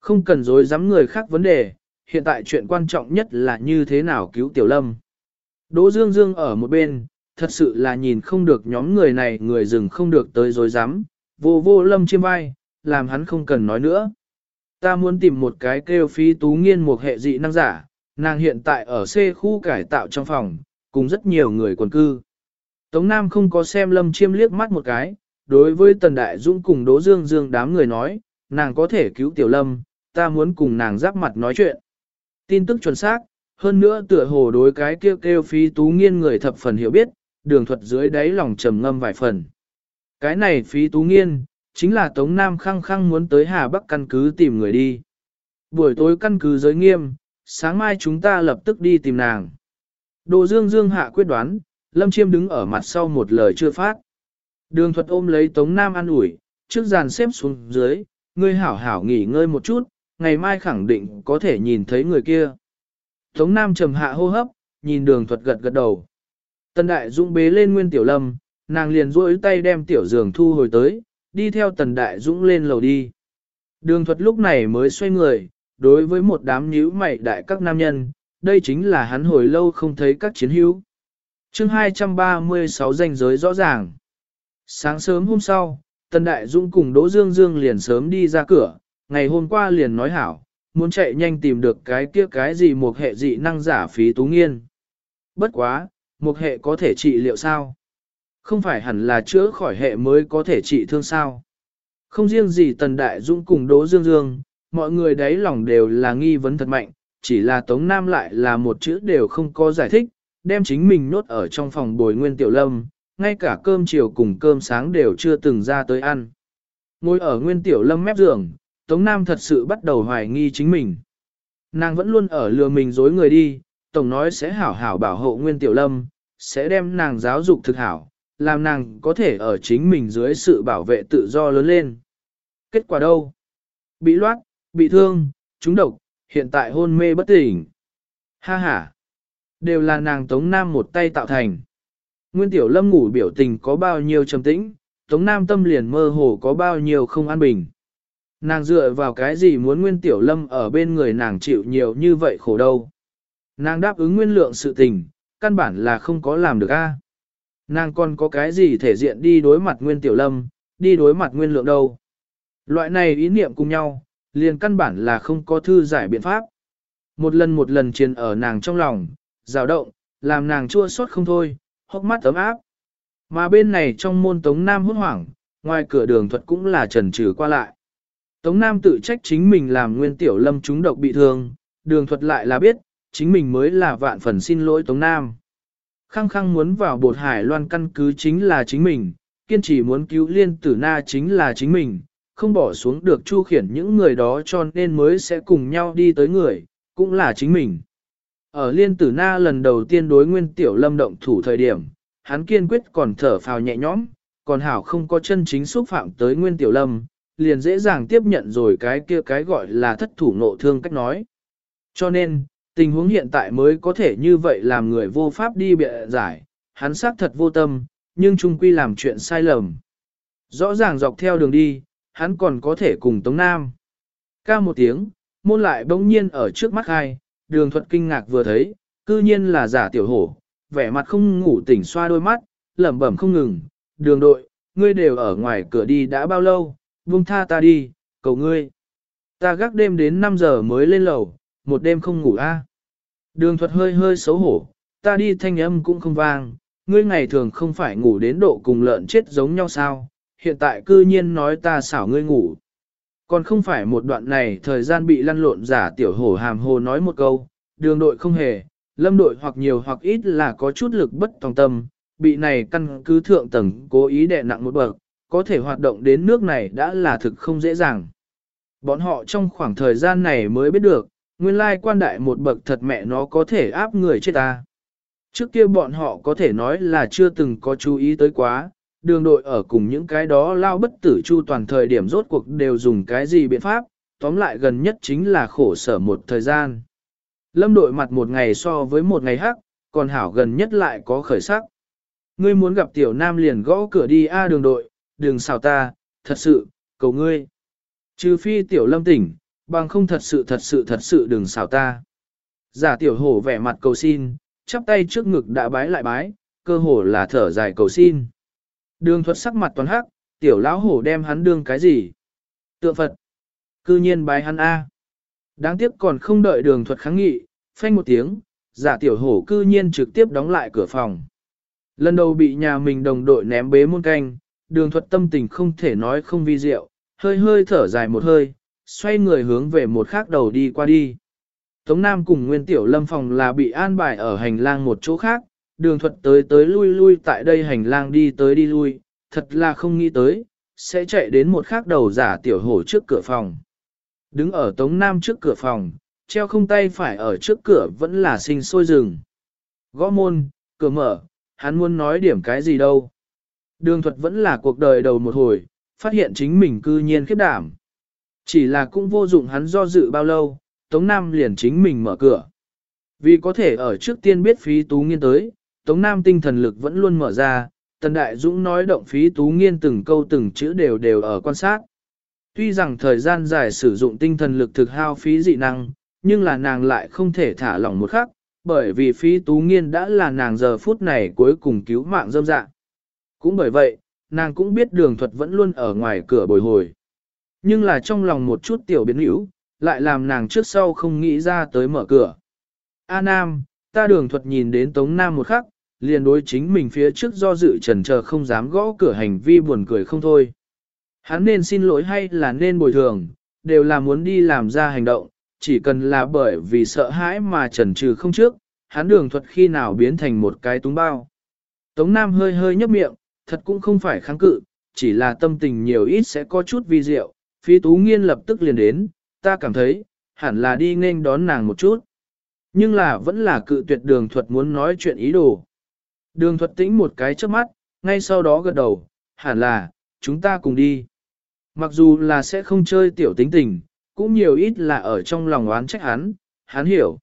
Không cần dối dám người khác vấn đề, hiện tại chuyện quan trọng nhất là như thế nào cứu Tiểu Lâm. Đỗ Dương Dương ở một bên, thật sự là nhìn không được nhóm người này người dừng không được tới dối dám, vô vô Lâm chiêm vai, làm hắn không cần nói nữa. Ta muốn tìm một cái kêu phi tú nghiên một hệ dị năng giả, nàng hiện tại ở C khu cải tạo trong phòng, cùng rất nhiều người quần cư. Tống Nam không có xem Lâm Chiêm liếc mắt một cái, đối với Tần Đại Dũng cùng Đỗ Dương Dương đám người nói, nàng có thể cứu Tiểu Lâm, ta muốn cùng nàng giáp mặt nói chuyện. Tin tức chuẩn xác, hơn nữa tựa hồ đối cái kêu kêu phi tú nghiên người thập phần hiểu biết, đường thuật dưới đáy lòng trầm ngâm vài phần. Cái này phí tú nghiên, chính là Tống Nam khăng khăng muốn tới Hà Bắc căn cứ tìm người đi. Buổi tối căn cứ giới nghiêm, sáng mai chúng ta lập tức đi tìm nàng. Đồ Dương Dương hạ quyết đoán, Lâm Chiêm đứng ở mặt sau một lời chưa phát. Đường thuật ôm lấy Tống Nam an ủi, trước dàn xếp xuống dưới, ngươi hảo hảo nghỉ ngơi một chút, ngày mai khẳng định có thể nhìn thấy người kia. Tống Nam trầm hạ hô hấp, nhìn đường thuật gật gật đầu. Tần Đại Dũng bế lên Nguyên Tiểu Lâm, nàng liền duỗi tay đem Tiểu Dường thu hồi tới, đi theo Tần Đại Dũng lên lầu đi. Đường thuật lúc này mới xoay người, đối với một đám nhíu mày đại các nam nhân, đây chính là hắn hồi lâu không thấy các chiến hữu. chương 236 danh giới rõ ràng. Sáng sớm hôm sau, Tần Đại Dũng cùng Đỗ Dương Dương liền sớm đi ra cửa, ngày hôm qua liền nói hảo, muốn chạy nhanh tìm được cái kia cái gì một hệ dị năng giả phí tú nghiên. Bất quá, một hệ có thể trị liệu sao? Không phải hẳn là chữa khỏi hệ mới có thể trị thương sao? Không riêng gì Tần Đại Dũng cùng Đỗ Dương Dương, mọi người đấy lòng đều là nghi vấn thật mạnh, chỉ là Tống Nam lại là một chữ đều không có giải thích, đem chính mình nốt ở trong phòng bồi nguyên tiểu lâm, ngay cả cơm chiều cùng cơm sáng đều chưa từng ra tới ăn. Ngồi ở nguyên tiểu lâm mép giường, Tống Nam thật sự bắt đầu hoài nghi chính mình. Nàng vẫn luôn ở lừa mình dối người đi, Tổng nói sẽ hảo hảo bảo hộ nguyên tiểu lâm, sẽ đem nàng giáo dục thực hảo, làm nàng có thể ở chính mình dưới sự bảo vệ tự do lớn lên. Kết quả đâu? Bị loát, bị thương, trúng độc, hiện tại hôn mê bất tỉnh. Ha ha! Đều là nàng Tống Nam một tay tạo thành. Nguyên Tiểu Lâm ngủ biểu tình có bao nhiêu trầm tĩnh, Tống Nam tâm liền mơ hồ có bao nhiêu không an bình. Nàng dựa vào cái gì muốn Nguyên Tiểu Lâm ở bên người nàng chịu nhiều như vậy khổ đâu. Nàng đáp ứng nguyên lượng sự tình, căn bản là không có làm được a. Nàng còn có cái gì thể diện đi đối mặt Nguyên Tiểu Lâm, đi đối mặt Nguyên lượng đâu. Loại này ý niệm cùng nhau, liền căn bản là không có thư giải biện pháp. Một lần một lần truyền ở nàng trong lòng, rào động, làm nàng chua xót không thôi, hốc mắt ấm áp. Mà bên này trong môn Tống Nam hốt hoảng, ngoài cửa đường thuật cũng là trần trừ qua lại. Tống Nam tự trách chính mình làm nguyên tiểu lâm chúng độc bị thương, đường thuật lại là biết, chính mình mới là vạn phần xin lỗi Tống Nam. Khăng khăng muốn vào bột hải loan căn cứ chính là chính mình, kiên trì muốn cứu liên tử na chính là chính mình, không bỏ xuống được chu khiển những người đó cho nên mới sẽ cùng nhau đi tới người, cũng là chính mình. Ở liên tử na lần đầu tiên đối nguyên tiểu lâm động thủ thời điểm, hắn kiên quyết còn thở phào nhẹ nhõm, còn hảo không có chân chính xúc phạm tới nguyên tiểu lâm, liền dễ dàng tiếp nhận rồi cái kia cái gọi là thất thủ nộ thương cách nói. Cho nên, tình huống hiện tại mới có thể như vậy làm người vô pháp đi bịa giải, hắn xác thật vô tâm, nhưng trung quy làm chuyện sai lầm. Rõ ràng dọc theo đường đi, hắn còn có thể cùng Tống Nam. Ca một tiếng, môn lại bỗng nhiên ở trước mắt hai, đường thuật kinh ngạc vừa thấy, cư nhiên là giả tiểu hổ, vẻ mặt không ngủ tỉnh xoa đôi mắt, lẩm bẩm không ngừng, đường đội, ngươi đều ở ngoài cửa đi đã bao lâu, buông tha ta đi, cầu ngươi. Ta gác đêm đến 5 giờ mới lên lầu, một đêm không ngủ a. Đường thuật hơi hơi xấu hổ, ta đi thanh âm cũng không vang, ngươi ngày thường không phải ngủ đến độ cùng lợn chết giống nhau sao, hiện tại cư nhiên nói ta xảo ngươi ngủ. Còn không phải một đoạn này thời gian bị lăn lộn giả tiểu hổ hàm hồ nói một câu, đường đội không hề, lâm đội hoặc nhiều hoặc ít là có chút lực bất tòng tâm, bị này căn cứ thượng tầng cố ý đè nặng một bậc, có thể hoạt động đến nước này đã là thực không dễ dàng. Bọn họ trong khoảng thời gian này mới biết được, nguyên lai quan đại một bậc thật mẹ nó có thể áp người chết ta. Trước kia bọn họ có thể nói là chưa từng có chú ý tới quá, đường đội ở cùng những cái đó lao bất tử chu toàn thời điểm rốt cuộc đều dùng cái gì biện pháp, tóm lại gần nhất chính là khổ sở một thời gian. Lâm đội mặt một ngày so với một ngày hắc, còn hảo gần nhất lại có khởi sắc. Ngươi muốn gặp tiểu nam liền gõ cửa đi a đường đội, đường xào ta, thật sự, cầu ngươi. Trừ phi tiểu lâm tỉnh, bằng không thật sự thật sự thật sự đừng xào ta. Giả tiểu hổ vẻ mặt cầu xin, chắp tay trước ngực đã bái lại bái, cơ hồ là thở dài cầu xin. Đường thuật sắc mặt toàn hắc, tiểu lão hổ đem hắn đương cái gì? Tượng Phật. Cư nhiên bái hắn A. Đáng tiếc còn không đợi đường thuật kháng nghị, phanh một tiếng, giả tiểu hổ cư nhiên trực tiếp đóng lại cửa phòng. Lần đầu bị nhà mình đồng đội ném bế môn canh, đường thuật tâm tình không thể nói không vi diệu, hơi hơi thở dài một hơi, xoay người hướng về một khác đầu đi qua đi. Tống Nam cùng Nguyên Tiểu Lâm phòng là bị an bài ở hành lang một chỗ khác, đường thuật tới tới lui lui tại đây hành lang đi tới đi lui, thật là không nghĩ tới, sẽ chạy đến một khác đầu giả tiểu hổ trước cửa phòng. Đứng ở Tống Nam trước cửa phòng, treo không tay phải ở trước cửa vẫn là sinh sôi rừng. Gõ môn, cửa mở, hắn muốn nói điểm cái gì đâu. Đường thuật vẫn là cuộc đời đầu một hồi, phát hiện chính mình cư nhiên khiếp đảm. Chỉ là cũng vô dụng hắn do dự bao lâu, Tống Nam liền chính mình mở cửa. Vì có thể ở trước tiên biết phí tú nghiên tới, Tống Nam tinh thần lực vẫn luôn mở ra, Tần Đại Dũng nói động phí tú nghiên từng câu từng chữ đều đều ở quan sát. Tuy rằng thời gian dài sử dụng tinh thần lực thực hao phí dị năng, nhưng là nàng lại không thể thả lỏng một khắc, bởi vì phí tú nghiên đã là nàng giờ phút này cuối cùng cứu mạng dâm dạ. Cũng bởi vậy, nàng cũng biết đường thuật vẫn luôn ở ngoài cửa bồi hồi. Nhưng là trong lòng một chút tiểu biến hữu, lại làm nàng trước sau không nghĩ ra tới mở cửa. A Nam, ta đường thuật nhìn đến Tống Nam một khắc, liền đối chính mình phía trước do dự trần chờ không dám gõ cửa hành vi buồn cười không thôi. Hắn nên xin lỗi hay là nên bồi thường, đều là muốn đi làm ra hành động, chỉ cần là bởi vì sợ hãi mà trần trừ không trước, hắn đường thuật khi nào biến thành một cái túng bao. Tống Nam hơi hơi nhấp miệng, thật cũng không phải kháng cự, chỉ là tâm tình nhiều ít sẽ có chút vi diệu, phi tú nghiên lập tức liền đến, ta cảm thấy, hẳn là đi nên đón nàng một chút. Nhưng là vẫn là cự tuyệt đường thuật muốn nói chuyện ý đồ. Đường thuật tĩnh một cái trước mắt, ngay sau đó gật đầu, hẳn là, chúng ta cùng đi. Mặc dù là sẽ không chơi tiểu tính tình, cũng nhiều ít là ở trong lòng oán trách hắn, hắn hiểu.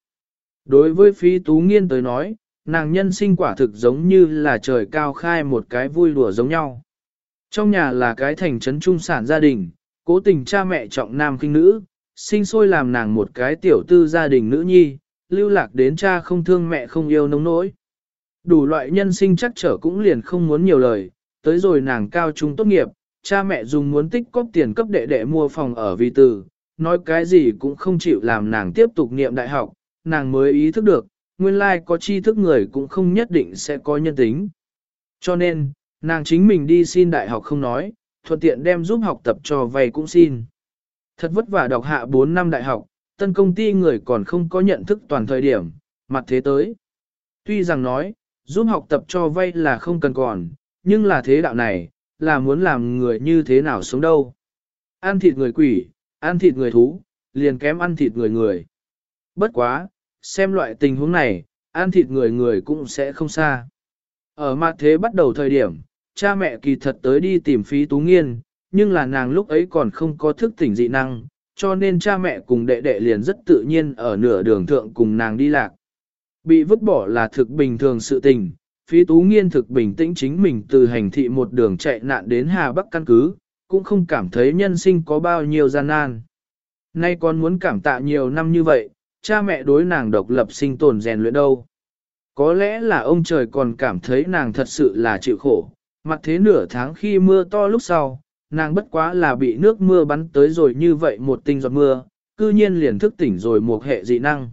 Đối với phi tú nghiên tới nói, nàng nhân sinh quả thực giống như là trời cao khai một cái vui đùa giống nhau. Trong nhà là cái thành trấn trung sản gia đình, cố tình cha mẹ trọng nam kinh nữ, sinh sôi làm nàng một cái tiểu tư gia đình nữ nhi, lưu lạc đến cha không thương mẹ không yêu nông nỗi. Đủ loại nhân sinh chắc trở cũng liền không muốn nhiều lời, tới rồi nàng cao trung tốt nghiệp, cha mẹ dùng muốn tích cóp tiền cấp đệ đệ mua phòng ở vì từ, nói cái gì cũng không chịu làm nàng tiếp tục niệm đại học, nàng mới ý thức được, nguyên lai có tri thức người cũng không nhất định sẽ có nhân tính. Cho nên, nàng chính mình đi xin đại học không nói, thuận tiện đem giúp học tập cho vay cũng xin. Thật vất vả đọc hạ 4 năm đại học, tân công ty người còn không có nhận thức toàn thời điểm, mặt thế tới. Tuy rằng nói, giúp học tập cho vay là không cần còn, nhưng là thế đạo này, là muốn làm người như thế nào sống đâu. Ăn thịt người quỷ, ăn thịt người thú, liền kém ăn thịt người người. Bất quá, xem loại tình huống này, ăn thịt người người cũng sẽ không xa. Ở mặt thế bắt đầu thời điểm, cha mẹ kỳ thật tới đi tìm phí tú nghiên, nhưng là nàng lúc ấy còn không có thức tỉnh dị năng, cho nên cha mẹ cùng đệ đệ liền rất tự nhiên ở nửa đường thượng cùng nàng đi lạc. Bị vứt bỏ là thực bình thường sự tình, phí tú nghiên thực bình tĩnh chính mình từ hành thị một đường chạy nạn đến Hà Bắc căn cứ, cũng không cảm thấy nhân sinh có bao nhiêu gian nan. Nay còn muốn cảm tạ nhiều năm như vậy, cha mẹ đối nàng độc lập sinh tồn rèn luyện đâu. Có lẽ là ông trời còn cảm thấy nàng thật sự là chịu khổ, mặt thế nửa tháng khi mưa to lúc sau, nàng bất quá là bị nước mưa bắn tới rồi như vậy một tinh giọt mưa, cư nhiên liền thức tỉnh rồi một hệ dị năng.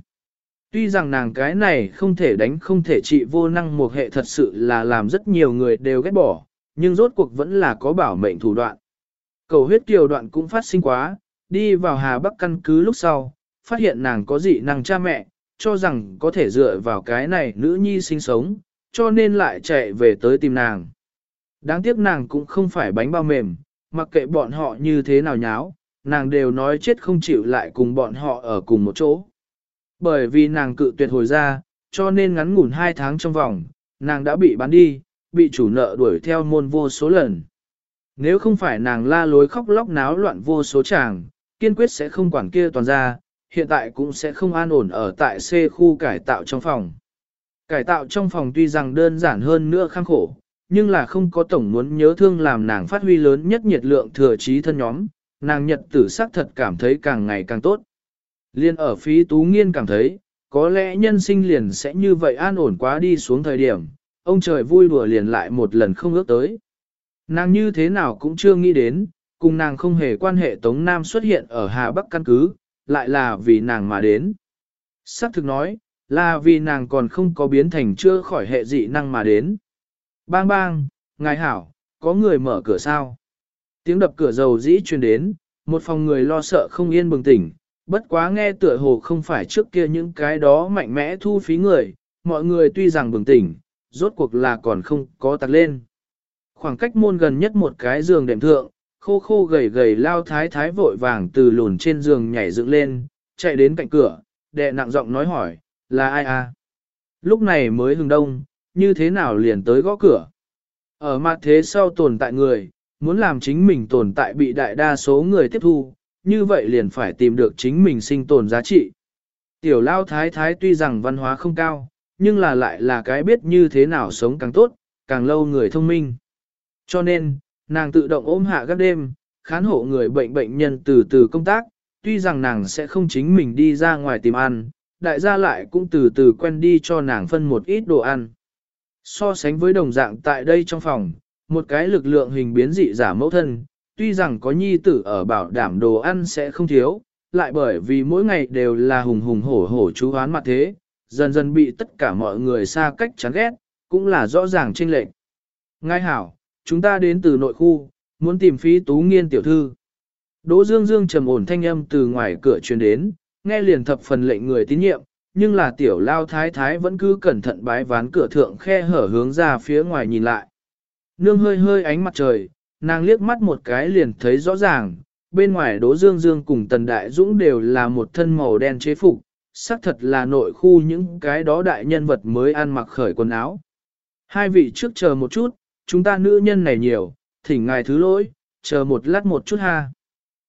Tuy rằng nàng cái này không thể đánh không thể trị vô năng một hệ thật sự là làm rất nhiều người đều ghét bỏ, nhưng rốt cuộc vẫn là có bảo mệnh thủ đoạn. Cầu huyết kiều đoạn cũng phát sinh quá, đi vào Hà Bắc căn cứ lúc sau, phát hiện nàng có dị năng cha mẹ, cho rằng có thể dựa vào cái này nữ nhi sinh sống, cho nên lại chạy về tới tìm nàng. Đáng tiếc nàng cũng không phải bánh bao mềm, mặc kệ bọn họ như thế nào nháo, nàng đều nói chết không chịu lại cùng bọn họ ở cùng một chỗ. Bởi vì nàng cự tuyệt hồi ra, cho nên ngắn ngủn hai tháng trong vòng, nàng đã bị bán đi, bị chủ nợ đuổi theo môn vô số lần. Nếu không phải nàng la lối khóc lóc náo loạn vô số chàng, kiên quyết sẽ không quản kia toàn ra, hiện tại cũng sẽ không an ổn ở tại C khu cải tạo trong phòng. Cải tạo trong phòng tuy rằng đơn giản hơn nữa khăng khổ, nhưng là không có tổng muốn nhớ thương làm nàng phát huy lớn nhất nhiệt lượng thừa trí thân nhóm, nàng nhật tử sắc thật cảm thấy càng ngày càng tốt. Liên ở phí tú nghiên cảm thấy, có lẽ nhân sinh liền sẽ như vậy an ổn quá đi xuống thời điểm, ông trời vui đùa liền lại một lần không ước tới. Nàng như thế nào cũng chưa nghĩ đến, cùng nàng không hề quan hệ Tống Nam xuất hiện ở Hà Bắc căn cứ, lại là vì nàng mà đến. Sắc thực nói, là vì nàng còn không có biến thành chưa khỏi hệ dị năng mà đến. Bang bang, ngài hảo, có người mở cửa sao? Tiếng đập cửa dầu dĩ truyền đến, một phòng người lo sợ không yên bừng tỉnh, bất quá nghe tựa hồ không phải trước kia những cái đó mạnh mẽ thu phí người, mọi người tuy rằng bừng tỉnh, rốt cuộc là còn không có tặc lên. Khoảng cách môn gần nhất một cái giường đệm thượng, khô khô gầy gầy lao thái thái vội vàng từ lùn trên giường nhảy dựng lên, chạy đến cạnh cửa, đệ nặng giọng nói hỏi, là ai à? Lúc này mới hừng đông, như thế nào liền tới gõ cửa? Ở mặt thế sau tồn tại người, muốn làm chính mình tồn tại bị đại đa số người tiếp thu, như vậy liền phải tìm được chính mình sinh tồn giá trị. Tiểu lao thái thái tuy rằng văn hóa không cao, nhưng là lại là cái biết như thế nào sống càng tốt, càng lâu người thông minh. Cho nên, nàng tự động ôm hạ các đêm, khán hộ người bệnh bệnh nhân từ từ công tác, tuy rằng nàng sẽ không chính mình đi ra ngoài tìm ăn, đại gia lại cũng từ từ quen đi cho nàng phân một ít đồ ăn. So sánh với đồng dạng tại đây trong phòng, một cái lực lượng hình biến dị giả mẫu thân, tuy rằng có nhi tử ở bảo đảm đồ ăn sẽ không thiếu, lại bởi vì mỗi ngày đều là hùng hùng hổ hổ chú hoán mặt thế, dần dần bị tất cả mọi người xa cách chán ghét, cũng là rõ ràng chênh lệch. Ngay hảo, chúng ta đến từ nội khu, muốn tìm phí tú nghiên tiểu thư. Đỗ Dương Dương trầm ổn thanh âm từ ngoài cửa truyền đến, nghe liền thập phần lệnh người tín nhiệm, nhưng là tiểu lao thái thái vẫn cứ cẩn thận bái ván cửa thượng khe hở hướng ra phía ngoài nhìn lại. Nương hơi hơi ánh mặt trời, nàng liếc mắt một cái liền thấy rõ ràng, bên ngoài Đỗ Dương Dương cùng Tần Đại Dũng đều là một thân màu đen chế phục, xác thật là nội khu những cái đó đại nhân vật mới ăn mặc khởi quần áo. Hai vị trước chờ một chút, chúng ta nữ nhân này nhiều, thỉnh ngài thứ lỗi, chờ một lát một chút ha.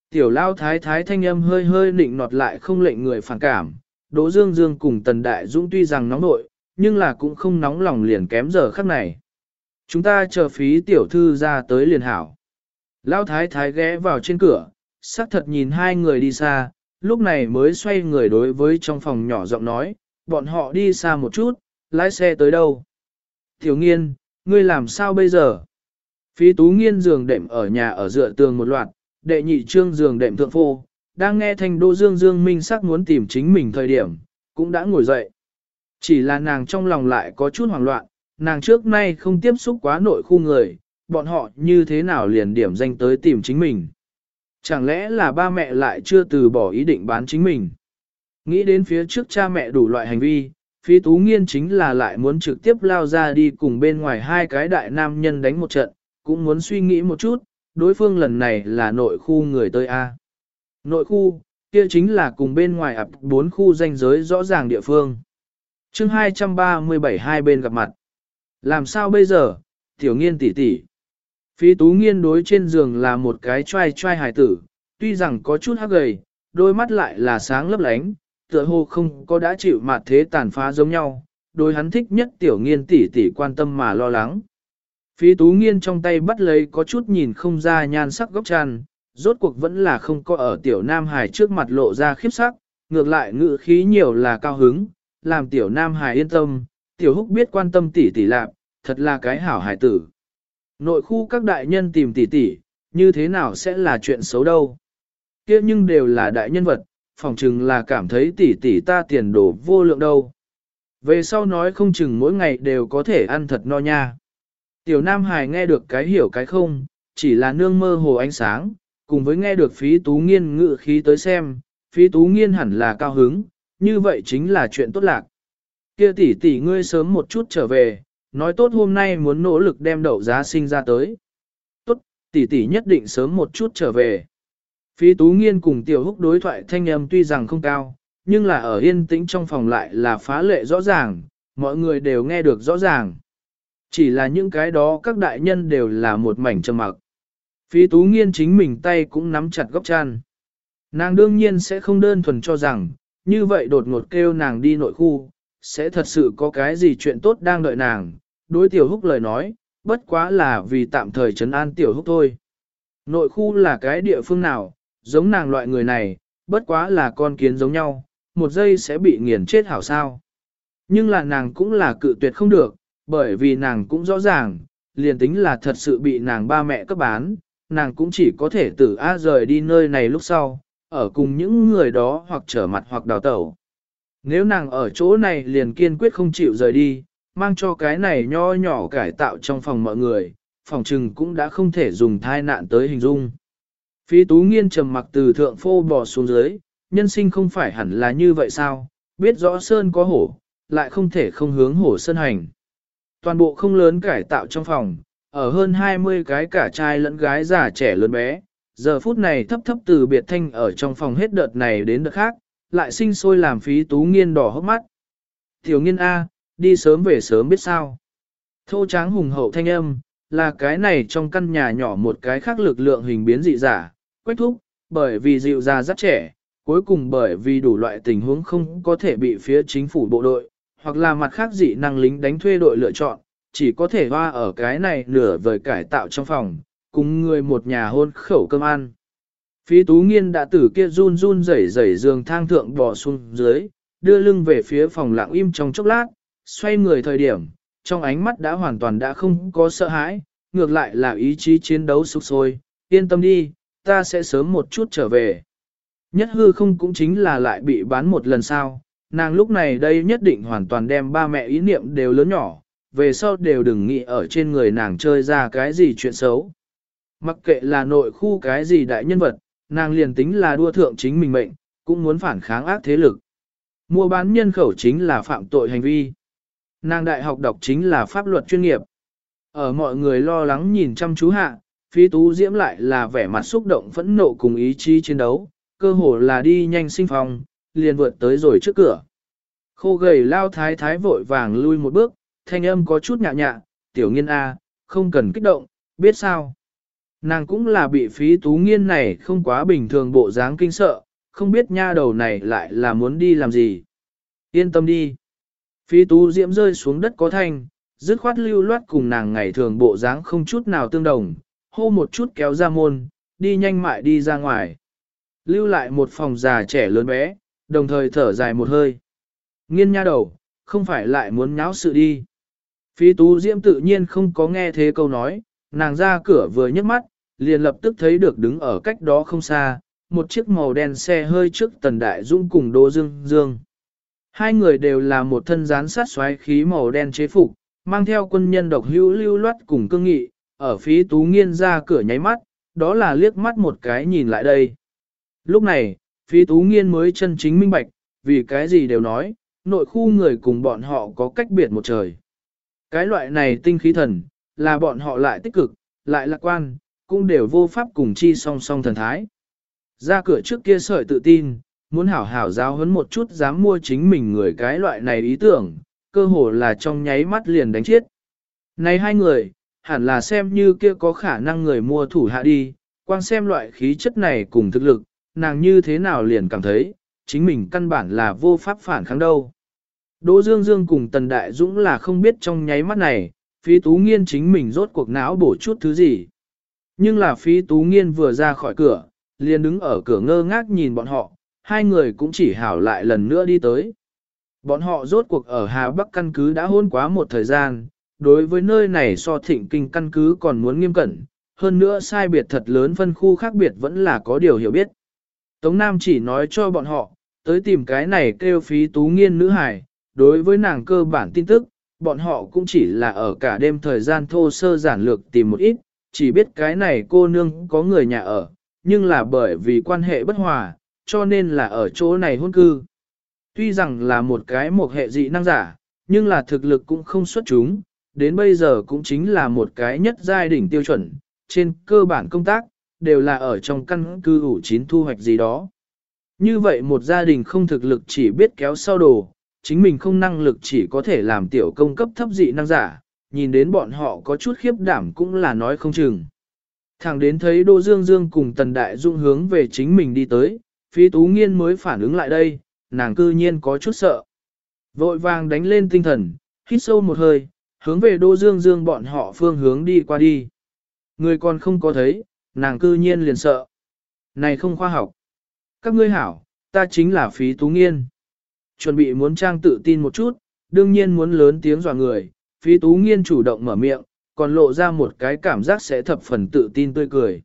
Tiểu lao thái thái thanh âm hơi hơi nịnh nọt lại không lệnh người phản cảm, Đỗ Dương Dương cùng Tần Đại Dũng tuy rằng nóng nội, nhưng là cũng không nóng lòng liền kém giờ khắc này. Chúng ta chờ phí tiểu thư ra tới liền hảo. Lão thái thái ghé vào trên cửa, sắc thật nhìn hai người đi xa, lúc này mới xoay người đối với trong phòng nhỏ giọng nói, bọn họ đi xa một chút, lái xe tới đâu. Tiểu nghiên, ngươi làm sao bây giờ? Phí tú nghiên giường đệm ở nhà ở dựa tường một loạt, đệ nhị trương giường đệm thượng phô, đang nghe thanh đô dương dương minh sắc muốn tìm chính mình thời điểm, cũng đã ngồi dậy. Chỉ là nàng trong lòng lại có chút hoảng loạn, nàng trước nay không tiếp xúc quá nội khu người, bọn họ như thế nào liền điểm danh tới tìm chính mình. Chẳng lẽ là ba mẹ lại chưa từ bỏ ý định bán chính mình? Nghĩ đến phía trước cha mẹ đủ loại hành vi, phi tú nghiên chính là lại muốn trực tiếp lao ra đi cùng bên ngoài hai cái đại nam nhân đánh một trận, cũng muốn suy nghĩ một chút, đối phương lần này là nội khu người tới A. Nội khu, kia chính là cùng bên ngoài ập bốn khu danh giới rõ ràng địa phương. chương 237 hai bên gặp mặt. Làm sao bây giờ, tiểu nghiên tỷ tỷ. phi tú nghiên đối trên giường là một cái trai trai hài tử, tuy rằng có chút hắc gầy, đôi mắt lại là sáng lấp lánh, tựa hồ không có đã chịu mặt thế tàn phá giống nhau, đối hắn thích nhất tiểu nghiên tỷ tỷ quan tâm mà lo lắng. phi tú nghiên trong tay bắt lấy có chút nhìn không ra nhan sắc góc tràn, rốt cuộc vẫn là không có ở tiểu nam hải trước mặt lộ ra khiếp sắc, ngược lại ngự khí nhiều là cao hứng, làm tiểu nam hải yên tâm, tiểu húc biết quan tâm tỷ tỷ lạp, thật là cái hảo hải tử. Nội khu các đại nhân tìm tỷ tỷ, như thế nào sẽ là chuyện xấu đâu. kia nhưng đều là đại nhân vật, phỏng chừng là cảm thấy tỷ tỷ ta tiền đồ vô lượng đâu. Về sau nói không chừng mỗi ngày đều có thể ăn thật no nha. Tiểu Nam Hải nghe được cái hiểu cái không, chỉ là nương mơ hồ ánh sáng, cùng với nghe được phí tú nghiên ngự khí tới xem, phí tú nghiên hẳn là cao hứng, như vậy chính là chuyện tốt lạc. Kia tỷ tỷ ngươi sớm một chút trở về, nói tốt hôm nay muốn nỗ lực đem đậu giá sinh ra tới. Tốt, tỷ tỷ nhất định sớm một chút trở về. Phí tú nghiên cùng tiểu húc đối thoại thanh âm tuy rằng không cao, nhưng là ở yên tĩnh trong phòng lại là phá lệ rõ ràng, mọi người đều nghe được rõ ràng. Chỉ là những cái đó các đại nhân đều là một mảnh trầm mặc. Phí tú nghiên chính mình tay cũng nắm chặt góc chăn. Nàng đương nhiên sẽ không đơn thuần cho rằng, như vậy đột ngột kêu nàng đi nội khu, sẽ thật sự có cái gì chuyện tốt đang đợi nàng. Đối tiểu húc lời nói, bất quá là vì tạm thời trấn an tiểu húc thôi. Nội khu là cái địa phương nào, giống nàng loại người này, bất quá là con kiến giống nhau, một giây sẽ bị nghiền chết hảo sao. Nhưng là nàng cũng là cự tuyệt không được, bởi vì nàng cũng rõ ràng, liền tính là thật sự bị nàng ba mẹ cấp bán, nàng cũng chỉ có thể tử A rời đi nơi này lúc sau, ở cùng những người đó hoặc trở mặt hoặc đào tẩu. Nếu nàng ở chỗ này liền kiên quyết không chịu rời đi, mang cho cái này nho nhỏ cải tạo trong phòng mọi người, phòng trừng cũng đã không thể dùng thai nạn tới hình dung. phi tú nghiên trầm mặc từ thượng phô bò xuống dưới, nhân sinh không phải hẳn là như vậy sao, biết rõ sơn có hổ, lại không thể không hướng hổ sơn hành. Toàn bộ không lớn cải tạo trong phòng, ở hơn 20 cái cả trai lẫn gái già trẻ lớn bé, giờ phút này thấp thấp từ biệt thanh ở trong phòng hết đợt này đến đợt khác, lại sinh sôi làm phí tú nghiên đỏ hốc mắt. Tiểu nghiên A, đi sớm về sớm biết sao. Thô tráng hùng hậu thanh âm, là cái này trong căn nhà nhỏ một cái khác lực lượng hình biến dị giả, quách thúc, bởi vì dịu già rất trẻ, cuối cùng bởi vì đủ loại tình huống không có thể bị phía chính phủ bộ đội, hoặc là mặt khác dị năng lính đánh thuê đội lựa chọn, chỉ có thể hoa ở cái này nửa vời cải tạo trong phòng, cùng người một nhà hôn khẩu cơm ăn. Phí tú nghiên đã từ kia run run rẩy rẩy giường thang thượng bò xuống dưới, đưa lưng về phía phòng lặng im trong chốc lát, xoay người thời điểm, trong ánh mắt đã hoàn toàn đã không có sợ hãi, ngược lại là ý chí chiến đấu sục sôi, yên tâm đi, ta sẽ sớm một chút trở về. Nhất hư không cũng chính là lại bị bán một lần sau, nàng lúc này đây nhất định hoàn toàn đem ba mẹ ý niệm đều lớn nhỏ, về sau đều đừng nghĩ ở trên người nàng chơi ra cái gì chuyện xấu. Mặc kệ là nội khu cái gì đại nhân vật, nàng liền tính là đua thượng chính mình mệnh, cũng muốn phản kháng ác thế lực. Mua bán nhân khẩu chính là phạm tội hành vi. Nàng đại học đọc chính là pháp luật chuyên nghiệp. Ở mọi người lo lắng nhìn chăm chú hạ, phi tú diễm lại là vẻ mặt xúc động phẫn nộ cùng ý chí chiến đấu, cơ hồ là đi nhanh sinh phong, liền vượt tới rồi trước cửa. Khô gầy lao thái thái vội vàng lui một bước, thanh âm có chút nhạ nhạ, tiểu nghiên A, không cần kích động, biết sao. Nàng cũng là bị phí tú nghiên này không quá bình thường bộ dáng kinh sợ, không biết nha đầu này lại là muốn đi làm gì. Yên tâm đi. Phí tú diễm rơi xuống đất có thanh, dứt khoát lưu loát cùng nàng ngày thường bộ dáng không chút nào tương đồng, hô một chút kéo ra môn, đi nhanh mại đi ra ngoài. Lưu lại một phòng già trẻ lớn bé, đồng thời thở dài một hơi. Nghiên nha đầu, không phải lại muốn nháo sự đi. Phí tú diễm tự nhiên không có nghe thế câu nói, nàng ra cửa vừa nhấc mắt, liền lập tức thấy được đứng ở cách đó không xa, một chiếc màu đen xe hơi trước tần đại dũng cùng Đỗ Dương Dương. Hai người đều là một thân gián sát xoáy khí màu đen chế phục, mang theo quân nhân độc hữu lưu loát cùng cương nghị, ở phí tú nghiên ra cửa nháy mắt, đó là liếc mắt một cái nhìn lại đây. Lúc này, phí tú nghiên mới chân chính minh bạch, vì cái gì đều nói, nội khu người cùng bọn họ có cách biệt một trời. Cái loại này tinh khí thần, là bọn họ lại tích cực, lại lạc quan, cũng đều vô pháp cùng chi song song thần thái. Ra cửa trước kia sợi tự tin, muốn hảo hảo giáo huấn một chút dám mua chính mình người cái loại này ý tưởng, cơ hồ là trong nháy mắt liền đánh chết. Này hai người, hẳn là xem như kia có khả năng người mua thủ hạ đi, quan xem loại khí chất này cùng thực lực, nàng như thế nào liền cảm thấy, chính mình căn bản là vô pháp phản kháng đâu. Đỗ Dương Dương cùng Tần Đại Dũng là không biết trong nháy mắt này, phí tú nghiên chính mình rốt cuộc não bổ chút thứ gì. Nhưng là phí tú nghiên vừa ra khỏi cửa, liền đứng ở cửa ngơ ngác nhìn bọn họ, hai người cũng chỉ hảo lại lần nữa đi tới. Bọn họ rốt cuộc ở Hà Bắc căn cứ đã hôn quá một thời gian, đối với nơi này so thịnh kinh căn cứ còn muốn nghiêm cẩn, hơn nữa sai biệt thật lớn phân khu khác biệt vẫn là có điều hiểu biết. Tống Nam chỉ nói cho bọn họ, tới tìm cái này kêu phí tú nghiên nữ hải, đối với nàng cơ bản tin tức, bọn họ cũng chỉ là ở cả đêm thời gian thô sơ giản lược tìm một ít, chỉ biết cái này cô nương có người nhà ở, nhưng là bởi vì quan hệ bất hòa, cho nên là ở chỗ này hôn cư. Tuy rằng là một cái một hệ dị năng giả, nhưng là thực lực cũng không xuất chúng, đến bây giờ cũng chính là một cái nhất giai đỉnh tiêu chuẩn, trên cơ bản công tác, đều là ở trong căn cư ủ chín thu hoạch gì đó. Như vậy một gia đình không thực lực chỉ biết kéo sau đồ, chính mình không năng lực chỉ có thể làm tiểu công cấp thấp dị năng giả, nhìn đến bọn họ có chút khiếp đảm cũng là nói không chừng. Thẳng đến thấy Đô Dương Dương cùng Tần Đại Dung hướng về chính mình đi tới, Phi Tú Nghiên mới phản ứng lại đây, nàng cư nhiên có chút sợ. Vội vàng đánh lên tinh thần, hít sâu một hơi, hướng về Đô Dương Dương bọn họ phương hướng đi qua đi. Người còn không có thấy, nàng cư nhiên liền sợ. Này không khoa học. Các ngươi hảo, ta chính là Phí Tú Nghiên. Chuẩn bị muốn trang tự tin một chút, đương nhiên muốn lớn tiếng dọa người, Phí Tú Nghiên chủ động mở miệng, còn lộ ra một cái cảm giác sẽ thập phần tự tin tươi cười.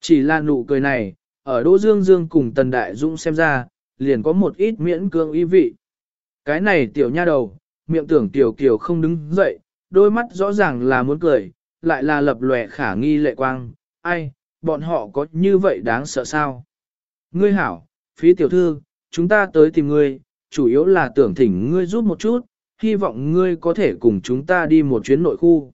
Chỉ là nụ cười này, ở Đỗ Dương Dương cùng Tần Đại Dũng xem ra, liền có một ít miễn cương ý vị. Cái này tiểu nha đầu, miệng tưởng tiểu kiều không đứng dậy, đôi mắt rõ ràng là muốn cười, lại là lập lòe khả nghi lệ quang, ai, bọn họ có như vậy đáng sợ sao? Ngươi hảo, phí tiểu thư, chúng ta tới tìm ngươi, chủ yếu là tưởng thỉnh ngươi giúp một chút, hy vọng ngươi có thể cùng chúng ta đi một chuyến nội khu.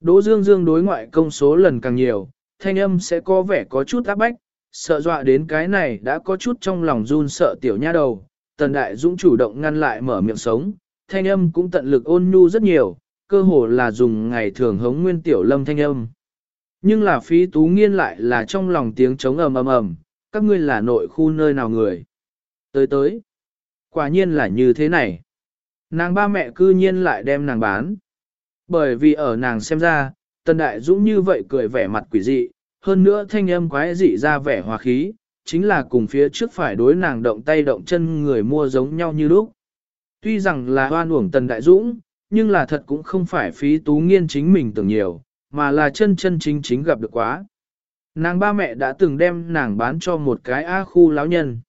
Đỗ Dương Dương đối ngoại công số lần càng nhiều, thanh âm sẽ có vẻ có chút áp bách, sợ dọa đến cái này đã có chút trong lòng run sợ tiểu nha đầu. Tần Đại Dũng chủ động ngăn lại mở miệng sống, thanh âm cũng tận lực ôn nhu rất nhiều, cơ hồ là dùng ngày thường hống nguyên tiểu lâm thanh âm. Nhưng là phí tú nghiên lại là trong lòng tiếng trống ầm ầm ầm, các ngươi là nội khu nơi nào người. Tới tới, quả nhiên là như thế này. Nàng ba mẹ cư nhiên lại đem nàng bán. Bởi vì ở nàng xem ra, Tần Đại Dũng như vậy cười vẻ mặt quỷ dị, hơn nữa thanh âm quái dị ra vẻ hòa khí, chính là cùng phía trước phải đối nàng động tay động chân người mua giống nhau như lúc. Tuy rằng là hoan uổng tần đại dũng, nhưng là thật cũng không phải phí tú nghiên chính mình tưởng nhiều, mà là chân chân chính chính gặp được quá. Nàng ba mẹ đã từng đem nàng bán cho một cái A khu lão nhân.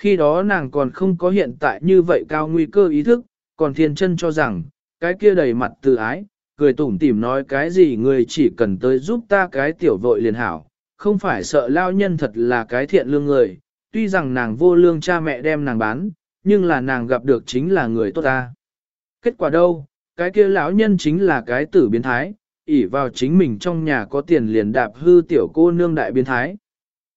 Khi đó nàng còn không có hiện tại như vậy cao nguy cơ ý thức, còn thiên chân cho rằng, cái kia đầy mặt từ ái, cười tủm tỉm nói cái gì người chỉ cần tới giúp ta cái tiểu vội liền hảo, không phải sợ lao nhân thật là cái thiện lương người, tuy rằng nàng vô lương cha mẹ đem nàng bán, nhưng là nàng gặp được chính là người tốt ta. Kết quả đâu, cái kia lão nhân chính là cái tử biến thái, ỷ vào chính mình trong nhà có tiền liền đạp hư tiểu cô nương đại biến thái.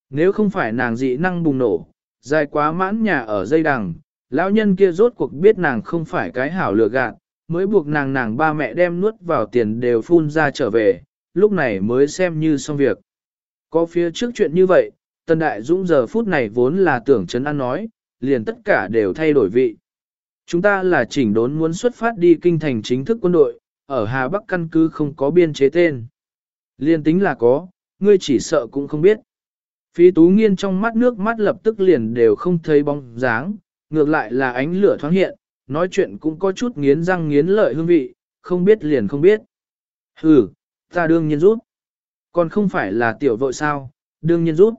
Nếu không phải nàng dị năng bùng nổ, dài quá mãn nhà ở dây đằng, lão nhân kia rốt cuộc biết nàng không phải cái hảo lừa gạt, mới buộc nàng nàng ba mẹ đem nuốt vào tiền đều phun ra trở về, lúc này mới xem như xong việc. Có phía trước chuyện như vậy, tân Đại Dũng giờ phút này vốn là tưởng chấn ăn nói, liền tất cả đều thay đổi vị. Chúng ta là chỉnh đốn muốn xuất phát đi kinh thành chính thức quân đội, ở Hà Bắc căn cứ không có biên chế tên. Liên tính là có, ngươi chỉ sợ cũng không biết. Phí tú nghiên trong mắt nước mắt lập tức liền đều không thấy bóng dáng, ngược lại là ánh lửa thoáng hiện, nói chuyện cũng có chút nghiến răng nghiến lợi hương vị, không biết liền không biết. Ừ, ta đương nhiên rút. Còn không phải là tiểu vội sao, đương nhiên rút.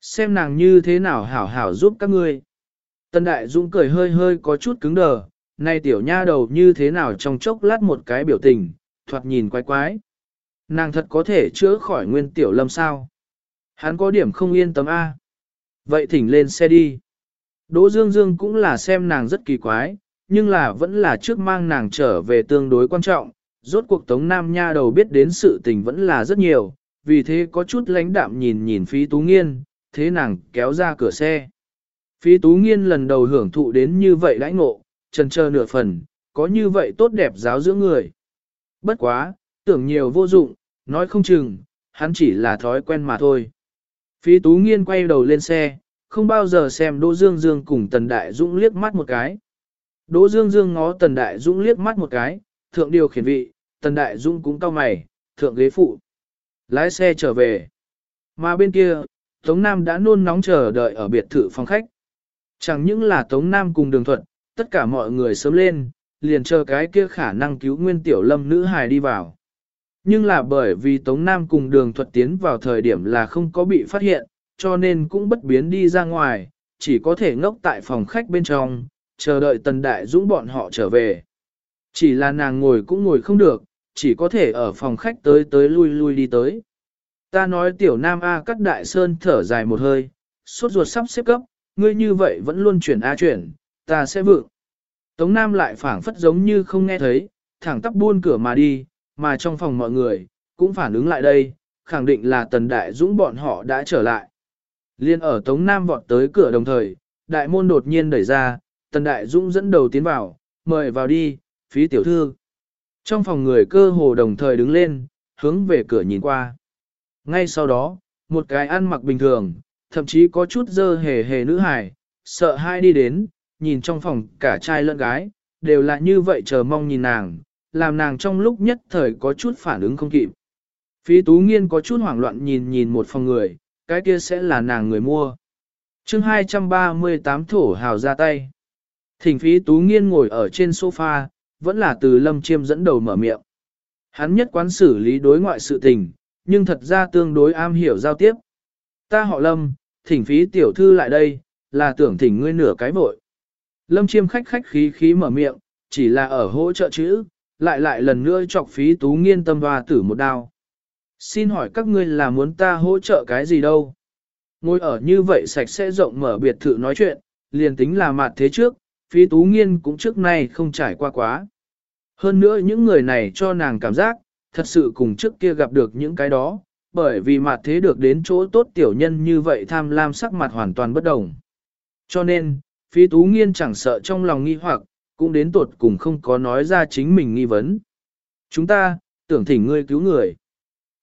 Xem nàng như thế nào hảo hảo giúp các ngươi. Tân Đại Dũng cười hơi hơi có chút cứng đờ, nay tiểu nha đầu như thế nào trong chốc lát một cái biểu tình, thoạt nhìn quái quái. Nàng thật có thể chữa khỏi nguyên tiểu lâm sao. Hắn có điểm không yên tâm A. Vậy thỉnh lên xe đi. Đỗ Dương Dương cũng là xem nàng rất kỳ quái, nhưng là vẫn là trước mang nàng trở về tương đối quan trọng. Rốt cuộc Tống Nam Nha đầu biết đến sự tình vẫn là rất nhiều, vì thế có chút lãnh đạm nhìn nhìn phí tú nghiên, thế nàng kéo ra cửa xe. Phí tú nghiên lần đầu hưởng thụ đến như vậy đãi ngộ, trần chờ nửa phần, có như vậy tốt đẹp giáo dưỡng người. Bất quá, tưởng nhiều vô dụng, nói không chừng, hắn chỉ là thói quen mà thôi. Phí tú nghiên quay đầu lên xe, không bao giờ xem Đỗ Dương Dương cùng Tần Đại Dũng liếc mắt một cái. Đỗ Dương Dương ngó Tần Đại Dũng liếc mắt một cái, thượng điều khiển vị, Tần Đại Dũng cũng cau mày, thượng ghế phụ. Lái xe trở về. Mà bên kia, Tống Nam đã nôn nóng chờ đợi ở biệt thự phòng khách. Chẳng những là Tống Nam cùng đường thuận, tất cả mọi người sớm lên, liền chờ cái kia khả năng cứu nguyên tiểu lâm nữ hài đi vào. Nhưng là bởi vì Tống Nam cùng đường thuật tiến vào thời điểm là không có bị phát hiện, cho nên cũng bất biến đi ra ngoài, chỉ có thể ngốc tại phòng khách bên trong, chờ đợi tần đại dũng bọn họ trở về. Chỉ là nàng ngồi cũng ngồi không được, chỉ có thể ở phòng khách tới tới lui lui đi tới. Ta nói tiểu nam A cắt đại sơn thở dài một hơi, suốt ruột sắp xếp cấp, ngươi như vậy vẫn luôn chuyển A chuyển, ta sẽ vượng. Tống Nam lại phảng phất giống như không nghe thấy, thẳng tắp buôn cửa mà đi, mà trong phòng mọi người, cũng phản ứng lại đây, khẳng định là Tần Đại Dũng bọn họ đã trở lại. Liên ở Tống Nam vọt tới cửa đồng thời, đại môn đột nhiên đẩy ra, Tần Đại Dũng dẫn đầu tiến vào, mời vào đi, phí tiểu thư. Trong phòng người cơ hồ đồng thời đứng lên, hướng về cửa nhìn qua. Ngay sau đó, một cái ăn mặc bình thường, thậm chí có chút dơ hề hề nữ hài, sợ hai đi đến, nhìn trong phòng cả trai lẫn gái, đều là như vậy chờ mong nhìn nàng, làm nàng trong lúc nhất thời có chút phản ứng không kịp. Phí Tú Nghiên có chút hoảng loạn nhìn nhìn một phòng người, cái kia sẽ là nàng người mua. chương 238 thổ hào ra tay. Thỉnh Phí Tú Nghiên ngồi ở trên sofa, vẫn là từ Lâm Chiêm dẫn đầu mở miệng. Hắn nhất quán xử lý đối ngoại sự tình, nhưng thật ra tương đối am hiểu giao tiếp. Ta họ Lâm, thỉnh Phí Tiểu Thư lại đây, là tưởng thỉnh ngươi nửa cái vội. Lâm Chiêm khách khách khí khí mở miệng, chỉ là ở hỗ trợ chữ, lại lại lần nữa chọc phí tú nghiên tâm hoa tử một đao. Xin hỏi các ngươi là muốn ta hỗ trợ cái gì đâu? Ngồi ở như vậy sạch sẽ rộng mở biệt thự nói chuyện, liền tính là mặt thế trước, phí tú nghiên cũng trước nay không trải qua quá. Hơn nữa những người này cho nàng cảm giác, thật sự cùng trước kia gặp được những cái đó, bởi vì mặt thế được đến chỗ tốt tiểu nhân như vậy tham lam sắc mặt hoàn toàn bất đồng. Cho nên, phí tú nghiên chẳng sợ trong lòng nghi hoặc, cũng đến tột cùng không có nói ra chính mình nghi vấn. Chúng ta, tưởng thỉnh ngươi cứu người.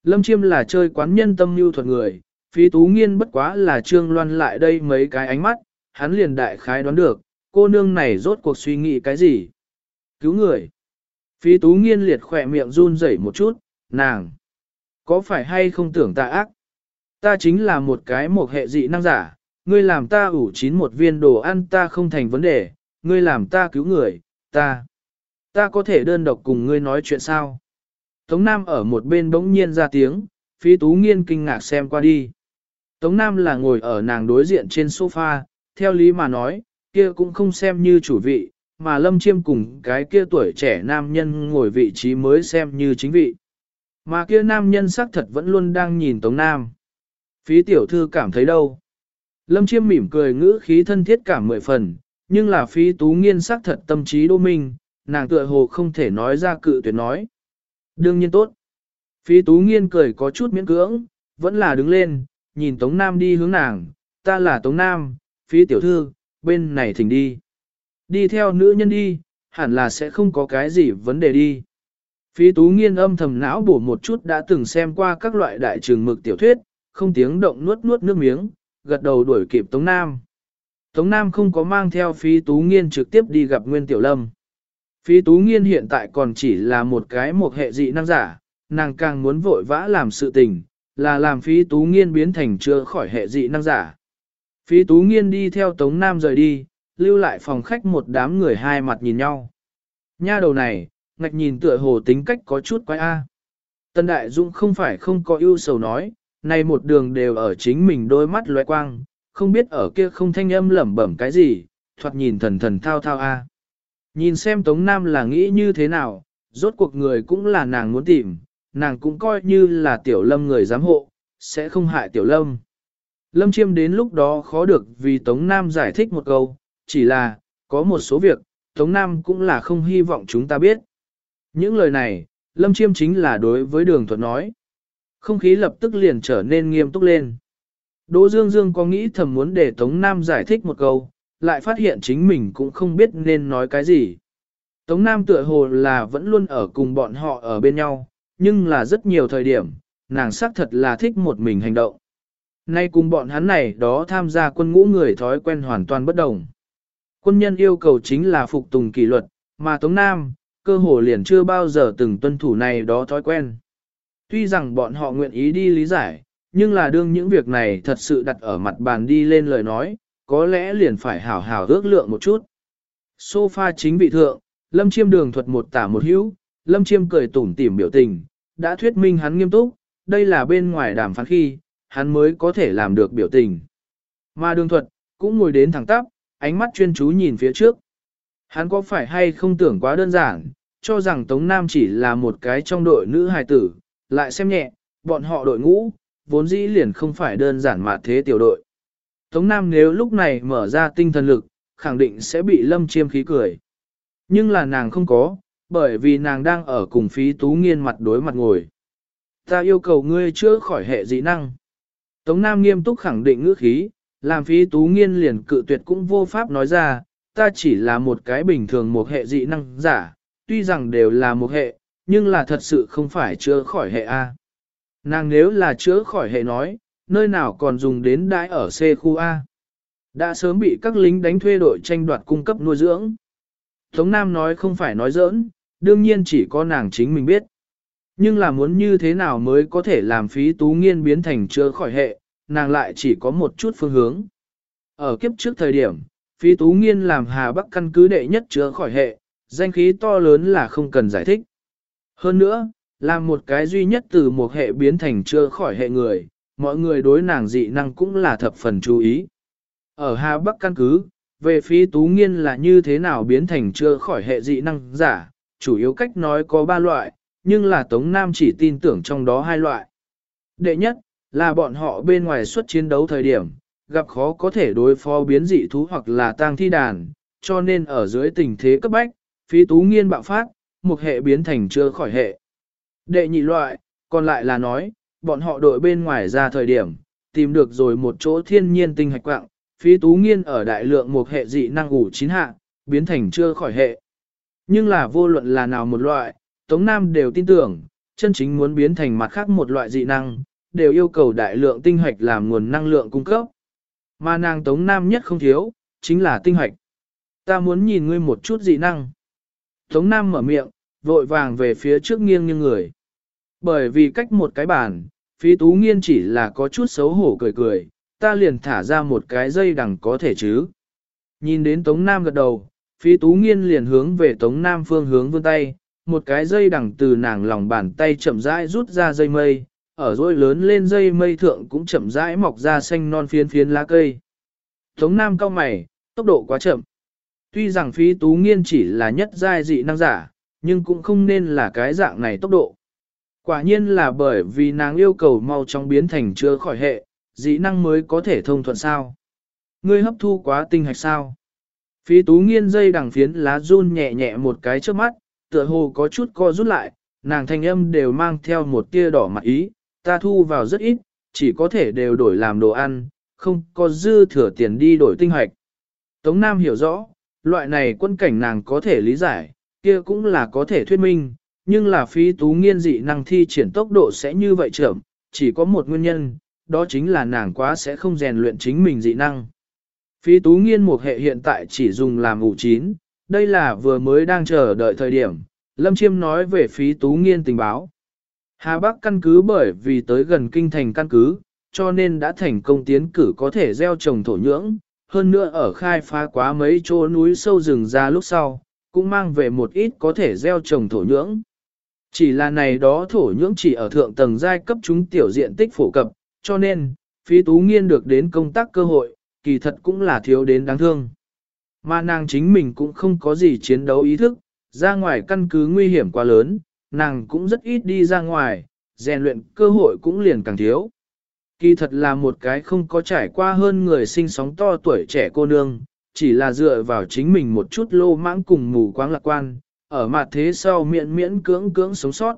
Lâm Chiêm là chơi quán nhân tâm lưu thuật người, phí tú nghiên bất quá là trương loan lại đây mấy cái ánh mắt, hắn liền đại khái đoán được, cô nương này rốt cuộc suy nghĩ cái gì. Cứu người. Phí tú nghiên liệt khỏe miệng run rẩy một chút, nàng. Có phải hay không tưởng ta ác, Ta chính là một cái một hệ dị năng giả, ngươi làm ta ủ chín một viên đồ ăn ta không thành vấn đề, ngươi làm ta cứu người, ta. Ta có thể đơn độc cùng ngươi nói chuyện sao? Tống Nam ở một bên bỗng nhiên ra tiếng, phí tú nghiên kinh ngạc xem qua đi. Tống Nam là ngồi ở nàng đối diện trên sofa, theo lý mà nói, kia cũng không xem như chủ vị, mà Lâm Chiêm cùng cái kia tuổi trẻ nam nhân ngồi vị trí mới xem như chính vị. Mà kia nam nhân xác thật vẫn luôn đang nhìn Tống Nam. Phí tiểu thư cảm thấy đâu? Lâm Chiêm mỉm cười ngữ khí thân thiết cảm mười phần, nhưng là phí tú nghiên xác thật tâm trí đô minh, nàng tựa hồ không thể nói ra cự tuyệt nói. Đương nhiên tốt. Phí tú nghiên cười có chút miễn cưỡng, vẫn là đứng lên, nhìn Tống Nam đi hướng nàng, ta là Tống Nam, phí tiểu thư, bên này thỉnh đi. Đi theo nữ nhân đi, hẳn là sẽ không có cái gì vấn đề đi. Phí tú nghiên âm thầm não bổ một chút đã từng xem qua các loại đại trường mực tiểu thuyết, không tiếng động nuốt nuốt nước miếng, gật đầu đuổi kịp Tống Nam. Tống Nam không có mang theo phí tú nghiên trực tiếp đi gặp Nguyên Tiểu Lâm. Phí tú nghiên hiện tại còn chỉ là một cái một hệ dị năng giả, nàng càng muốn vội vã làm sự tình, là làm phí tú nghiên biến thành chưa khỏi hệ dị năng giả. Phí tú nghiên đi theo Tống Nam rời đi, lưu lại phòng khách một đám người hai mặt nhìn nhau. Nha đầu này, ngạch nhìn tựa hồ tính cách có chút quái a. Tân Đại Dũng không phải không có ưu sầu nói, này một đường đều ở chính mình đôi mắt loe quang, không biết ở kia không thanh âm lẩm bẩm cái gì, thoạt nhìn thần thần thao thao a. Nhìn xem Tống Nam là nghĩ như thế nào, rốt cuộc người cũng là nàng muốn tìm, nàng cũng coi như là tiểu lâm người giám hộ, sẽ không hại tiểu lâm. Lâm chiêm đến lúc đó khó được vì Tống Nam giải thích một câu, chỉ là, có một số việc, Tống Nam cũng là không hy vọng chúng ta biết. Những lời này, Lâm chiêm chính là đối với đường thuật nói. Không khí lập tức liền trở nên nghiêm túc lên. Đỗ Dương Dương có nghĩ thầm muốn để Tống Nam giải thích một câu, lại phát hiện chính mình cũng không biết nên nói cái gì. Tống Nam tựa hồ là vẫn luôn ở cùng bọn họ ở bên nhau, nhưng là rất nhiều thời điểm, nàng xác thật là thích một mình hành động. Nay cùng bọn hắn này đó tham gia quân ngũ người thói quen hoàn toàn bất đồng. Quân nhân yêu cầu chính là phục tùng kỷ luật, mà Tống Nam, cơ hồ liền chưa bao giờ từng tuân thủ này đó thói quen. Tuy rằng bọn họ nguyện ý đi lý giải, nhưng là đương những việc này thật sự đặt ở mặt bàn đi lên lời nói, có lẽ liền phải hảo hảo ước lượng một chút. Sofa chính vị thượng, Lâm Chiêm đường thuật một tả một hữu, Lâm Chiêm cười tủm tỉm biểu tình, đã thuyết minh hắn nghiêm túc, đây là bên ngoài đàm phán khi, hắn mới có thể làm được biểu tình. Mà đường thuật, cũng ngồi đến thẳng tắp, ánh mắt chuyên chú nhìn phía trước. Hắn có phải hay không tưởng quá đơn giản, cho rằng Tống Nam chỉ là một cái trong đội nữ hài tử, lại xem nhẹ, bọn họ đội ngũ, vốn dĩ liền không phải đơn giản mà thế tiểu đội. Tống Nam nếu lúc này mở ra tinh thần lực, khẳng định sẽ bị lâm chiêm khí cười. Nhưng là nàng không có, bởi vì nàng đang ở cùng phí tú nghiên mặt đối mặt ngồi. Ta yêu cầu ngươi chữa khỏi hệ dị năng. Tống Nam nghiêm túc khẳng định ngữ khí, làm phí tú nghiên liền cự tuyệt cũng vô pháp nói ra, ta chỉ là một cái bình thường một hệ dị năng giả, tuy rằng đều là một hệ, nhưng là thật sự không phải chữa khỏi hệ A. Nàng nếu là chữa khỏi hệ nói, nơi nào còn dùng đến đãi ở C khu A. Đã sớm bị các lính đánh thuê đội tranh đoạt cung cấp nuôi dưỡng. Tống Nam nói không phải nói giỡn, đương nhiên chỉ có nàng chính mình biết. Nhưng là muốn như thế nào mới có thể làm phí tú nghiên biến thành chữa khỏi hệ, nàng lại chỉ có một chút phương hướng. Ở kiếp trước thời điểm, phí tú nghiên làm Hà Bắc căn cứ đệ nhất chữa khỏi hệ, danh khí to lớn là không cần giải thích. Hơn nữa, là một cái duy nhất từ một hệ biến thành chưa khỏi hệ người, mọi người đối nàng dị năng cũng là thập phần chú ý. Ở Hà Bắc căn cứ, về phí tú nghiên là như thế nào biến thành chưa khỏi hệ dị năng giả, chủ yếu cách nói có ba loại, nhưng là Tống Nam chỉ tin tưởng trong đó hai loại. Đệ nhất, là bọn họ bên ngoài xuất chiến đấu thời điểm, gặp khó có thể đối phó biến dị thú hoặc là tang thi đàn, cho nên ở dưới tình thế cấp bách, phí tú nghiên bạo phát, một hệ biến thành chưa khỏi hệ. Đệ nhị loại, còn lại là nói, bọn họ đội bên ngoài ra thời điểm, tìm được rồi một chỗ thiên nhiên tinh hạch quạng, phí tú nghiên ở đại lượng một hệ dị năng ủ chín hạ, biến thành chưa khỏi hệ. Nhưng là vô luận là nào một loại, Tống Nam đều tin tưởng, chân chính muốn biến thành mặt khác một loại dị năng, đều yêu cầu đại lượng tinh hạch làm nguồn năng lượng cung cấp. Mà nàng Tống Nam nhất không thiếu, chính là tinh hạch Ta muốn nhìn ngươi một chút dị năng. Tống Nam mở miệng, vội vàng về phía trước nghiêng như người. Bởi vì cách một cái bàn, Phí tú nghiên chỉ là có chút xấu hổ cười cười, ta liền thả ra một cái dây đằng có thể chứ. Nhìn đến Tống Nam gật đầu, phí tú nghiên liền hướng về Tống Nam phương hướng vươn tay, một cái dây đằng từ nàng lòng bàn tay chậm rãi rút ra dây mây, ở rôi lớn lên dây mây thượng cũng chậm rãi mọc ra xanh non phiến phiến lá cây. Tống Nam cao mày, tốc độ quá chậm. Tuy rằng phí tú nghiên chỉ là nhất giai dị năng giả, nhưng cũng không nên là cái dạng này tốc độ. Quả nhiên là bởi vì nàng yêu cầu mau chóng biến thành chưa khỏi hệ, dị năng mới có thể thông thuận sao. Ngươi hấp thu quá tinh hạch sao. Phí tú nghiên dây đằng phiến lá run nhẹ nhẹ một cái trước mắt, tựa hồ có chút co rút lại, nàng thanh âm đều mang theo một tia đỏ mặt ý, ta thu vào rất ít, chỉ có thể đều đổi làm đồ ăn, không có dư thừa tiền đi đổi tinh hoạch. Tống Nam hiểu rõ, loại này quân cảnh nàng có thể lý giải, kia cũng là có thể thuyết minh, nhưng là phí tú nghiên dị năng thi triển tốc độ sẽ như vậy chậm, chỉ có một nguyên nhân, đó chính là nàng quá sẽ không rèn luyện chính mình dị năng. Phí tú nghiên một hệ hiện tại chỉ dùng làm ủ chín, đây là vừa mới đang chờ đợi thời điểm, Lâm Chiêm nói về phí tú nghiên tình báo. Hà Bắc căn cứ bởi vì tới gần kinh thành căn cứ, cho nên đã thành công tiến cử có thể gieo trồng thổ nhưỡng, hơn nữa ở khai phá quá mấy chỗ núi sâu rừng ra lúc sau, cũng mang về một ít có thể gieo trồng thổ nhưỡng. Chỉ là này đó thổ nhưỡng chỉ ở thượng tầng giai cấp chúng tiểu diện tích phổ cập, cho nên, phí tú nghiên được đến công tác cơ hội, kỳ thật cũng là thiếu đến đáng thương. Mà nàng chính mình cũng không có gì chiến đấu ý thức, ra ngoài căn cứ nguy hiểm quá lớn, nàng cũng rất ít đi ra ngoài, rèn luyện cơ hội cũng liền càng thiếu. Kỳ thật là một cái không có trải qua hơn người sinh sóng to tuổi trẻ cô nương, chỉ là dựa vào chính mình một chút lô mãng cùng mù quáng lạc quan, ở mặt thế sau miễn miễn cưỡng cưỡng sống sót.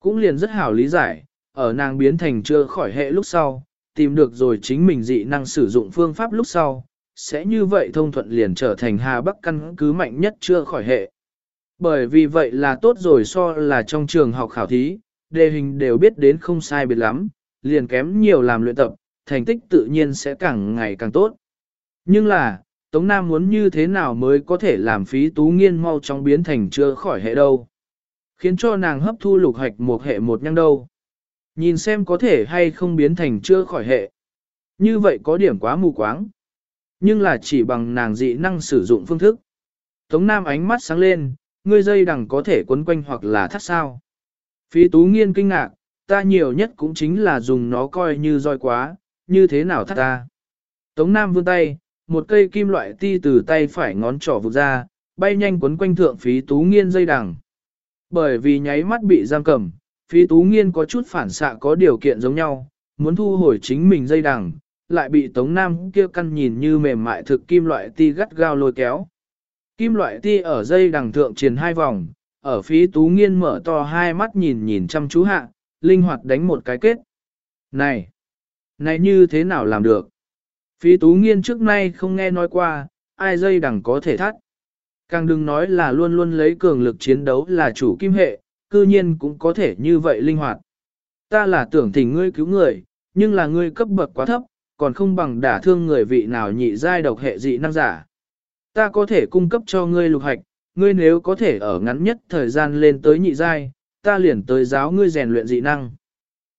Cũng liền rất hảo lý giải, ở nàng biến thành chưa khỏi hệ lúc sau, tìm được rồi chính mình dị năng sử dụng phương pháp lúc sau, sẽ như vậy thông thuận liền trở thành Hà Bắc căn cứ mạnh nhất chưa khỏi hệ. Bởi vì vậy là tốt rồi so là trong trường học khảo thí, đề hình đều biết đến không sai biệt lắm, liền kém nhiều làm luyện tập, thành tích tự nhiên sẽ càng ngày càng tốt. Nhưng là, Tống Nam muốn như thế nào mới có thể làm phí tú nghiên mau chóng biến thành chưa khỏi hệ đâu. Khiến cho nàng hấp thu lục hạch một hệ một nhăng đâu. Nhìn xem có thể hay không biến thành chưa khỏi hệ. Như vậy có điểm quá mù quáng. Nhưng là chỉ bằng nàng dị năng sử dụng phương thức. Tống Nam ánh mắt sáng lên, ngươi dây đằng có thể quấn quanh hoặc là thắt sao. Phí tú nghiên kinh ngạc, ta nhiều nhất cũng chính là dùng nó coi như roi quá, như thế nào thắt ta. Tống Nam vươn tay, một cây kim loại ti từ tay phải ngón trỏ vụt ra, bay nhanh quấn quanh thượng phí tú nghiên dây đằng. Bởi vì nháy mắt bị giam cầm, phí tú nghiên có chút phản xạ có điều kiện giống nhau, muốn thu hồi chính mình dây đằng, lại bị Tống Nam kia căn nhìn như mềm mại thực kim loại ti gắt gao lôi kéo. Kim loại ti ở dây đằng thượng triền hai vòng, ở phí tú nghiên mở to hai mắt nhìn nhìn chăm chú hạ, linh hoạt đánh một cái kết. Này! Này như thế nào làm được? Phí tú nghiên trước nay không nghe nói qua, ai dây đằng có thể thắt. Càng đừng nói là luôn luôn lấy cường lực chiến đấu là chủ kim hệ, cư nhiên cũng có thể như vậy linh hoạt. Ta là tưởng thỉnh ngươi cứu người, nhưng là ngươi cấp bậc quá thấp, còn không bằng đả thương người vị nào nhị giai độc hệ dị năng giả. Ta có thể cung cấp cho ngươi lục hạch, ngươi nếu có thể ở ngắn nhất thời gian lên tới nhị giai, ta liền tới giáo ngươi rèn luyện dị năng.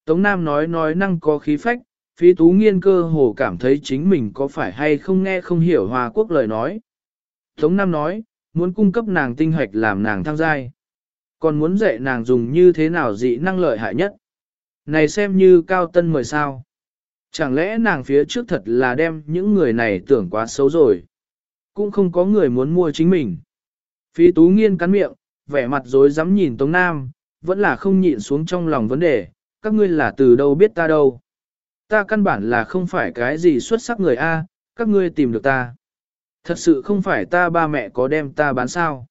Tống Nam nói nói năng có khí phách, phí tú nghiên cơ hồ cảm thấy chính mình có phải hay không nghe không hiểu Hoa Quốc lời nói. Tống Nam nói, muốn cung cấp nàng tinh hoạch làm nàng thăng giai. Còn muốn dạy nàng dùng như thế nào dị năng lợi hại nhất. Này xem như cao tân mời sao. Chẳng lẽ nàng phía trước thật là đem những người này tưởng quá xấu rồi. Cũng không có người muốn mua chính mình. Phí tú nghiên cắn miệng, vẻ mặt dối dám nhìn Tống Nam, vẫn là không nhịn xuống trong lòng vấn đề, các ngươi là từ đâu biết ta đâu. Ta căn bản là không phải cái gì xuất sắc người A, các ngươi tìm được ta. Thật sự không phải ta ba mẹ có đem ta bán sao.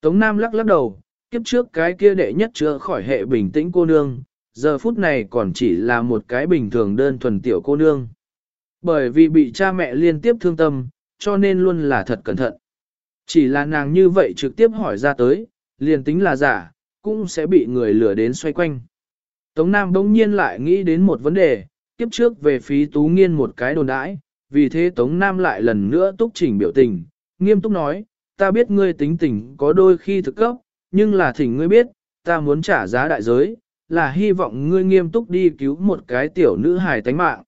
Tống Nam lắc lắc đầu, kiếp trước cái kia đệ nhất chưa khỏi hệ bình tĩnh cô nương, giờ phút này còn chỉ là một cái bình thường đơn thuần tiểu cô nương. Bởi vì bị cha mẹ liên tiếp thương tâm, cho nên luôn là thật cẩn thận. Chỉ là nàng như vậy trực tiếp hỏi ra tới, liền tính là giả, cũng sẽ bị người lừa đến xoay quanh. Tống Nam bỗng nhiên lại nghĩ đến một vấn đề, kiếp trước về phí tú nghiên một cái đồn đãi, vì thế Tống Nam lại lần nữa túc chỉnh biểu tình, nghiêm túc nói, ta biết ngươi tính tình có đôi khi thực cấp, nhưng là thỉnh ngươi biết, ta muốn trả giá đại giới, là hy vọng ngươi nghiêm túc đi cứu một cái tiểu nữ hài tánh mạng.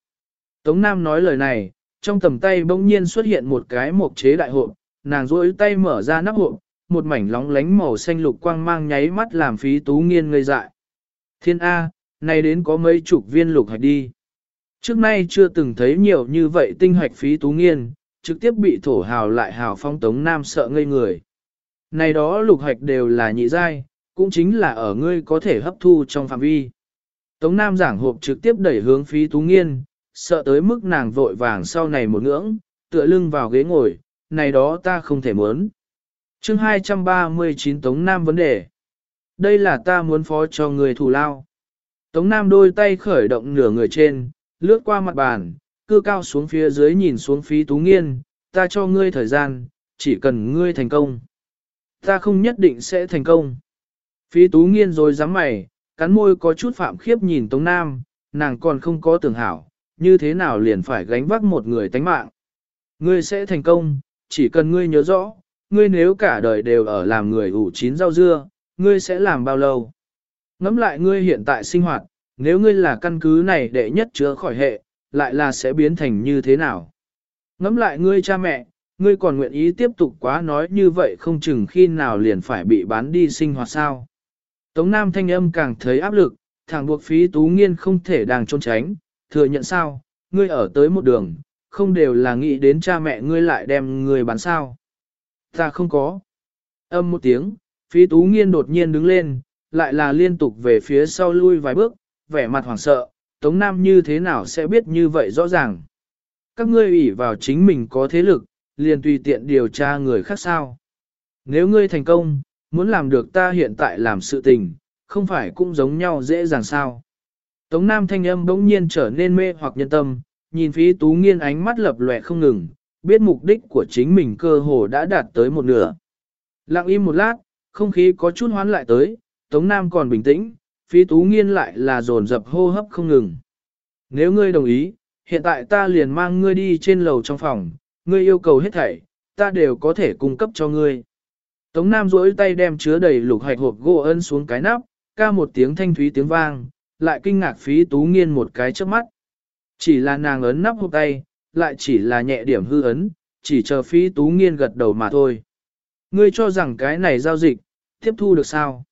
Tống Nam nói lời này, trong tầm tay bỗng nhiên xuất hiện một cái mộc chế đại hộp, nàng rỗi tay mở ra nắp hộp, một mảnh lóng lánh màu xanh lục quang mang nháy mắt làm phí tú nghiên ngây dại. Thiên A, này đến có mấy chục viên lục hạch đi. Trước nay chưa từng thấy nhiều như vậy tinh hạch phí tú nghiên, trực tiếp bị thổ hào lại hào phong tống nam sợ ngây người. Này đó lục hạch đều là nhị giai, cũng chính là ở ngươi có thể hấp thu trong phạm vi. Tống nam giảng hộp trực tiếp đẩy hướng phí tú nghiên, sợ tới mức nàng vội vàng sau này một ngưỡng, tựa lưng vào ghế ngồi, này đó ta không thể muốn. chương 239 Tống Nam vấn đề. Đây là ta muốn phó cho người thủ lao. Tống Nam đôi tay khởi động nửa người trên, lướt qua mặt bàn, cư cao xuống phía dưới nhìn xuống phí tú nghiên, ta cho ngươi thời gian, chỉ cần ngươi thành công. Ta không nhất định sẽ thành công. Phí tú nghiên rồi dám mày, cắn môi có chút phạm khiếp nhìn Tống Nam, nàng còn không có tưởng hảo, như thế nào liền phải gánh vác một người tánh mạng. Ngươi sẽ thành công, chỉ cần ngươi nhớ rõ, ngươi nếu cả đời đều ở làm người ủ chín rau dưa, ngươi sẽ làm bao lâu? Ngắm lại ngươi hiện tại sinh hoạt, nếu ngươi là căn cứ này đệ nhất chứa khỏi hệ, lại là sẽ biến thành như thế nào? Ngắm lại ngươi cha mẹ, ngươi còn nguyện ý tiếp tục quá nói như vậy không chừng khi nào liền phải bị bán đi sinh hoạt sao? Tống Nam thanh âm càng thấy áp lực, thằng buộc phí tú nghiên không thể đàng trốn tránh, thừa nhận sao, ngươi ở tới một đường, không đều là nghĩ đến cha mẹ ngươi lại đem ngươi bán sao. Ta không có. Âm một tiếng, phí tú nghiên đột nhiên đứng lên, lại là liên tục về phía sau lui vài bước, vẻ mặt hoảng sợ, Tống Nam như thế nào sẽ biết như vậy rõ ràng. Các ngươi ủy vào chính mình có thế lực, liền tùy tiện điều tra người khác sao. Nếu ngươi thành công, muốn làm được ta hiện tại làm sự tình, không phải cũng giống nhau dễ dàng sao. Tống Nam thanh âm bỗng nhiên trở nên mê hoặc nhân tâm, nhìn phí tú nghiên ánh mắt lập lòe không ngừng, biết mục đích của chính mình cơ hồ đã đạt tới một nửa. Lặng im một lát, không khí có chút hoán lại tới, Tống Nam còn bình tĩnh, phí tú nghiên lại là dồn dập hô hấp không ngừng. Nếu ngươi đồng ý, hiện tại ta liền mang ngươi đi trên lầu trong phòng, ngươi yêu cầu hết thảy, ta đều có thể cung cấp cho ngươi. Tống Nam duỗi tay đem chứa đầy lục hạch hộp gỗ ân xuống cái nắp, ca một tiếng thanh thúy tiếng vang, lại kinh ngạc phí tú nghiên một cái trước mắt. Chỉ là nàng ấn nắp hộp tay, lại chỉ là nhẹ điểm hư ấn, chỉ chờ phí tú nghiên gật đầu mà thôi. Ngươi cho rằng cái này giao dịch, tiếp thu được sao?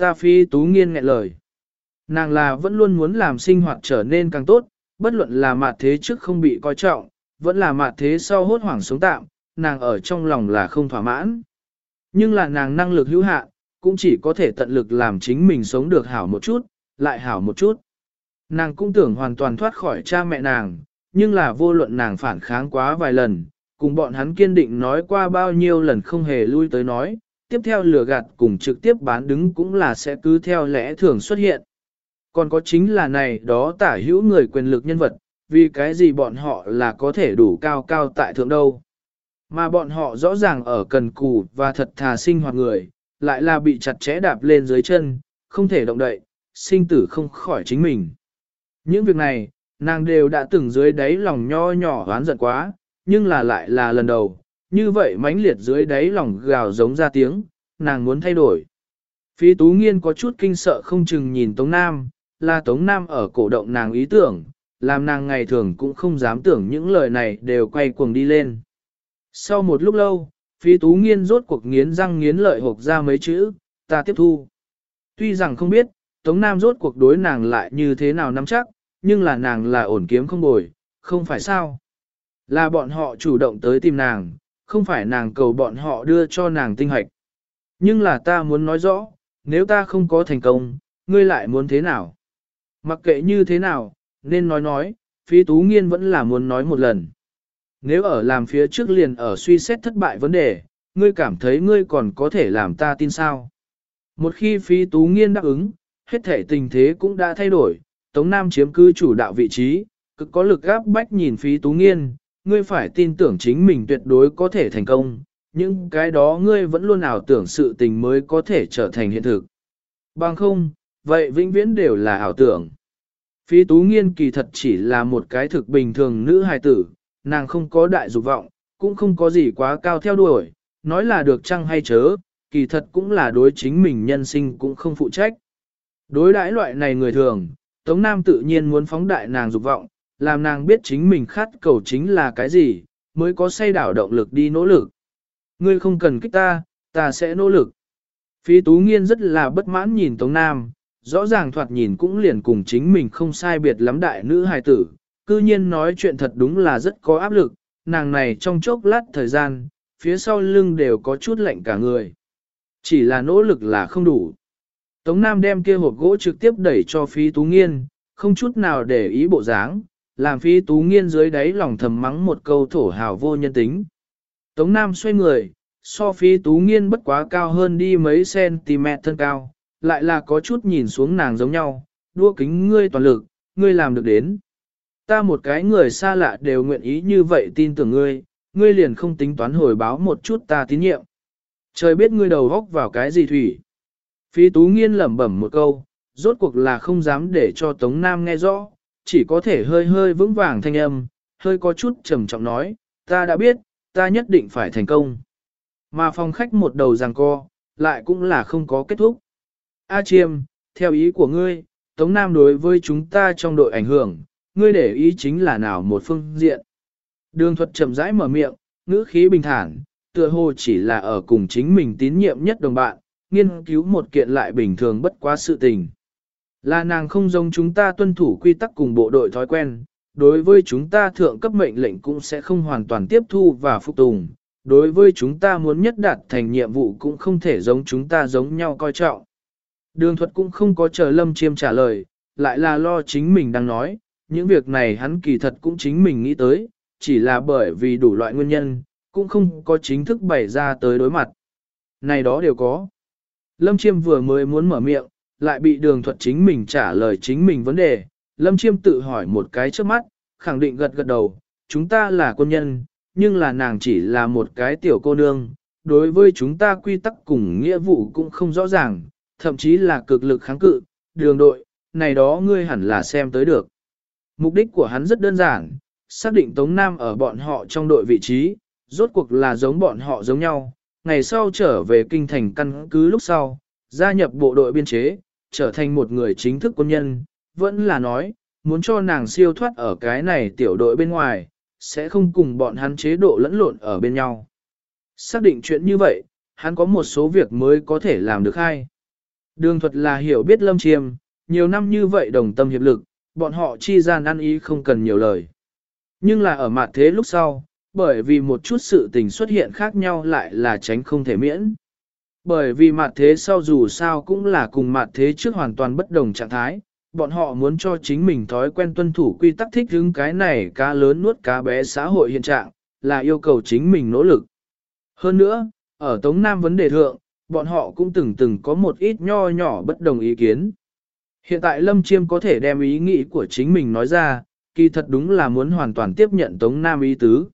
Ta phi tú nghiên nghẹn lời. Nàng là vẫn luôn muốn làm sinh hoạt trở nên càng tốt, bất luận là mặt thế trước không bị coi trọng, vẫn là mặt thế sau hốt hoảng sống tạm, nàng ở trong lòng là không thỏa mãn. Nhưng là nàng năng lực hữu hạn, cũng chỉ có thể tận lực làm chính mình sống được hảo một chút, lại hảo một chút. Nàng cũng tưởng hoàn toàn thoát khỏi cha mẹ nàng, nhưng là vô luận nàng phản kháng quá vài lần, cùng bọn hắn kiên định nói qua bao nhiêu lần không hề lui tới nói, tiếp theo lừa gạt cùng trực tiếp bán đứng cũng là sẽ cứ theo lẽ thường xuất hiện. Còn có chính là này đó tả hữu người quyền lực nhân vật, vì cái gì bọn họ là có thể đủ cao cao tại thượng đâu. Mà bọn họ rõ ràng ở cần cù và thật thà sinh hoạt người, lại là bị chặt chẽ đạp lên dưới chân, không thể động đậy, sinh tử không khỏi chính mình. Những việc này, nàng đều đã từng dưới đáy lòng nho nhỏ oán giận quá, nhưng là lại là lần đầu, như vậy mãnh liệt dưới đáy lòng gào giống ra tiếng, nàng muốn thay đổi. Phi Tú Nghiên có chút kinh sợ không chừng nhìn Tống Nam, là Tống Nam ở cổ động nàng ý tưởng, làm nàng ngày thường cũng không dám tưởng những lời này đều quay cuồng đi lên. Sau một lúc lâu, Phi Tú Nghiên rốt cuộc nghiến răng nghiến lợi hộp ra mấy chữ, ta tiếp thu. Tuy rằng không biết, Tống Nam rốt cuộc đối nàng lại như thế nào nắm chắc, nhưng là nàng là ổn kiếm không bồi, không phải sao. Là bọn họ chủ động tới tìm nàng, không phải nàng cầu bọn họ đưa cho nàng tinh hạch. Nhưng là ta muốn nói rõ, nếu ta không có thành công, ngươi lại muốn thế nào? Mặc kệ như thế nào, nên nói nói, phí tú nghiên vẫn là muốn nói một lần. Nếu ở làm phía trước liền ở suy xét thất bại vấn đề, ngươi cảm thấy ngươi còn có thể làm ta tin sao? Một khi phí tú nghiên đáp ứng, hết thể tình thế cũng đã thay đổi, Tống Nam chiếm cứ chủ đạo vị trí, cực có lực gáp bách nhìn phí tú nghiên, ngươi phải tin tưởng chính mình tuyệt đối có thể thành công, những cái đó ngươi vẫn luôn ảo tưởng sự tình mới có thể trở thành hiện thực. Bằng không, vậy vĩnh viễn đều là ảo tưởng. Phí tú nghiên kỳ thật chỉ là một cái thực bình thường nữ hài tử, nàng không có đại dục vọng, cũng không có gì quá cao theo đuổi, nói là được chăng hay chớ, kỳ thật cũng là đối chính mình nhân sinh cũng không phụ trách. Đối đãi loại này người thường, Tống Nam tự nhiên muốn phóng đại nàng dục vọng, làm nàng biết chính mình khát cầu chính là cái gì, mới có say đảo động lực đi nỗ lực. Ngươi không cần kích ta, ta sẽ nỗ lực. Phí Tú Nghiên rất là bất mãn nhìn Tống Nam, rõ ràng thoạt nhìn cũng liền cùng chính mình không sai biệt lắm đại nữ hài tử, cư nhiên nói chuyện thật đúng là rất có áp lực, nàng này trong chốc lát thời gian, phía sau lưng đều có chút lạnh cả người. Chỉ là nỗ lực là không đủ. Tống Nam đem kia hộp gỗ trực tiếp đẩy cho Phí Tú Nghiên, không chút nào để ý bộ dáng, làm Phí Tú Nghiên dưới đáy lòng thầm mắng một câu thổ hào vô nhân tính. Tống Nam xoay người, so Phí Tú Nghiên bất quá cao hơn đi mấy cm thân cao, lại là có chút nhìn xuống nàng giống nhau, đua kính ngươi toàn lực, ngươi làm được đến. Ta một cái người xa lạ đều nguyện ý như vậy tin tưởng ngươi, ngươi liền không tính toán hồi báo một chút ta tín nhiệm. Trời biết ngươi đầu góc vào cái gì thủy. Phí tú nghiên lẩm bẩm một câu, rốt cuộc là không dám để cho Tống Nam nghe rõ, chỉ có thể hơi hơi vững vàng thanh âm, hơi có chút trầm trọng nói, ta đã biết, ta nhất định phải thành công. Mà phòng khách một đầu ràng co, lại cũng là không có kết thúc. A Chiêm, theo ý của ngươi, Tống Nam đối với chúng ta trong đội ảnh hưởng, ngươi để ý chính là nào một phương diện. Đường thuật chậm rãi mở miệng, ngữ khí bình thản, tựa hồ chỉ là ở cùng chính mình tín nhiệm nhất đồng bạn, nghiên cứu một kiện lại bình thường bất quá sự tình. Là nàng không giống chúng ta tuân thủ quy tắc cùng bộ đội thói quen, đối với chúng ta thượng cấp mệnh lệnh cũng sẽ không hoàn toàn tiếp thu và phục tùng. Đối với chúng ta muốn nhất đạt thành nhiệm vụ cũng không thể giống chúng ta giống nhau coi trọng. Đường thuật cũng không có chờ Lâm Chiêm trả lời, lại là lo chính mình đang nói, những việc này hắn kỳ thật cũng chính mình nghĩ tới, chỉ là bởi vì đủ loại nguyên nhân, cũng không có chính thức bày ra tới đối mặt. Này đó đều có. Lâm Chiêm vừa mới muốn mở miệng, lại bị đường thuật chính mình trả lời chính mình vấn đề. Lâm Chiêm tự hỏi một cái trước mắt, khẳng định gật gật đầu, chúng ta là quân nhân, nhưng là nàng chỉ là một cái tiểu cô nương. Đối với chúng ta quy tắc cùng nghĩa vụ cũng không rõ ràng, thậm chí là cực lực kháng cự, đường đội, này đó ngươi hẳn là xem tới được. Mục đích của hắn rất đơn giản, xác định Tống Nam ở bọn họ trong đội vị trí, rốt cuộc là giống bọn họ giống nhau, ngày sau trở về kinh thành căn cứ lúc sau, gia nhập bộ đội biên chế, trở thành một người chính thức quân nhân, vẫn là nói, muốn cho nàng siêu thoát ở cái này tiểu đội bên ngoài, sẽ không cùng bọn hắn chế độ lẫn lộn ở bên nhau. Xác định chuyện như vậy, hắn có một số việc mới có thể làm được hay. Đường thuật là hiểu biết lâm chiêm, nhiều năm như vậy đồng tâm hiệp lực, bọn họ chi gian ăn ý không cần nhiều lời. Nhưng là ở mặt thế lúc sau, bởi vì một chút sự tình xuất hiện khác nhau lại là tránh không thể miễn. Bởi vì mặt thế sau dù sao cũng là cùng mặt thế trước hoàn toàn bất đồng trạng thái, bọn họ muốn cho chính mình thói quen tuân thủ quy tắc thích hứng cái này cá lớn nuốt cá bé xã hội hiện trạng, là yêu cầu chính mình nỗ lực. Hơn nữa, ở Tống Nam vấn đề thượng, bọn họ cũng từng từng có một ít nho nhỏ bất đồng ý kiến. Hiện tại Lâm Chiêm có thể đem ý nghĩ của chính mình nói ra, kỳ thật đúng là muốn hoàn toàn tiếp nhận Tống Nam ý tứ.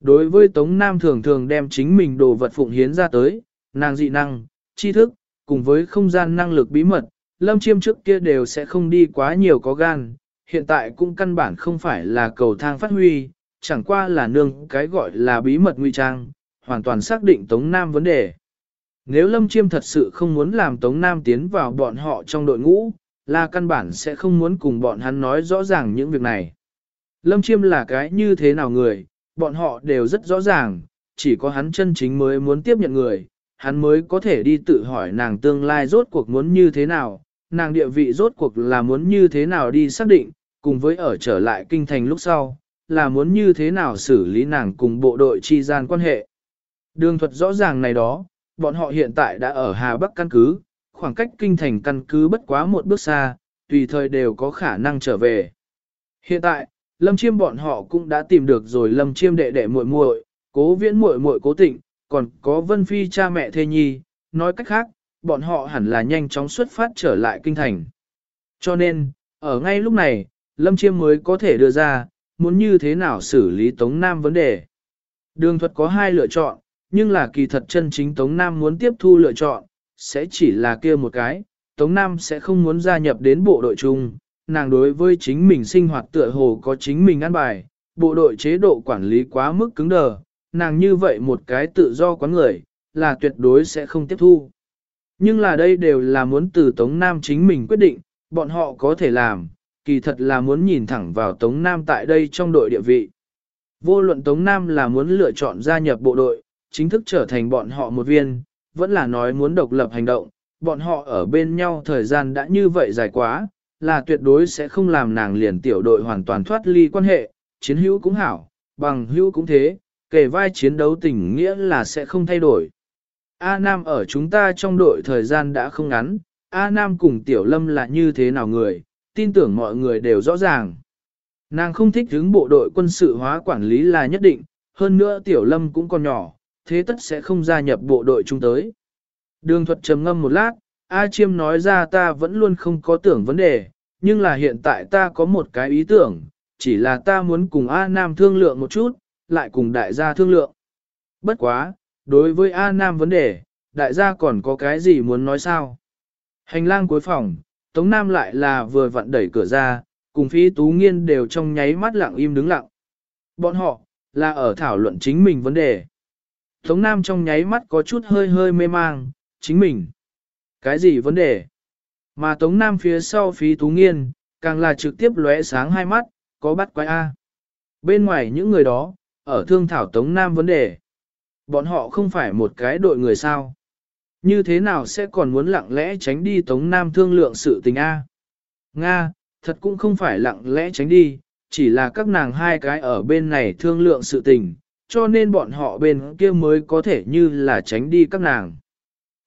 Đối với Tống Nam thường thường đem chính mình đồ vật phụng hiến ra tới, nàng dị năng, tri thức, cùng với không gian năng lực bí mật, Lâm Chiêm trước kia đều sẽ không đi quá nhiều có gan, hiện tại cũng căn bản không phải là cầu thang phát huy, chẳng qua là nương cái gọi là bí mật nguy trang, hoàn toàn xác định Tống Nam vấn đề. Nếu Lâm Chiêm thật sự không muốn làm Tống Nam tiến vào bọn họ trong đội ngũ, là căn bản sẽ không muốn cùng bọn hắn nói rõ ràng những việc này. Lâm Chiêm là cái như thế nào người, bọn họ đều rất rõ ràng, chỉ có hắn chân chính mới muốn tiếp nhận người, hắn mới có thể đi tự hỏi nàng tương lai rốt cuộc muốn như thế nào, nàng địa vị rốt cuộc là muốn như thế nào đi xác định, cùng với ở trở lại kinh thành lúc sau, là muốn như thế nào xử lý nàng cùng bộ đội chi gian quan hệ. Đường thuật rõ ràng này đó, bọn họ hiện tại đã ở Hà Bắc căn cứ, khoảng cách kinh thành căn cứ bất quá một bước xa, tùy thời đều có khả năng trở về. Hiện tại, Lâm Chiêm bọn họ cũng đã tìm được rồi Lâm Chiêm đệ đệ muội muội, cố viễn muội muội cố tịnh, còn có Vân Phi cha mẹ thê nhi, nói cách khác, bọn họ hẳn là nhanh chóng xuất phát trở lại kinh thành. Cho nên, ở ngay lúc này, Lâm Chiêm mới có thể đưa ra, muốn như thế nào xử lý Tống Nam vấn đề. Đường thuật có hai lựa chọn, nhưng là kỳ thật chân chính Tống Nam muốn tiếp thu lựa chọn, sẽ chỉ là kia một cái, Tống Nam sẽ không muốn gia nhập đến bộ đội chung, nàng đối với chính mình sinh hoạt tựa hồ có chính mình ăn bài, bộ đội chế độ quản lý quá mức cứng đờ, nàng như vậy một cái tự do quán người, là tuyệt đối sẽ không tiếp thu. Nhưng là đây đều là muốn từ Tống Nam chính mình quyết định, bọn họ có thể làm, kỳ thật là muốn nhìn thẳng vào Tống Nam tại đây trong đội địa vị. Vô luận Tống Nam là muốn lựa chọn gia nhập bộ đội, chính thức trở thành bọn họ một viên, vẫn là nói muốn độc lập hành động, bọn họ ở bên nhau thời gian đã như vậy dài quá, là tuyệt đối sẽ không làm nàng liền tiểu đội hoàn toàn thoát ly quan hệ, chiến hữu cũng hảo, bằng hữu cũng thế, kể vai chiến đấu tình nghĩa là sẽ không thay đổi. A Nam ở chúng ta trong đội thời gian đã không ngắn, A Nam cùng Tiểu Lâm là như thế nào người, tin tưởng mọi người đều rõ ràng. Nàng không thích hướng bộ đội quân sự hóa quản lý là nhất định, hơn nữa Tiểu Lâm cũng còn nhỏ, thế tất sẽ không gia nhập bộ đội chúng tới. Đường thuật trầm ngâm một lát, A Chiêm nói ra ta vẫn luôn không có tưởng vấn đề, nhưng là hiện tại ta có một cái ý tưởng, chỉ là ta muốn cùng A Nam thương lượng một chút, lại cùng đại gia thương lượng. Bất quá, đối với A Nam vấn đề, đại gia còn có cái gì muốn nói sao? Hành lang cuối phòng, Tống Nam lại là vừa vặn đẩy cửa ra, cùng phi tú nghiên đều trong nháy mắt lặng im đứng lặng. Bọn họ, là ở thảo luận chính mình vấn đề. Tống Nam trong nháy mắt có chút hơi hơi mê mang, chính mình. Cái gì vấn đề? Mà Tống Nam phía sau phí tú nghiên, càng là trực tiếp lóe sáng hai mắt, có bắt quái A. Bên ngoài những người đó, ở thương thảo Tống Nam vấn đề. Bọn họ không phải một cái đội người sao. Như thế nào sẽ còn muốn lặng lẽ tránh đi Tống Nam thương lượng sự tình A? Nga, thật cũng không phải lặng lẽ tránh đi, chỉ là các nàng hai cái ở bên này thương lượng sự tình, cho nên bọn họ bên kia mới có thể như là tránh đi các nàng.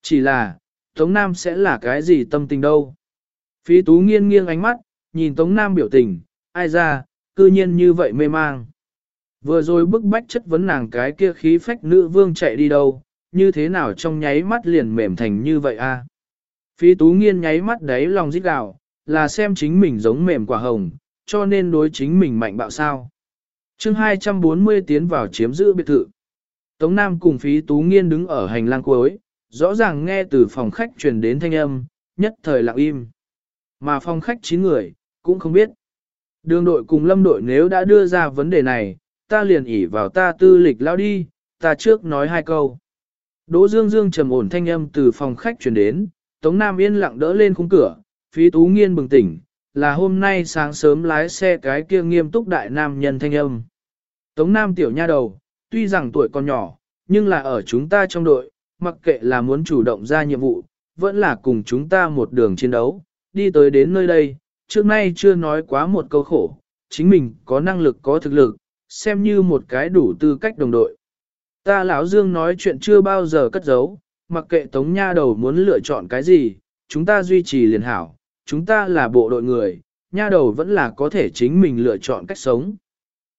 Chỉ là, Tống Nam sẽ là cái gì tâm tình đâu? Phí Tú nghiêng nghiêng ánh mắt, nhìn Tống Nam biểu tình, ai ra, cư nhiên như vậy mê mang. Vừa rồi bức bách chất vấn nàng cái kia khí phách nữ vương chạy đi đâu, như thế nào trong nháy mắt liền mềm thành như vậy a? Phí Tú nghiên nháy mắt đấy lòng rít gào, là xem chính mình giống mềm quả hồng, cho nên đối chính mình mạnh bạo sao. chương 240 tiến vào chiếm giữ biệt thự. Tống Nam cùng phí tú nghiên đứng ở hành lang cuối, rõ ràng nghe từ phòng khách truyền đến thanh âm, nhất thời lặng im. Mà phòng khách 9 người, cũng không biết. Đường đội cùng lâm đội nếu đã đưa ra vấn đề này, ta liền ỉ vào ta tư lịch lao đi, ta trước nói hai câu. Đỗ Dương Dương trầm ổn thanh âm từ phòng khách truyền đến, Tống Nam yên lặng đỡ lên khung cửa, phí tú nghiên bừng tỉnh, là hôm nay sáng sớm lái xe cái kia nghiêm túc đại nam nhân thanh âm. Tống Nam tiểu nha đầu, tuy rằng tuổi còn nhỏ, nhưng là ở chúng ta trong đội, mặc kệ là muốn chủ động ra nhiệm vụ, vẫn là cùng chúng ta một đường chiến đấu, đi tới đến nơi đây, trước nay chưa nói quá một câu khổ, chính mình có năng lực có thực lực, xem như một cái đủ tư cách đồng đội. Ta lão Dương nói chuyện chưa bao giờ cất giấu, mặc kệ Tống Nha đầu muốn lựa chọn cái gì, chúng ta duy trì liền hảo, chúng ta là bộ đội người, Nha đầu vẫn là có thể chính mình lựa chọn cách sống.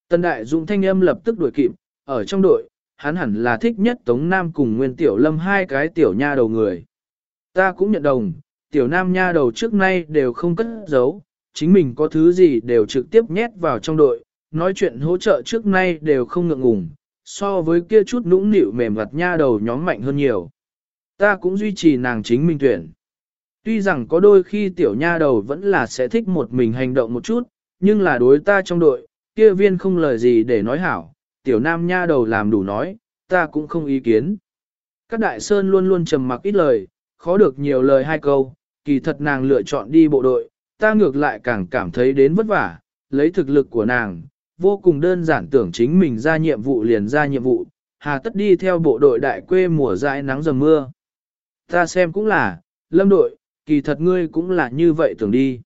Tân Đại Dũng thanh âm lập tức đuổi kịp, ở trong đội, hắn hẳn là thích nhất Tống Nam cùng Nguyên Tiểu Lâm hai cái tiểu nha đầu người. Ta cũng nhận đồng, tiểu nam nha đầu trước nay đều không cất giấu, chính mình có thứ gì đều trực tiếp nhét vào trong đội, nói chuyện hỗ trợ trước nay đều không ngượng ngùng, so với kia chút nũng nịu mềm mặt nha đầu nhóm mạnh hơn nhiều. Ta cũng duy trì nàng chính mình tuyển. Tuy rằng có đôi khi tiểu nha đầu vẫn là sẽ thích một mình hành động một chút, nhưng là đối ta trong đội, kia viên không lời gì để nói hảo, tiểu nam nha đầu làm đủ nói, ta cũng không ý kiến. Các đại sơn luôn luôn trầm mặc ít lời, khó được nhiều lời hai câu, kỳ thật nàng lựa chọn đi bộ đội, ta ngược lại càng cảm thấy đến vất vả, lấy thực lực của nàng, vô cùng đơn giản tưởng chính mình ra nhiệm vụ liền ra nhiệm vụ, hà tất đi theo bộ đội đại quê mùa dãi nắng dầm mưa. Ta xem cũng là, lâm đội, kỳ thật ngươi cũng là như vậy tưởng đi.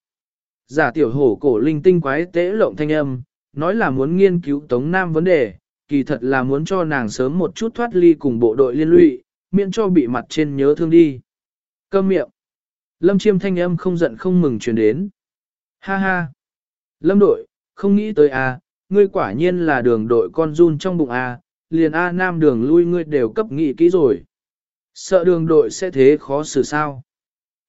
Giả tiểu hổ cổ linh tinh quái tế lộng thanh âm, nói là muốn nghiên cứu Tống Nam vấn đề, kỳ thật là muốn cho nàng sớm một chút thoát ly cùng bộ đội liên lụy, miễn cho bị mặt trên nhớ thương đi. Câm miệng. Lâm chiêm thanh âm không giận không mừng truyền đến. Ha ha. Lâm đội, không nghĩ tới à, ngươi quả nhiên là đường đội con run trong bụng à, liền A Nam đường lui ngươi đều cấp nghị kỹ rồi. Sợ đường đội sẽ thế khó xử sao.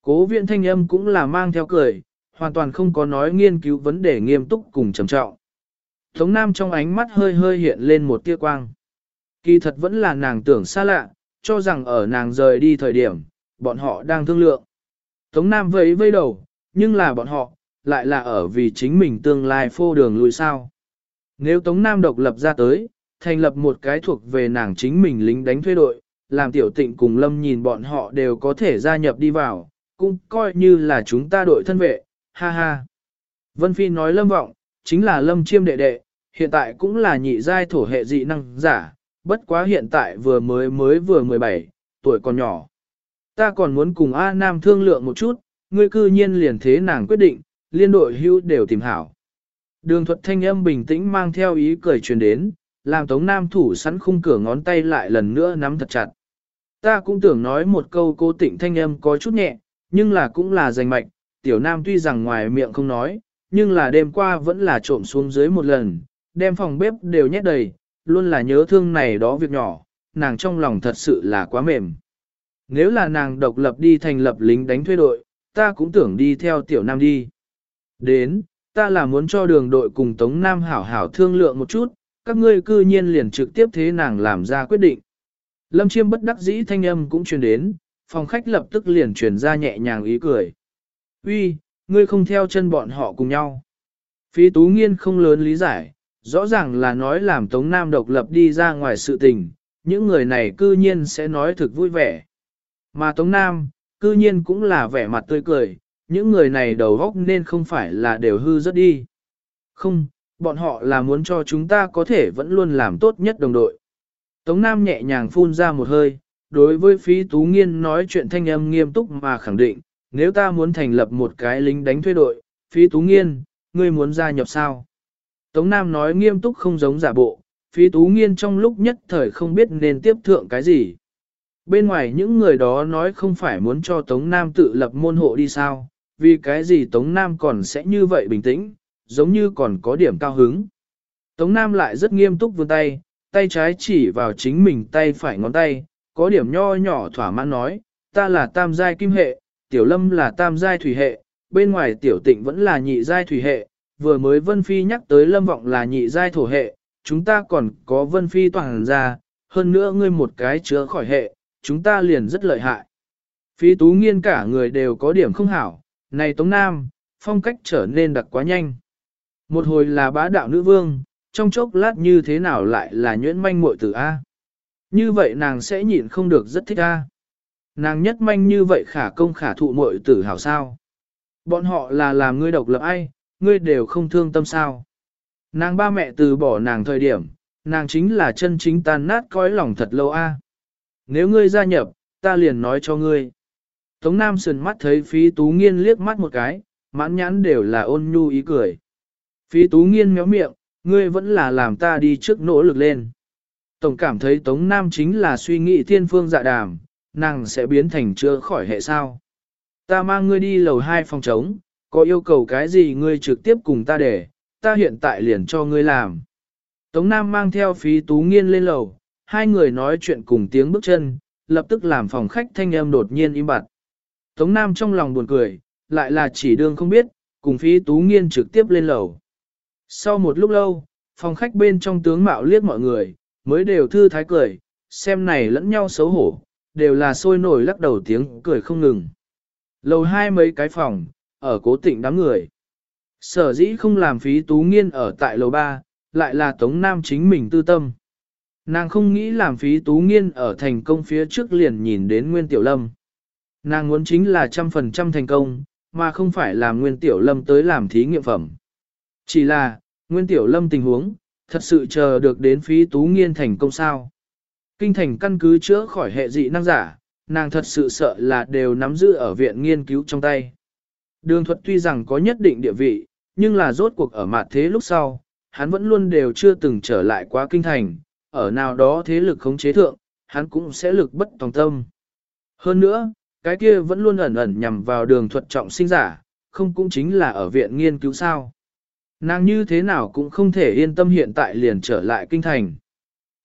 Cố viện thanh âm cũng là mang theo cười, hoàn toàn không có nói nghiên cứu vấn đề nghiêm túc cùng trầm trọng. Tống Nam trong ánh mắt hơi hơi hiện lên một tia quang. Kỳ thật vẫn là nàng tưởng xa lạ, cho rằng ở nàng rời đi thời điểm, bọn họ đang thương lượng. Tống Nam vẫy vây đầu, nhưng là bọn họ, lại là ở vì chính mình tương lai phô đường lùi sao. Nếu Tống Nam độc lập ra tới, thành lập một cái thuộc về nàng chính mình lính đánh thuê đội, làm tiểu tịnh cùng lâm nhìn bọn họ đều có thể gia nhập đi vào, cũng coi như là chúng ta đội thân vệ, ha ha. Vân Phi nói lâm vọng, chính là lâm chiêm đệ đệ, hiện tại cũng là nhị giai thổ hệ dị năng giả, bất quá hiện tại vừa mới mới vừa 17, tuổi còn nhỏ. Ta còn muốn cùng A Nam thương lượng một chút, ngươi cư nhiên liền thế nàng quyết định, liên đội hưu đều tìm hảo. Đường thuật thanh âm bình tĩnh mang theo ý cười truyền đến, làm Tống Nam thủ sẵn khung cửa ngón tay lại lần nữa nắm thật chặt. Ta cũng tưởng nói một câu cô tịnh thanh âm có chút nhẹ, nhưng là cũng là giành mạch, tiểu Nam tuy rằng ngoài miệng không nói, nhưng là đêm qua vẫn là trộm xuống dưới một lần, đem phòng bếp đều nhét đầy, luôn là nhớ thương này đó việc nhỏ, nàng trong lòng thật sự là quá mềm. Nếu là nàng độc lập đi thành lập lính đánh thuê đội, ta cũng tưởng đi theo tiểu Nam đi. Đến, ta là muốn cho đường đội cùng Tống Nam hảo hảo thương lượng một chút, các ngươi cư nhiên liền trực tiếp thế nàng làm ra quyết định. Lâm chiêm bất đắc dĩ thanh âm cũng truyền đến, phòng khách lập tức liền truyền ra nhẹ nhàng ý cười. Uy, ngươi không theo chân bọn họ cùng nhau. Phí tú nghiên không lớn lý giải, rõ ràng là nói làm Tống Nam độc lập đi ra ngoài sự tình, những người này cư nhiên sẽ nói thực vui vẻ. Mà Tống Nam, cư nhiên cũng là vẻ mặt tươi cười, những người này đầu góc nên không phải là đều hư rất đi. Không, bọn họ là muốn cho chúng ta có thể vẫn luôn làm tốt nhất đồng đội. Tống Nam nhẹ nhàng phun ra một hơi, đối với phí tú nghiên nói chuyện thanh âm nghiêm túc mà khẳng định, nếu ta muốn thành lập một cái lính đánh thuê đội, phí tú nghiên, ngươi muốn gia nhập sao? Tống Nam nói nghiêm túc không giống giả bộ, phí tú nghiên trong lúc nhất thời không biết nên tiếp thượng cái gì. Bên ngoài những người đó nói không phải muốn cho Tống Nam tự lập môn hộ đi sao, vì cái gì Tống Nam còn sẽ như vậy bình tĩnh, giống như còn có điểm cao hứng. Tống Nam lại rất nghiêm túc vươn tay, tay trái chỉ vào chính mình tay phải ngón tay, có điểm nho nhỏ thỏa mãn nói, ta là tam giai kim hệ, tiểu lâm là tam giai thủy hệ, bên ngoài tiểu tịnh vẫn là nhị giai thủy hệ, vừa mới Vân Phi nhắc tới lâm vọng là nhị giai thổ hệ, chúng ta còn có Vân Phi toàn ra, hơn nữa ngươi một cái chứa khỏi hệ, chúng ta liền rất lợi hại. Phi tú nghiên cả người đều có điểm không hảo, này Tống Nam, phong cách trở nên đặc quá nhanh. Một hồi là bá đạo nữ vương, trong chốc lát như thế nào lại là nhuyễn manh muội tử A. Như vậy nàng sẽ nhịn không được rất thích A. Nàng nhất manh như vậy khả công khả thụ muội tử hảo sao. Bọn họ là làm ngươi độc lập ai, ngươi đều không thương tâm sao. Nàng ba mẹ từ bỏ nàng thời điểm, nàng chính là chân chính tan nát cõi lòng thật lâu a. Nếu ngươi gia nhập, ta liền nói cho ngươi. Tống Nam sườn mắt thấy phí tú nghiên liếc mắt một cái, mãn nhãn đều là ôn nhu ý cười. Phí tú nghiên méo miệng, ngươi vẫn là làm ta đi trước nỗ lực lên. Tổng cảm thấy Tống Nam chính là suy nghĩ thiên phương dạ đàm, nàng sẽ biến thành chưa khỏi hệ sao. Ta mang ngươi đi lầu hai phòng trống, có yêu cầu cái gì ngươi trực tiếp cùng ta để, ta hiện tại liền cho ngươi làm. Tống Nam mang theo phí tú nghiên lên lầu, hai người nói chuyện cùng tiếng bước chân, lập tức làm phòng khách thanh âm đột nhiên im bặt. Tống Nam trong lòng buồn cười, lại là chỉ đương không biết, cùng phí tú nghiên trực tiếp lên lầu. Sau một lúc lâu, phòng khách bên trong tướng mạo liếc mọi người, mới đều thư thái cười, xem này lẫn nhau xấu hổ, đều là sôi nổi lắc đầu tiếng cười không ngừng. Lầu hai mấy cái phòng, ở cố tịnh đám người. Sở dĩ không làm phí tú nghiên ở tại lầu ba, lại là Tống Nam chính mình tư tâm. Nàng không nghĩ làm phí tú nghiên ở thành công phía trước liền nhìn đến Nguyên Tiểu Lâm. Nàng muốn chính là trăm phần trăm thành công, mà không phải là Nguyên Tiểu Lâm tới làm thí nghiệm phẩm. Chỉ là, Nguyên Tiểu Lâm tình huống, thật sự chờ được đến phí tú nghiên thành công sao. Kinh thành căn cứ chữa khỏi hệ dị năng giả, nàng thật sự sợ là đều nắm giữ ở viện nghiên cứu trong tay. Đường thuật tuy rằng có nhất định địa vị, nhưng là rốt cuộc ở mặt thế lúc sau, hắn vẫn luôn đều chưa từng trở lại quá kinh thành, ở nào đó thế lực khống chế thượng, hắn cũng sẽ lực bất tòng tâm. Hơn nữa, cái kia vẫn luôn ẩn ẩn nhằm vào đường thuật trọng sinh giả, không cũng chính là ở viện nghiên cứu sao. Nàng như thế nào cũng không thể yên tâm hiện tại liền trở lại kinh thành.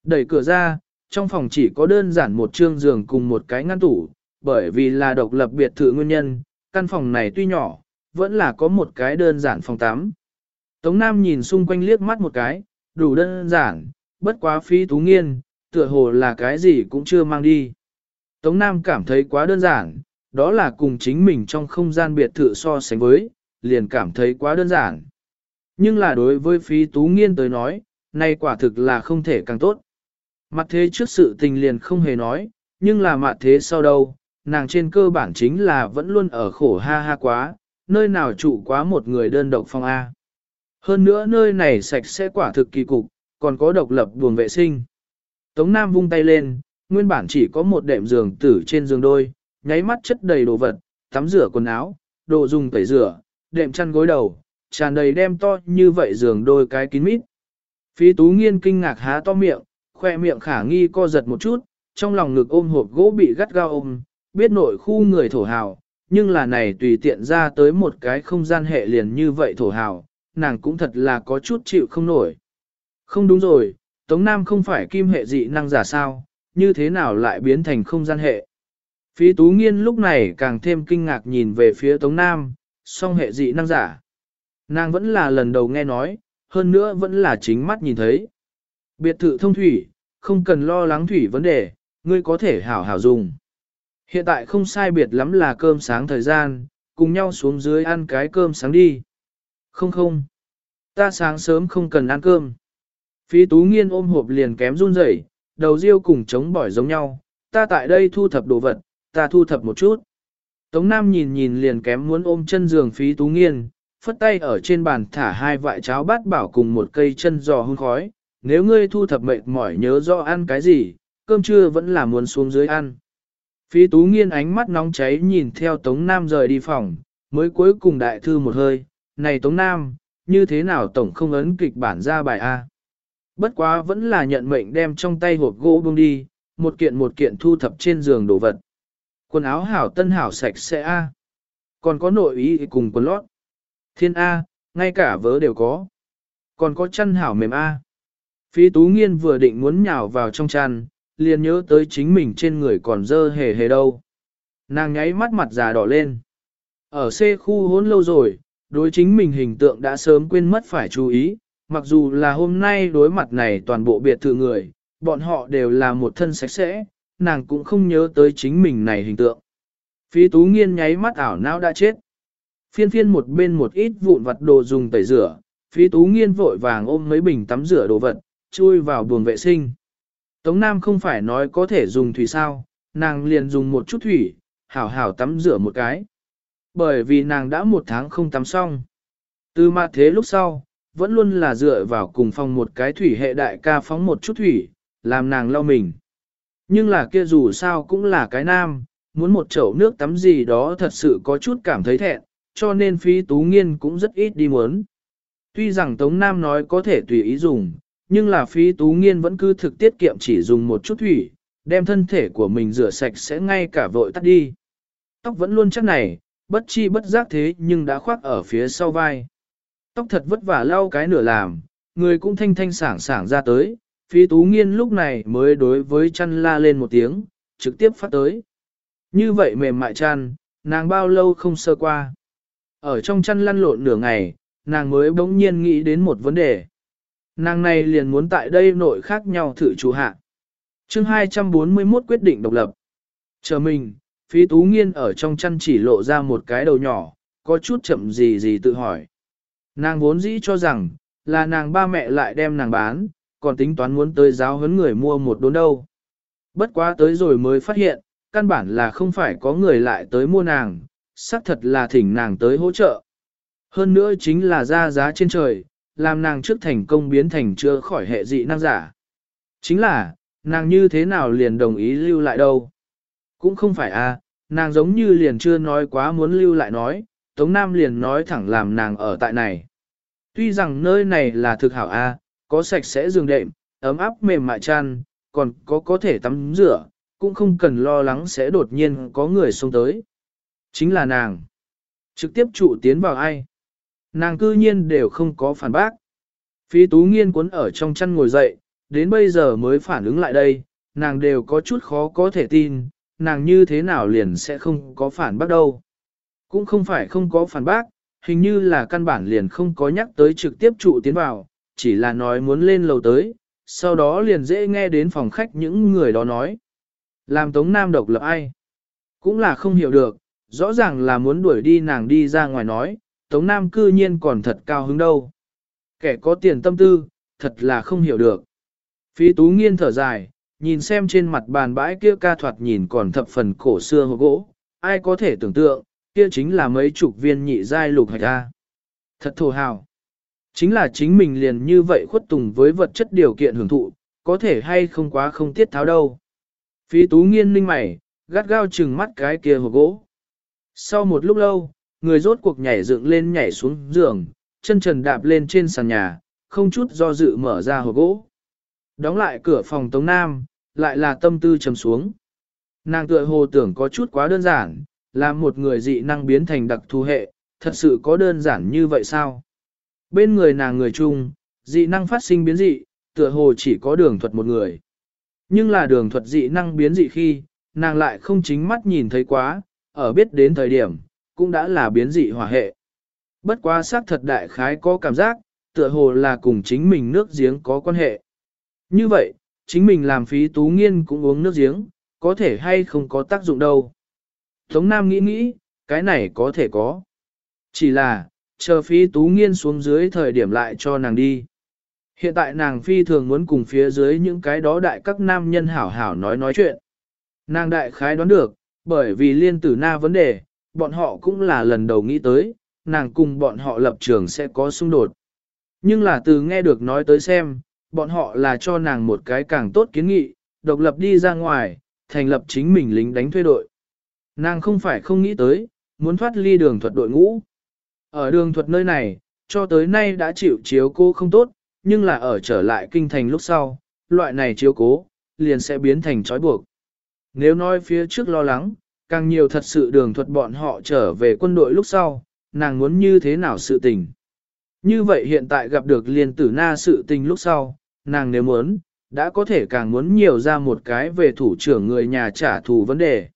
Đẩy cửa ra, trong phòng chỉ có đơn giản một trương giường cùng một cái ngăn tủ, bởi vì là độc lập biệt thự nguyên nhân, căn phòng này tuy nhỏ, vẫn là có một cái đơn giản phòng tắm. Tống Nam nhìn xung quanh liếc mắt một cái, đủ đơn giản, bất quá phí tú nghiên, tựa hồ là cái gì cũng chưa mang đi. Tống Nam cảm thấy quá đơn giản, đó là cùng chính mình trong không gian biệt thự so sánh với, liền cảm thấy quá đơn giản. Nhưng là đối với phí tú nghiên tới nói, nay quả thực là không thể càng tốt. Mặt thế trước sự tình liền không hề nói, nhưng là mạt thế sau đâu, nàng trên cơ bản chính là vẫn luôn ở khổ ha ha quá, nơi nào trụ quá một người đơn độc phòng A. Hơn nữa nơi này sạch sẽ quả thực kỳ cục, còn có độc lập buồng vệ sinh. Tống Nam vung tay lên, nguyên bản chỉ có một đệm giường tử trên giường đôi, nháy mắt chất đầy đồ vật, tắm rửa quần áo, đồ dùng tẩy rửa, đệm chăn gối đầu, tràn đầy đem to như vậy giường đôi cái kín mít. Phí tú nghiên kinh ngạc há to miệng, khoe miệng khả nghi co giật một chút, trong lòng ngực ôm hộp gỗ bị gắt gao ôm, biết nội khu người thổ hào, nhưng là này tùy tiện ra tới một cái không gian hệ liền như vậy thổ hào, nàng cũng thật là có chút chịu không nổi. Không đúng rồi, Tống Nam không phải kim hệ dị năng giả sao, như thế nào lại biến thành không gian hệ. Phí Tú Nghiên lúc này càng thêm kinh ngạc nhìn về phía Tống Nam, song hệ dị năng giả. Nàng vẫn là lần đầu nghe nói, hơn nữa vẫn là chính mắt nhìn thấy. Biệt thự thông thủy, không cần lo lắng thủy vấn đề, ngươi có thể hảo hảo dùng. Hiện tại không sai biệt lắm là cơm sáng thời gian, cùng nhau xuống dưới ăn cái cơm sáng đi. Không không, ta sáng sớm không cần ăn cơm. Phí tú nghiên ôm hộp liền kém run rẩy, đầu riêu cùng chống bỏi giống nhau, ta tại đây thu thập đồ vật, ta thu thập một chút. Tống Nam nhìn nhìn liền kém muốn ôm chân giường phí tú nghiên, phất tay ở trên bàn thả hai vại cháo bát bảo cùng một cây chân giò hương khói, nếu ngươi thu thập mệt mỏi nhớ rõ ăn cái gì, cơm trưa vẫn là muốn xuống dưới ăn. Phí tú nghiên ánh mắt nóng cháy nhìn theo Tống Nam rời đi phòng, mới cuối cùng đại thư một hơi, này Tống Nam, như thế nào tổng không ấn kịch bản ra bài A. Bất quá vẫn là nhận mệnh đem trong tay hộp gỗ bông đi, một kiện một kiện thu thập trên giường đồ vật. Quần áo hảo tân hảo sạch sẽ A. Còn có nội ý cùng quần lót. Thiên A, ngay cả vớ đều có. Còn có chăn hảo mềm A. phi tú nghiên vừa định muốn nhào vào trong chăn, liền nhớ tới chính mình trên người còn dơ hề hề đâu. Nàng nháy mắt mặt già đỏ lên. Ở C khu hốn lâu rồi, đối chính mình hình tượng đã sớm quên mất phải chú ý, mặc dù là hôm nay đối mặt này toàn bộ biệt thự người, bọn họ đều là một thân sạch sẽ, nàng cũng không nhớ tới chính mình này hình tượng. Phí tú nghiên nháy mắt ảo não đã chết. Phiên phiên một bên một ít vụn vặt đồ dùng tẩy rửa, phí tú nghiên vội vàng ôm mấy bình tắm rửa đồ vật, chui vào buồng vệ sinh. Tống Nam không phải nói có thể dùng thủy sao, nàng liền dùng một chút thủy, hảo hảo tắm rửa một cái. Bởi vì nàng đã một tháng không tắm xong. Từ mặt thế lúc sau, vẫn luôn là dựa vào cùng phòng một cái thủy hệ đại ca phóng một chút thủy, làm nàng lau mình. Nhưng là kia dù sao cũng là cái nam, muốn một chậu nước tắm gì đó thật sự có chút cảm thấy thẹn, cho nên phí tú nghiên cũng rất ít đi muốn. Tuy rằng Tống Nam nói có thể tùy ý dùng, nhưng là phí tú nghiên vẫn cứ thực tiết kiệm chỉ dùng một chút thủy, đem thân thể của mình rửa sạch sẽ ngay cả vội tắt đi. Tóc vẫn luôn chắc này, bất chi bất giác thế nhưng đã khoác ở phía sau vai. Tóc thật vất vả lau cái nửa làm, người cũng thanh thanh sảng sảng ra tới, phí tú nghiên lúc này mới đối với chăn la lên một tiếng, trực tiếp phát tới. Như vậy mềm mại chăn, nàng bao lâu không sơ qua. Ở trong chăn lăn lộn nửa ngày, nàng mới bỗng nhiên nghĩ đến một vấn đề. Nàng này liền muốn tại đây nội khác nhau thử chủ hạ. chương 241 quyết định độc lập. Chờ mình, phí tú nghiên ở trong chăn chỉ lộ ra một cái đầu nhỏ, có chút chậm gì gì tự hỏi. Nàng vốn dĩ cho rằng, là nàng ba mẹ lại đem nàng bán, còn tính toán muốn tới giáo huấn người mua một đốn đâu. Bất quá tới rồi mới phát hiện, căn bản là không phải có người lại tới mua nàng, xác thật là thỉnh nàng tới hỗ trợ. Hơn nữa chính là ra giá trên trời, làm nàng trước thành công biến thành chưa khỏi hệ dị năng giả. Chính là, nàng như thế nào liền đồng ý lưu lại đâu. Cũng không phải a, à, nàng giống như liền chưa nói quá muốn lưu lại nói, Tống Nam liền nói thẳng làm nàng ở tại này. Tuy rằng nơi này là thực hảo a, có sạch sẽ giường đệm, ấm áp mềm mại chăn, còn có có thể tắm rửa, cũng không cần lo lắng sẽ đột nhiên có người xông tới. Chính là nàng. Trực tiếp trụ tiến vào ai? Nàng cư nhiên đều không có phản bác. Phi tú nghiên cuốn ở trong chăn ngồi dậy, đến bây giờ mới phản ứng lại đây, nàng đều có chút khó có thể tin, nàng như thế nào liền sẽ không có phản bác đâu. Cũng không phải không có phản bác, hình như là căn bản liền không có nhắc tới trực tiếp trụ tiến vào, chỉ là nói muốn lên lầu tới, sau đó liền dễ nghe đến phòng khách những người đó nói. Làm Tống Nam độc lập ai? Cũng là không hiểu được, rõ ràng là muốn đuổi đi nàng đi ra ngoài nói, Tống Nam cư nhiên còn thật cao hứng đâu. Kẻ có tiền tâm tư, thật là không hiểu được. Phí tú nghiên thở dài, nhìn xem trên mặt bàn bãi kia ca thoạt nhìn còn thập phần cổ xưa hộp gỗ, ai có thể tưởng tượng, kia chính là mấy chục viên nhị giai lục hạch A. Thật thổ hào. Chính là chính mình liền như vậy khuất tùng với vật chất điều kiện hưởng thụ, có thể hay không quá không tiết tháo đâu. Phí tú nghiên ninh mày, gắt gao chừng mắt cái kia hộp gỗ. Sau một lúc lâu, người rốt cuộc nhảy dựng lên nhảy xuống giường, chân trần đạp lên trên sàn nhà, không chút do dự mở ra hộp gỗ. Đóng lại cửa phòng Tống Nam, lại là tâm tư trầm xuống. Nàng tựa hồ tưởng có chút quá đơn giản, là một người dị năng biến thành đặc thù hệ, thật sự có đơn giản như vậy sao? Bên người nàng người chung, dị năng phát sinh biến dị, tựa hồ chỉ có đường thuật một người. Nhưng là đường thuật dị năng biến dị khi, nàng lại không chính mắt nhìn thấy quá, ở biết đến thời điểm, cũng đã là biến dị hỏa hệ. Bất quá xác thật đại khái có cảm giác, tựa hồ là cùng chính mình nước giếng có quan hệ. Như vậy, chính mình làm phí tú nghiên cũng uống nước giếng, có thể hay không có tác dụng đâu. Tống Nam nghĩ nghĩ, cái này có thể có. Chỉ là, chờ phí tú nghiên xuống dưới thời điểm lại cho nàng đi. Hiện tại nàng phi thường muốn cùng phía dưới những cái đó đại các nam nhân hảo hảo nói nói chuyện. Nàng đại khái đoán được, bởi vì liên tử na vấn đề, bọn họ cũng là lần đầu nghĩ tới, nàng cùng bọn họ lập trường sẽ có xung đột. Nhưng là từ nghe được nói tới xem, bọn họ là cho nàng một cái càng tốt kiến nghị, độc lập đi ra ngoài, thành lập chính mình lính đánh thuê đội. Nàng không phải không nghĩ tới, muốn thoát ly đường thuật đội ngũ. Ở đường thuật nơi này, cho tới nay đã chịu chiếu cố không tốt, nhưng là ở trở lại kinh thành lúc sau, loại này chiếu cố, liền sẽ biến thành trói buộc. Nếu nói phía trước lo lắng, càng nhiều thật sự đường thuật bọn họ trở về quân đội lúc sau, nàng muốn như thế nào sự tình. Như vậy hiện tại gặp được liền tử na sự tình lúc sau, nàng nếu muốn, đã có thể càng muốn nhiều ra một cái về thủ trưởng người nhà trả thù vấn đề.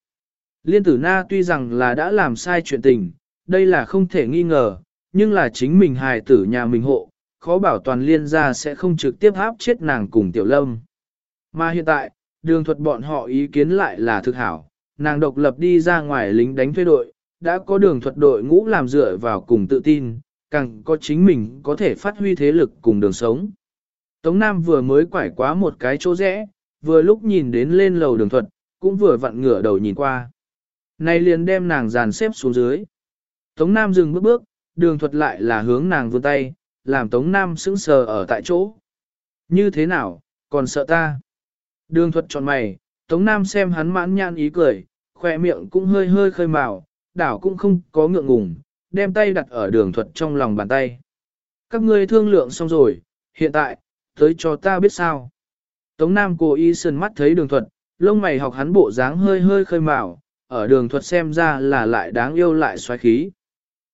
Liên tử na tuy rằng là đã làm sai chuyện tình, đây là không thể nghi ngờ, nhưng là chính mình hài tử nhà mình hộ, khó bảo toàn liên gia sẽ không trực tiếp áp chết nàng cùng tiểu lâm. Mà hiện tại, đường thuật bọn họ ý kiến lại là thực hảo, nàng độc lập đi ra ngoài lính đánh thuê đội, đã có đường thuật đội ngũ làm dựa vào cùng tự tin, càng có chính mình có thể phát huy thế lực cùng đường sống. Tống Nam vừa mới quải quá một cái chỗ rẽ, vừa lúc nhìn đến lên lầu đường thuật, cũng vừa vặn ngửa đầu nhìn qua. Này liền đem nàng dàn xếp xuống dưới. Tống Nam dừng bước bước, đường thuật lại là hướng nàng vươn tay, làm Tống Nam sững sờ ở tại chỗ. Như thế nào, còn sợ ta? Đường thuật tròn mày, Tống Nam xem hắn mãn nhãn ý cười, khỏe miệng cũng hơi hơi khơi màu, đảo cũng không có ngượng ngùng, đem tay đặt ở đường thuật trong lòng bàn tay. Các ngươi thương lượng xong rồi, hiện tại, tới cho ta biết sao. Tống Nam cố ý sơn mắt thấy đường thuật, lông mày học hắn bộ dáng hơi hơi khơi màu, ở đường thuật xem ra là lại đáng yêu lại xoáy khí.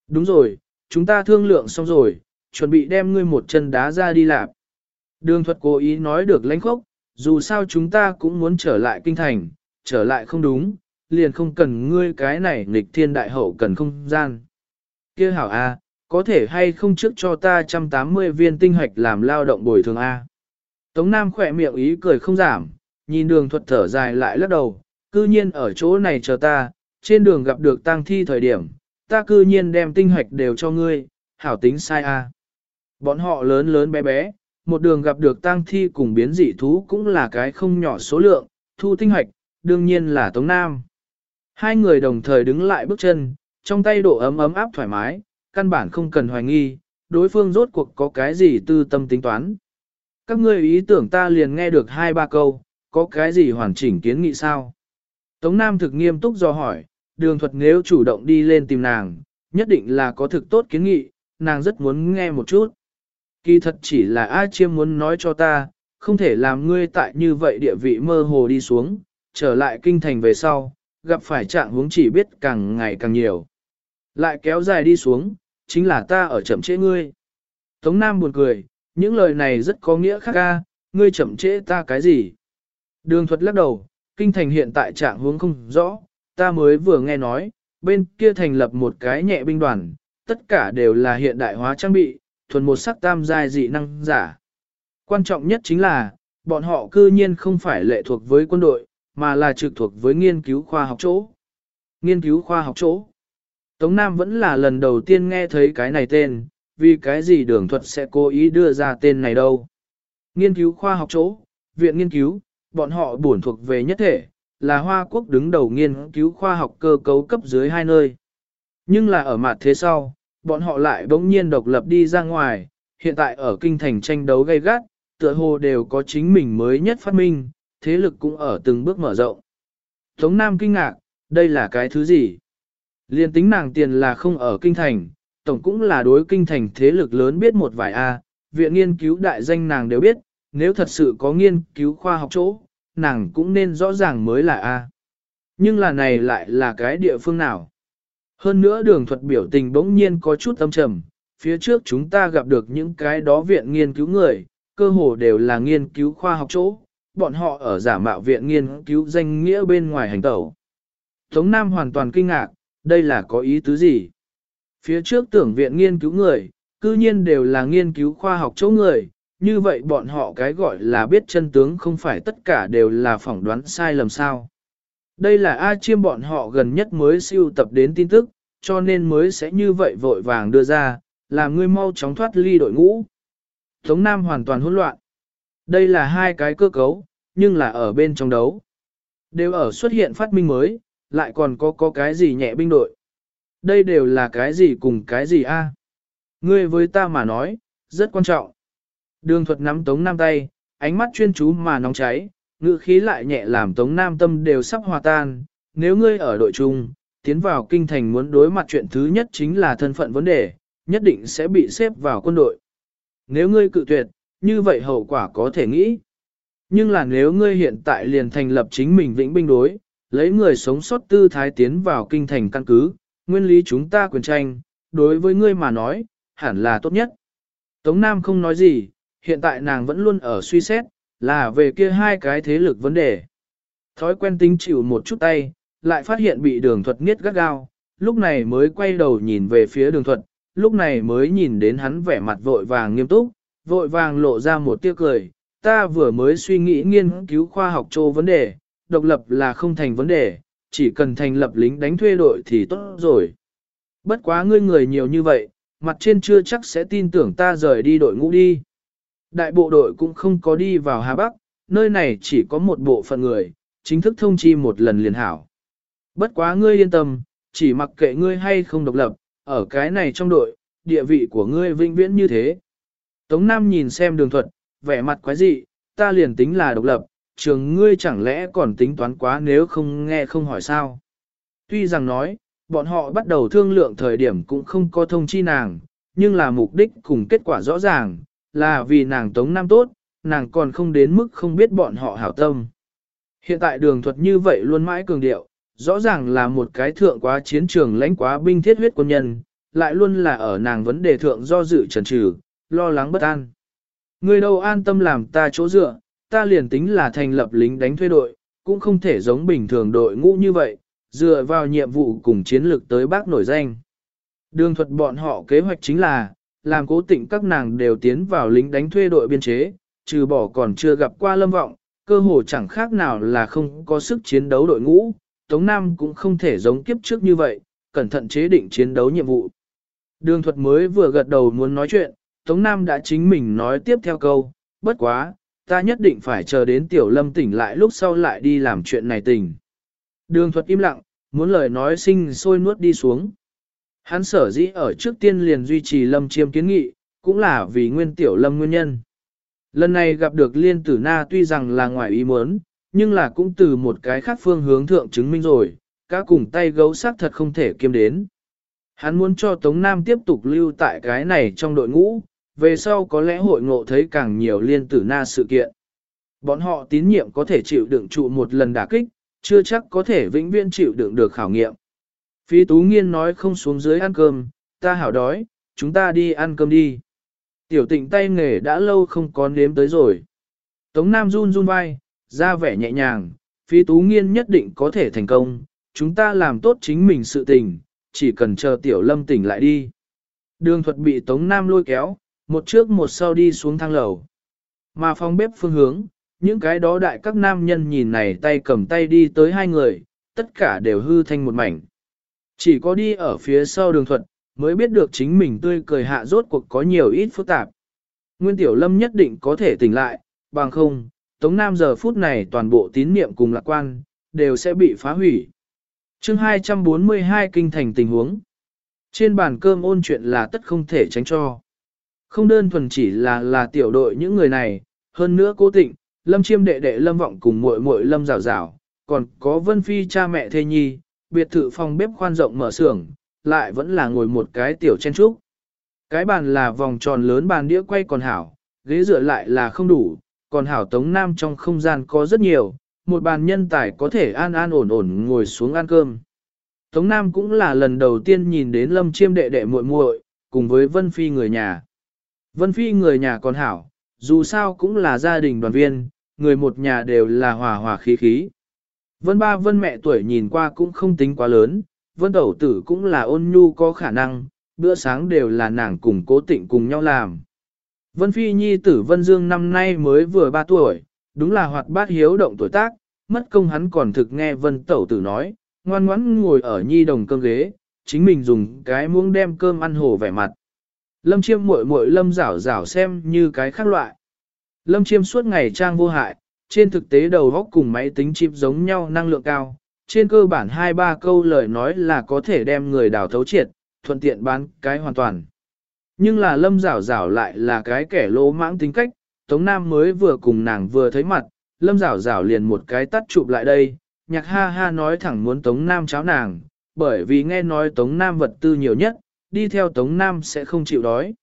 Đúng rồi, chúng ta thương lượng xong rồi, chuẩn bị đem ngươi một chân đá ra đi lạp. Đường thuật cố ý nói được lãnh khốc, dù sao chúng ta cũng muốn trở lại kinh thành, trở lại không đúng, liền không cần ngươi cái này nghịch thiên đại hậu cần không gian. kia hảo A, có thể hay không trước cho ta 180 viên tinh hạch làm lao động bồi thường A. Tống Nam khỏe miệng ý cười không giảm, nhìn đường thuật thở dài lại lắc đầu, cư nhiên ở chỗ này chờ ta, trên đường gặp được tang thi thời điểm, ta cư nhiên đem tinh hoạch đều cho ngươi, hảo tính sai A. Bọn họ lớn lớn bé bé, một đường gặp được tang thi cùng biến dị thú cũng là cái không nhỏ số lượng, thu tinh hoạch, đương nhiên là Tống Nam. Hai người đồng thời đứng lại bước chân, trong tay độ ấm ấm áp thoải mái, căn bản không cần hoài nghi, đối phương rốt cuộc có cái gì tư tâm tính toán. Các ngươi ý tưởng ta liền nghe được hai ba câu, có cái gì hoàn chỉnh kiến nghị sao? Tống Nam thực nghiêm túc do hỏi, đường thuật nếu chủ động đi lên tìm nàng, nhất định là có thực tốt kiến nghị, nàng rất muốn nghe một chút. Kỳ thật chỉ là A Chiêm muốn nói cho ta, không thể làm ngươi tại như vậy địa vị mơ hồ đi xuống, trở lại kinh thành về sau, gặp phải trạng huống chỉ biết càng ngày càng nhiều. Lại kéo dài đi xuống, chính là ta ở chậm trễ ngươi. Tống Nam buồn cười, những lời này rất có nghĩa khác ca, ngươi chậm trễ ta cái gì? Đường thuật lắc đầu, kinh thành hiện tại trạng huống không rõ, ta mới vừa nghe nói, bên kia thành lập một cái nhẹ binh đoàn, tất cả đều là hiện đại hóa trang bị, thuần một sắc tam giai dị năng giả. Quan trọng nhất chính là, bọn họ cư nhiên không phải lệ thuộc với quân đội, mà là trực thuộc với nghiên cứu khoa học chỗ. Nghiên cứu khoa học chỗ. Tống Nam vẫn là lần đầu tiên nghe thấy cái này tên, vì cái gì đường thuật sẽ cố ý đưa ra tên này đâu. Nghiên cứu khoa học chỗ, viện nghiên cứu, bọn họ bổn thuộc về nhất thể, là Hoa Quốc đứng đầu nghiên cứu khoa học cơ cấu cấp dưới hai nơi. Nhưng là ở mặt thế sau, bọn họ lại bỗng nhiên độc lập đi ra ngoài, hiện tại ở kinh thành tranh đấu gay gắt, tựa hồ đều có chính mình mới nhất phát minh, thế lực cũng ở từng bước mở rộng. Tống Nam kinh ngạc, đây là cái thứ gì? Liên tính nàng tiền là không ở kinh thành, tổng cũng là đối kinh thành thế lực lớn biết một vài A, viện nghiên cứu đại danh nàng đều biết, nếu thật sự có nghiên cứu khoa học chỗ, nàng cũng nên rõ ràng mới là A. Nhưng là này lại là cái địa phương nào? Hơn nữa đường thuật biểu tình bỗng nhiên có chút âm trầm, phía trước chúng ta gặp được những cái đó viện nghiên cứu người, cơ hồ đều là nghiên cứu khoa học chỗ, bọn họ ở giả mạo viện nghiên cứu danh nghĩa bên ngoài hành tẩu. Tống Nam hoàn toàn kinh ngạc, đây là có ý tứ gì? Phía trước tưởng viện nghiên cứu người, cư nhiên đều là nghiên cứu khoa học chỗ người, như vậy bọn họ cái gọi là biết chân tướng không phải tất cả đều là phỏng đoán sai lầm sao. Đây là A chiêm bọn họ gần nhất mới siêu tập đến tin tức, cho nên mới sẽ như vậy vội vàng đưa ra, làm ngươi mau chóng thoát ly đội ngũ. Tống Nam hoàn toàn hỗn loạn. Đây là hai cái cơ cấu, nhưng là ở bên trong đấu. Đều ở xuất hiện phát minh mới, lại còn có có cái gì nhẹ binh đội. Đây đều là cái gì cùng cái gì a? Ngươi với ta mà nói, rất quan trọng. Đường thuật nắm Tống Nam tay, ánh mắt chuyên chú mà nóng cháy, ngữ khí lại nhẹ làm Tống Nam tâm đều sắp hòa tan. Nếu ngươi ở đội chung, tiến vào kinh thành muốn đối mặt chuyện thứ nhất chính là thân phận vấn đề, nhất định sẽ bị xếp vào quân đội. Nếu ngươi cự tuyệt, như vậy hậu quả có thể nghĩ. Nhưng là nếu ngươi hiện tại liền thành lập chính mình vĩnh binh đối, lấy người sống sót tư thái tiến vào kinh thành căn cứ, nguyên lý chúng ta quyền tranh, đối với ngươi mà nói, hẳn là tốt nhất. Tống Nam không nói gì, hiện tại nàng vẫn luôn ở suy xét, là về kia hai cái thế lực vấn đề. Thói quen tính chịu một chút tay, lại phát hiện bị đường thuật nghiết gắt gao, lúc này mới quay đầu nhìn về phía đường thuật, lúc này mới nhìn đến hắn vẻ mặt vội vàng nghiêm túc, vội vàng lộ ra một tia cười, ta vừa mới suy nghĩ nghiên cứu khoa học châu vấn đề, độc lập là không thành vấn đề, chỉ cần thành lập lính đánh thuê đội thì tốt rồi. Bất quá ngươi người nhiều như vậy, mặt trên chưa chắc sẽ tin tưởng ta rời đi đội ngũ đi. Đại bộ đội cũng không có đi vào Hà Bắc, nơi này chỉ có một bộ phận người, chính thức thông chi một lần liền hảo. Bất quá ngươi yên tâm, chỉ mặc kệ ngươi hay không độc lập, ở cái này trong đội, địa vị của ngươi vinh viễn như thế. Tống Nam nhìn xem đường thuật, vẻ mặt quái dị, ta liền tính là độc lập, trường ngươi chẳng lẽ còn tính toán quá nếu không nghe không hỏi sao. Tuy rằng nói, bọn họ bắt đầu thương lượng thời điểm cũng không có thông chi nàng, nhưng là mục đích cùng kết quả rõ ràng, là vì nàng Tống Nam tốt, nàng còn không đến mức không biết bọn họ hảo tâm. Hiện tại đường thuật như vậy luôn mãi cường điệu, rõ ràng là một cái thượng quá chiến trường lãnh quá binh thiết huyết quân nhân, lại luôn là ở nàng vấn đề thượng do dự trần trừ, lo lắng bất an. Người đâu an tâm làm ta chỗ dựa, ta liền tính là thành lập lính đánh thuê đội, cũng không thể giống bình thường đội ngũ như vậy, dựa vào nhiệm vụ cùng chiến lược tới bác nổi danh. Đường thuật bọn họ kế hoạch chính là, làm cố tịnh các nàng đều tiến vào lính đánh thuê đội biên chế, trừ bỏ còn chưa gặp qua lâm vọng, cơ hồ chẳng khác nào là không có sức chiến đấu đội ngũ, Tống Nam cũng không thể giống kiếp trước như vậy, cẩn thận chế định chiến đấu nhiệm vụ. Đường thuật mới vừa gật đầu muốn nói chuyện, Tống Nam đã chính mình nói tiếp theo câu, bất quá, ta nhất định phải chờ đến tiểu lâm tỉnh lại lúc sau lại đi làm chuyện này tỉnh. Đường thuật im lặng, muốn lời nói sinh sôi nuốt đi xuống. Hắn sở dĩ ở trước tiên liền duy trì lâm chiêm kiến nghị, cũng là vì nguyên tiểu lâm nguyên nhân. Lần này gặp được liên tử na tuy rằng là ngoài ý muốn, nhưng là cũng từ một cái khác phương hướng thượng chứng minh rồi, cá cùng tay gấu xác thật không thể kiêm đến. Hắn muốn cho Tống Nam tiếp tục lưu tại cái này trong đội ngũ, về sau có lẽ hội ngộ thấy càng nhiều liên tử na sự kiện. Bọn họ tín nhiệm có thể chịu đựng trụ một lần đả kích, chưa chắc có thể vĩnh viễn chịu đựng được khảo nghiệm. Phi Tú Nghiên nói không xuống dưới ăn cơm, ta hảo đói, chúng ta đi ăn cơm đi. Tiểu tịnh tay nghề đã lâu không có nếm tới rồi. Tống Nam run run vai, ra vẻ nhẹ nhàng, Phi Tú Nghiên nhất định có thể thành công, chúng ta làm tốt chính mình sự tình, chỉ cần chờ Tiểu Lâm tỉnh lại đi. Đường thuật bị Tống Nam lôi kéo, một trước một sau đi xuống thang lầu. Mà phòng bếp phương hướng, những cái đó đại các nam nhân nhìn này tay cầm tay đi tới hai người, tất cả đều hư thành một mảnh. Chỉ có đi ở phía sau đường thuật, mới biết được chính mình tươi cười hạ rốt cuộc có nhiều ít phức tạp. Nguyên Tiểu Lâm nhất định có thể tỉnh lại, bằng không, Tống Nam giờ phút này toàn bộ tín niệm cùng lạc quan, đều sẽ bị phá hủy. chương 242 kinh thành tình huống. Trên bàn cơm ôn chuyện là tất không thể tránh cho. Không đơn thuần chỉ là là tiểu đội những người này, hơn nữa cố tịnh, lâm chiêm đệ đệ lâm vọng cùng muội muội lâm rào rào, còn có vân phi cha mẹ thê nhi, biệt thự phòng bếp khoan rộng mở xưởng, lại vẫn là ngồi một cái tiểu chen trúc. Cái bàn là vòng tròn lớn bàn đĩa quay còn hảo, ghế dựa lại là không đủ, còn hảo tống nam trong không gian có rất nhiều, một bàn nhân tài có thể an an ổn ổn ngồi xuống ăn cơm. Tống Nam cũng là lần đầu tiên nhìn đến Lâm Chiêm đệ đệ muội muội, cùng với Vân Phi người nhà. Vân Phi người nhà còn hảo, dù sao cũng là gia đình đoàn viên, người một nhà đều là hòa hòa khí khí. Vân ba vân mẹ tuổi nhìn qua cũng không tính quá lớn, vân tẩu tử cũng là ôn nhu có khả năng, bữa sáng đều là nàng cùng cố tịnh cùng nhau làm. Vân Phi Nhi tử Vân Dương năm nay mới vừa 3 tuổi, đúng là hoạt bát hiếu động tuổi tác, mất công hắn còn thực nghe Vân Tẩu tử nói, ngoan ngoãn ngồi ở Nhi đồng cơm ghế, chính mình dùng cái muỗng đem cơm ăn hồ vẻ mặt. Lâm chiêm muội muội lâm rảo rảo xem như cái khác loại. Lâm chiêm suốt ngày trang vô hại, trên thực tế đầu góc cùng máy tính chip giống nhau năng lượng cao, trên cơ bản hai ba câu lời nói là có thể đem người đào thấu triệt, thuận tiện bán cái hoàn toàn. Nhưng là lâm rảo rảo lại là cái kẻ lỗ mãng tính cách, Tống Nam mới vừa cùng nàng vừa thấy mặt, lâm rảo rảo liền một cái tắt chụp lại đây, nhạc ha ha nói thẳng muốn Tống Nam cháo nàng, bởi vì nghe nói Tống Nam vật tư nhiều nhất, đi theo Tống Nam sẽ không chịu đói.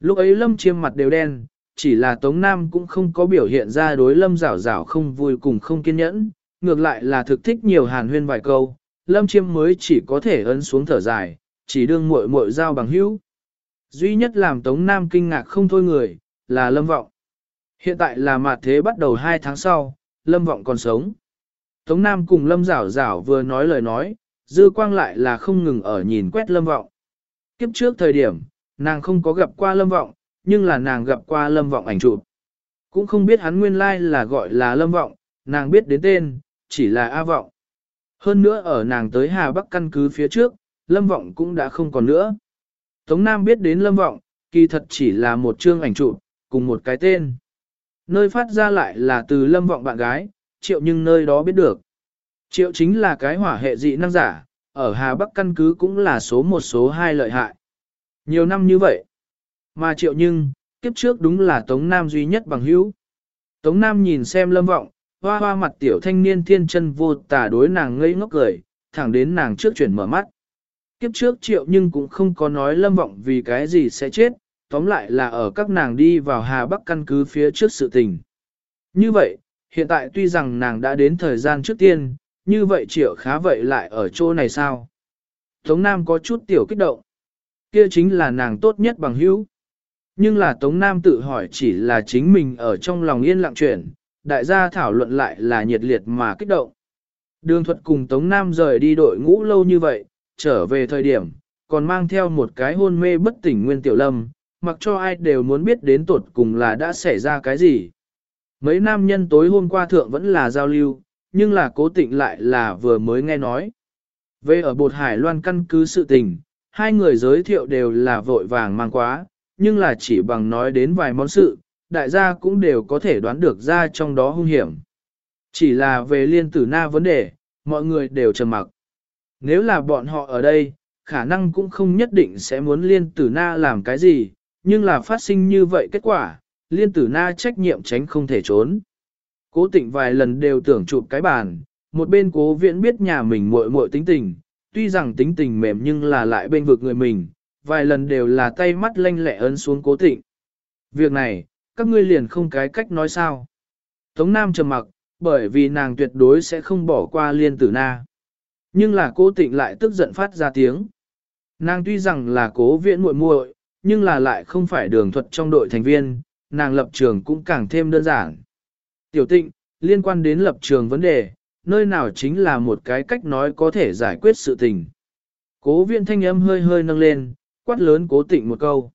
Lúc ấy lâm chiêm mặt đều đen, chỉ là Tống Nam cũng không có biểu hiện ra đối lâm rảo rảo không vui cùng không kiên nhẫn, ngược lại là thực thích nhiều hàn huyên vài câu, lâm chiêm mới chỉ có thể ấn xuống thở dài, chỉ đương muội muội giao bằng hữu. Duy nhất làm Tống Nam kinh ngạc không thôi người, là lâm vọng. Hiện tại là mặt thế bắt đầu 2 tháng sau, lâm vọng còn sống. Tống Nam cùng lâm rảo rảo vừa nói lời nói, dư quang lại là không ngừng ở nhìn quét lâm vọng. Kiếp trước thời điểm, nàng không có gặp qua lâm vọng, nhưng là nàng gặp qua lâm vọng ảnh chụp. Cũng không biết hắn nguyên lai là gọi là lâm vọng, nàng biết đến tên, chỉ là A vọng. Hơn nữa ở nàng tới Hà Bắc căn cứ phía trước, lâm vọng cũng đã không còn nữa. Tống Nam biết đến lâm vọng, kỳ thật chỉ là một chương ảnh chụp, cùng một cái tên. Nơi phát ra lại là từ lâm vọng bạn gái, triệu nhưng nơi đó biết được. Triệu chính là cái hỏa hệ dị năng giả, ở Hà Bắc căn cứ cũng là số một số hai lợi hại. Nhiều năm như vậy. Mà triệu nhưng, kiếp trước đúng là Tống Nam duy nhất bằng hữu. Tống Nam nhìn xem lâm vọng, hoa hoa mặt tiểu thanh niên thiên chân vô tả đối nàng ngây ngốc cười, thẳng đến nàng trước chuyển mở mắt. Kiếp trước triệu nhưng cũng không có nói lâm vọng vì cái gì sẽ chết, tóm lại là ở các nàng đi vào Hà Bắc căn cứ phía trước sự tình. Như vậy, hiện tại tuy rằng nàng đã đến thời gian trước tiên, như vậy triệu khá vậy lại ở chỗ này sao? Tống Nam có chút tiểu kích động. Kia chính là nàng tốt nhất bằng hữu. Nhưng là Tống Nam tự hỏi chỉ là chính mình ở trong lòng yên lặng chuyển, đại gia thảo luận lại là nhiệt liệt mà kích động. Đường thuật cùng Tống Nam rời đi đội ngũ lâu như vậy, trở về thời điểm, còn mang theo một cái hôn mê bất tỉnh Nguyên Tiểu Lâm, mặc cho ai đều muốn biết đến tột cùng là đã xảy ra cái gì. Mấy nam nhân tối hôm qua thượng vẫn là giao lưu, nhưng là cố tịnh lại là vừa mới nghe nói. Về ở bột hải loan căn cứ sự tình, hai người giới thiệu đều là vội vàng mang quá, nhưng là chỉ bằng nói đến vài món sự, đại gia cũng đều có thể đoán được ra trong đó hung hiểm. Chỉ là về liên tử na vấn đề, mọi người đều trầm mặc. Nếu là bọn họ ở đây, khả năng cũng không nhất định sẽ muốn liên tử na làm cái gì, nhưng là phát sinh như vậy kết quả, liên tử na trách nhiệm tránh không thể trốn. Cố tịnh vài lần đều tưởng chụp cái bàn, một bên cố viễn biết nhà mình muội muội tính tình, tuy rằng tính tình mềm nhưng là lại bên vực người mình, vài lần đều là tay mắt lanh lẹ ấn xuống cố tịnh. Việc này, các ngươi liền không cái cách nói sao. Tống Nam trầm mặc, bởi vì nàng tuyệt đối sẽ không bỏ qua liên tử na. Nhưng là cố tịnh lại tức giận phát ra tiếng. Nàng tuy rằng là cố viễn muội muội, nhưng là lại không phải đường thuật trong đội thành viên, nàng lập trường cũng càng thêm đơn giản. Tiểu tịnh, liên quan đến lập trường vấn đề, nơi nào chính là một cái cách nói có thể giải quyết sự tình. Cố viện thanh âm hơi hơi nâng lên, quát lớn cố tịnh một câu.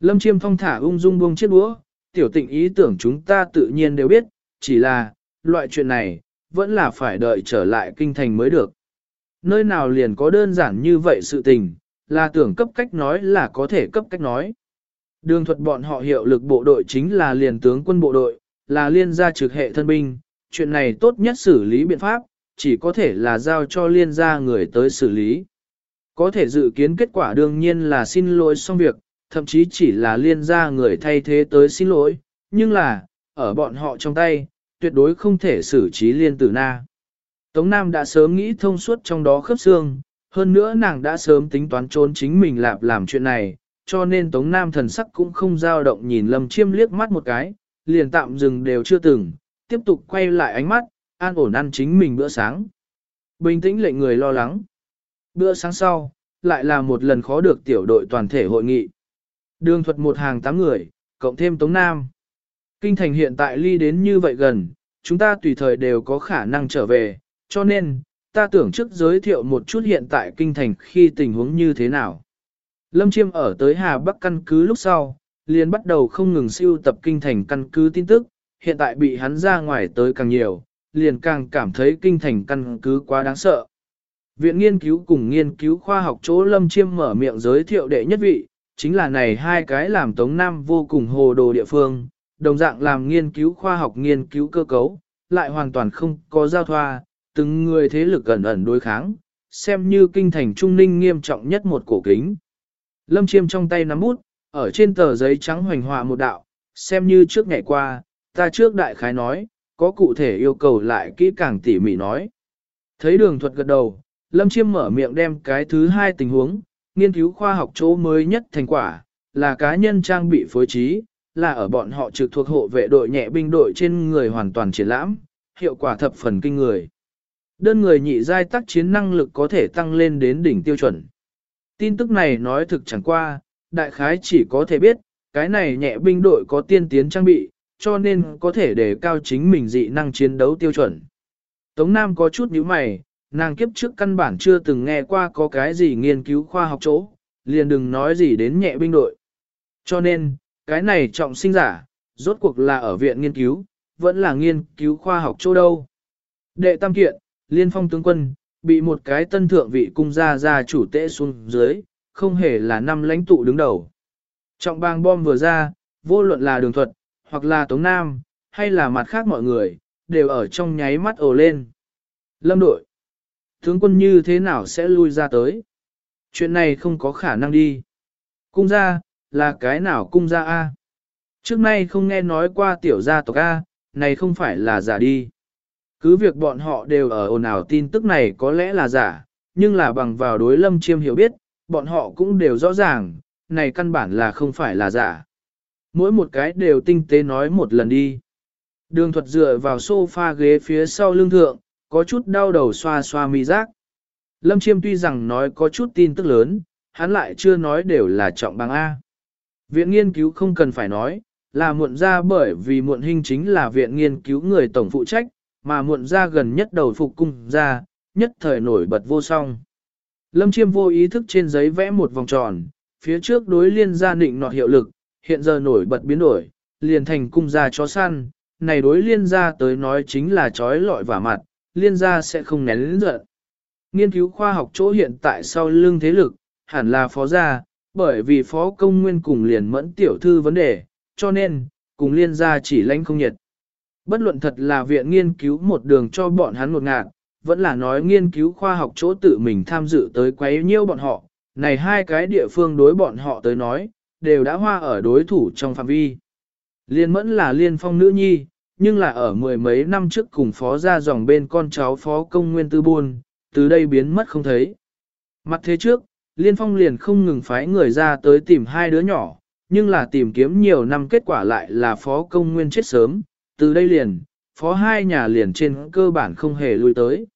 Lâm chiêm phong thả ung dung buông chiếc đũa, tiểu tịnh ý tưởng chúng ta tự nhiên đều biết, chỉ là, loại chuyện này, vẫn là phải đợi trở lại kinh thành mới được. Nơi nào liền có đơn giản như vậy sự tình, là tưởng cấp cách nói là có thể cấp cách nói. Đường thuật bọn họ hiệu lực bộ đội chính là liền tướng quân bộ đội, là liên gia trực hệ thân binh, chuyện này tốt nhất xử lý biện pháp, chỉ có thể là giao cho liên gia người tới xử lý. Có thể dự kiến kết quả đương nhiên là xin lỗi xong việc, thậm chí chỉ là liên gia người thay thế tới xin lỗi, nhưng là, ở bọn họ trong tay, tuyệt đối không thể xử trí liên tử na. Tống Nam đã sớm nghĩ thông suốt trong đó khớp xương, hơn nữa nàng đã sớm tính toán trốn chính mình lạp làm chuyện này, cho nên Tống Nam thần sắc cũng không dao động nhìn Lâm Chiêm liếc mắt một cái, liền tạm dừng đều chưa từng, tiếp tục quay lại ánh mắt, an ổn ăn chính mình bữa sáng. Bình tĩnh lệnh người lo lắng. Bữa sáng sau, lại là một lần khó được tiểu đội toàn thể hội nghị. Đường thuật một hàng tám người, cộng thêm Tống Nam. Kinh thành hiện tại ly đến như vậy gần, chúng ta tùy thời đều có khả năng trở về, cho nên, ta tưởng trước giới thiệu một chút hiện tại kinh thành khi tình huống như thế nào. Lâm Chiêm ở tới Hà Bắc căn cứ lúc sau, liền bắt đầu không ngừng siêu tập kinh thành căn cứ tin tức, hiện tại bị hắn ra ngoài tới càng nhiều, liền càng cảm thấy kinh thành căn cứ quá đáng sợ. Viện nghiên cứu cùng nghiên cứu khoa học chỗ Lâm Chiêm mở miệng giới thiệu đệ nhất vị, chính là này hai cái làm Tống Nam vô cùng hồ đồ địa phương, đồng dạng làm nghiên cứu khoa học nghiên cứu cơ cấu, lại hoàn toàn không có giao thoa, từng người thế lực ẩn ẩn đối kháng, xem như kinh thành trung ninh nghiêm trọng nhất một cổ kính. Lâm Chiêm trong tay nắm bút, ở trên tờ giấy trắng hoành họa một đạo, xem như trước ngày qua, ta trước đại khái nói, có cụ thể yêu cầu lại kỹ càng tỉ mỉ nói. Thấy đường thuật gật đầu, Lâm Chiêm mở miệng đem cái thứ hai tình huống, nghiên cứu khoa học chỗ mới nhất thành quả, là cá nhân trang bị phối trí, là ở bọn họ trực thuộc hộ vệ đội nhẹ binh đội trên người hoàn toàn triển lãm, hiệu quả thập phần kinh người. Đơn người nhị giai tác chiến năng lực có thể tăng lên đến đỉnh tiêu chuẩn. Tin tức này nói thực chẳng qua, đại khái chỉ có thể biết, cái này nhẹ binh đội có tiên tiến trang bị, cho nên có thể đề cao chính mình dị năng chiến đấu tiêu chuẩn. Tống Nam có chút nhíu mày, nàng kiếp trước căn bản chưa từng nghe qua có cái gì nghiên cứu khoa học chỗ, liền đừng nói gì đến nhẹ binh đội. Cho nên, cái này trọng sinh giả, rốt cuộc là ở viện nghiên cứu, vẫn là nghiên cứu khoa học chỗ đâu. Đệ tam kiện, liên phong tướng quân, bị một cái tân thượng vị cung gia gia chủ tệ xuống dưới, không hề là năm lãnh tụ đứng đầu. Trọng bang bom vừa ra, vô luận là đường thuật, hoặc là tống nam, hay là mặt khác mọi người, đều ở trong nháy mắt ồ lên. Lâm đội, tướng quân như thế nào sẽ lui ra tới? Chuyện này không có khả năng đi. Cung gia, là cái nào cung gia A? Trước nay không nghe nói qua tiểu gia tộc A, này không phải là giả đi. Cứ việc bọn họ đều ở ồn ào tin tức này có lẽ là giả, nhưng là bằng vào đối lâm chiêm hiểu biết, bọn họ cũng đều rõ ràng, này căn bản là không phải là giả. Mỗi một cái đều tinh tế nói một lần đi. Đường thuật dựa vào sofa ghế phía sau lưng thượng, có chút đau đầu xoa xoa mi giác. Lâm Chiêm tuy rằng nói có chút tin tức lớn, hắn lại chưa nói đều là trọng bằng A. Viện nghiên cứu không cần phải nói, là muộn ra bởi vì muộn hình chính là viện nghiên cứu người tổng phụ trách, mà muộn ra gần nhất đầu phục cung ra, nhất thời nổi bật vô song. Lâm Chiêm vô ý thức trên giấy vẽ một vòng tròn, phía trước đối liên gia định nọt hiệu lực, hiện giờ nổi bật biến đổi, liền thành cung gia chó săn, này đối liên gia tới nói chính là chói lọi và mặt, liên gia sẽ không nén lĩnh giận. Nghiên cứu khoa học chỗ hiện tại sau lưng thế lực, hẳn là phó gia, bởi vì phó công nguyên cùng liền mẫn tiểu thư vấn đề, cho nên, cùng liên gia chỉ lãnh không nhiệt. Bất luận thật là viện nghiên cứu một đường cho bọn hắn một ngạn, vẫn là nói nghiên cứu khoa học chỗ tự mình tham dự tới quấy nhiêu bọn họ, này hai cái địa phương đối bọn họ tới nói, đều đã hoa ở đối thủ trong phạm vi. Liên mẫn là liên phong nữ nhi, nhưng là ở mười mấy năm trước cùng phó ra dòng bên con cháu phó công nguyên tư buôn, từ đây biến mất không thấy. Mặt thế trước, liên phong liền không ngừng phái người ra tới tìm hai đứa nhỏ, nhưng là tìm kiếm nhiều năm kết quả lại là phó công nguyên chết sớm, từ đây liền, phó hai nhà liền trên cơ bản không hề lui tới.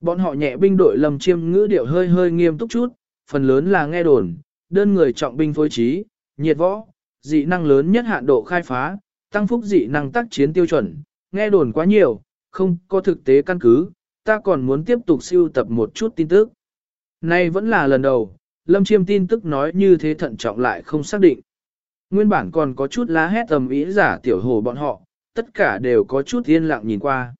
Bọn họ nhẹ binh đội lầm chiêm ngữ điệu hơi hơi nghiêm túc chút, phần lớn là nghe đồn, đơn người trọng binh phối trí, nhiệt võ, dị năng lớn nhất hạn độ khai phá, tăng phúc dị năng tác chiến tiêu chuẩn, nghe đồn quá nhiều, không có thực tế căn cứ, ta còn muốn tiếp tục siêu tập một chút tin tức. Nay vẫn là lần đầu, Lâm Chiêm tin tức nói như thế thận trọng lại không xác định. Nguyên bản còn có chút lá hét tầm ý giả tiểu hồ bọn họ, tất cả đều có chút yên lặng nhìn qua.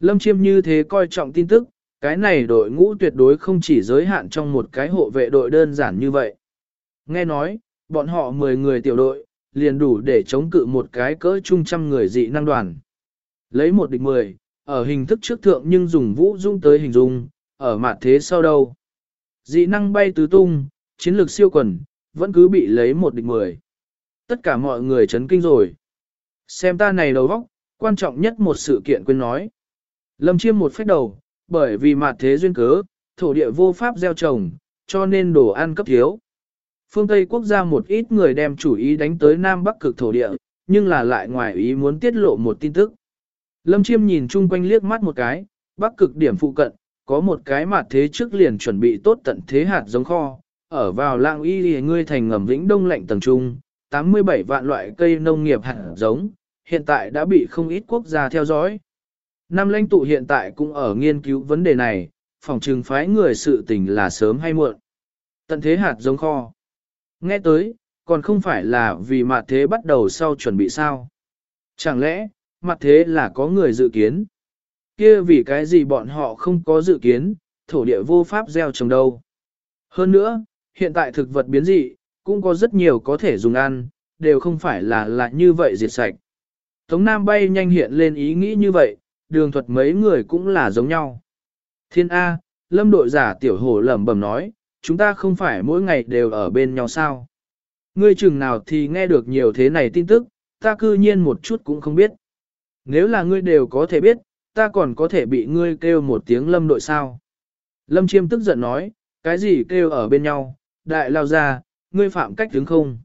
Lâm Chiêm như thế coi trọng tin tức, cái này đội ngũ tuyệt đối không chỉ giới hạn trong một cái hộ vệ đội đơn giản như vậy. Nghe nói, bọn họ 10 người tiểu đội, liền đủ để chống cự một cái cỡ trung trăm người dị năng đoàn. Lấy một địch mười, ở hình thức trước thượng nhưng dùng vũ dung tới hình dung, ở mặt thế sau đâu. Dị năng bay tứ tung, chiến lược siêu quần, vẫn cứ bị lấy một địch mười. Tất cả mọi người chấn kinh rồi. Xem ta này đầu vóc, quan trọng nhất một sự kiện quên nói. Lâm chiêm một phép đầu, bởi vì mặt thế duyên cớ, thổ địa vô pháp gieo trồng, cho nên đồ ăn cấp thiếu. Phương Tây quốc gia một ít người đem chủ ý đánh tới Nam Bắc cực thổ địa, nhưng là lại ngoài ý muốn tiết lộ một tin tức. Lâm Chiêm nhìn chung quanh liếc mắt một cái, Bắc cực điểm phụ cận, có một cái mặt thế trước liền chuẩn bị tốt tận thế hạt giống kho, ở vào lạng y thì ngươi thành ngầm vĩnh đông lạnh tầng trung, 87 vạn loại cây nông nghiệp hạt giống, hiện tại đã bị không ít quốc gia theo dõi. Năm lãnh tụ hiện tại cũng ở nghiên cứu vấn đề này, phòng trừng phái người sự tình là sớm hay muộn. Tận thế hạt giống kho. Nghe tới, còn không phải là vì mặt thế bắt đầu sau chuẩn bị sao. Chẳng lẽ, mặt thế là có người dự kiến? kia vì cái gì bọn họ không có dự kiến, thổ địa vô pháp gieo trồng đâu. Hơn nữa, hiện tại thực vật biến dị, cũng có rất nhiều có thể dùng ăn, đều không phải là là như vậy diệt sạch. Tống Nam bay nhanh hiện lên ý nghĩ như vậy, đường thuật mấy người cũng là giống nhau. Thiên A, lâm đội giả tiểu hổ lẩm bẩm nói, chúng ta không phải mỗi ngày đều ở bên nhau sao. Ngươi chừng nào thì nghe được nhiều thế này tin tức, ta cư nhiên một chút cũng không biết. Nếu là ngươi đều có thể biết, ta còn có thể bị ngươi kêu một tiếng lâm đội sao. Lâm chiêm tức giận nói, cái gì kêu ở bên nhau, đại lao ra, ngươi phạm cách đứng không.